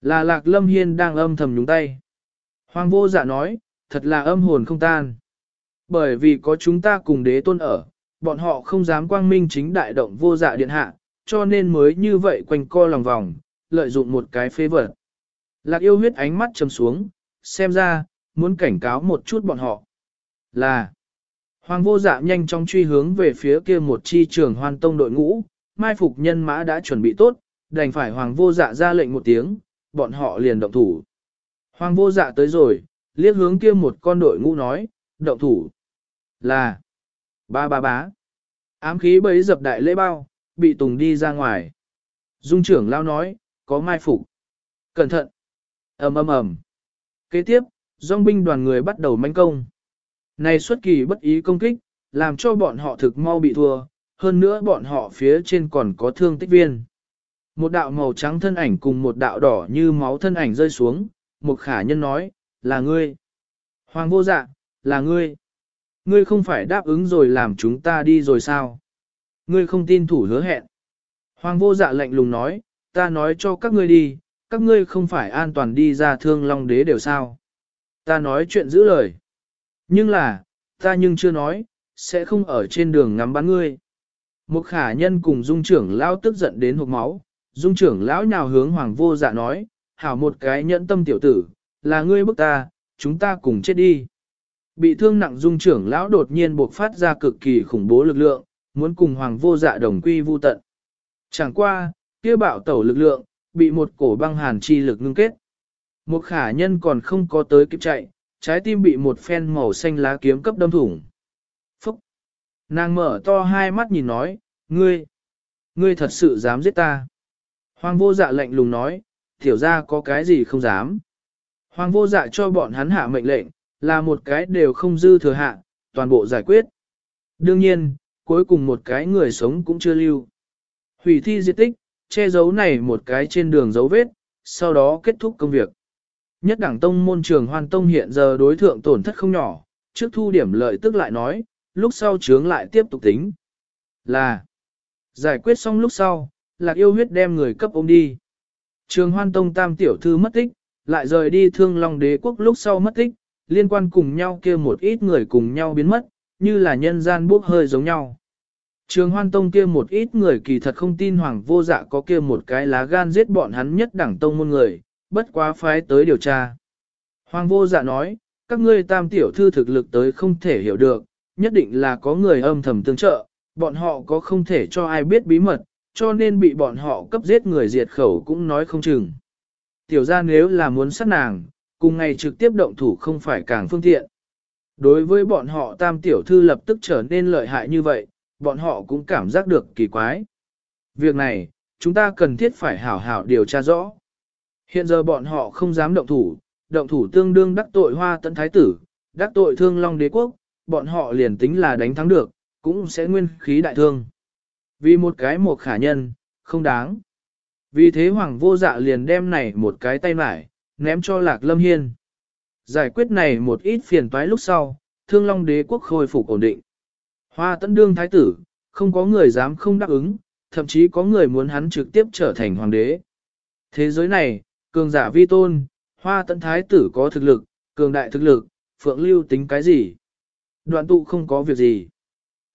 Là lạc lâm hiên đang âm thầm nhúng tay. Hoàng vô dạ nói, thật là âm hồn không tan. Bởi vì có chúng ta cùng đế tôn ở, bọn họ không dám quang minh chính đại động vô dạ điện hạ, cho nên mới như vậy quanh co lòng vòng, lợi dụng một cái phê vật. Lạc yêu huyết ánh mắt trầm xuống, xem ra, muốn cảnh cáo một chút bọn họ. Là, hoàng vô dạ nhanh chóng truy hướng về phía kia một chi trường hoan tông đội ngũ, mai phục nhân mã đã chuẩn bị tốt, đành phải hoàng vô dạ ra lệnh một tiếng, bọn họ liền động thủ. Hoàng vô dạ tới rồi, liếc hướng kia một con đội ngũ nói, động thủ. Là, ba ba bá. Ám khí bấy dập đại lễ bao, bị tùng đi ra ngoài. Dung trưởng lao nói, có mai phục. Cẩn thận. ầm ầm ầm. Kế tiếp, dòng binh đoàn người bắt đầu manh công. Này xuất kỳ bất ý công kích, làm cho bọn họ thực mau bị thua, hơn nữa bọn họ phía trên còn có thương tích viên. Một đạo màu trắng thân ảnh cùng một đạo đỏ như máu thân ảnh rơi xuống, một khả nhân nói, là ngươi. Hoàng vô dạ, là ngươi. Ngươi không phải đáp ứng rồi làm chúng ta đi rồi sao? Ngươi không tin thủ hứa hẹn. Hoàng vô dạ lạnh lùng nói, ta nói cho các ngươi đi, các ngươi không phải an toàn đi ra thương long đế đều sao. Ta nói chuyện giữ lời. Nhưng là, ta nhưng chưa nói, sẽ không ở trên đường ngắm bắn ngươi. Một khả nhân cùng dung trưởng lão tức giận đến hộp máu, dung trưởng lão nhào hướng hoàng vô dạ nói, hảo một cái nhẫn tâm tiểu tử, là ngươi bức ta, chúng ta cùng chết đi. Bị thương nặng dung trưởng lão đột nhiên buộc phát ra cực kỳ khủng bố lực lượng, muốn cùng hoàng vô dạ đồng quy vu tận. Chẳng qua, kia bạo tẩu lực lượng, bị một cổ băng hàn chi lực ngưng kết. Một khả nhân còn không có tới kịp chạy, trái tim bị một phen màu xanh lá kiếm cấp đâm thủng. Phúc! Nàng mở to hai mắt nhìn nói, ngươi, ngươi thật sự dám giết ta. Hoàng vô dạ lạnh lùng nói, tiểu ra có cái gì không dám. Hoàng vô dạ cho bọn hắn hạ mệnh lệnh, là một cái đều không dư thừa hạ, toàn bộ giải quyết. Đương nhiên, cuối cùng một cái người sống cũng chưa lưu. Hủy thi diệt tích, che giấu này một cái trên đường dấu vết, sau đó kết thúc công việc. Nhất đảng tông môn trường hoan tông hiện giờ đối thượng tổn thất không nhỏ, trước thu điểm lợi tức lại nói, lúc sau chướng lại tiếp tục tính. Là, giải quyết xong lúc sau, lạc yêu huyết đem người cấp ôm đi. Trường hoan tông tam tiểu thư mất tích, lại rời đi thương long đế quốc lúc sau mất tích, liên quan cùng nhau kia một ít người cùng nhau biến mất, như là nhân gian bốc hơi giống nhau. Trường hoan tông kia một ít người kỳ thật không tin hoàng vô dạ có kia một cái lá gan giết bọn hắn nhất đẳng tông môn người, bất quá phái tới điều tra. Hoàng vô dạ nói, các ngươi tam tiểu thư thực lực tới không thể hiểu được, nhất định là có người âm thầm tương trợ, bọn họ có không thể cho ai biết bí mật, cho nên bị bọn họ cấp giết người diệt khẩu cũng nói không chừng. Tiểu ra nếu là muốn sát nàng, cùng ngày trực tiếp động thủ không phải càng phương tiện. Đối với bọn họ tam tiểu thư lập tức trở nên lợi hại như vậy, bọn họ cũng cảm giác được kỳ quái. Việc này, chúng ta cần thiết phải hảo hảo điều tra rõ. Hiện giờ bọn họ không dám động thủ, động thủ tương đương đắc tội hoa tận thái tử, đắc tội thương long đế quốc, bọn họ liền tính là đánh thắng được, cũng sẽ nguyên khí đại thương. Vì một cái một khả nhân, không đáng. Vì thế hoàng vô dạ liền đem này một cái tay mải, ném cho lạc lâm hiên. Giải quyết này một ít phiền toái lúc sau, thương long đế quốc khôi phục ổn định. Hoa tấn đương thái tử, không có người dám không đáp ứng, thậm chí có người muốn hắn trực tiếp trở thành hoàng đế. Thế giới này, cường giả vi tôn, hoa tấn thái tử có thực lực, cường đại thực lực, phượng lưu tính cái gì? Đoạn tụ không có việc gì.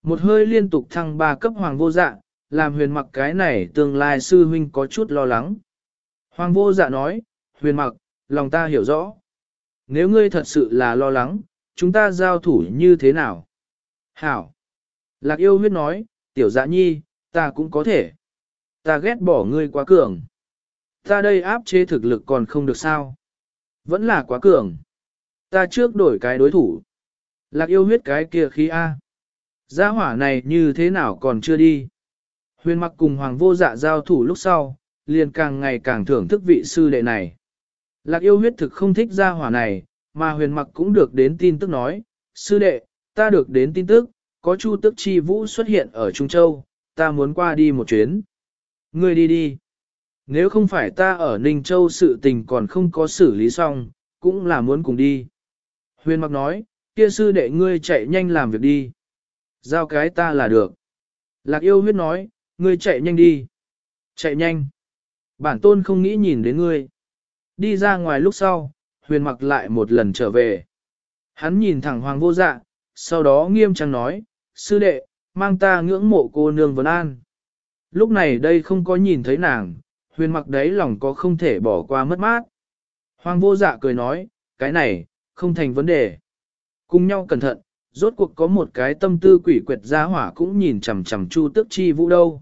Một hơi liên tục thăng ba cấp hoàng vô dạ, làm huyền mặc cái này tương lai sư huynh có chút lo lắng. Hoàng vô dạ nói, huyền mặc, lòng ta hiểu rõ. Nếu ngươi thật sự là lo lắng, chúng ta giao thủ như thế nào? Hảo. Lạc yêu huyết nói, tiểu dạ nhi, ta cũng có thể. Ta ghét bỏ ngươi quá cường. Ta đây áp chế thực lực còn không được sao. Vẫn là quá cường. Ta trước đổi cái đối thủ. Lạc yêu huyết cái kia khí A. Gia hỏa này như thế nào còn chưa đi. Huyền mặc cùng hoàng vô dạ giao thủ lúc sau, liền càng ngày càng thưởng thức vị sư đệ này. Lạc yêu huyết thực không thích gia hỏa này, mà huyền mặc cũng được đến tin tức nói, sư đệ, ta được đến tin tức, có chu tức chi vũ xuất hiện ở Trung Châu, ta muốn qua đi một chuyến. Ngươi đi đi. Nếu không phải ta ở Ninh Châu sự tình còn không có xử lý xong, cũng là muốn cùng đi. Huyền mặc nói, kia sư đệ ngươi chạy nhanh làm việc đi. Giao cái ta là được. Lạc yêu huyết nói, ngươi chạy nhanh đi. Chạy nhanh. Bản tôn không nghĩ nhìn đến ngươi. Đi ra ngoài lúc sau, huyền mặc lại một lần trở về. Hắn nhìn thẳng hoàng vô dạ, sau đó nghiêm trang nói, sư đệ, mang ta ngưỡng mộ cô nương Vân An. Lúc này đây không có nhìn thấy nàng, huyền mặc đấy lòng có không thể bỏ qua mất mát. Hoàng vô dạ cười nói, cái này, không thành vấn đề. Cùng nhau cẩn thận, rốt cuộc có một cái tâm tư quỷ quyệt gia hỏa cũng nhìn chằm chằm chu tức chi vũ đâu.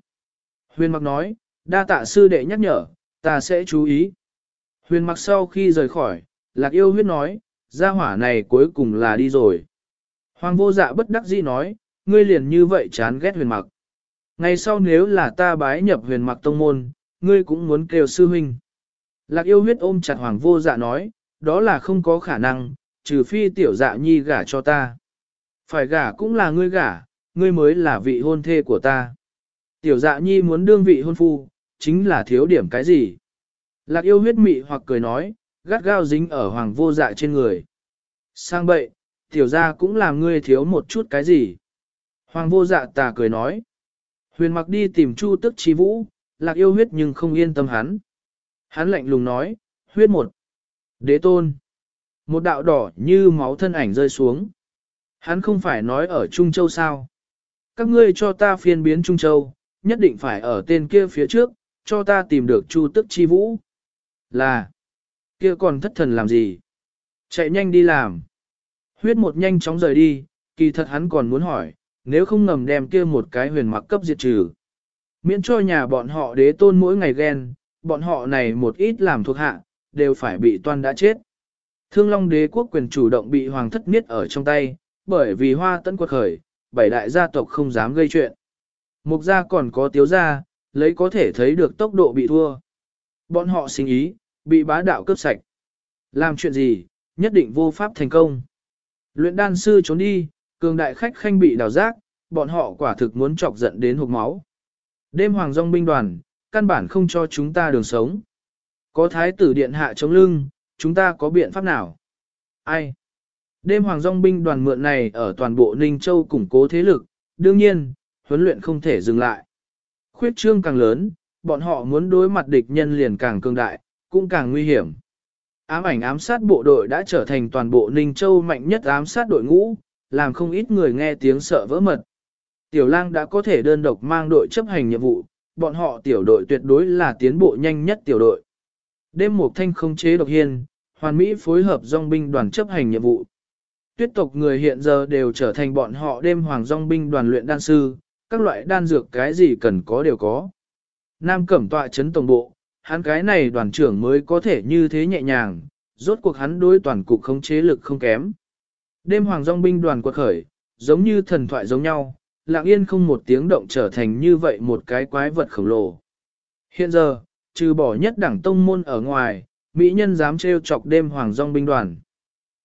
Huyền mặc nói, đa tạ sư đệ nhắc nhở, ta sẽ chú ý. Huyền mặc sau khi rời khỏi, lạc yêu huyết nói, gia hỏa này cuối cùng là đi rồi. Hoàng vô dạ bất đắc dĩ nói, ngươi liền như vậy chán ghét huyền mặc. Ngày sau nếu là ta bái nhập huyền mặc tông môn, ngươi cũng muốn kêu sư huynh. Lạc yêu huyết ôm chặt hoàng vô dạ nói, đó là không có khả năng, trừ phi tiểu dạ nhi gả cho ta. Phải gả cũng là ngươi gả, ngươi mới là vị hôn thê của ta. Tiểu dạ nhi muốn đương vị hôn phu, chính là thiếu điểm cái gì. Lạc yêu huyết mị hoặc cười nói, gắt gao dính ở hoàng vô dạ trên người. Sang bậy, tiểu ra cũng làm ngươi thiếu một chút cái gì. Hoàng vô dạ tà cười nói. Huyền mặc đi tìm chu tức chi vũ, lạc yêu huyết nhưng không yên tâm hắn. Hắn lạnh lùng nói, huyết một. Đế tôn. Một đạo đỏ như máu thân ảnh rơi xuống. Hắn không phải nói ở Trung Châu sao? Các ngươi cho ta phiên biến Trung Châu, nhất định phải ở tên kia phía trước, cho ta tìm được Chu Tức Chi Vũ. Là, kia còn thất thần làm gì? Chạy nhanh đi làm. Huyết một nhanh chóng rời đi, kỳ thật hắn còn muốn hỏi, nếu không ngầm đem kia một cái huyền mặc cấp diệt trừ. Miễn cho nhà bọn họ đế tôn mỗi ngày ghen, bọn họ này một ít làm thuộc hạ, đều phải bị toan đã chết. Thương Long đế quốc quyền chủ động bị hoàng thất niết ở trong tay, bởi vì hoa tấn quật khởi, bảy đại gia tộc không dám gây chuyện. Mục gia còn có tiếu gia, lấy có thể thấy được tốc độ bị thua. Bọn họ sinh ý, bị bá đạo cướp sạch. Làm chuyện gì, nhất định vô pháp thành công. Luyện đan sư trốn đi, cường đại khách khanh bị đào giác, bọn họ quả thực muốn chọc giận đến hộp máu. Đêm hoàng dòng binh đoàn, căn bản không cho chúng ta đường sống. Có thái tử điện hạ chống lưng, chúng ta có biện pháp nào? Ai? Đêm hoàng dòng binh đoàn mượn này ở toàn bộ Ninh Châu củng cố thế lực, đương nhiên, huấn luyện không thể dừng lại. Khuyết trương càng lớn, bọn họ muốn đối mặt địch nhân liền càng cường đại, cũng càng nguy hiểm. Ám ảnh ám sát bộ đội đã trở thành toàn bộ Ninh Châu mạnh nhất ám sát đội ngũ, làm không ít người nghe tiếng sợ vỡ mật. Tiểu lang đã có thể đơn độc mang đội chấp hành nhiệm vụ, bọn họ tiểu đội tuyệt đối là tiến bộ nhanh nhất tiểu đội. Đêm một thanh không chế độc hiên, hoàn mỹ phối hợp dòng binh đoàn chấp hành nhiệm vụ. Tuyết tộc người hiện giờ đều trở thành bọn họ đêm hoàng dòng binh đoàn luyện đan sư, các loại đan dược cái gì cần có đều có. Nam cẩm tọa chấn tổng bộ, hắn cái này đoàn trưởng mới có thể như thế nhẹ nhàng, rốt cuộc hắn đối toàn cục không chế lực không kém. Đêm hoàng dòng binh đoàn quật khởi, giống như thần thoại giống nhau, lặng yên không một tiếng động trở thành như vậy một cái quái vật khổng lồ. Hiện giờ, trừ bỏ nhất đẳng tông môn ở ngoài, mỹ nhân dám trêu chọc đêm hoàng dòng binh đoàn.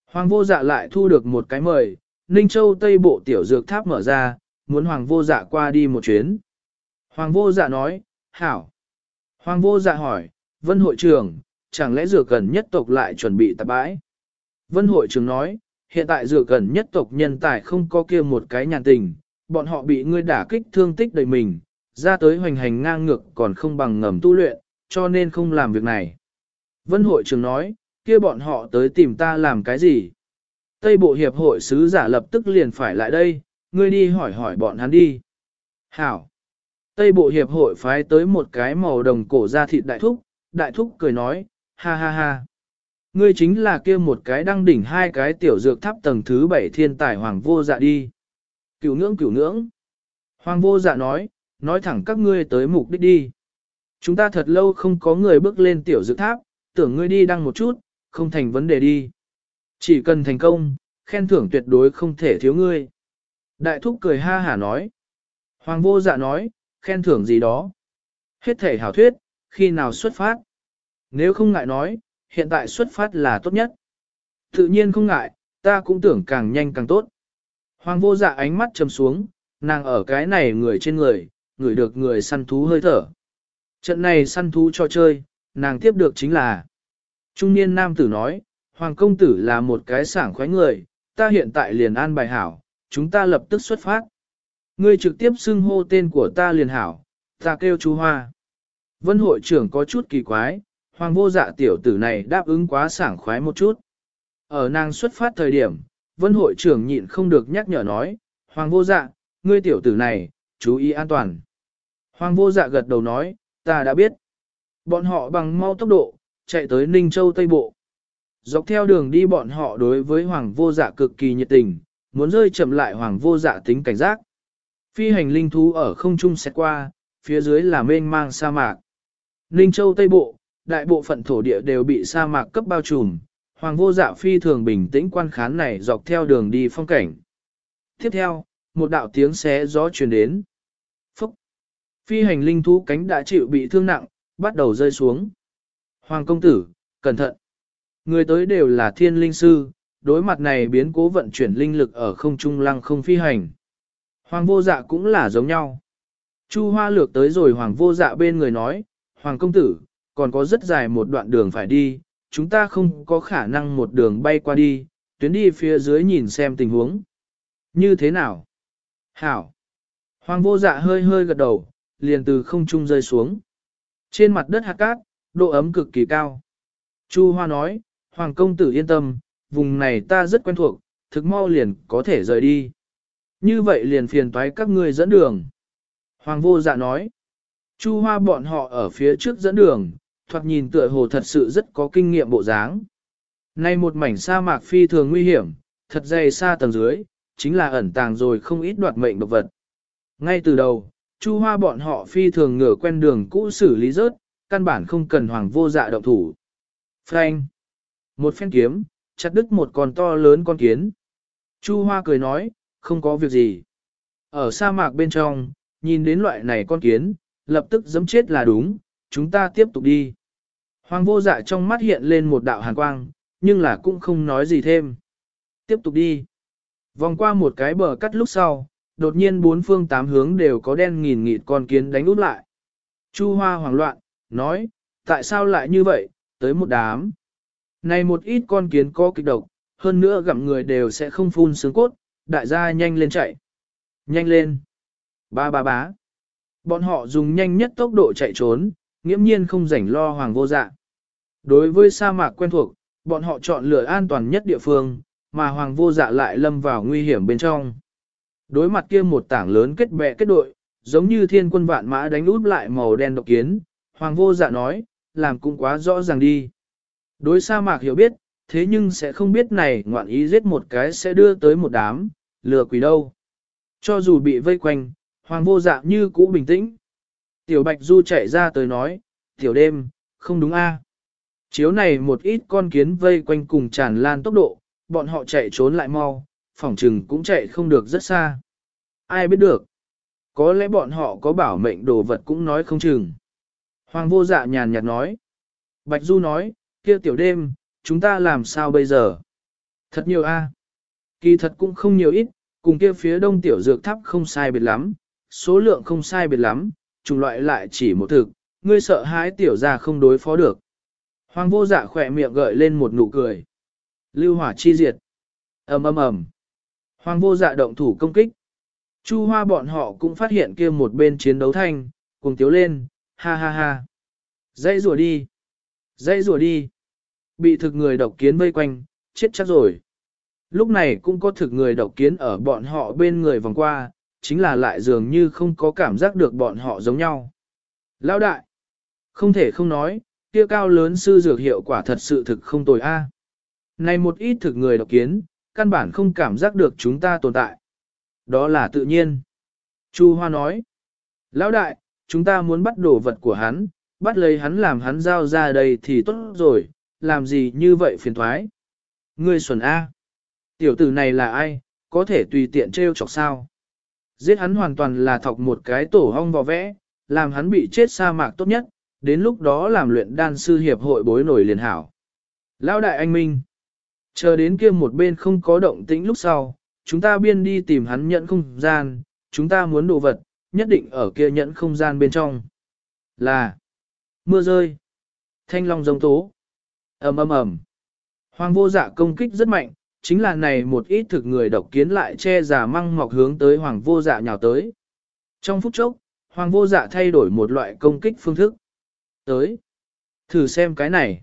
Hoàng vô dạ lại thu được một cái mời, Ninh Châu Tây Bộ Tiểu Dược Tháp mở ra, muốn Hoàng vô dạ qua đi một chuyến. Hoàng vô dạ nói, hảo. Hoàng vô dạ hỏi, Vân hội trưởng, chẳng lẽ dược gần nhất tộc lại chuẩn bị tạp bãi? Vân hội trưởng nói, hiện tại dược gần nhất tộc nhân tài không có kia một cái nhàn tình, bọn họ bị ngươi đả kích thương tích đầy mình, ra tới hoành hành ngang ngược còn không bằng ngầm tu luyện, cho nên không làm việc này. Vân hội trưởng nói, kia bọn họ tới tìm ta làm cái gì? Tây bộ hiệp hội sứ giả lập tức liền phải lại đây, ngươi đi hỏi hỏi bọn hắn đi. Hảo! Tây bộ hiệp hội phái tới một cái màu đồng cổ ra thịt đại thúc, đại thúc cười nói, ha ha ha. Ngươi chính là kia một cái đăng đỉnh hai cái tiểu dược tháp tầng thứ bảy thiên tài hoàng vô dạ đi. Cửu ngưỡng cửu ngưỡng. Hoàng vô dạ nói, nói thẳng các ngươi tới mục đích đi. Chúng ta thật lâu không có người bước lên tiểu dược tháp, tưởng ngươi đi đăng một chút, không thành vấn đề đi. Chỉ cần thành công, khen thưởng tuyệt đối không thể thiếu ngươi. Đại thúc cười ha hả nói. Hoàng vô dạ nói, khen thưởng gì đó. Hết thể hảo thuyết, khi nào xuất phát. Nếu không ngại nói, hiện tại xuất phát là tốt nhất. Tự nhiên không ngại, ta cũng tưởng càng nhanh càng tốt. Hoàng vô dạ ánh mắt trầm xuống, nàng ở cái này người trên người, người được người săn thú hơi thở. Trận này săn thú cho chơi, nàng tiếp được chính là Trung niên nam tử nói, Hoàng công tử là một cái sảng khoái người, ta hiện tại liền an bài hảo, chúng ta lập tức xuất phát. Ngươi trực tiếp xưng hô tên của ta liền hảo, ta kêu chú Hoa. Vân hội trưởng có chút kỳ quái, hoàng vô dạ tiểu tử này đáp ứng quá sảng khoái một chút. Ở nàng xuất phát thời điểm, vân hội trưởng nhịn không được nhắc nhở nói, hoàng vô dạ, ngươi tiểu tử này, chú ý an toàn. Hoàng vô dạ gật đầu nói, ta đã biết. Bọn họ bằng mau tốc độ, chạy tới Ninh Châu Tây Bộ. Dọc theo đường đi bọn họ đối với hoàng vô dạ cực kỳ nhiệt tình, muốn rơi chậm lại hoàng vô dạ tính cảnh giác. Phi hành linh thú ở không trung xét qua, phía dưới là mênh mang sa mạc. Ninh Châu Tây Bộ, đại bộ phận thổ địa đều bị sa mạc cấp bao trùm, hoàng vô dạ phi thường bình tĩnh quan khán này dọc theo đường đi phong cảnh. Tiếp theo, một đạo tiếng xé gió truyền đến. Phúc! Phi hành linh thú cánh đã chịu bị thương nặng, bắt đầu rơi xuống. Hoàng công tử, cẩn thận! Người tới đều là thiên linh sư, đối mặt này biến cố vận chuyển linh lực ở không trung lăng không phi hành. Hoàng vô dạ cũng là giống nhau. Chu hoa lược tới rồi hoàng vô dạ bên người nói, Hoàng công tử, còn có rất dài một đoạn đường phải đi, chúng ta không có khả năng một đường bay qua đi, tuyến đi phía dưới nhìn xem tình huống. Như thế nào? Hảo! Hoàng vô dạ hơi hơi gật đầu, liền từ không trung rơi xuống. Trên mặt đất hạt cát, độ ấm cực kỳ cao. Chu Hoa nói, Hoàng công tử yên tâm, vùng này ta rất quen thuộc, thực mau liền có thể rời đi. Như vậy liền phiền toái các ngươi dẫn đường. Hoàng vô dạ nói. Chu hoa bọn họ ở phía trước dẫn đường, thoạt nhìn tựa hồ thật sự rất có kinh nghiệm bộ dáng. Nay một mảnh sa mạc phi thường nguy hiểm, thật dày xa tầng dưới, chính là ẩn tàng rồi không ít đoạt mệnh độc vật. Ngay từ đầu, Chu Hoa bọn họ phi thường ngửa quen đường cũ xử lý rớt, căn bản không cần hoàng vô dạ động thủ. Frank! Một phen kiếm, chặt đứt một con to lớn con kiến. Chu Hoa cười nói, không có việc gì. Ở sa mạc bên trong, nhìn đến loại này con kiến, lập tức giấm chết là đúng, chúng ta tiếp tục đi. Hoàng vô dạ trong mắt hiện lên một đạo hàn quang, nhưng là cũng không nói gì thêm. Tiếp tục đi. Vòng qua một cái bờ cắt lúc sau, đột nhiên bốn phương tám hướng đều có đen nghìn nghịt con kiến đánh út lại. Chu Hoa hoảng loạn, nói, tại sao lại như vậy, tới một đám. Này một ít con kiến có kịch độc, hơn nữa gặm người đều sẽ không phun xương cốt, đại gia nhanh lên chạy. Nhanh lên. Ba ba bá. Bọn họ dùng nhanh nhất tốc độ chạy trốn, nghiễm nhiên không rảnh lo hoàng vô dạ. Đối với sa mạc quen thuộc, bọn họ chọn lựa an toàn nhất địa phương, mà hoàng vô dạ lại lâm vào nguy hiểm bên trong. Đối mặt kia một tảng lớn kết bè kết đội, giống như thiên quân vạn mã đánh út lại màu đen độc kiến, hoàng vô dạ nói, làm cũng quá rõ ràng đi. Đối sa mạc hiểu biết, thế nhưng sẽ không biết này ngoạn ý giết một cái sẽ đưa tới một đám, lừa quỷ đâu. Cho dù bị vây quanh, hoàng vô dạ như cũ bình tĩnh. Tiểu Bạch Du chạy ra tới nói, tiểu đêm, không đúng a Chiếu này một ít con kiến vây quanh cùng tràn lan tốc độ, bọn họ chạy trốn lại mau, phỏng trừng cũng chạy không được rất xa. Ai biết được? Có lẽ bọn họ có bảo mệnh đồ vật cũng nói không chừng. Hoàng vô dạ nhàn nhạt nói. Bạch Du nói, kia tiểu đêm, chúng ta làm sao bây giờ? Thật nhiều a. Kỳ thật cũng không nhiều ít, cùng kia phía đông tiểu dược tháp không sai biệt lắm, số lượng không sai biệt lắm, chủng loại lại chỉ một thực, ngươi sợ hãi tiểu ra không đối phó được. Hoàng vô dạ khỏe miệng gợi lên một nụ cười. Lưu hỏa chi diệt. ầm ầm ầm. Hoàng vô dạ động thủ công kích. Chu hoa bọn họ cũng phát hiện kia một bên chiến đấu thanh, cùng tiếu lên, ha ha ha. Dãy rùa đi. Dãy rùa đi. Bị thực người độc kiến vây quanh, chết chắc rồi. Lúc này cũng có thực người độc kiến ở bọn họ bên người vòng qua, chính là lại dường như không có cảm giác được bọn họ giống nhau. Lão đại, không thể không nói, kia cao lớn sư dược hiệu quả thật sự thực không tồi a. À. Này một ít thực người độc kiến, căn bản không cảm giác được chúng ta tồn tại. Đó là tự nhiên. Chu Hoa nói, Lão đại, chúng ta muốn bắt đồ vật của hắn, bắt lấy hắn làm hắn giao ra đây thì tốt rồi, làm gì như vậy phiền thoái. Ngươi xuẩn A. Tiểu tử này là ai, có thể tùy tiện trêu chọc sao. Giết hắn hoàn toàn là thọc một cái tổ hong vào vẽ, làm hắn bị chết sa mạc tốt nhất, đến lúc đó làm luyện đan sư hiệp hội bối nổi liền hảo. Lão đại anh Minh. Chờ đến kia một bên không có động tĩnh lúc sau, chúng ta biên đi tìm hắn nhận không gian, chúng ta muốn đồ vật, nhất định ở kia nhận không gian bên trong. Là mưa rơi, thanh long giống tố, ầm ầm ầm. Hoàng vô dạ công kích rất mạnh, chính là này một ít thực người độc kiến lại che giả măng mọc hướng tới hoàng vô dạ nhào tới. Trong phút chốc, hoàng vô dạ thay đổi một loại công kích phương thức. Tới, thử xem cái này.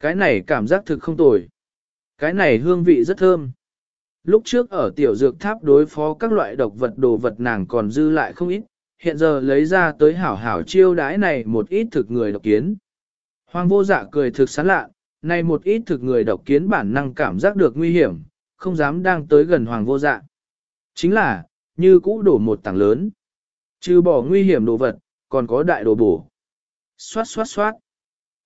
Cái này cảm giác thực không tồi. Cái này hương vị rất thơm. Lúc trước ở tiểu dược tháp đối phó các loại độc vật đồ vật nàng còn dư lại không ít, hiện giờ lấy ra tới hảo hảo chiêu đái này một ít thực người độc kiến. Hoàng vô dạ cười thực sán lạ, này một ít thực người độc kiến bản năng cảm giác được nguy hiểm, không dám đang tới gần hoàng vô dạ. Chính là, như cũ đổ một tảng lớn. Trừ bỏ nguy hiểm đồ vật, còn có đại đồ bổ. Xoát xoát xoát.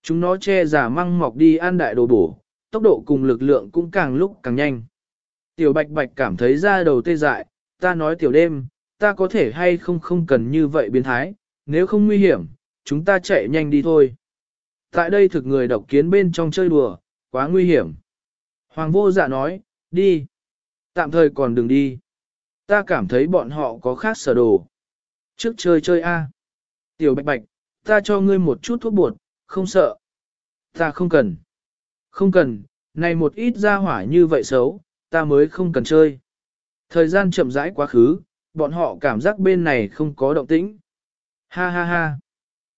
Chúng nó che giả măng mọc đi ăn đại đồ bổ, tốc độ cùng lực lượng cũng càng lúc càng nhanh. Tiểu bạch bạch cảm thấy da đầu tê dại, ta nói tiểu đêm, ta có thể hay không không cần như vậy biến thái, nếu không nguy hiểm, chúng ta chạy nhanh đi thôi. Tại đây thực người độc kiến bên trong chơi đùa, quá nguy hiểm. Hoàng vô dạ nói, đi. Tạm thời còn đừng đi. Ta cảm thấy bọn họ có khác sở đồ. Trước chơi chơi A. Tiểu bạch bạch, ta cho ngươi một chút thuốc bột, không sợ. Ta không cần. Không cần, này một ít ra hỏa như vậy xấu, ta mới không cần chơi. Thời gian chậm rãi quá khứ, bọn họ cảm giác bên này không có động tĩnh. Ha ha ha.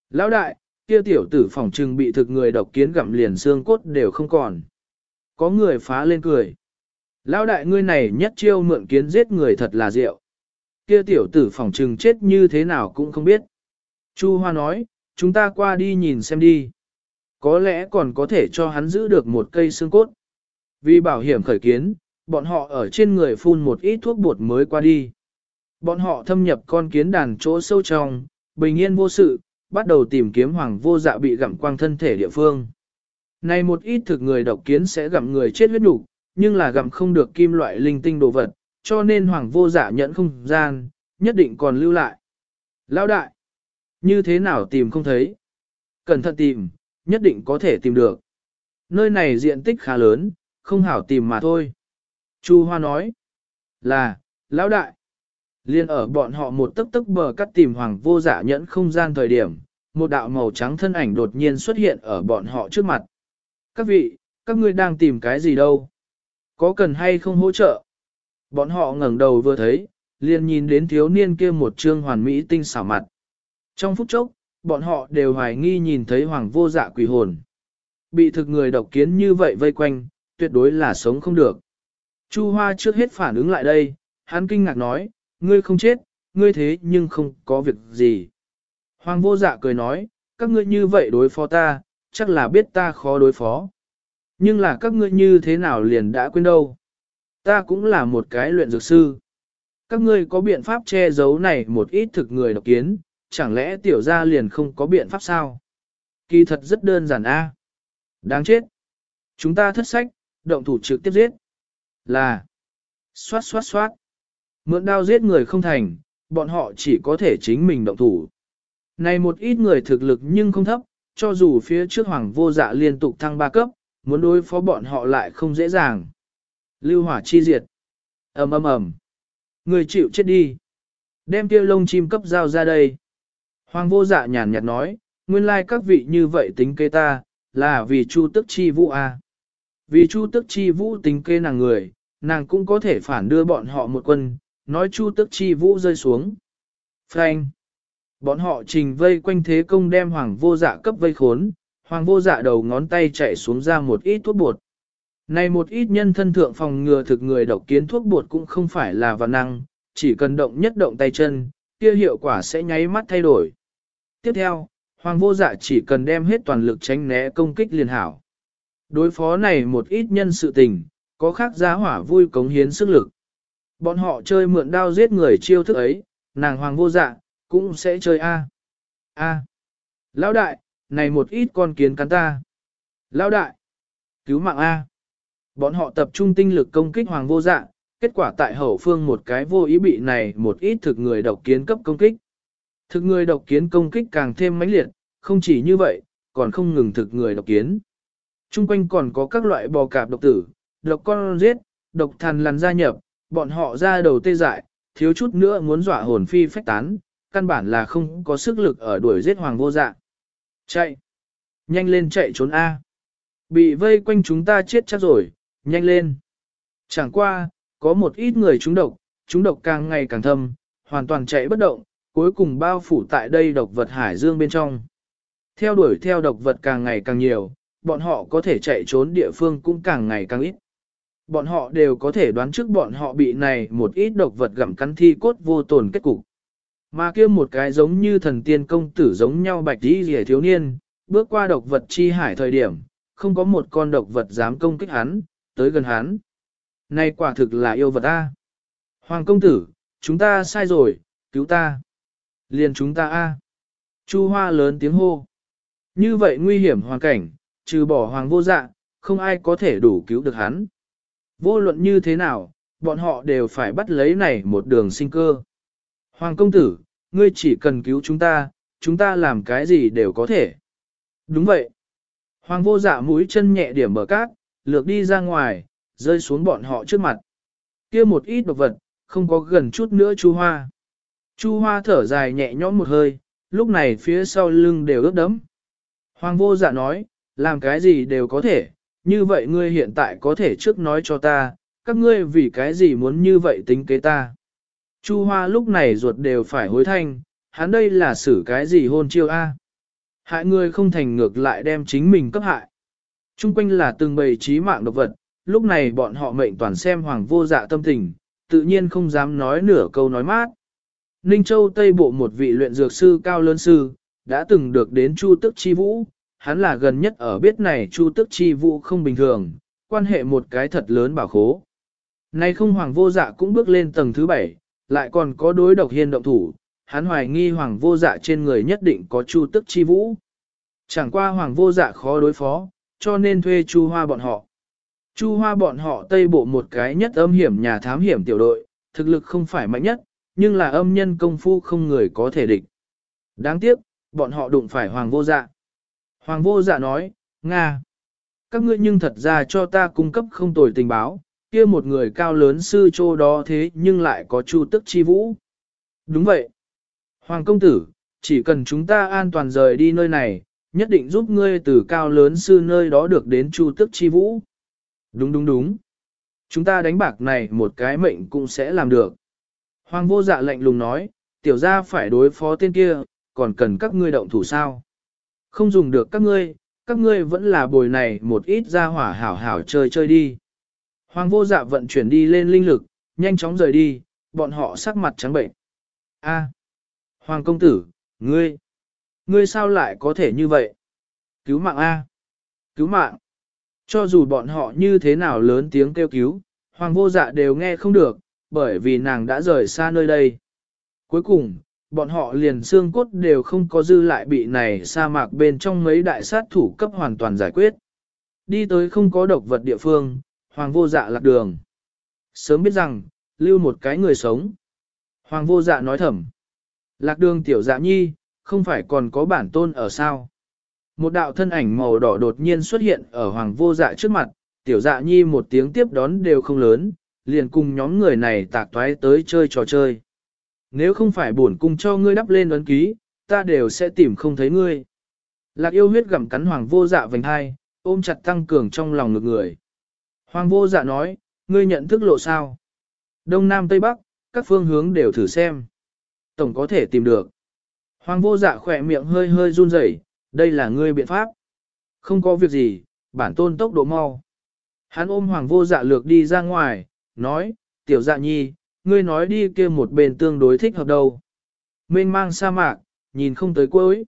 Lão đại, kia tiểu tử phòng trừng bị thực người độc kiến gặm liền xương cốt đều không còn. Có người phá lên cười. Lão đại ngươi này nhất chiêu mượn kiến giết người thật là diệu. Kia tiểu tử phỏng trừng chết như thế nào cũng không biết. Chu Hoa nói, chúng ta qua đi nhìn xem đi. Có lẽ còn có thể cho hắn giữ được một cây xương cốt. Vì bảo hiểm khởi kiến, bọn họ ở trên người phun một ít thuốc bột mới qua đi. Bọn họ thâm nhập con kiến đàn chỗ sâu trong, bình yên vô sự, bắt đầu tìm kiếm hoàng vô dạ bị gặm quang thân thể địa phương. Này một ít thực người độc kiến sẽ gặm người chết huyết đủ, nhưng là gặm không được kim loại linh tinh đồ vật, cho nên hoàng vô dạ nhận không gian, nhất định còn lưu lại. Lão đại, như thế nào tìm không thấy? Cẩn thận tìm, nhất định có thể tìm được. Nơi này diện tích khá lớn, không hảo tìm mà thôi. Chu Hoa nói, là, lão đại. Liên ở bọn họ một tấc tấc bờ cắt tìm hoàng vô dạ nhẫn không gian thời điểm, một đạo màu trắng thân ảnh đột nhiên xuất hiện ở bọn họ trước mặt. Các vị, các ngươi đang tìm cái gì đâu? Có cần hay không hỗ trợ? Bọn họ ngẩng đầu vừa thấy, liền nhìn đến thiếu niên kia một trương hoàn mỹ tinh xảo mặt. Trong phút chốc, bọn họ đều hoài nghi nhìn thấy hoàng vô dạ quỷ hồn. Bị thực người độc kiến như vậy vây quanh, tuyệt đối là sống không được. Chu Hoa trước hết phản ứng lại đây, hắn kinh ngạc nói, ngươi không chết, ngươi thế nhưng không có việc gì. Hoàng vô dạ cười nói, các ngươi như vậy đối phó ta, chắc là biết ta khó đối phó. Nhưng là các ngươi như thế nào liền đã quên đâu. Ta cũng là một cái luyện dược sư. Các ngươi có biện pháp che giấu này một ít thực người độc kiến, chẳng lẽ tiểu gia liền không có biện pháp sao? Kỳ thật rất đơn giản a. Đáng chết. Chúng ta thất sách, động thủ trực tiếp giết. Là. Xoát xoát xoát. Mượn đao giết người không thành, bọn họ chỉ có thể chính mình động thủ. Này một ít người thực lực nhưng không thấp, cho dù phía trước hoàng vô dạ liên tục thăng ba cấp, muốn đối phó bọn họ lại không dễ dàng. Lưu hỏa chi diệt. ầm ầm ầm. Người chịu chết đi. Đem kia lông chim cấp dao ra đây. Hoàng vô dạ nhàn nhạt nói, nguyên lai các vị như vậy tính kế ta, là vì chu tức chi vũ a. À. Vì chu tức chi vũ tính kế nàng người, nàng cũng có thể phản đưa bọn họ một quân, nói chu tức chi vũ rơi xuống. Frank. Bọn họ trình vây quanh thế công đem hoàng vô dạ cấp vây khốn, hoàng vô dạ đầu ngón tay chạy xuống ra một ít thuốc bột. Này một ít nhân thân thượng phòng ngừa thực người độc kiến thuốc bột cũng không phải là vạn năng, chỉ cần động nhất động tay chân, kia hiệu quả sẽ nháy mắt thay đổi. Tiếp theo, hoàng vô dạ chỉ cần đem hết toàn lực tránh né công kích liền hảo. Đối phó này một ít nhân sự tình, có khác giá hỏa vui cống hiến sức lực. Bọn họ chơi mượn đao giết người chiêu thức ấy, nàng hoàng vô dạ, cũng sẽ chơi A. A. Lão đại, này một ít con kiến cắn ta. Lão đại, cứu mạng A. Bọn họ tập trung tinh lực công kích hoàng vô dạ, kết quả tại hậu phương một cái vô ý bị này một ít thực người độc kiến cấp công kích. Thực người độc kiến công kích càng thêm mãnh liệt, không chỉ như vậy, còn không ngừng thực người độc kiến. Trung quanh còn có các loại bò cạp độc tử, độc con giết, độc thần lằn gia nhập, bọn họ ra đầu tê dại, thiếu chút nữa muốn dọa hồn phi phách tán, căn bản là không có sức lực ở đuổi giết hoàng vô dạ. Chạy! Nhanh lên chạy trốn A! Bị vây quanh chúng ta chết chắc rồi, nhanh lên! Chẳng qua, có một ít người trúng độc, trúng độc càng ngày càng thâm, hoàn toàn chạy bất động, cuối cùng bao phủ tại đây độc vật hải dương bên trong. Theo đuổi theo độc vật càng ngày càng nhiều, bọn họ có thể chạy trốn địa phương cũng càng ngày càng ít. Bọn họ đều có thể đoán trước bọn họ bị này một ít độc vật gặm cắn thi cốt vô tồn kết cục. Mà kia một cái giống như thần tiên công tử giống nhau bạch đi rẻ thiếu niên, bước qua độc vật chi hải thời điểm, không có một con độc vật dám công kích hắn, tới gần hắn. Này quả thực là yêu vật a. Hoàng công tử, chúng ta sai rồi, cứu ta. Liền chúng ta a. Chu hoa lớn tiếng hô. Như vậy nguy hiểm hoàn cảnh, trừ bỏ hoàng vô dạ, không ai có thể đủ cứu được hắn. Vô luận như thế nào, bọn họ đều phải bắt lấy này một đường sinh cơ. Hoàng công tử, ngươi chỉ cần cứu chúng ta, chúng ta làm cái gì đều có thể. Đúng vậy. Hoàng vô dạ mũi chân nhẹ điểm bờ cát, lược đi ra ngoài, rơi xuống bọn họ trước mặt. kia một ít độc vật, không có gần chút nữa chu hoa. Chu hoa thở dài nhẹ nhõm một hơi, lúc này phía sau lưng đều ướt đẫm. Hoàng vô dạ nói, làm cái gì đều có thể, như vậy ngươi hiện tại có thể trước nói cho ta, các ngươi vì cái gì muốn như vậy tính kế ta. Chu Hoa lúc này ruột đều phải hối thanh, hắn đây là xử cái gì hôn chiêu a? Hại người không thành ngược lại đem chính mình cấp hại. Trung quanh là từng bầy trí mạng độc vật, lúc này bọn họ mệnh toàn xem hoàng vô dạ tâm tình, tự nhiên không dám nói nửa câu nói mát. Ninh Châu Tây Bộ một vị luyện dược sư cao lớn sư, đã từng được đến Chu Tức Chi Vũ, hắn là gần nhất ở biết này Chu Tức Chi Vũ không bình thường, quan hệ một cái thật lớn bảo khố. Nay không hoàng vô dạ cũng bước lên tầng thứ bảy, lại còn có đối độc hiên động thủ, hắn hoài nghi hoàng vô dạ trên người nhất định có Chu Tức Chi Vũ. Chẳng qua hoàng vô dạ khó đối phó, cho nên thuê Chu Hoa bọn họ. Chu Hoa bọn họ tây bộ một cái nhất âm hiểm nhà thám hiểm tiểu đội, thực lực không phải mạnh nhất, nhưng là âm nhân công phu không người có thể địch. Đáng tiếc, bọn họ đụng phải hoàng vô dạ. Hoàng vô dạ nói, Nga, các ngươi nhưng thật ra cho ta cung cấp không tồi tình báo, kia một người cao lớn sư chô đó thế nhưng lại có chu tức chi vũ. Đúng vậy. Hoàng công tử, chỉ cần chúng ta an toàn rời đi nơi này, nhất định giúp ngươi từ cao lớn sư nơi đó được đến chu tức chi vũ. Đúng đúng đúng. Chúng ta đánh bạc này một cái mệnh cũng sẽ làm được. Hoàng vô dạ lạnh lùng nói, tiểu gia phải đối phó tên kia, còn cần các ngươi động thủ sao. Không dùng được các ngươi, các ngươi vẫn là bồi này một ít ra hỏa hảo hảo chơi chơi đi. Hoàng vô dạ vận chuyển đi lên linh lực, nhanh chóng rời đi, bọn họ sắc mặt trắng bệnh. A, Hoàng công tử, ngươi, ngươi sao lại có thể như vậy? Cứu mạng A, cứu mạng. Cho dù bọn họ như thế nào lớn tiếng kêu cứu, Hoàng vô dạ đều nghe không được, bởi vì nàng đã rời xa nơi đây. Cuối cùng, bọn họ liền xương cốt đều không có dư lại bị này sa mạc bên trong mấy đại sát thủ cấp hoàn toàn giải quyết. Đi tới không có độc vật địa phương, Hoàng vô dạ lạc đường. Sớm biết rằng, lưu một cái người sống. Hoàng vô dạ nói thầm. Lạc đường tiểu dạ nhi, không phải còn có bản tôn ở sao. Một đạo thân ảnh màu đỏ đột nhiên xuất hiện ở hoàng vô dạ trước mặt, tiểu dạ nhi một tiếng tiếp đón đều không lớn, liền cùng nhóm người này tạc toái tới chơi trò chơi. Nếu không phải bổn cung cho ngươi đắp lên ấn ký, ta đều sẽ tìm không thấy ngươi. Lạc yêu huyết gặm cắn hoàng vô dạ vành hai, ôm chặt tăng cường trong lòng ngực người. Hoàng vô dạ nói, ngươi nhận thức lộ sao? Đông Nam Tây Bắc, các phương hướng đều thử xem. Tổng có thể tìm được. Hoàng vô dạ khỏe miệng hơi hơi run rẩy, đây là ngươi biện pháp. Không có việc gì, bản tôn tốc độ mau. Hắn ôm hoàng vô dạ lược đi ra ngoài, nói, tiểu dạ nhi, ngươi nói đi kia một bên tương đối thích hợp đâu. Mênh mang sa mạc, nhìn không tới cuối.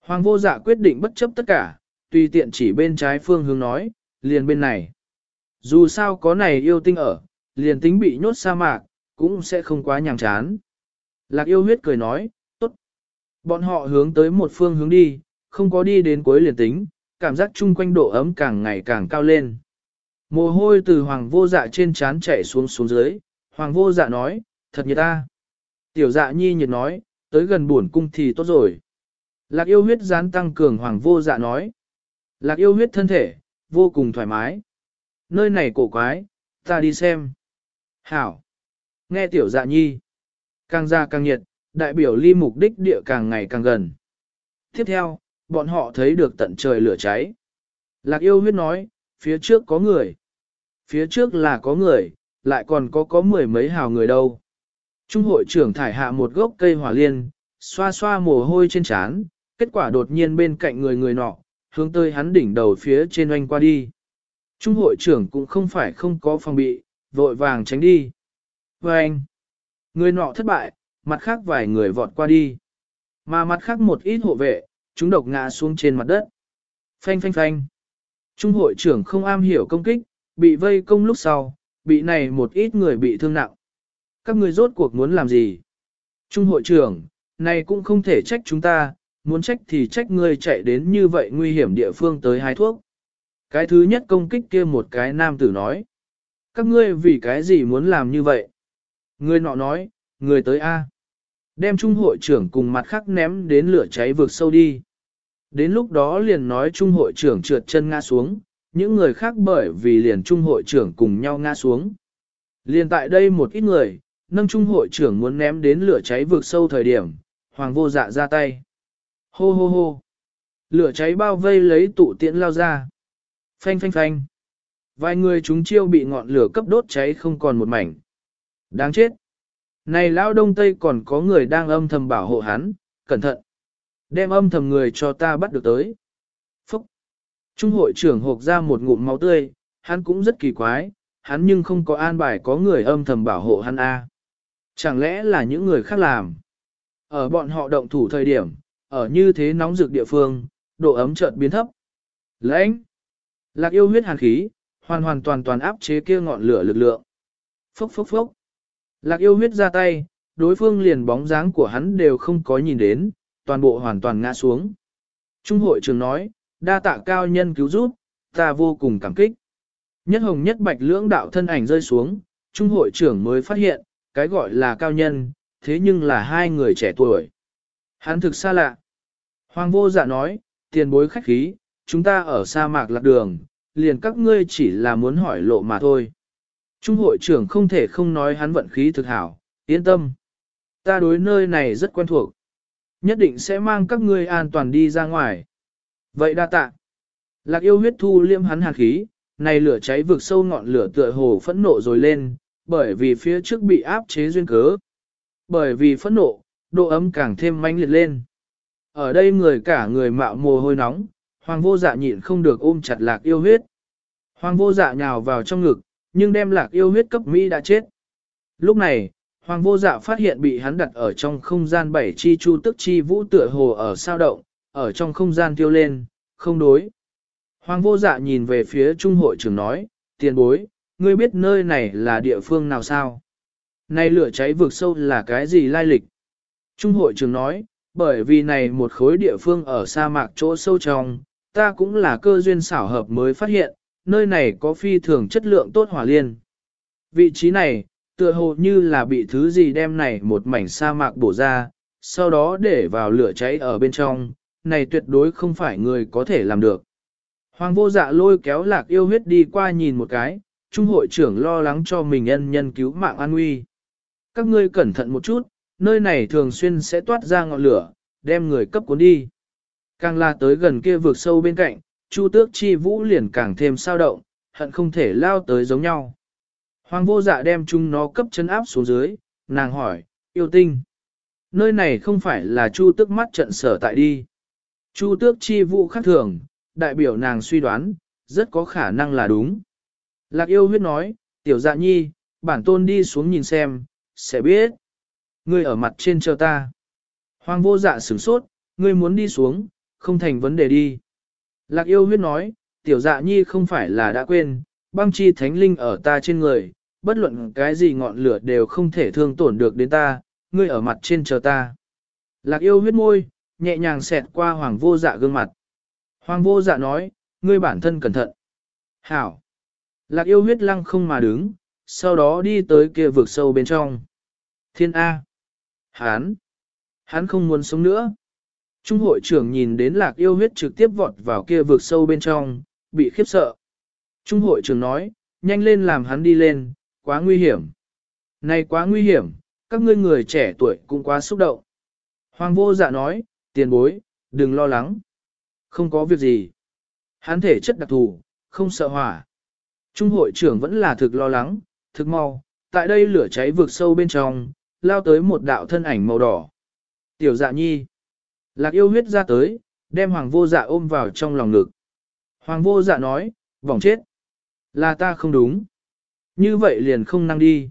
Hoàng vô dạ quyết định bất chấp tất cả, tùy tiện chỉ bên trái phương hướng nói, liền bên này. Dù sao có này yêu tinh ở, liền tính bị nhốt sa mạc, cũng sẽ không quá nhàm chán. Lạc yêu huyết cười nói, tốt. Bọn họ hướng tới một phương hướng đi, không có đi đến cuối liền tính, cảm giác chung quanh độ ấm càng ngày càng cao lên. Mồ hôi từ hoàng vô dạ trên trán chảy xuống xuống dưới, hoàng vô dạ nói, thật nhiệt ta. Tiểu dạ nhi nhiệt nói, tới gần buồn cung thì tốt rồi. Lạc yêu huyết gián tăng cường hoàng vô dạ nói. Lạc yêu huyết thân thể, vô cùng thoải mái. Nơi này cổ quái, ta đi xem. Hảo. Nghe tiểu dạ nhi. Càng ra càng nhiệt, đại biểu ly mục đích địa càng ngày càng gần. Tiếp theo, bọn họ thấy được tận trời lửa cháy. Lạc yêu huyết nói, phía trước có người. Phía trước là có người, lại còn có có mười mấy hào người đâu. Trung hội trưởng thải hạ một gốc cây hỏa liên, xoa xoa mồ hôi trên trán, kết quả đột nhiên bên cạnh người người nọ, hướng tới hắn đỉnh đầu phía trên oanh qua đi. Trung hội trưởng cũng không phải không có phòng bị, vội vàng tránh đi. Và anh, người nọ thất bại, mặt khác vài người vọt qua đi. Mà mặt khác một ít hộ vệ, chúng độc ngã xuống trên mặt đất. Phanh phanh phanh. Trung hội trưởng không am hiểu công kích, bị vây công lúc sau, bị này một ít người bị thương nặng. Các người rốt cuộc muốn làm gì? Trung hội trưởng, này cũng không thể trách chúng ta, muốn trách thì trách ngươi chạy đến như vậy nguy hiểm địa phương tới hái thuốc. Cái thứ nhất công kích kia một cái nam tử nói. Các ngươi vì cái gì muốn làm như vậy? Người nọ nói, người tới A. Đem trung hội trưởng cùng mặt khác ném đến lửa cháy vượt sâu đi. Đến lúc đó liền nói trung hội trưởng trượt chân ngã xuống, những người khác bởi vì liền trung hội trưởng cùng nhau ngã xuống. Liền tại đây một ít người, nâng trung hội trưởng muốn ném đến lửa cháy vượt sâu thời điểm, hoàng vô dạ ra tay. Hô hô hô. Lửa cháy bao vây lấy tụ tiễn lao ra. Phanh phanh phanh. Vài người chúng chiêu bị ngọn lửa cấp đốt cháy không còn một mảnh. Đáng chết. Này lão đông tây còn có người đang âm thầm bảo hộ hắn, cẩn thận. Đem âm thầm người cho ta bắt được tới. Trung hội trưởng hộp ra một ngụm máu tươi, hắn cũng rất kỳ quái, hắn nhưng không có an bài có người âm thầm bảo hộ hắn a. Chẳng lẽ là những người khác làm? Ở bọn họ động thủ thời điểm, ở như thế nóng rực địa phương, độ ấm chợt biến thấp. Lãnh! Lạc yêu huyết hàn khí, hoàn hoàn toàn toàn áp chế kia ngọn lửa lực lượng. Phốc phốc phốc! Lạc yêu huyết ra tay, đối phương liền bóng dáng của hắn đều không có nhìn đến, toàn bộ hoàn toàn ngã xuống. Trung hội trưởng nói, đa tạ cao nhân cứu giúp, ta vô cùng cảm kích. Nhất hồng nhất bạch lưỡng đạo thân ảnh rơi xuống, trung hội trưởng mới phát hiện, cái gọi là cao nhân, thế nhưng là hai người trẻ tuổi. Hắn thực xa lạ. Hoàng vô dạ nói, tiền bối khách khí, chúng ta ở sa mạc lạc đường, liền các ngươi chỉ là muốn hỏi lộ mà thôi. Trung hội trưởng không thể không nói hắn vận khí thực hảo, yên tâm. Ta đối nơi này rất quen thuộc. Nhất định sẽ mang các ngươi an toàn đi ra ngoài. Vậy đa tạ. Lạc yêu huyết thu liêm hắn hàn khí, này lửa cháy vực sâu ngọn lửa tựa hồ phẫn nộ rồi lên, bởi vì phía trước bị áp chế duyên cớ. Bởi vì phẫn nộ, độ ấm càng thêm manh liệt lên. Ở đây người cả người mạo mồ hôi nóng, hoàng vô dạ nhịn không được ôm chặt lạc yêu huyết. Hoàng vô dạ nhào vào trong ngực, nhưng đem lạc yêu huyết cấp Mỹ đã chết. Lúc này, hoàng vô dạ phát hiện bị hắn đặt ở trong không gian bảy chi chu tức chi vũ tựa hồ ở sao động, ở trong không gian tiêu lên, không đối. Hoàng vô dạ nhìn về phía trung hội trưởng nói, tiền bối, ngươi biết nơi này là địa phương nào sao? Này lửa cháy vực sâu là cái gì lai lịch? Trung hội trưởng nói, bởi vì này một khối địa phương ở sa mạc chỗ sâu trong, ta cũng là cơ duyên xảo hợp mới phát hiện, nơi này có phi thường chất lượng tốt hỏa liên. Vị trí này, tựa hồ như là bị thứ gì đem này một mảnh sa mạc bổ ra, sau đó để vào lửa cháy ở bên trong, này tuyệt đối không phải người có thể làm được. Hoàng vô dạ lôi kéo lạc yêu huyết đi qua nhìn một cái, trung hội trưởng lo lắng cho mình nhân nhân cứu mạng an nguy. Các ngươi cẩn thận một chút, nơi này thường xuyên sẽ toát ra ngọn lửa, đem người cấp cuốn đi. Càng là tới gần kia vượt sâu bên cạnh, chu tước chi vũ liền càng thêm sao động, hận không thể lao tới giống nhau. Hoàng vô dạ đem chúng nó cấp chân áp xuống dưới, nàng hỏi, yêu tinh. Nơi này không phải là chu tước mắt trận sở tại đi. Chu tước chi vụ khác thường, đại biểu nàng suy đoán, rất có khả năng là đúng. Lạc yêu huyết nói, tiểu dạ nhi, bản tôn đi xuống nhìn xem, sẽ biết. Ngươi ở mặt trên chờ ta. Hoàng vô dạ sửng sốt, ngươi muốn đi xuống, không thành vấn đề đi. Lạc yêu huyết nói, tiểu dạ nhi không phải là đã quên, băng chi thánh linh ở ta trên người, bất luận cái gì ngọn lửa đều không thể thương tổn được đến ta, ngươi ở mặt trên chờ ta. Lạc yêu huyết môi, nhẹ nhàng xẹt qua hoàng vô dạ gương mặt. Hoàng vô dạ nói, ngươi bản thân cẩn thận. Hảo. Lạc yêu huyết lăng không mà đứng, sau đó đi tới kia vực sâu bên trong. Thiên A. Hán. Hắn không muốn sống nữa. Trung hội trưởng nhìn đến lạc yêu huyết trực tiếp vọt vào kia vực sâu bên trong, bị khiếp sợ. Trung hội trưởng nói, nhanh lên làm hắn đi lên, quá nguy hiểm. Này quá nguy hiểm, các ngươi người trẻ tuổi cũng quá xúc động. Hoàng vô dạ nói, tiền bối, đừng lo lắng. Không có việc gì. Hắn thể chất đặc thù, không sợ hỏa. Trung hội trưởng vẫn là thực lo lắng, thực mau, tại đây lửa cháy vượt sâu bên trong, lao tới một đạo thân ảnh màu đỏ. Tiểu dạ nhi. Lạc yêu huyết ra tới, đem hoàng vô dạ ôm vào trong lòng ngực. Hoàng vô dạ nói, vòng chết. Là ta không đúng. Như vậy liền không năng đi.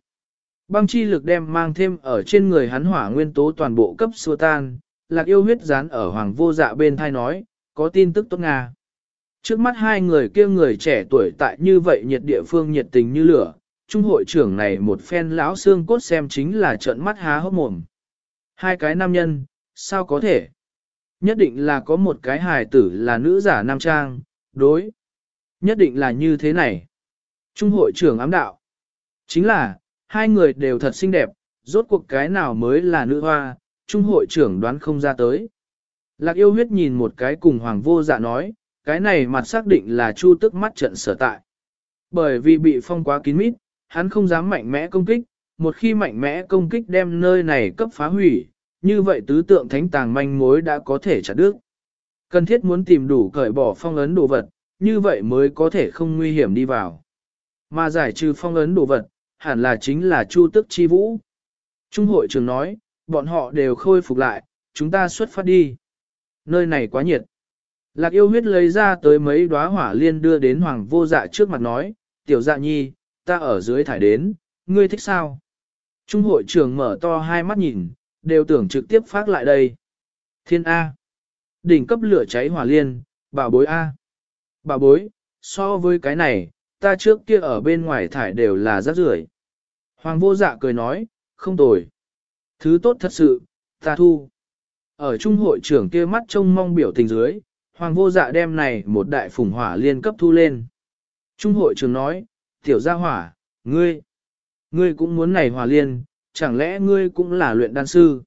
Băng chi lực đem mang thêm ở trên người hắn hỏa nguyên tố toàn bộ cấp xua tan. Lạc yêu huyết dán ở hoàng vô dạ bên thai nói, có tin tức tốt Nga. Trước mắt hai người kia người trẻ tuổi tại như vậy nhiệt địa phương nhiệt tình như lửa, trung hội trưởng này một phen lão xương cốt xem chính là trợn mắt há hốc mồm. Hai cái nam nhân, sao có thể? Nhất định là có một cái hài tử là nữ giả nam trang, đối. Nhất định là như thế này. Trung hội trưởng ám đạo. Chính là, hai người đều thật xinh đẹp, rốt cuộc cái nào mới là nữ hoa, trung hội trưởng đoán không ra tới. Lạc yêu huyết nhìn một cái cùng hoàng vô dạ nói, cái này mặt xác định là chu tức mắt trận sở tại. Bởi vì bị phong quá kín mít, hắn không dám mạnh mẽ công kích, một khi mạnh mẽ công kích đem nơi này cấp phá hủy, như vậy tứ tượng thánh tàng manh mối đã có thể chặt đứt. Cần thiết muốn tìm đủ cởi bỏ phong ấn đồ vật, như vậy mới có thể không nguy hiểm đi vào. Mà giải trừ phong ấn đồ vật, hẳn là chính là chu tức chi vũ. Trung hội trường nói, bọn họ đều khôi phục lại, chúng ta xuất phát đi. Nơi này quá nhiệt. Lạc yêu huyết lấy ra tới mấy đóa hỏa liên đưa đến hoàng vô dạ trước mặt nói, tiểu dạ nhi, ta ở dưới thải đến, ngươi thích sao? Trung hội trưởng mở to hai mắt nhìn, đều tưởng trực tiếp phát lại đây. Thiên A. Đỉnh cấp lửa cháy hỏa liên, bảo bối A. Bảo bối, so với cái này, ta trước kia ở bên ngoài thải đều là rác rưởi. Hoàng vô dạ cười nói, không tồi. Thứ tốt thật sự, ta thu. Ở trung hội trưởng kia mắt trông mong biểu tình dưới, hoàng vô dạ đem này một đại phủng hỏa liên cấp thu lên. Trung hội trưởng nói, tiểu gia hỏa, ngươi, ngươi cũng muốn này hỏa liên, chẳng lẽ ngươi cũng là luyện đan sư?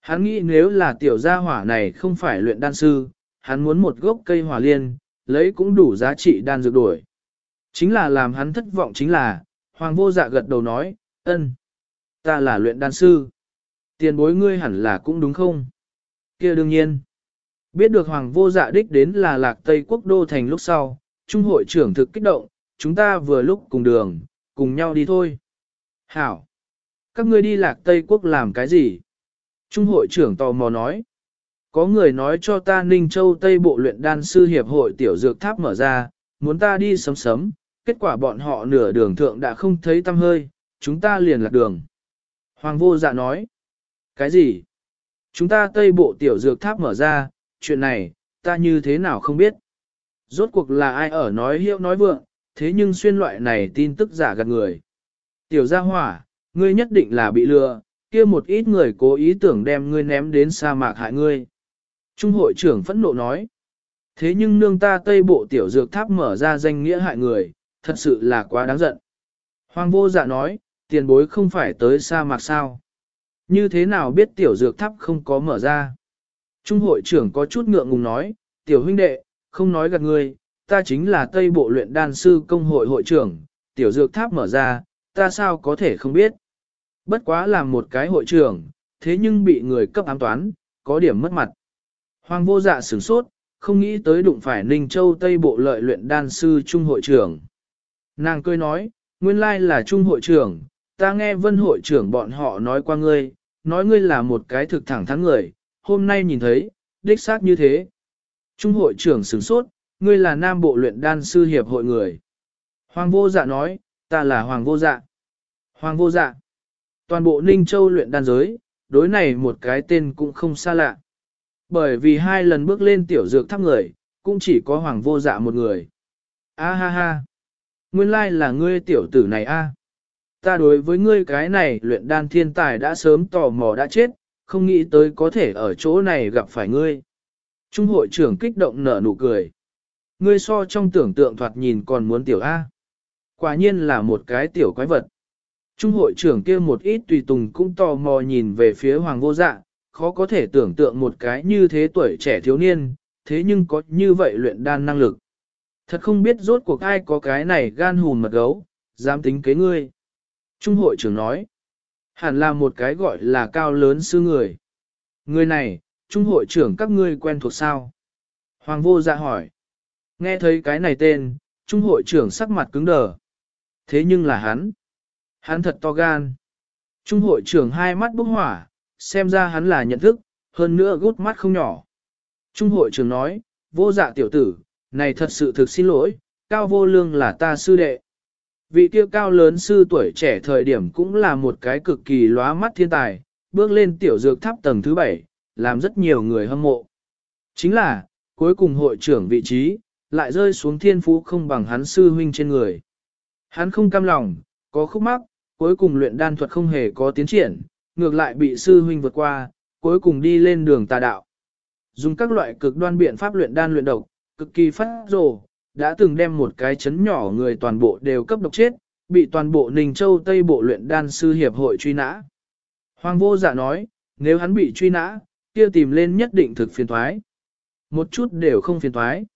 Hắn nghĩ nếu là tiểu gia hỏa này không phải luyện đan sư, hắn muốn một gốc cây hỏa liên, lấy cũng đủ giá trị đan dược đổi. Chính là làm hắn thất vọng chính là, hoàng vô dạ gật đầu nói, ân, ta là luyện đan sư. Tiền bối ngươi hẳn là cũng đúng không? kia đương nhiên. Biết được hoàng vô dạ đích đến là lạc Tây quốc đô thành lúc sau, trung hội trưởng thực kích động, chúng ta vừa lúc cùng đường, cùng nhau đi thôi. Hảo! Các ngươi đi lạc Tây quốc làm cái gì? Trung hội trưởng tò mò nói. Có người nói cho ta Ninh Châu Tây Bộ luyện đan sư hiệp hội tiểu dược tháp mở ra, muốn ta đi sấm sấm, kết quả bọn họ nửa đường thượng đã không thấy tăm hơi, chúng ta liền lạc đường. Hoàng vô dạ nói. Cái gì? Chúng ta Tây Bộ tiểu dược tháp mở ra, chuyện này, ta như thế nào không biết. Rốt cuộc là ai ở nói hiệu nói vượng, thế nhưng xuyên loại này tin tức giả gạt người. Tiểu gia hỏa, ngươi nhất định là bị lừa, kia một ít người cố ý tưởng đem ngươi ném đến sa mạc hại ngươi. Trung hội trưởng phẫn nộ nói. Thế nhưng nương ta tây bộ tiểu dược tháp mở ra danh nghĩa hại người, thật sự là quá đáng giận. Hoàng vô dạ nói, tiền bối không phải tới sa mạc sao. Như thế nào biết tiểu dược tháp không có mở ra? Trung hội trưởng có chút ngượng ngùng nói, tiểu huynh đệ, không nói gạt ngươi, ta chính là Tây Bộ luyện đan sư công hội hội trưởng, tiểu dược tháp mở ra, ta sao có thể không biết. Bất quá làm một cái hội trưởng, thế nhưng bị người cấp ám toán, có điểm mất mặt. Hoàng vô dạ sửng sốt, không nghĩ tới đụng phải Ninh Châu Tây Bộ lợi luyện đan sư trung hội trưởng. Nàng cười nói, nguyên lai là trung hội trưởng, ta nghe vân hội trưởng bọn họ nói qua ngươi, nói ngươi là một cái thực thẳng thắn người, hôm nay nhìn thấy, đích xác như thế. Trung hội trưởng sửng sốt, ngươi là nam bộ luyện đan sư hiệp hội người. Hoàng vô dạ nói, ta là hoàng vô dạ. Hoàng vô dạ. Toàn bộ Ninh Châu luyện đan giới, đối này một cái tên cũng không xa lạ. Bởi vì hai lần bước lên tiểu dược tháp người, cũng chỉ có hoàng vô dạ một người. A ha ha. Nguyên lai là ngươi tiểu tử này a. Ta đối với ngươi cái này luyện đan thiên tài đã sớm tò mò đã chết, không nghĩ tới có thể ở chỗ này gặp phải ngươi. Trung hội trưởng kích động nở nụ cười. Ngươi so trong tưởng tượng thoạt nhìn còn muốn tiểu A. Quả nhiên là một cái tiểu quái vật. Trung hội trưởng kia một ít tùy tùng cũng tò mò nhìn về phía hoàng vô dạ, khó có thể tưởng tượng một cái như thế tuổi trẻ thiếu niên, thế nhưng có như vậy luyện đan năng lực. Thật không biết rốt cuộc ai có cái này gan hùn mật gấu, dám tính kế ngươi. Trung hội trưởng nói, hẳn là một cái gọi là cao lớn sư người. Người này, trung hội trưởng các ngươi quen thuộc sao? Hoàng vô dạ hỏi. Nghe thấy cái này tên, trung hội trưởng sắc mặt cứng đờ. Thế nhưng là hắn. Hắn thật to gan. Trung hội trưởng hai mắt bốc hỏa, xem ra hắn là nhận thức, hơn nữa gút mắt không nhỏ. Trung hội trưởng nói, vô dạ tiểu tử, này thật sự thực xin lỗi, cao vô lương là ta sư đệ. Vị kia cao lớn sư tuổi trẻ thời điểm cũng là một cái cực kỳ lóa mắt thiên tài, bước lên tiểu dược tháp tầng thứ bảy, làm rất nhiều người hâm mộ. Chính là, cuối cùng hội trưởng vị trí, lại rơi xuống thiên phú không bằng hắn sư huynh trên người. Hắn không cam lòng, có khúc mắc, cuối cùng luyện đan thuật không hề có tiến triển, ngược lại bị sư huynh vượt qua, cuối cùng đi lên đường tà đạo. Dùng các loại cực đoan biện pháp luyện đan luyện độc, cực kỳ phát rồ, đã từng đem một cái chấn nhỏ người toàn bộ đều cấp độc chết, bị toàn bộ Ninh Châu Tây Bộ luyện đan sư hiệp hội truy nã. Hoàng vô dạ nói, nếu hắn bị truy nã, kia tìm lên nhất định thực phiền thoái. Một chút đều không phiền thoái.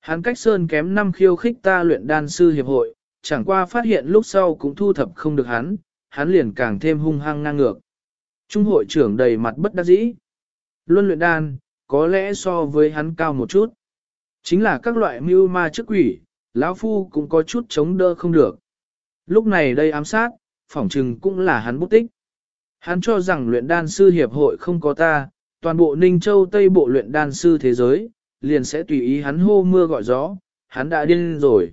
Hắn cách sơn kém năm khiêu khích ta luyện đan sư hiệp hội, chẳng qua phát hiện lúc sau cũng thu thập không được hắn, hắn liền càng thêm hung hăng ngang ngược. Trung hội trưởng đầy mặt bất đắc dĩ. Luân luyện đan, có lẽ so với hắn cao một chút. Chính là các loại mưu ma chức quỷ, lão phu cũng có chút chống đỡ không được. Lúc này đây ám sát, phỏng trừng cũng là hắn bút tích. Hắn cho rằng luyện đan sư hiệp hội không có ta, toàn bộ Ninh Châu Tây bộ luyện đan sư thế giới, liền sẽ tùy ý hắn hô mưa gọi gió, hắn đã điên rồi.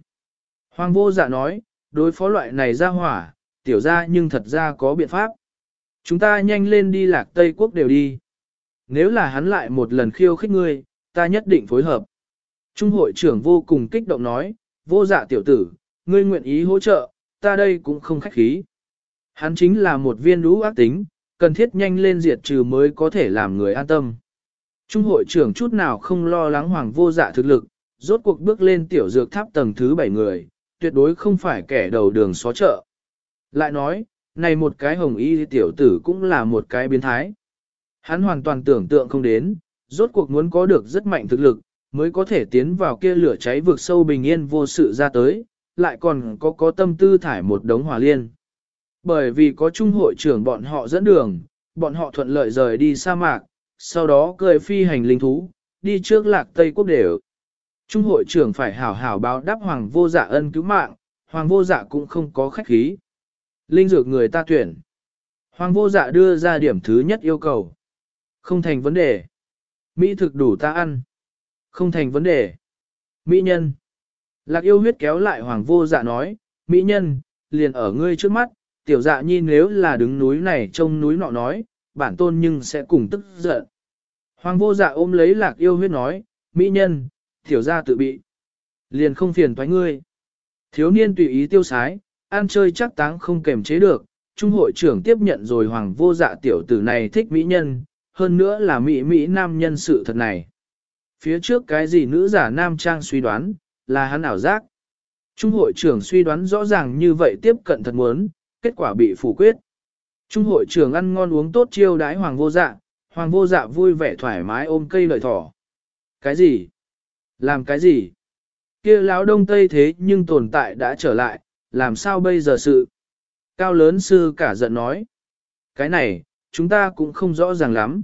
Hoàng vô dạ nói, đối phó loại này ra hỏa, tiểu ra nhưng thật ra có biện pháp. Chúng ta nhanh lên đi lạc Tây Quốc đều đi. Nếu là hắn lại một lần khiêu khích ngươi, ta nhất định phối hợp. Trung hội trưởng vô cùng kích động nói, vô dạ tiểu tử, ngươi nguyện ý hỗ trợ, ta đây cũng không khách khí. Hắn chính là một viên lũ ác tính, cần thiết nhanh lên diệt trừ mới có thể làm người an tâm. Trung hội trưởng chút nào không lo lắng hoàng vô dạ thực lực, rốt cuộc bước lên tiểu dược tháp tầng thứ 7 người, tuyệt đối không phải kẻ đầu đường xó chợ. Lại nói, này một cái hồng y tiểu tử cũng là một cái biến thái. Hắn hoàn toàn tưởng tượng không đến, rốt cuộc muốn có được rất mạnh thực lực, mới có thể tiến vào kia lửa cháy vực sâu bình yên vô sự ra tới, lại còn có có tâm tư thải một đống hỏa liên. Bởi vì có trung hội trưởng bọn họ dẫn đường, bọn họ thuận lợi rời đi sa mạc, sau đó cười phi hành linh thú, đi trước lạc Tây Quốc đều. Trung hội trưởng phải hảo hảo báo đáp hoàng vô dạ ân cứu mạng, hoàng vô dạ cũng không có khách khí. Linh dược người ta tuyển. Hoàng vô dạ đưa ra điểm thứ nhất yêu cầu. Không thành vấn đề. Mỹ thực đủ ta ăn. Không thành vấn đề. Mỹ nhân. Lạc yêu huyết kéo lại hoàng vô dạ nói, Mỹ nhân, liền ở ngươi trước mắt, tiểu dạ nhi nếu là đứng núi này trông núi nọ nói, bản tôn nhưng sẽ cùng tức giận. Hoàng vô dạ ôm lấy lạc yêu huyết nói, Mỹ nhân, tiểu gia tự bị. Liền không phiền thoái ngươi. Thiếu niên tùy ý tiêu sái, ăn chơi chắc táng không kềm chế được, trung hội trưởng tiếp nhận rồi hoàng vô dạ tiểu tử này thích mỹ nhân, hơn nữa là mỹ mỹ nam nhân sự thật này. Phía trước cái gì nữ giả nam trang suy đoán, là hắn ảo giác. Trung hội trưởng suy đoán rõ ràng như vậy tiếp cận thật muốn, kết quả bị phủ quyết. Trung hội trưởng ăn ngon uống tốt chiêu đái hoàng vô dạ, hoàng vô dạ vui vẻ thoải mái ôm cây lợi thỏ. Cái gì? Làm cái gì? kia lão đông tây thế nhưng tồn tại đã trở lại, làm sao bây giờ sự? Cao lớn sư cả giận nói. Cái này, chúng ta cũng không rõ ràng lắm.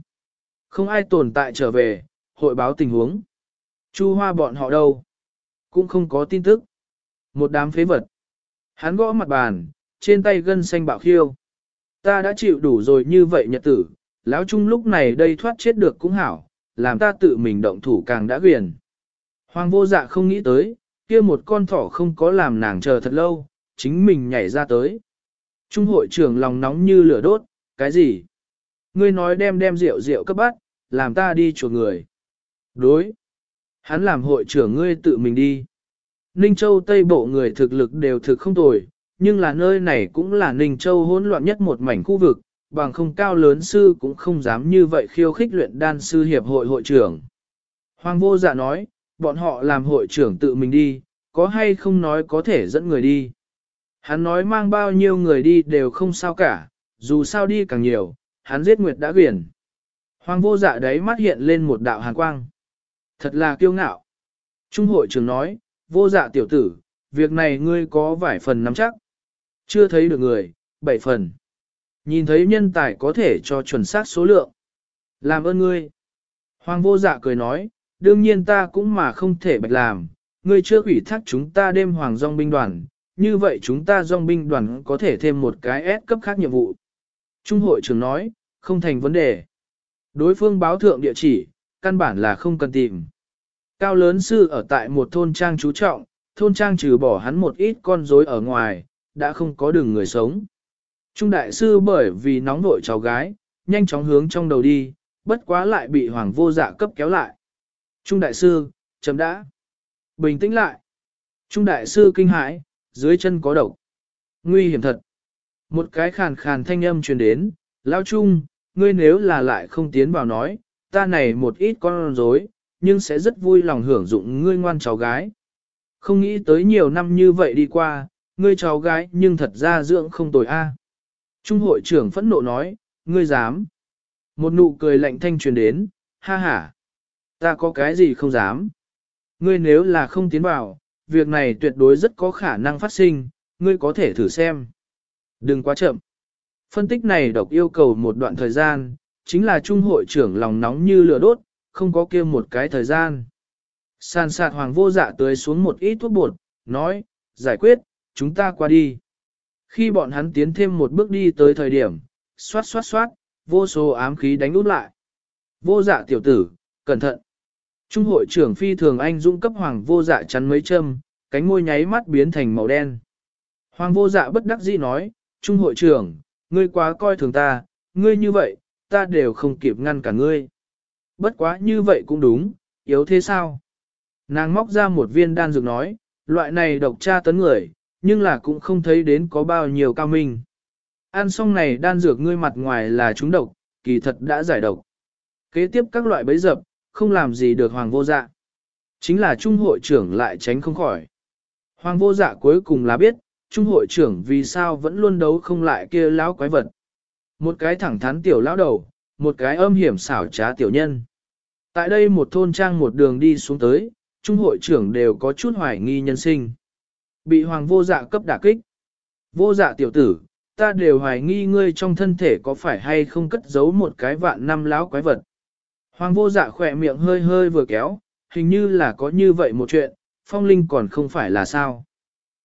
Không ai tồn tại trở về, hội báo tình huống. Chu hoa bọn họ đâu? Cũng không có tin tức. Một đám phế vật. Hắn gõ mặt bàn, trên tay gân xanh bạo khiêu. Ta đã chịu đủ rồi như vậy nhật tử, lão trung lúc này đây thoát chết được cũng hảo, làm ta tự mình động thủ càng đã quyền. Hoàng vô dạ không nghĩ tới, kia một con thỏ không có làm nàng chờ thật lâu, chính mình nhảy ra tới. Trung hội trưởng lòng nóng như lửa đốt, cái gì? Ngươi nói đem đem rượu rượu cấp bắt, làm ta đi chuộc người. Đối. Hắn làm hội trưởng ngươi tự mình đi. Ninh Châu Tây Bộ người thực lực đều thực không tồi, nhưng là nơi này cũng là Ninh Châu hỗn loạn nhất một mảnh khu vực, bằng không cao lớn sư cũng không dám như vậy khiêu khích luyện đan sư hiệp hội hội trưởng. Hoàng vô dạ nói, bọn họ làm hội trưởng tự mình đi, có hay không nói có thể dẫn người đi. Hắn nói mang bao nhiêu người đi đều không sao cả, dù sao đi càng nhiều, hắn giết nguyệt đã quyển. Hoàng vô dạ đấy mắt hiện lên một đạo hàn quang. Thật là kiêu ngạo. Trung hội trưởng nói, vô dạ tiểu tử, việc này ngươi có vài phần nắm chắc. Chưa thấy được người, bảy phần. Nhìn thấy nhân tài có thể cho chuẩn xác số lượng. Làm ơn ngươi. Hoàng vô dạ cười nói, đương nhiên ta cũng mà không thể bạch làm, ngươi chưa ủy thác chúng ta đêm hoàng dòng binh đoàn, như vậy chúng ta dòng binh đoàn có thể thêm một cái S cấp khác nhiệm vụ. Trung hội trưởng nói, không thành vấn đề. Đối phương báo thượng địa chỉ, căn bản là không cần tìm. Cao lớn sư ở tại một thôn trang chú trọng, thôn trang trừ bỏ hắn một ít con rối ở ngoài, đã không có đường người sống. Trung đại sư bởi vì nóng vội cháu gái, nhanh chóng hướng trong đầu đi, bất quá lại bị hoàng vô dạ cấp kéo lại. Trung đại sư, chấm đã. Bình tĩnh lại. Trung đại sư kinh hãi, dưới chân có độc. Nguy hiểm thật. Một cái khàn khàn thanh âm truyền đến, lao trung, ngươi nếu là lại không tiến vào nói, ta này một ít con rối, nhưng sẽ rất vui lòng hưởng dụng ngươi ngoan cháu gái. Không nghĩ tới nhiều năm như vậy đi qua, ngươi cháu gái nhưng thật ra dưỡng không tồi a. Trung hội trưởng phẫn nộ nói, ngươi dám. Một nụ cười lạnh thanh truyền đến, ha ha. Ta có cái gì không dám. Ngươi nếu là không tiến vào, việc này tuyệt đối rất có khả năng phát sinh, ngươi có thể thử xem. Đừng quá chậm. Phân tích này độc yêu cầu một đoạn thời gian, chính là trung hội trưởng lòng nóng như lửa đốt, không có kia một cái thời gian. San sạt hoàng vô dạ tưới xuống một ít thuốc bột, nói, giải quyết, chúng ta qua đi. Khi bọn hắn tiến thêm một bước đi tới thời điểm, xoát xoát xoát, vô số ám khí đánh út lại. Vô dạ tiểu tử, cẩn thận. Trung hội trưởng phi thường anh dũng cấp hoàng vô dạ chắn mấy châm, cánh môi nháy mắt biến thành màu đen. Hoàng vô dạ bất đắc dĩ nói, Trung hội trưởng, ngươi quá coi thường ta, ngươi như vậy, ta đều không kịp ngăn cả ngươi. Bất quá như vậy cũng đúng, yếu thế sao? Nàng móc ra một viên đan dược nói, loại này độc tra tấn người, nhưng là cũng không thấy đến có bao nhiêu cao minh. Ăn xong này đan dược ngươi mặt ngoài là trúng độc, kỳ thật đã giải độc. Kế tiếp các loại bấy dập, không làm gì được hoàng vô dạ. Chính là trung hội trưởng lại tránh không khỏi. Hoàng vô dạ cuối cùng là biết, trung hội trưởng vì sao vẫn luôn đấu không lại kia lão quái vật. Một cái thẳng thắn tiểu lão đầu, một cái âm hiểm xảo trá tiểu nhân. Tại đây một thôn trang một đường đi xuống tới, trung hội trưởng đều có chút hoài nghi nhân sinh. Bị hoàng vô dạ cấp đả kích. Vô dạ tiểu tử, ta đều hoài nghi ngươi trong thân thể có phải hay không cất giấu một cái vạn năm lão quái vật. Hoàng vô dạ khỏe miệng hơi hơi vừa kéo, hình như là có như vậy một chuyện, phong linh còn không phải là sao.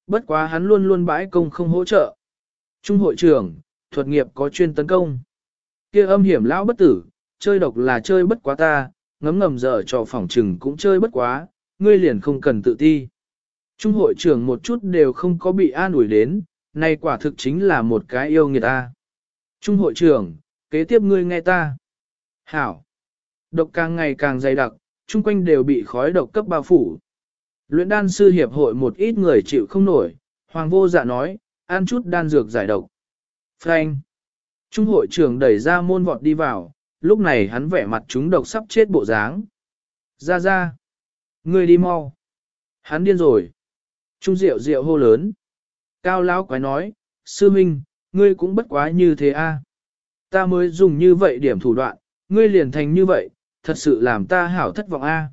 Bất quá hắn luôn luôn bãi công không hỗ trợ. Trung hội trưởng, thuật nghiệp có chuyên tấn công. kia âm hiểm lão bất tử, chơi độc là chơi bất quá ta, ngấm ngầm dở trò phỏng trừng cũng chơi bất quá, ngươi liền không cần tự ti. Trung hội trưởng một chút đều không có bị an ủi đến, này quả thực chính là một cái yêu người ta. Trung hội trưởng, kế tiếp ngươi nghe ta. Hảo. Độc càng ngày càng dày đặc, chung quanh đều bị khói độc cấp bao phủ. Luyện đan sư hiệp hội một ít người chịu không nổi, hoàng vô dạ nói, ăn chút đan dược giải độc. Frank. Trung hội trưởng đẩy ra môn vọt đi vào, lúc này hắn vẻ mặt chúng độc sắp chết bộ dáng. Ra ra. Ngươi đi mau. Hắn điên rồi. Trung rượu rượu hô lớn. Cao lão quái nói, sư minh, ngươi cũng bất quá như thế a. Ta mới dùng như vậy điểm thủ đoạn, ngươi liền thành như vậy, thật sự làm ta hảo thất vọng a.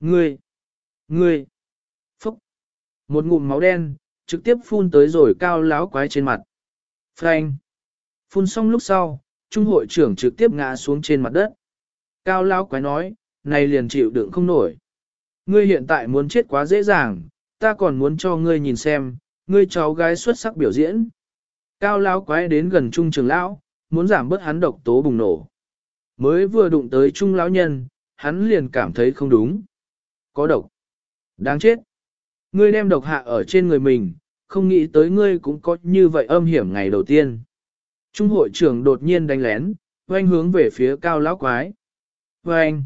Ngươi, ngươi, phúc, một ngụm máu đen, trực tiếp phun tới rồi cao lão quái trên mặt. Frank, phun xong lúc sau, trung hội trưởng trực tiếp ngã xuống trên mặt đất. Cao lão quái nói, này liền chịu đựng không nổi. Ngươi hiện tại muốn chết quá dễ dàng, ta còn muốn cho ngươi nhìn xem, ngươi cháu gái xuất sắc biểu diễn. Cao lão quái đến gần trung trường lão, muốn giảm bớt hắn độc tố bùng nổ. Mới vừa đụng tới trung lão nhân, hắn liền cảm thấy không đúng. Có độc. Đáng chết. Ngươi đem độc hạ ở trên người mình, không nghĩ tới ngươi cũng có như vậy âm hiểm ngày đầu tiên. Trung hội trưởng đột nhiên đánh lén, oanh hướng về phía cao lão quái. Oanh!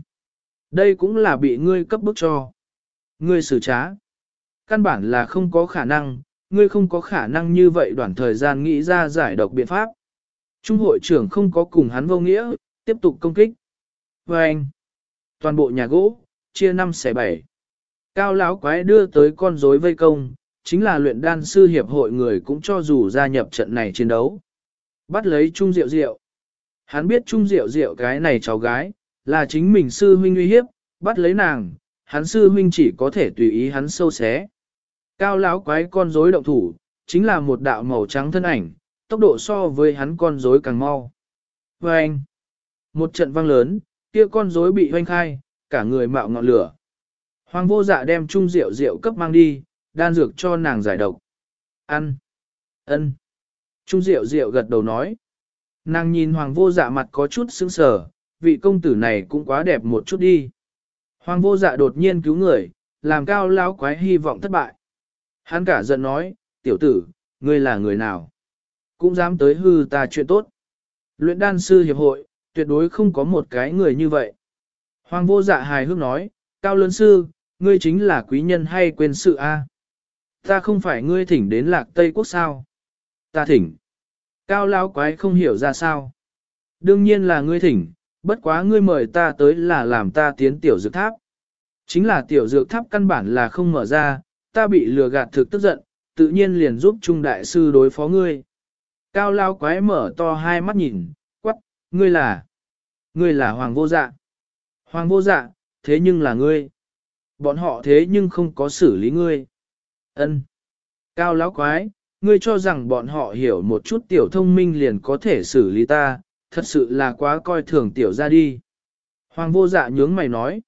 Đây cũng là bị ngươi cấp bức cho. Ngươi xử trá. Căn bản là không có khả năng, ngươi không có khả năng như vậy đoạn thời gian nghĩ ra giải độc biện pháp. Trung hội trưởng không có cùng hắn vô nghĩa, tiếp tục công kích. Oanh! Toàn bộ nhà gỗ, chia 5 xẻ 7. Cao lão quái đưa tới con rối vây công, chính là luyện đan sư hiệp hội người cũng cho dù gia nhập trận này chiến đấu. Bắt lấy Trung Diệu Diệu. Hắn biết Trung Diệu Diệu cái này cháu gái, là chính mình sư huynh uy hiếp, bắt lấy nàng, hắn sư huynh chỉ có thể tùy ý hắn sâu xé. Cao lão quái con rối động thủ, chính là một đạo màu trắng thân ảnh, tốc độ so với hắn con rối càng mau. Và anh, một trận vang lớn, kia con rối bị hoanh khai, cả người mạo ngọn lửa. Hoàng vô dạ đem trung diệu diệu cấp mang đi, đan dược cho nàng giải độc. Ăn. ân. Trung Diệu Diệu gật đầu nói. Nàng nhìn hoàng vô dạ mặt có chút sững sờ, vị công tử này cũng quá đẹp một chút đi. Hoàng vô dạ đột nhiên cứu người, làm cao lão quái hy vọng thất bại. Hắn cả giận nói, tiểu tử, ngươi là người nào? Cũng dám tới hư ta chuyện tốt. Luyện đan sư hiệp hội, tuyệt đối không có một cái người như vậy. Hoàng vô dạ hài hước nói, cao lớn sư, ngươi chính là quý nhân hay quên sự a? Ta không phải ngươi thỉnh đến lạc Tây Quốc sao? Ta thỉnh. Cao lão quái không hiểu ra sao. Đương nhiên là ngươi thỉnh, bất quá ngươi mời ta tới là làm ta tiến tiểu dược tháp. Chính là tiểu dược tháp căn bản là không mở ra, ta bị lừa gạt thực tức giận, tự nhiên liền giúp Trung Đại Sư đối phó ngươi. Cao lao quái mở to hai mắt nhìn, quắc, ngươi là, ngươi là Hoàng vô dạ. Hoàng vô dạ, thế nhưng là ngươi. Bọn họ thế nhưng không có xử lý ngươi. Ân. Cao lão quái, ngươi cho rằng bọn họ hiểu một chút tiểu thông minh liền có thể xử lý ta, thật sự là quá coi thường tiểu ra đi. Hoàng vô dạ nhướng mày nói.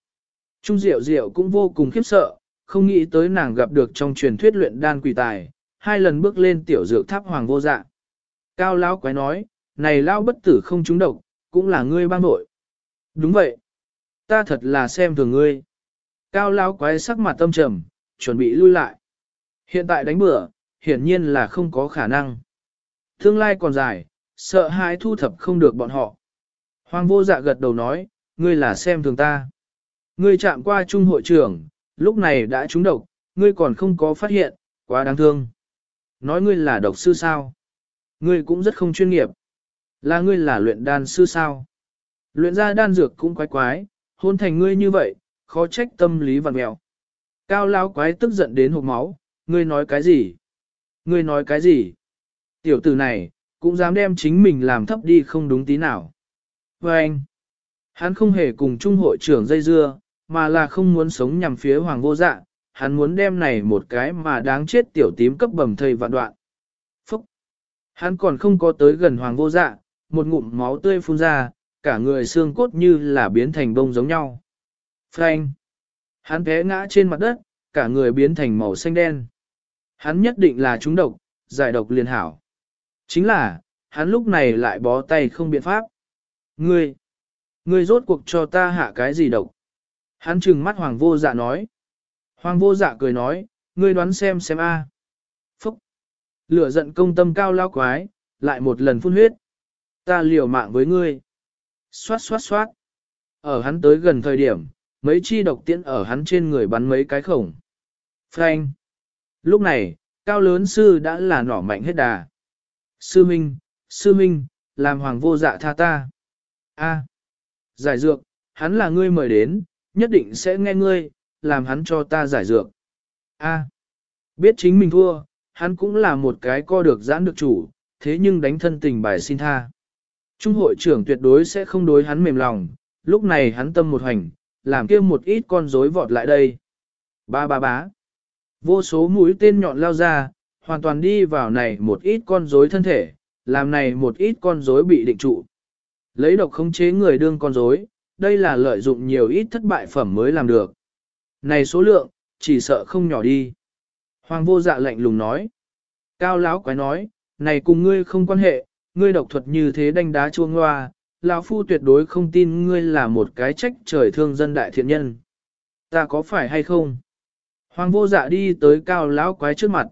Trung Diệu Diệu cũng vô cùng khiếp sợ, không nghĩ tới nàng gặp được trong truyền thuyết luyện đan quỷ tài, hai lần bước lên tiểu dược tháp hoàng vô dạ. Cao lão quái nói, này lão bất tử không trúng độc, cũng là ngươi bang nội. Đúng vậy. Ta thật là xem thường ngươi. Cao lão quái sắc mặt tâm trầm, chuẩn bị lui lại. Hiện tại đánh bữa, hiển nhiên là không có khả năng. Tương lai còn dài, sợ hãi thu thập không được bọn họ. Hoàng vô dạ gật đầu nói, ngươi là xem thường ta. Ngươi chạm qua trung hội trưởng, lúc này đã trúng độc, ngươi còn không có phát hiện, quá đáng thương. Nói ngươi là độc sư sao? Ngươi cũng rất không chuyên nghiệp. Là ngươi là luyện đan sư sao? Luyện ra đan dược cũng quái quái, hôn thành ngươi như vậy, khó trách tâm lý vằn mẹo. Cao lão quái tức giận đến hộp máu, ngươi nói cái gì? Ngươi nói cái gì? Tiểu tử này, cũng dám đem chính mình làm thấp đi không đúng tí nào. Và anh, hắn không hề cùng trung hội trưởng dây dưa, mà là không muốn sống nhằm phía hoàng vô dạ, hắn muốn đem này một cái mà đáng chết tiểu tím cấp bầm thầy vạn đoạn. Phúc! Hắn còn không có tới gần hoàng vô dạ, một ngụm máu tươi phun ra, cả người xương cốt như là biến thành bông giống nhau. Frank! Hắn té ngã trên mặt đất, cả người biến thành màu xanh đen. Hắn nhất định là trúng độc, giải độc liền hảo. Chính là, hắn lúc này lại bó tay không biện pháp. Ngươi! Ngươi rốt cuộc cho ta hạ cái gì độc? Hắn trừng mắt hoàng vô dạ nói. Hoàng vô dạ cười nói, ngươi đoán xem xem a. Phúc! Lửa giận công tâm cao lao quái, lại một lần phun huyết. Ta liều mạng với ngươi. Xoát xoát xoát. Ở hắn tới gần thời điểm, mấy chi độc tiễn ở hắn trên người bắn mấy cái khổng. Frank! Lúc này, cao lớn sư đã là nỏ mạnh hết đà. Sư Minh, Sư Minh, làm hoàng vô dạ tha ta. A. Giải dược, hắn là ngươi mời đến, nhất định sẽ nghe ngươi, làm hắn cho ta giải dược. A. Biết chính mình thua, hắn cũng là một cái co được giãn được chủ, thế nhưng đánh thân tình bài xin tha. Trung hội trưởng tuyệt đối sẽ không đối hắn mềm lòng, lúc này hắn tâm một hành, làm kia một ít con rối vọt lại đây. Ba ba bá. Vô số mũi tên nhọn lao ra, hoàn toàn đi vào này một ít con rối thân thể, làm này một ít con rối bị định trụ. Lấy độc khống chế người đương con rối, đây là lợi dụng nhiều ít thất bại phẩm mới làm được. Này số lượng, chỉ sợ không nhỏ đi. Hoàng vô dạ lạnh lùng nói. Cao lão quái nói, này cùng ngươi không quan hệ, ngươi độc thuật như thế đánh đá chuông hoa, lão phu tuyệt đối không tin ngươi là một cái trách trời thương dân đại thiện nhân. Ta có phải hay không? Hoàng vô dạ đi tới cao lão quái trước mặt.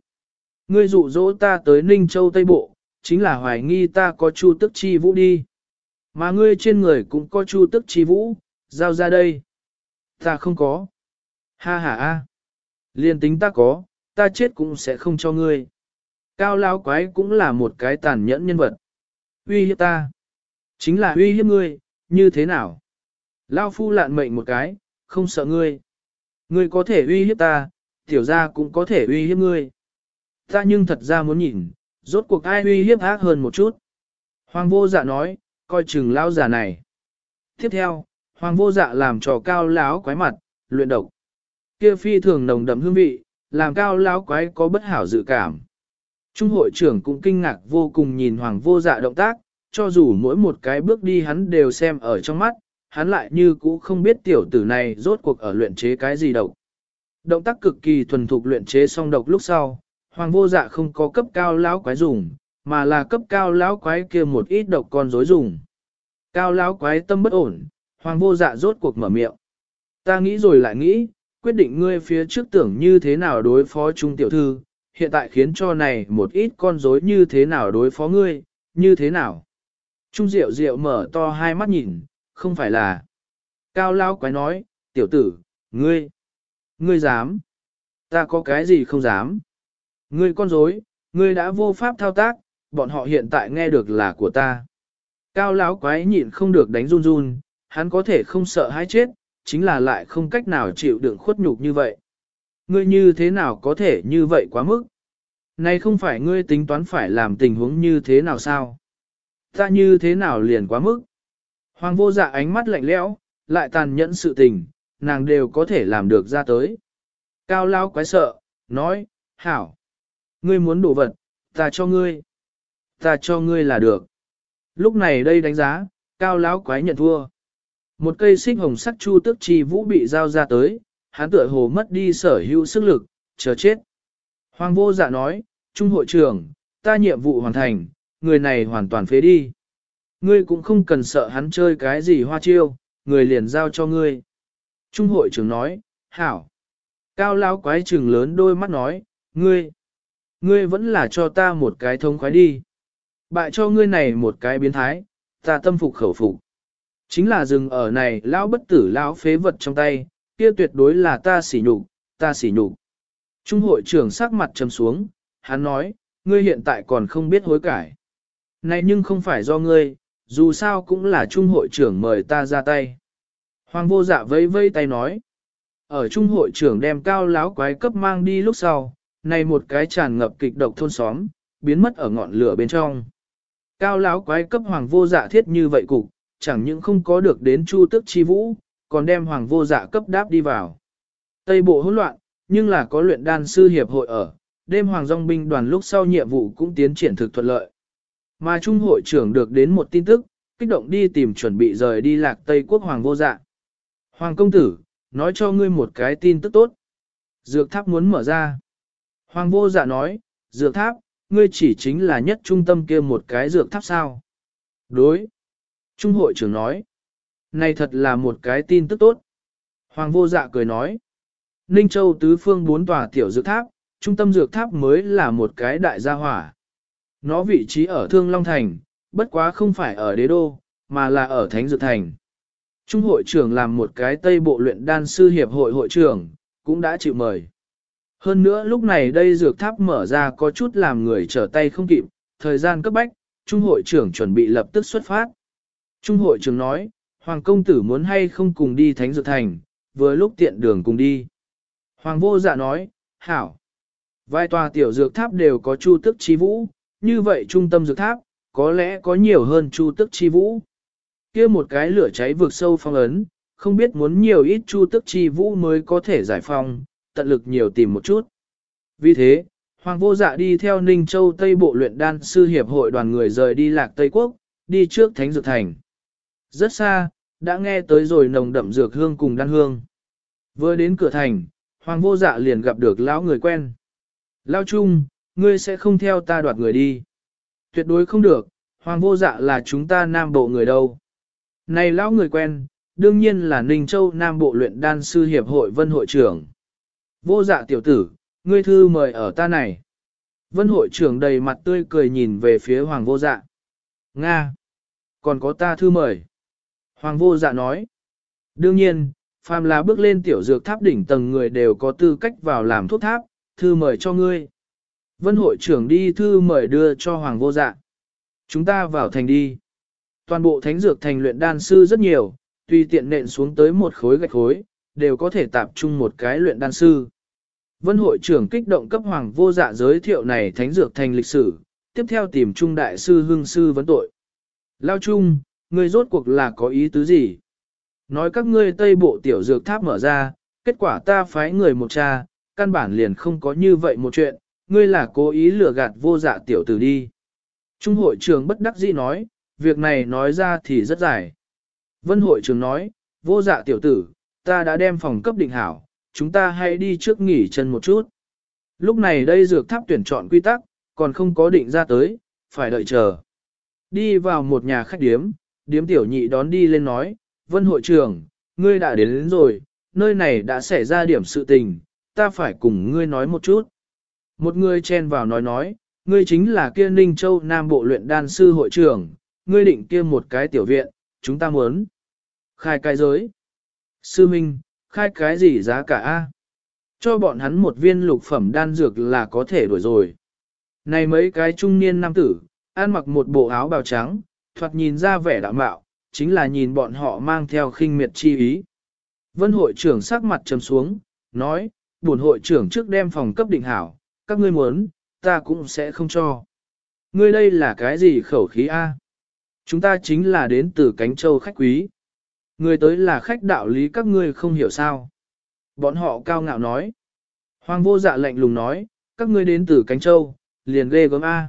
Ngươi dụ dỗ ta tới Ninh Châu Tây Bộ, chính là hoài nghi ta có chu tức chi vũ đi. Mà ngươi trên người cũng có chu tức chi vũ, giao ra đây. Ta không có. Ha ha ha. Liên tính ta có, ta chết cũng sẽ không cho ngươi. Cao lão quái cũng là một cái tàn nhẫn nhân vật. Uy hiếp ta. Chính là uy hiếp ngươi, như thế nào? Lao phu lạn mệnh một cái, không sợ ngươi. Ngươi có thể uy hiếp ta, tiểu gia cũng có thể uy hiếp ngươi. Ta nhưng thật ra muốn nhìn, rốt cuộc ai uy hiếp ác hơn một chút. Hoàng vô dạ nói, coi chừng lão già này. Tiếp theo, hoàng vô dạ làm trò cao lão quái mặt, luyện độc. Kia phi thường nồng đậm hương vị, làm cao lão quái có bất hảo dự cảm. Trung hội trưởng cũng kinh ngạc vô cùng nhìn hoàng vô dạ động tác, cho dù mỗi một cái bước đi hắn đều xem ở trong mắt, hắn lại như cũ không biết tiểu tử này rốt cuộc ở luyện chế cái gì độc. Động tác cực kỳ thuần thục luyện chế xong độc lúc sau, hoàng vô dạ không có cấp cao lão quái dùng, mà là cấp cao lão quái kia một ít độc con rối dùng. Cao lão quái tâm bất ổn, hoàng vô dạ rốt cuộc mở miệng. Ta nghĩ rồi lại nghĩ, quyết định ngươi phía trước tưởng như thế nào đối phó trung tiểu thư, hiện tại khiến cho này một ít con rối như thế nào đối phó ngươi, như thế nào. Trung diệu diệu mở to hai mắt nhìn, không phải là. Cao lão quái nói, tiểu tử, ngươi, ngươi dám. Ta có cái gì không dám. Ngươi con dối ngươi đã vô pháp thao tác, bọn họ hiện tại nghe được là của ta. Cao lão quái nhịn không được đánh run run, hắn có thể không sợ hãi chết, chính là lại không cách nào chịu đựng khuất nhục như vậy. Ngươi như thế nào có thể như vậy quá mức? Này không phải ngươi tính toán phải làm tình huống như thế nào sao? Ta như thế nào liền quá mức? Hoàng vô dạ ánh mắt lạnh lẽo, lại tàn nhẫn sự tình, nàng đều có thể làm được ra tới. Cao lão quái sợ, nói, hảo. Ngươi muốn đổ vật, ta cho ngươi. Ta cho ngươi là được. Lúc này đây đánh giá, cao lão quái nhận thua. Một cây xích hồng sắc chu tức chi vũ bị giao ra tới, hắn tựa hồ mất đi sở hữu sức lực, chờ chết. Hoàng vô dạ nói, Trung hội trưởng, ta nhiệm vụ hoàn thành, người này hoàn toàn phế đi. Ngươi cũng không cần sợ hắn chơi cái gì hoa chiêu, người liền giao cho ngươi. Trung hội trưởng nói, hảo. Cao lão quái trừng lớn đôi mắt nói, ngươi, ngươi vẫn là cho ta một cái thông khoái đi. Bại cho ngươi này một cái biến thái, ta tâm phục khẩu phục. Chính là dừng ở này lão bất tử lão phế vật trong tay, kia tuyệt đối là ta xỉ nhục, ta xỉ nhục. Trung hội trưởng sắc mặt trầm xuống, hắn nói, ngươi hiện tại còn không biết hối cải. Này nhưng không phải do ngươi, dù sao cũng là trung hội trưởng mời ta ra tay. Hoàng vô dạ vây vây tay nói. Ở trung hội trưởng đem cao láo quái cấp mang đi lúc sau, này một cái tràn ngập kịch độc thôn xóm, biến mất ở ngọn lửa bên trong. Cao láo quái cấp hoàng vô dạ thiết như vậy cục, chẳng những không có được đến chu tức chi vũ, còn đem hoàng vô dạ cấp đáp đi vào. Tây bộ hỗn loạn, nhưng là có luyện đan sư hiệp hội ở, đêm hoàng dòng binh đoàn lúc sau nhiệm vụ cũng tiến triển thực thuận lợi. Mà trung hội trưởng được đến một tin tức, kích động đi tìm chuẩn bị rời đi lạc Tây quốc hoàng vô dạ. Hoàng công tử, nói cho ngươi một cái tin tức tốt. Dược tháp muốn mở ra. Hoàng vô dạ nói, dược tháp, ngươi chỉ chính là nhất trung tâm kia một cái dược tháp sao. Đối. Trung hội trưởng nói. Này thật là một cái tin tức tốt. Hoàng vô dạ cười nói. Ninh Châu tứ phương bốn tòa tiểu dược tháp, trung tâm dược tháp mới là một cái đại gia hỏa. Nó vị trí ở Thương Long Thành, bất quá không phải ở đế đô, mà là ở Thánh Dược Thành. Trung hội trưởng làm một cái Tây Bộ luyện đan sư hiệp hội hội trưởng, cũng đã chịu mời. Hơn nữa lúc này đây dược tháp mở ra có chút làm người trở tay không kịp, thời gian cấp bách, Trung hội trưởng chuẩn bị lập tức xuất phát. Trung hội trưởng nói, Hoàng công tử muốn hay không cùng đi Thánh Dược Thành, vừa lúc tiện đường cùng đi. Hoàng vô dạ nói, hảo. Vài tòa tiểu dược tháp đều có chu tức chi vũ, như vậy trung tâm dược tháp, có lẽ có nhiều hơn chu tức chi vũ. kia một cái lửa cháy vượt sâu phong ấn, không biết muốn nhiều ít chu tức chi vũ mới có thể giải phong, tận lực nhiều tìm một chút. Vì thế, Hoàng vô dạ đi theo Ninh Châu Tây Bộ luyện đan sư hiệp hội đoàn người rời đi lạc Tây Quốc, đi trước Thánh Dược Thành. Rất xa, đã nghe tới rồi nồng đậm dược hương cùng đan hương. Vừa đến cửa thành, Hoàng vô dạ liền gặp được lão người quen. Lao Trung, ngươi sẽ không theo ta đoạt người đi. Tuyệt đối không được, Hoàng vô dạ là chúng ta nam bộ người đâu. Này lão người quen, đương nhiên là Ninh Châu Nam Bộ luyện đan sư hiệp hội vân hội trưởng. Vô dạ tiểu tử, ngươi thư mời ở ta này. Vân hội trưởng đầy mặt tươi cười nhìn về phía Hoàng vô dạ. Nga! Còn có ta thư mời. Hoàng vô dạ nói. Đương nhiên, phàm là bước lên tiểu dược tháp đỉnh tầng người đều có tư cách vào làm thuốc tháp, thư mời cho ngươi. Vân hội trưởng đi thư mời đưa cho Hoàng vô dạ. Chúng ta vào thành đi. Toàn bộ thánh dược thành luyện đan sư rất nhiều, tùy tiện nện xuống tới một khối gạch khối, đều có thể tạp chung một cái luyện đan sư. Vân hội trưởng kích động cấp Hoàng vô dạ giới thiệu này thánh dược thành lịch sử, tiếp theo tìm trung đại sư hương sư vấn tội. Lao chung, ngươi rốt cuộc là có ý tứ gì? Nói các ngươi tây bộ tiểu dược tháp mở ra, kết quả ta phái người một cha, căn bản liền không có như vậy một chuyện, ngươi là cố ý lừa gạt vô dạ tiểu tử đi. Trung hội trưởng bất đắc dĩ nói, việc này nói ra thì rất dài. Vân hội trưởng nói, vô dạ tiểu tử, ta đã đem phòng cấp định hảo, chúng ta hãy đi trước nghỉ chân một chút. Lúc này đây dược tháp tuyển chọn quy tắc, còn không có định ra tới, phải đợi chờ. Đi vào một nhà khách điếm, điếm tiểu nhị đón đi lên nói, Vân hội trưởng, ngươi đã đến, đến rồi, nơi này đã xảy ra điểm sự tình, ta phải cùng ngươi nói một chút. Một người chen vào nói nói, ngươi chính là kia Ninh Châu Nam Bộ luyện đan sư hội trưởng, ngươi định kia một cái tiểu viện, chúng ta muốn. Khai cái giới. Sư Minh, khai cái gì giá cả A? Cho bọn hắn một viên lục phẩm đan dược là có thể đổi rồi. Này mấy cái trung niên nam tử, ăn mặc một bộ áo bào trắng, thoạt nhìn ra vẻ đạm mạo, chính là nhìn bọn họ mang theo khinh miệt chi ý. Vân hội trưởng sắc mặt trầm xuống, nói, buồn hội trưởng trước đem phòng cấp định hảo, các ngươi muốn, ta cũng sẽ không cho. Ngươi đây là cái gì khẩu khí A? Chúng ta chính là đến từ cánh châu khách quý. Người tới là khách đạo lý các ngươi không hiểu sao. Bọn họ cao ngạo nói. Hoàng vô dạ lạnh lùng nói, các ngươi đến từ cánh châu, liền ghê gớm A.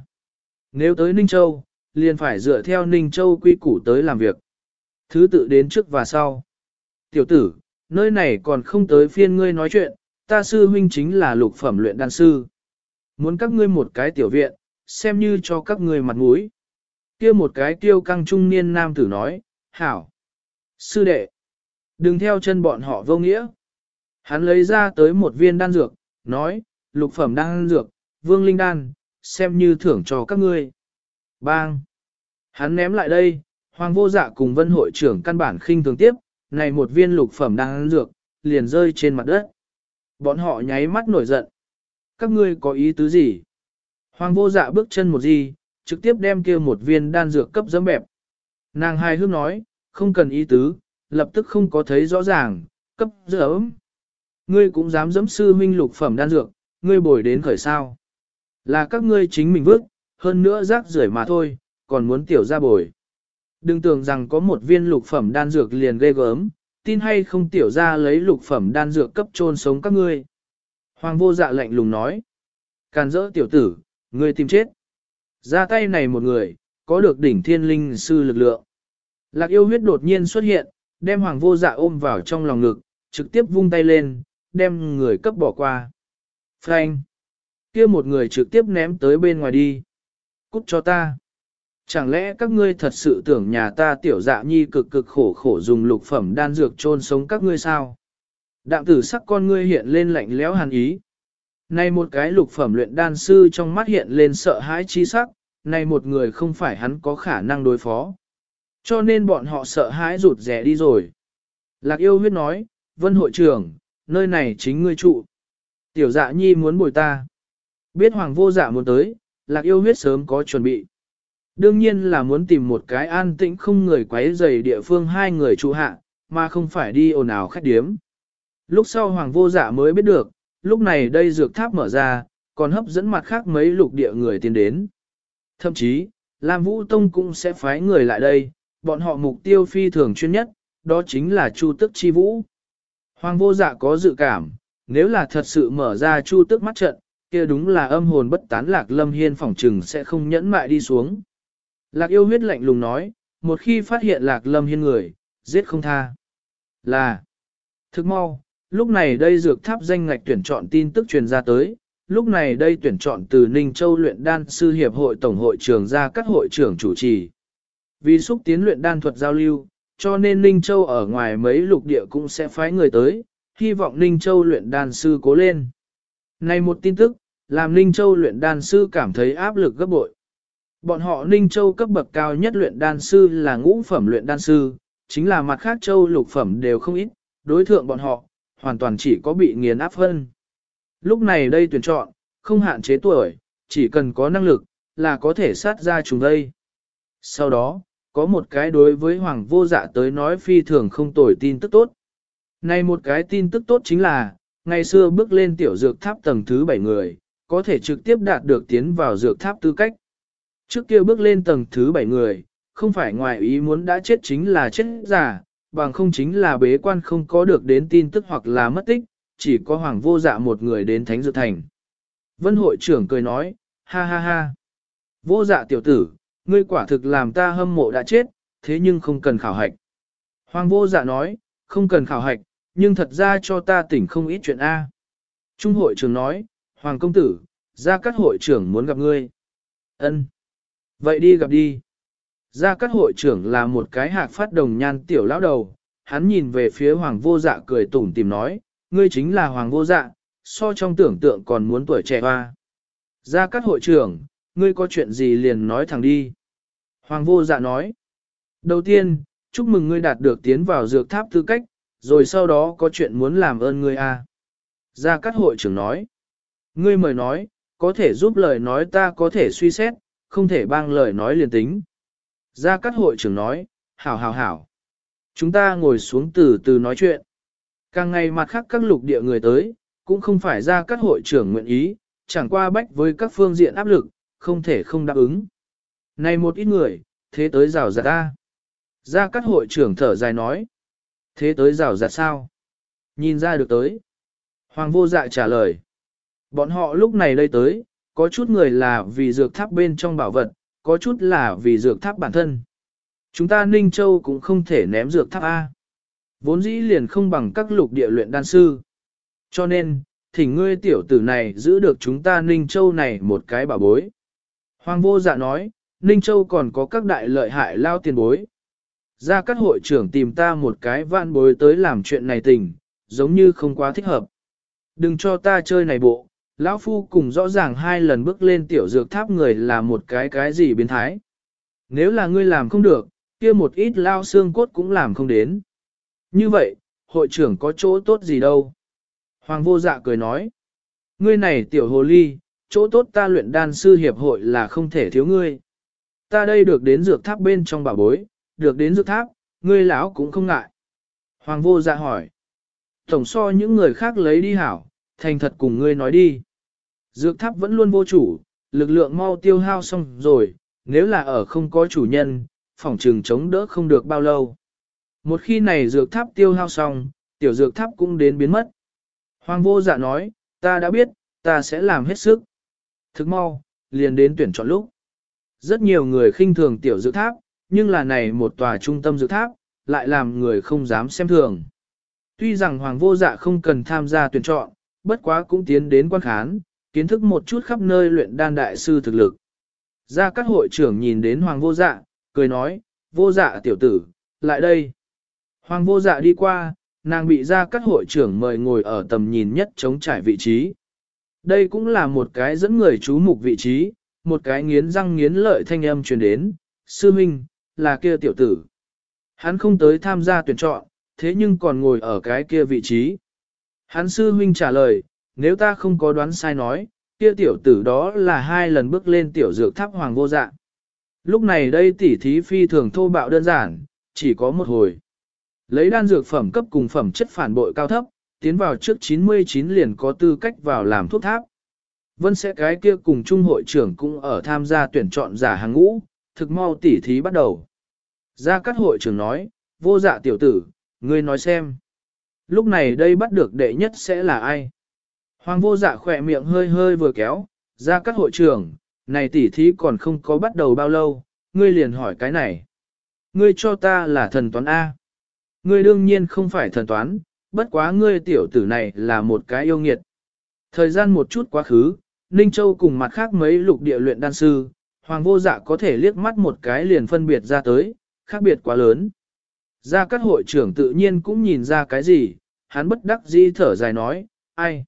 Nếu tới Ninh Châu, liền phải dựa theo Ninh Châu quy củ tới làm việc. Thứ tự đến trước và sau. Tiểu tử, nơi này còn không tới phiên ngươi nói chuyện, ta sư huynh chính là lục phẩm luyện đan sư. Muốn các ngươi một cái tiểu viện, xem như cho các ngươi mặt mũi. kia một cái tiêu căng trung niên nam tử nói, hảo. Sư đệ, đừng theo chân bọn họ vô nghĩa. Hắn lấy ra tới một viên đan dược, nói, lục phẩm đan dược, vương linh đan, xem như thưởng cho các ngươi. Bang! Hắn ném lại đây, hoàng vô dạ cùng vân hội trưởng căn bản khinh thường tiếp, này một viên lục phẩm đan dược, liền rơi trên mặt đất. Bọn họ nháy mắt nổi giận. Các ngươi có ý tứ gì? Hoàng vô dạ bước chân một gì, trực tiếp đem kia một viên đan dược cấp dấm bẹp. Nàng hài hước nói, không cần ý tứ, lập tức không có thấy rõ ràng, cấp dấm. Ngươi cũng dám dấm sư huynh lục phẩm đan dược, ngươi bồi đến khởi sao. Là các ngươi chính mình vứt, hơn nữa rác rưởi mà thôi, còn muốn tiểu ra bồi. Đừng tưởng rằng có một viên lục phẩm đan dược liền ghê gớm, tin hay không tiểu ra lấy lục phẩm đan dược cấp trôn sống các ngươi. Hoàng vô dạ lạnh lùng nói. Càn rỡ tiểu tử, ngươi tìm chết. Ra tay này một người, có được đỉnh thiên linh sư lực lượng. Lạc yêu huyết đột nhiên xuất hiện, đem hoàng vô dạ ôm vào trong lòng ngực, trực tiếp vung tay lên, đem người cấp bỏ qua. Frank! kia một người trực tiếp ném tới bên ngoài đi. Cút cho ta! Chẳng lẽ các ngươi thật sự tưởng nhà ta tiểu dạ nhi cực cực khổ khổ dùng lục phẩm đan dược chôn sống các ngươi sao? Đạm tử sắc con ngươi hiện lên lạnh lẽo hàn ý. Này một cái lục phẩm luyện đan sư trong mắt hiện lên sợ hãi chi sắc, này một người không phải hắn có khả năng đối phó. Cho nên bọn họ sợ hãi rụt rẻ đi rồi. Lạc yêu huyết nói, vân hội trưởng, nơi này chính ngươi trụ. Tiểu dạ nhi muốn bồi ta. Biết hoàng vô dạ muốn tới, lạc yêu huyết sớm có chuẩn bị. Đương nhiên là muốn tìm một cái an tĩnh không người quấy rầy địa phương hai người trụ hạ, mà không phải đi ồn ào khách điếm. Lúc sau hoàng vô dạ mới biết được, lúc này đây dược tháp mở ra, còn hấp dẫn mặt khác mấy lục địa người tiến đến. Thậm chí, Lam Vũ Tông cũng sẽ phái người lại đây, bọn họ mục tiêu phi thường chuyên nhất, đó chính là Chu Tức Chi Vũ. Hoàng vô dạ có dự cảm, nếu là thật sự mở ra Chu Tức mắt trận, kia đúng là âm hồn bất tán Lạc Lâm Hiên phỏng trừng sẽ không nhẫn mại đi xuống. Lạc yêu huyết lạnh lùng nói, một khi phát hiện Lạc Lâm Hiên người, giết không tha. Là, thức mau, lúc này đây dược tháp danh ngạch tuyển chọn tin tức truyền ra tới, lúc này đây tuyển chọn từ Ninh Châu luyện đan sư hiệp hội tổng hội trưởng ra các hội trưởng chủ trì. Vì xúc tiến luyện đan thuật giao lưu, cho nên Ninh Châu ở ngoài mấy lục địa cũng sẽ phái người tới, hy vọng Ninh Châu luyện đan sư cố lên. Này một tin tức, làm Ninh Châu luyện đan sư cảm thấy áp lực gấp bội. Bọn họ Ninh Châu cấp bậc cao nhất luyện đan sư là ngũ phẩm luyện đan sư, chính là mặt khác Châu lục phẩm đều không ít, đối thượng bọn họ, hoàn toàn chỉ có bị nghiền áp hơn. Lúc này đây tuyển chọn, không hạn chế tuổi, chỉ cần có năng lực, là có thể sát ra chúng đây. Sau đó, có một cái đối với Hoàng vô dạ tới nói phi thường không tồi tin tức tốt. Này một cái tin tức tốt chính là, ngày xưa bước lên tiểu dược tháp tầng thứ 7 người, có thể trực tiếp đạt được tiến vào dược tháp tư cách. Trước kia bước lên tầng thứ 7 người, không phải ngoài ý muốn đã chết chính là chết giả, bằng không chính là bế quan không có được đến tin tức hoặc là mất tích, chỉ có hoàng vô dạ một người đến thánh dược thành. Vân hội trưởng cười nói, ha ha ha. Vô dạ tiểu tử, ngươi quả thực làm ta hâm mộ đã chết, thế nhưng không cần khảo hạch. Hoàng vô dạ nói, không cần khảo hạch, nhưng thật ra cho ta tỉnh không ít chuyện A. Trung hội trưởng nói, Hoàng công tử, ra các hội trưởng muốn gặp ngươi. Ân, Vậy đi gặp đi. Gia Cát hội trưởng là một cái hạc phát đồng nhan tiểu lão đầu, hắn nhìn về phía hoàng vô dạ cười tủm tìm nói, ngươi chính là hoàng vô dạ, so trong tưởng tượng còn muốn tuổi trẻ hoa. Gia Cát hội trưởng, ngươi có chuyện gì liền nói thẳng đi. Hoàng vô dạ nói, đầu tiên, chúc mừng ngươi đạt được tiến vào dược tháp tư cách, rồi sau đó có chuyện muốn làm ơn ngươi a. À. Gia Cát hội trưởng nói, ngươi mời nói, có thể giúp lời nói ta có thể suy xét, không thể bang lời nói liền tính. Gia Cát hội trưởng nói, hảo hảo hảo. Chúng ta ngồi xuống từ từ nói chuyện. Càng ngày mặt khác các lục địa người tới, cũng không phải Gia Cát hội trưởng nguyện ý, chẳng qua bách với các phương diện áp lực, không thể không đáp ứng. Này một ít người, thế tới rào rạt ta. Gia Cát hội trưởng thở dài nói. Thế tới rào rạt sao? Nhìn ra được tới. Hoàng vô dạ trả lời. Bọn họ lúc này đây tới, có chút người là vì dược tháp bên trong bảo vật, có chút là vì dược tháp bản thân. Chúng ta Ninh Châu cũng không thể ném dược tháp A. Vốn dĩ liền không bằng các lục địa luyện đan sư. Cho nên, thỉnh ngươi tiểu tử này giữ được chúng ta Ninh Châu này một cái bảo bối. Hoàng vô dạ nói, Ninh Châu còn có các đại lợi hại lao tiền bối. Ra các hội trưởng tìm ta một cái vạn bối tới làm chuyện này tình, giống như không quá thích hợp. Đừng cho ta chơi này bộ, Lão Phu cùng rõ ràng hai lần bước lên tiểu dược tháp người là một cái cái gì biến thái. Nếu là ngươi làm không được, kia một ít lao xương cốt cũng làm không đến. Như vậy, hội trưởng có chỗ tốt gì đâu? Hoàng vô dạ cười nói. Ngươi này tiểu hồ ly, chỗ tốt ta luyện đan sư hiệp hội là không thể thiếu ngươi. Ta đây được đến dược tháp bên trong bảo bối, được đến dược tháp, ngươi lão cũng không ngại. Hoàng vô dạ hỏi. Tổng so những người khác lấy đi hảo, thành thật cùng ngươi nói đi. Dược tháp vẫn luôn vô chủ, lực lượng mau tiêu hao xong rồi, nếu là ở không có chủ nhân, phòng trường chống đỡ không được bao lâu. Một khi này dược tháp tiêu hao xong, tiểu dược tháp cũng đến biến mất. Hoàng vô dạ nói, ta đã biết, ta sẽ làm hết sức. Thức mau, liền đến tuyển chọn lúc. Rất nhiều người khinh thường tiểu dược tháp, nhưng là này một tòa trung tâm dược tháp, lại làm người không dám xem thường. Tuy rằng Hoàng vô dạ không cần tham gia tuyển chọn, bất quá cũng tiến đến quan khán, kiến thức một chút khắp nơi luyện đan đại sư thực lực. Ra các hội trưởng nhìn đến Hoàng vô dạ, cười nói, vô dạ tiểu tử, lại đây. Hoàng vô dạ đi qua, nàng bị ra các hội trưởng mời ngồi ở tầm nhìn nhất chống trải vị trí. Đây cũng là một cái dẫn người chú mục vị trí, một cái nghiến răng nghiến lợi thanh âm truyền đến, sư minh, là kia tiểu tử. Hắn không tới tham gia tuyển chọn, thế nhưng còn ngồi ở cái kia vị trí. Hắn sư huynh trả lời, nếu ta không có đoán sai nói, kia tiểu tử đó là hai lần bước lên tiểu dược tháp hoàng vô dạ. Lúc này đây tỉ thí phi thường thô bạo đơn giản, chỉ có một hồi. Lấy đan dược phẩm cấp cùng phẩm chất phản bội cao thấp, tiến vào trước 99 liền có tư cách vào làm thuốc tháp. Vân sẽ cái kia cùng trung hội trưởng cũng ở tham gia tuyển chọn giả hàng ngũ, thực mau tỉ thí bắt đầu. Gia Cát hội trưởng nói, vô dạ tiểu tử, ngươi nói xem. Lúc này đây bắt được đệ nhất sẽ là ai? Hoàng vô dạ khỏe miệng hơi hơi vừa kéo, ra các hội trưởng, này tỉ thí còn không có bắt đầu bao lâu, ngươi liền hỏi cái này. Ngươi cho ta là thần toán A. Ngươi đương nhiên không phải thần toán, bất quá ngươi tiểu tử này là một cái yêu nghiệt. Thời gian một chút quá khứ, Ninh Châu cùng mặt khác mấy lục địa luyện đan sư, Hoàng vô dạ có thể liếc mắt một cái liền phân biệt ra tới, khác biệt quá lớn. Ra các hội trưởng tự nhiên cũng nhìn ra cái gì, hắn bất đắc dĩ thở dài nói, ai?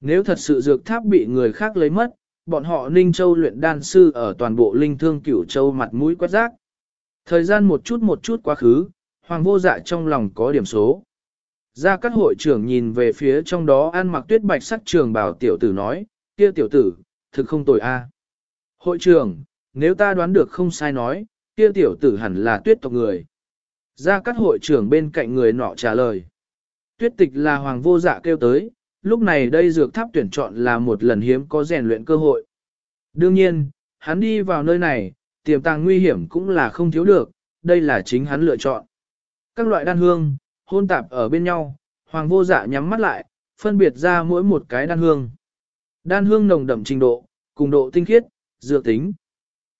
Nếu thật sự dược tháp bị người khác lấy mất, bọn họ Ninh Châu luyện đan sư ở toàn bộ linh thương cửu châu mặt mũi quét rác. Thời gian một chút một chút quá khứ, hoàng vô dạ trong lòng có điểm số. Ra các hội trưởng nhìn về phía trong đó ăn mặc tuyết bạch sắc trường bảo tiểu tử nói, kia tiểu tử, thực không tội a. Hội trưởng, nếu ta đoán được không sai nói, kia tiểu tử hẳn là tuyết tộc người. Ra các hội trưởng bên cạnh người nọ trả lời. Tuyết tịch là hoàng vô dạ kêu tới, lúc này đây dược tháp tuyển chọn là một lần hiếm có rèn luyện cơ hội. Đương nhiên, hắn đi vào nơi này, tiềm tàng nguy hiểm cũng là không thiếu được, đây là chính hắn lựa chọn. Các loại đan hương, hôn tạp ở bên nhau, hoàng vô dạ nhắm mắt lại, phân biệt ra mỗi một cái đan hương. Đan hương nồng đậm trình độ, cùng độ tinh khiết, dược tính.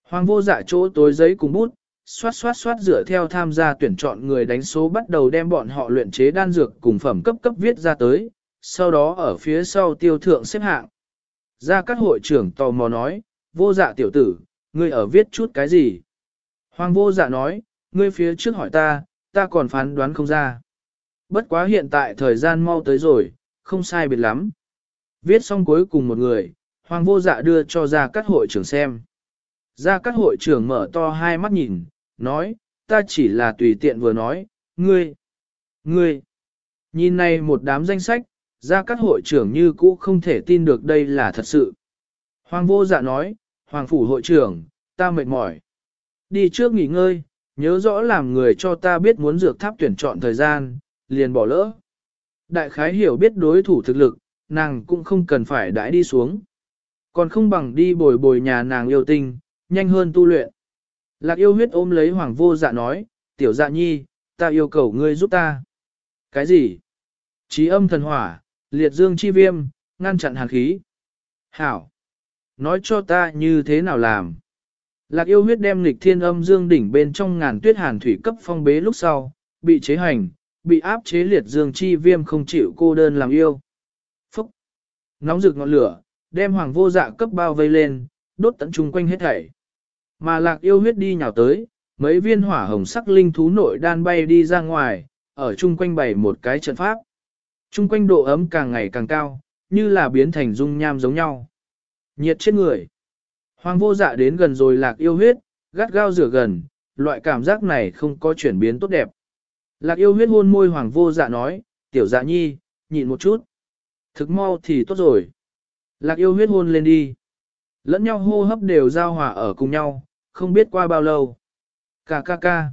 Hoàng vô dạ chỗ tối giấy cùng bút, xoát xoát xoát dựa theo tham gia tuyển chọn người đánh số bắt đầu đem bọn họ luyện chế đan dược cùng phẩm cấp cấp viết ra tới, sau đó ở phía sau tiêu thượng xếp hạng. Ra các hội trưởng tò mò nói, vô dạ tiểu tử, ngươi ở viết chút cái gì? Hoàng vô dạ nói, ngươi phía trước hỏi ta, ta còn phán đoán không ra. Bất quá hiện tại thời gian mau tới rồi, không sai biệt lắm. Viết xong cuối cùng một người, hoàng vô dạ đưa cho ra các hội trưởng xem. Ra các hội trưởng mở to hai mắt nhìn, nói, ta chỉ là tùy tiện vừa nói, ngươi, ngươi. Nhìn này một đám danh sách, ra các hội trưởng như cũ không thể tin được đây là thật sự. Hoàng vô dạ nói, Hoàng phủ hội trưởng, ta mệt mỏi. Đi trước nghỉ ngơi, nhớ rõ làm người cho ta biết muốn dược tháp tuyển chọn thời gian, liền bỏ lỡ. Đại khái hiểu biết đối thủ thực lực, nàng cũng không cần phải đãi đi xuống. Còn không bằng đi bồi bồi nhà nàng yêu tinh, nhanh hơn tu luyện. Lạc yêu huyết ôm lấy hoàng vô dạ nói, tiểu dạ nhi, ta yêu cầu ngươi giúp ta. Cái gì? Trí âm thần hỏa, liệt dương chi viêm, ngăn chặn hàn khí. Hảo! Nói cho ta như thế nào làm? Lạc yêu huyết đem lịch thiên âm dương đỉnh bên trong ngàn tuyết hàn thủy cấp phong bế lúc sau, bị chế hành, bị áp chế liệt dương chi viêm không chịu cô đơn làm yêu. Phúc! Nóng rực ngọn lửa, đem hoàng vô dạ cấp bao vây lên, đốt tận chung quanh hết thảy. Mà lạc yêu huyết đi nhào tới, mấy viên hỏa hồng sắc linh thú nội đan bay đi ra ngoài, ở chung quanh bày một cái trận pháp. Trung quanh độ ấm càng ngày càng cao, như là biến thành dung nham giống nhau. Nhiệt chết người. Hoàng vô dạ đến gần rồi lạc yêu huyết, gắt gao rửa gần, loại cảm giác này không có chuyển biến tốt đẹp. Lạc yêu huyết hôn môi hoàng vô dạ nói, tiểu dạ nhi, nhịn một chút. Thực mau thì tốt rồi. Lạc yêu huyết hôn lên đi. Lẫn nhau hô hấp đều giao hòa ở cùng nhau, không biết qua bao lâu. Cà ca ca.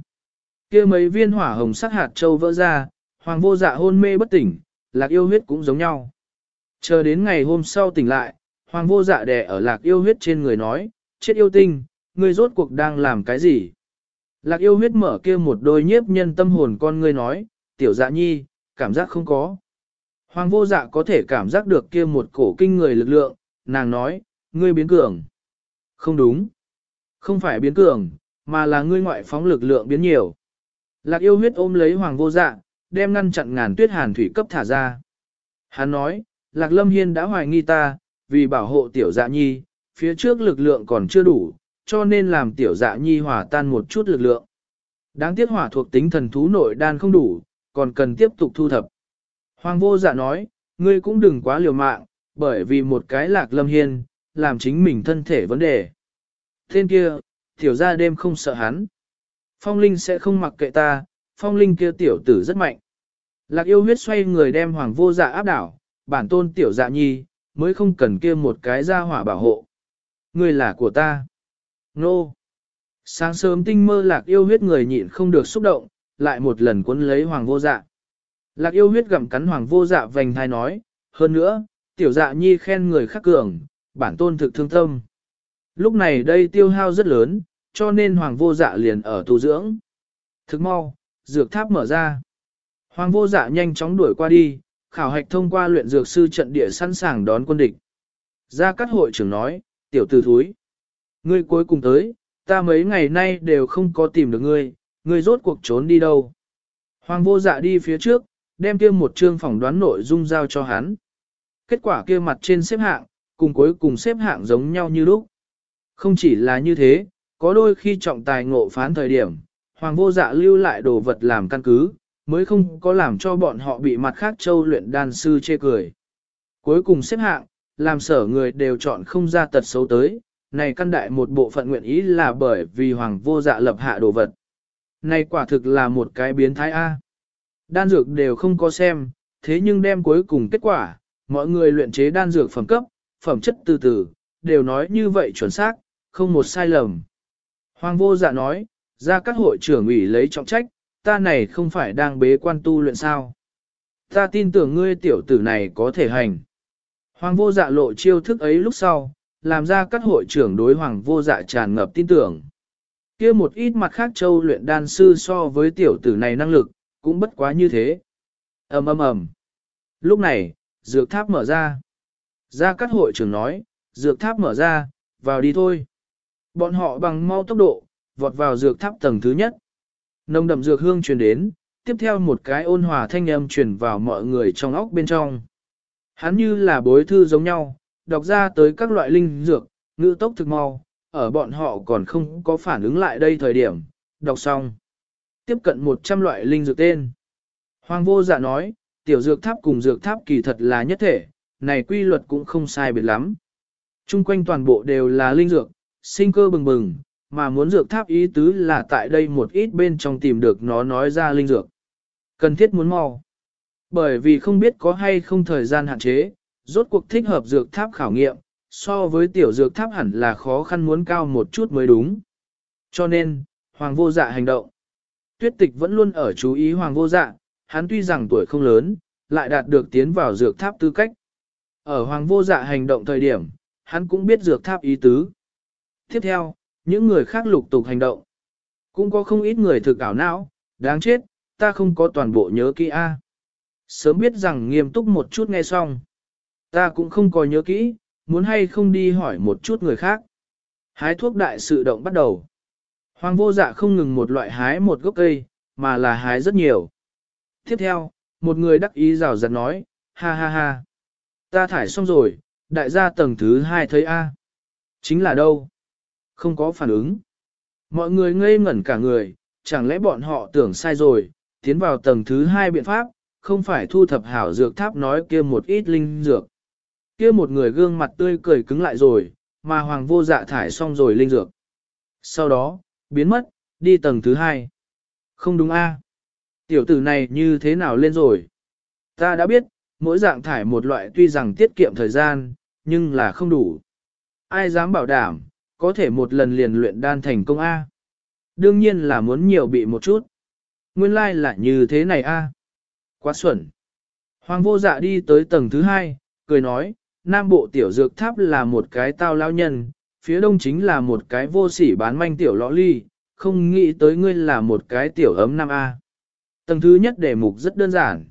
kia mấy viên hỏa hồng sắc hạt châu vỡ ra, hoàng vô dạ hôn mê bất tỉnh, lạc yêu huyết cũng giống nhau. Chờ đến ngày hôm sau tỉnh lại, hoàng vô dạ đè ở lạc yêu huyết trên người nói, chết yêu tinh, ngươi rốt cuộc đang làm cái gì? Lạc yêu huyết mở kia một đôi nhiếp nhân tâm hồn con ngươi nói, tiểu dạ nhi, cảm giác không có. Hoàng vô dạ có thể cảm giác được kia một cổ kinh người lực lượng, nàng nói, ngươi biến cường. Không đúng. Không phải biến cường, mà là ngươi ngoại phóng lực lượng biến nhiều. Lạc yêu huyết ôm lấy hoàng vô dạ, đem ngăn chặn ngàn tuyết hàn thủy cấp thả ra. Hắn nói, Lạc lâm hiên đã hoài nghi ta, vì bảo hộ tiểu dạ nhi, phía trước lực lượng còn chưa đủ, cho nên làm tiểu dạ nhi hỏa tan một chút lực lượng. Đáng tiếc hỏa thuộc tính thần thú nội đan không đủ, còn cần tiếp tục thu thập. Hoàng vô dạ nói, ngươi cũng đừng quá liều mạng, bởi vì một cái lạc lâm hiên, làm chính mình thân thể vấn đề. Tên kia, tiểu ra đêm không sợ hắn. Phong linh sẽ không mặc kệ ta, phong linh kia tiểu tử rất mạnh. Lạc yêu huyết xoay người đem hoàng vô dạ áp đảo, bản tôn tiểu dạ nhi, mới không cần kia một cái ra hỏa bảo hộ. Ngươi là của ta. Nô. Sáng sớm tinh mơ lạc yêu huyết người nhịn không được xúc động, lại một lần cuốn lấy hoàng vô dạ. Lạc yêu huyết gặm cắn hoàng vô dạ vành thai nói, hơn nữa, tiểu dạ nhi khen người khắc cường, bản tôn thực thương tâm. Lúc này đây tiêu hao rất lớn, cho nên hoàng vô dạ liền ở tu dưỡng. Thực mau, dược tháp mở ra. Hoàng vô dạ nhanh chóng đuổi qua đi, khảo hạch thông qua luyện dược sư trận địa sẵn sàng đón quân địch. Gia Cát hội trưởng nói, tiểu tử thúi. Ngươi cuối cùng tới, ta mấy ngày nay đều không có tìm được ngươi, ngươi rốt cuộc trốn đi đâu. Hoàng vô dạ đi phía trước, đem kia một chương phỏng đoán nội dung giao cho hắn. Kết quả kia mặt trên xếp hạng, cùng cuối cùng xếp hạng giống nhau như lúc. Không chỉ là như thế, có đôi khi trọng tài ngộ phán thời điểm, hoàng vô dạ lưu lại đồ vật làm căn cứ, mới không có làm cho bọn họ bị mặt khác châu luyện đan sư chê cười. Cuối cùng xếp hạng, làm sở người đều chọn không ra tật xấu tới, này căn đại một bộ phận nguyện ý là bởi vì hoàng vô dạ lập hạ đồ vật. Này quả thực là một cái biến thái A. Đan dược đều không có xem, thế nhưng đem cuối cùng kết quả, mọi người luyện chế đan dược phẩm cấp, phẩm chất từ từ, đều nói như vậy chuẩn xác, không một sai lầm. Hoàng vô dạ nói, ra các hội trưởng ủy lấy trọng trách, ta này không phải đang bế quan tu luyện sao. Ta tin tưởng ngươi tiểu tử này có thể hành. Hoàng vô dạ lộ chiêu thức ấy lúc sau, làm ra các hội trưởng đối hoàng vô dạ tràn ngập tin tưởng. kia một ít mặt khác châu luyện đan sư so với tiểu tử này năng lực, cũng bất quá như thế. ầm ầm ầm. Lúc này, dược tháp mở ra. Ra các hội trưởng nói, dược tháp mở ra, vào đi thôi. Bọn họ bằng mau tốc độ, vọt vào dược tháp tầng thứ nhất. Nồng đậm dược hương truyền đến, tiếp theo một cái ôn hòa thanh âm truyền vào mọi người trong óc bên trong. Hắn như là bối thư giống nhau, đọc ra tới các loại linh dược, ngữ tốc thực mau, ở bọn họ còn không có phản ứng lại đây thời điểm, đọc xong. Tiếp cận 100 loại linh dược tên. Hoàng vô dạ nói, tiểu dược tháp cùng dược tháp kỳ thật là nhất thể, này quy luật cũng không sai biệt lắm. Trung quanh toàn bộ đều là linh dược, sinh cơ bừng bừng, mà muốn dược tháp ý tứ là tại đây một ít bên trong tìm được nó nói ra linh dược. Cần thiết muốn mau. Bởi vì không biết có hay không thời gian hạn chế, rốt cuộc thích hợp dược tháp khảo nghiệm, so với tiểu dược tháp hẳn là khó khăn muốn cao một chút mới đúng. Cho nên, Hoàng vô dạ hành động. Tuyết tịch vẫn luôn ở chú ý Hoàng vô dạ, hắn tuy rằng tuổi không lớn, lại đạt được tiến vào dược tháp tư cách. Ở Hoàng vô dạ hành động thời điểm, hắn cũng biết dược tháp ý tứ. Tiếp theo, những người khác lục tục hành động. Cũng có không ít người thực ảo não, đáng chết, ta không có toàn bộ nhớ kỹ A. Sớm biết rằng nghiêm túc một chút nghe xong. Ta cũng không có nhớ kỹ, muốn hay không đi hỏi một chút người khác. Hái thuốc đại sự động bắt đầu. Hoàng vô dạ không ngừng một loại hái một gốc cây, mà là hái rất nhiều. Tiếp theo, một người đắc ý rào rạt nói, ha ha ha. Ta thải xong rồi, đại gia tầng thứ hai thấy A. Chính là đâu? Không có phản ứng. Mọi người ngây ngẩn cả người, chẳng lẽ bọn họ tưởng sai rồi, tiến vào tầng thứ hai biện pháp, không phải thu thập hảo dược tháp nói kia một ít linh dược. kia một người gương mặt tươi cười cứng lại rồi, mà hoàng vô dạ thải xong rồi linh dược. Sau đó, biến mất, đi tầng thứ hai. Không đúng a Tiểu tử này như thế nào lên rồi? Ta đã biết, mỗi dạng thải một loại tuy rằng tiết kiệm thời gian, nhưng là không đủ. Ai dám bảo đảm, có thể một lần liền luyện đan thành công A. Đương nhiên là muốn nhiều bị một chút. Nguyên lai like là như thế này A. Quá xuẩn. Hoàng vô dạ đi tới tầng thứ hai, cười nói, Nam bộ tiểu dược tháp là một cái tao lao nhân, phía đông chính là một cái vô sỉ bán manh tiểu lõ ly, không nghĩ tới ngươi là một cái tiểu ấm nam A. Tầng thứ nhất đề mục rất đơn giản.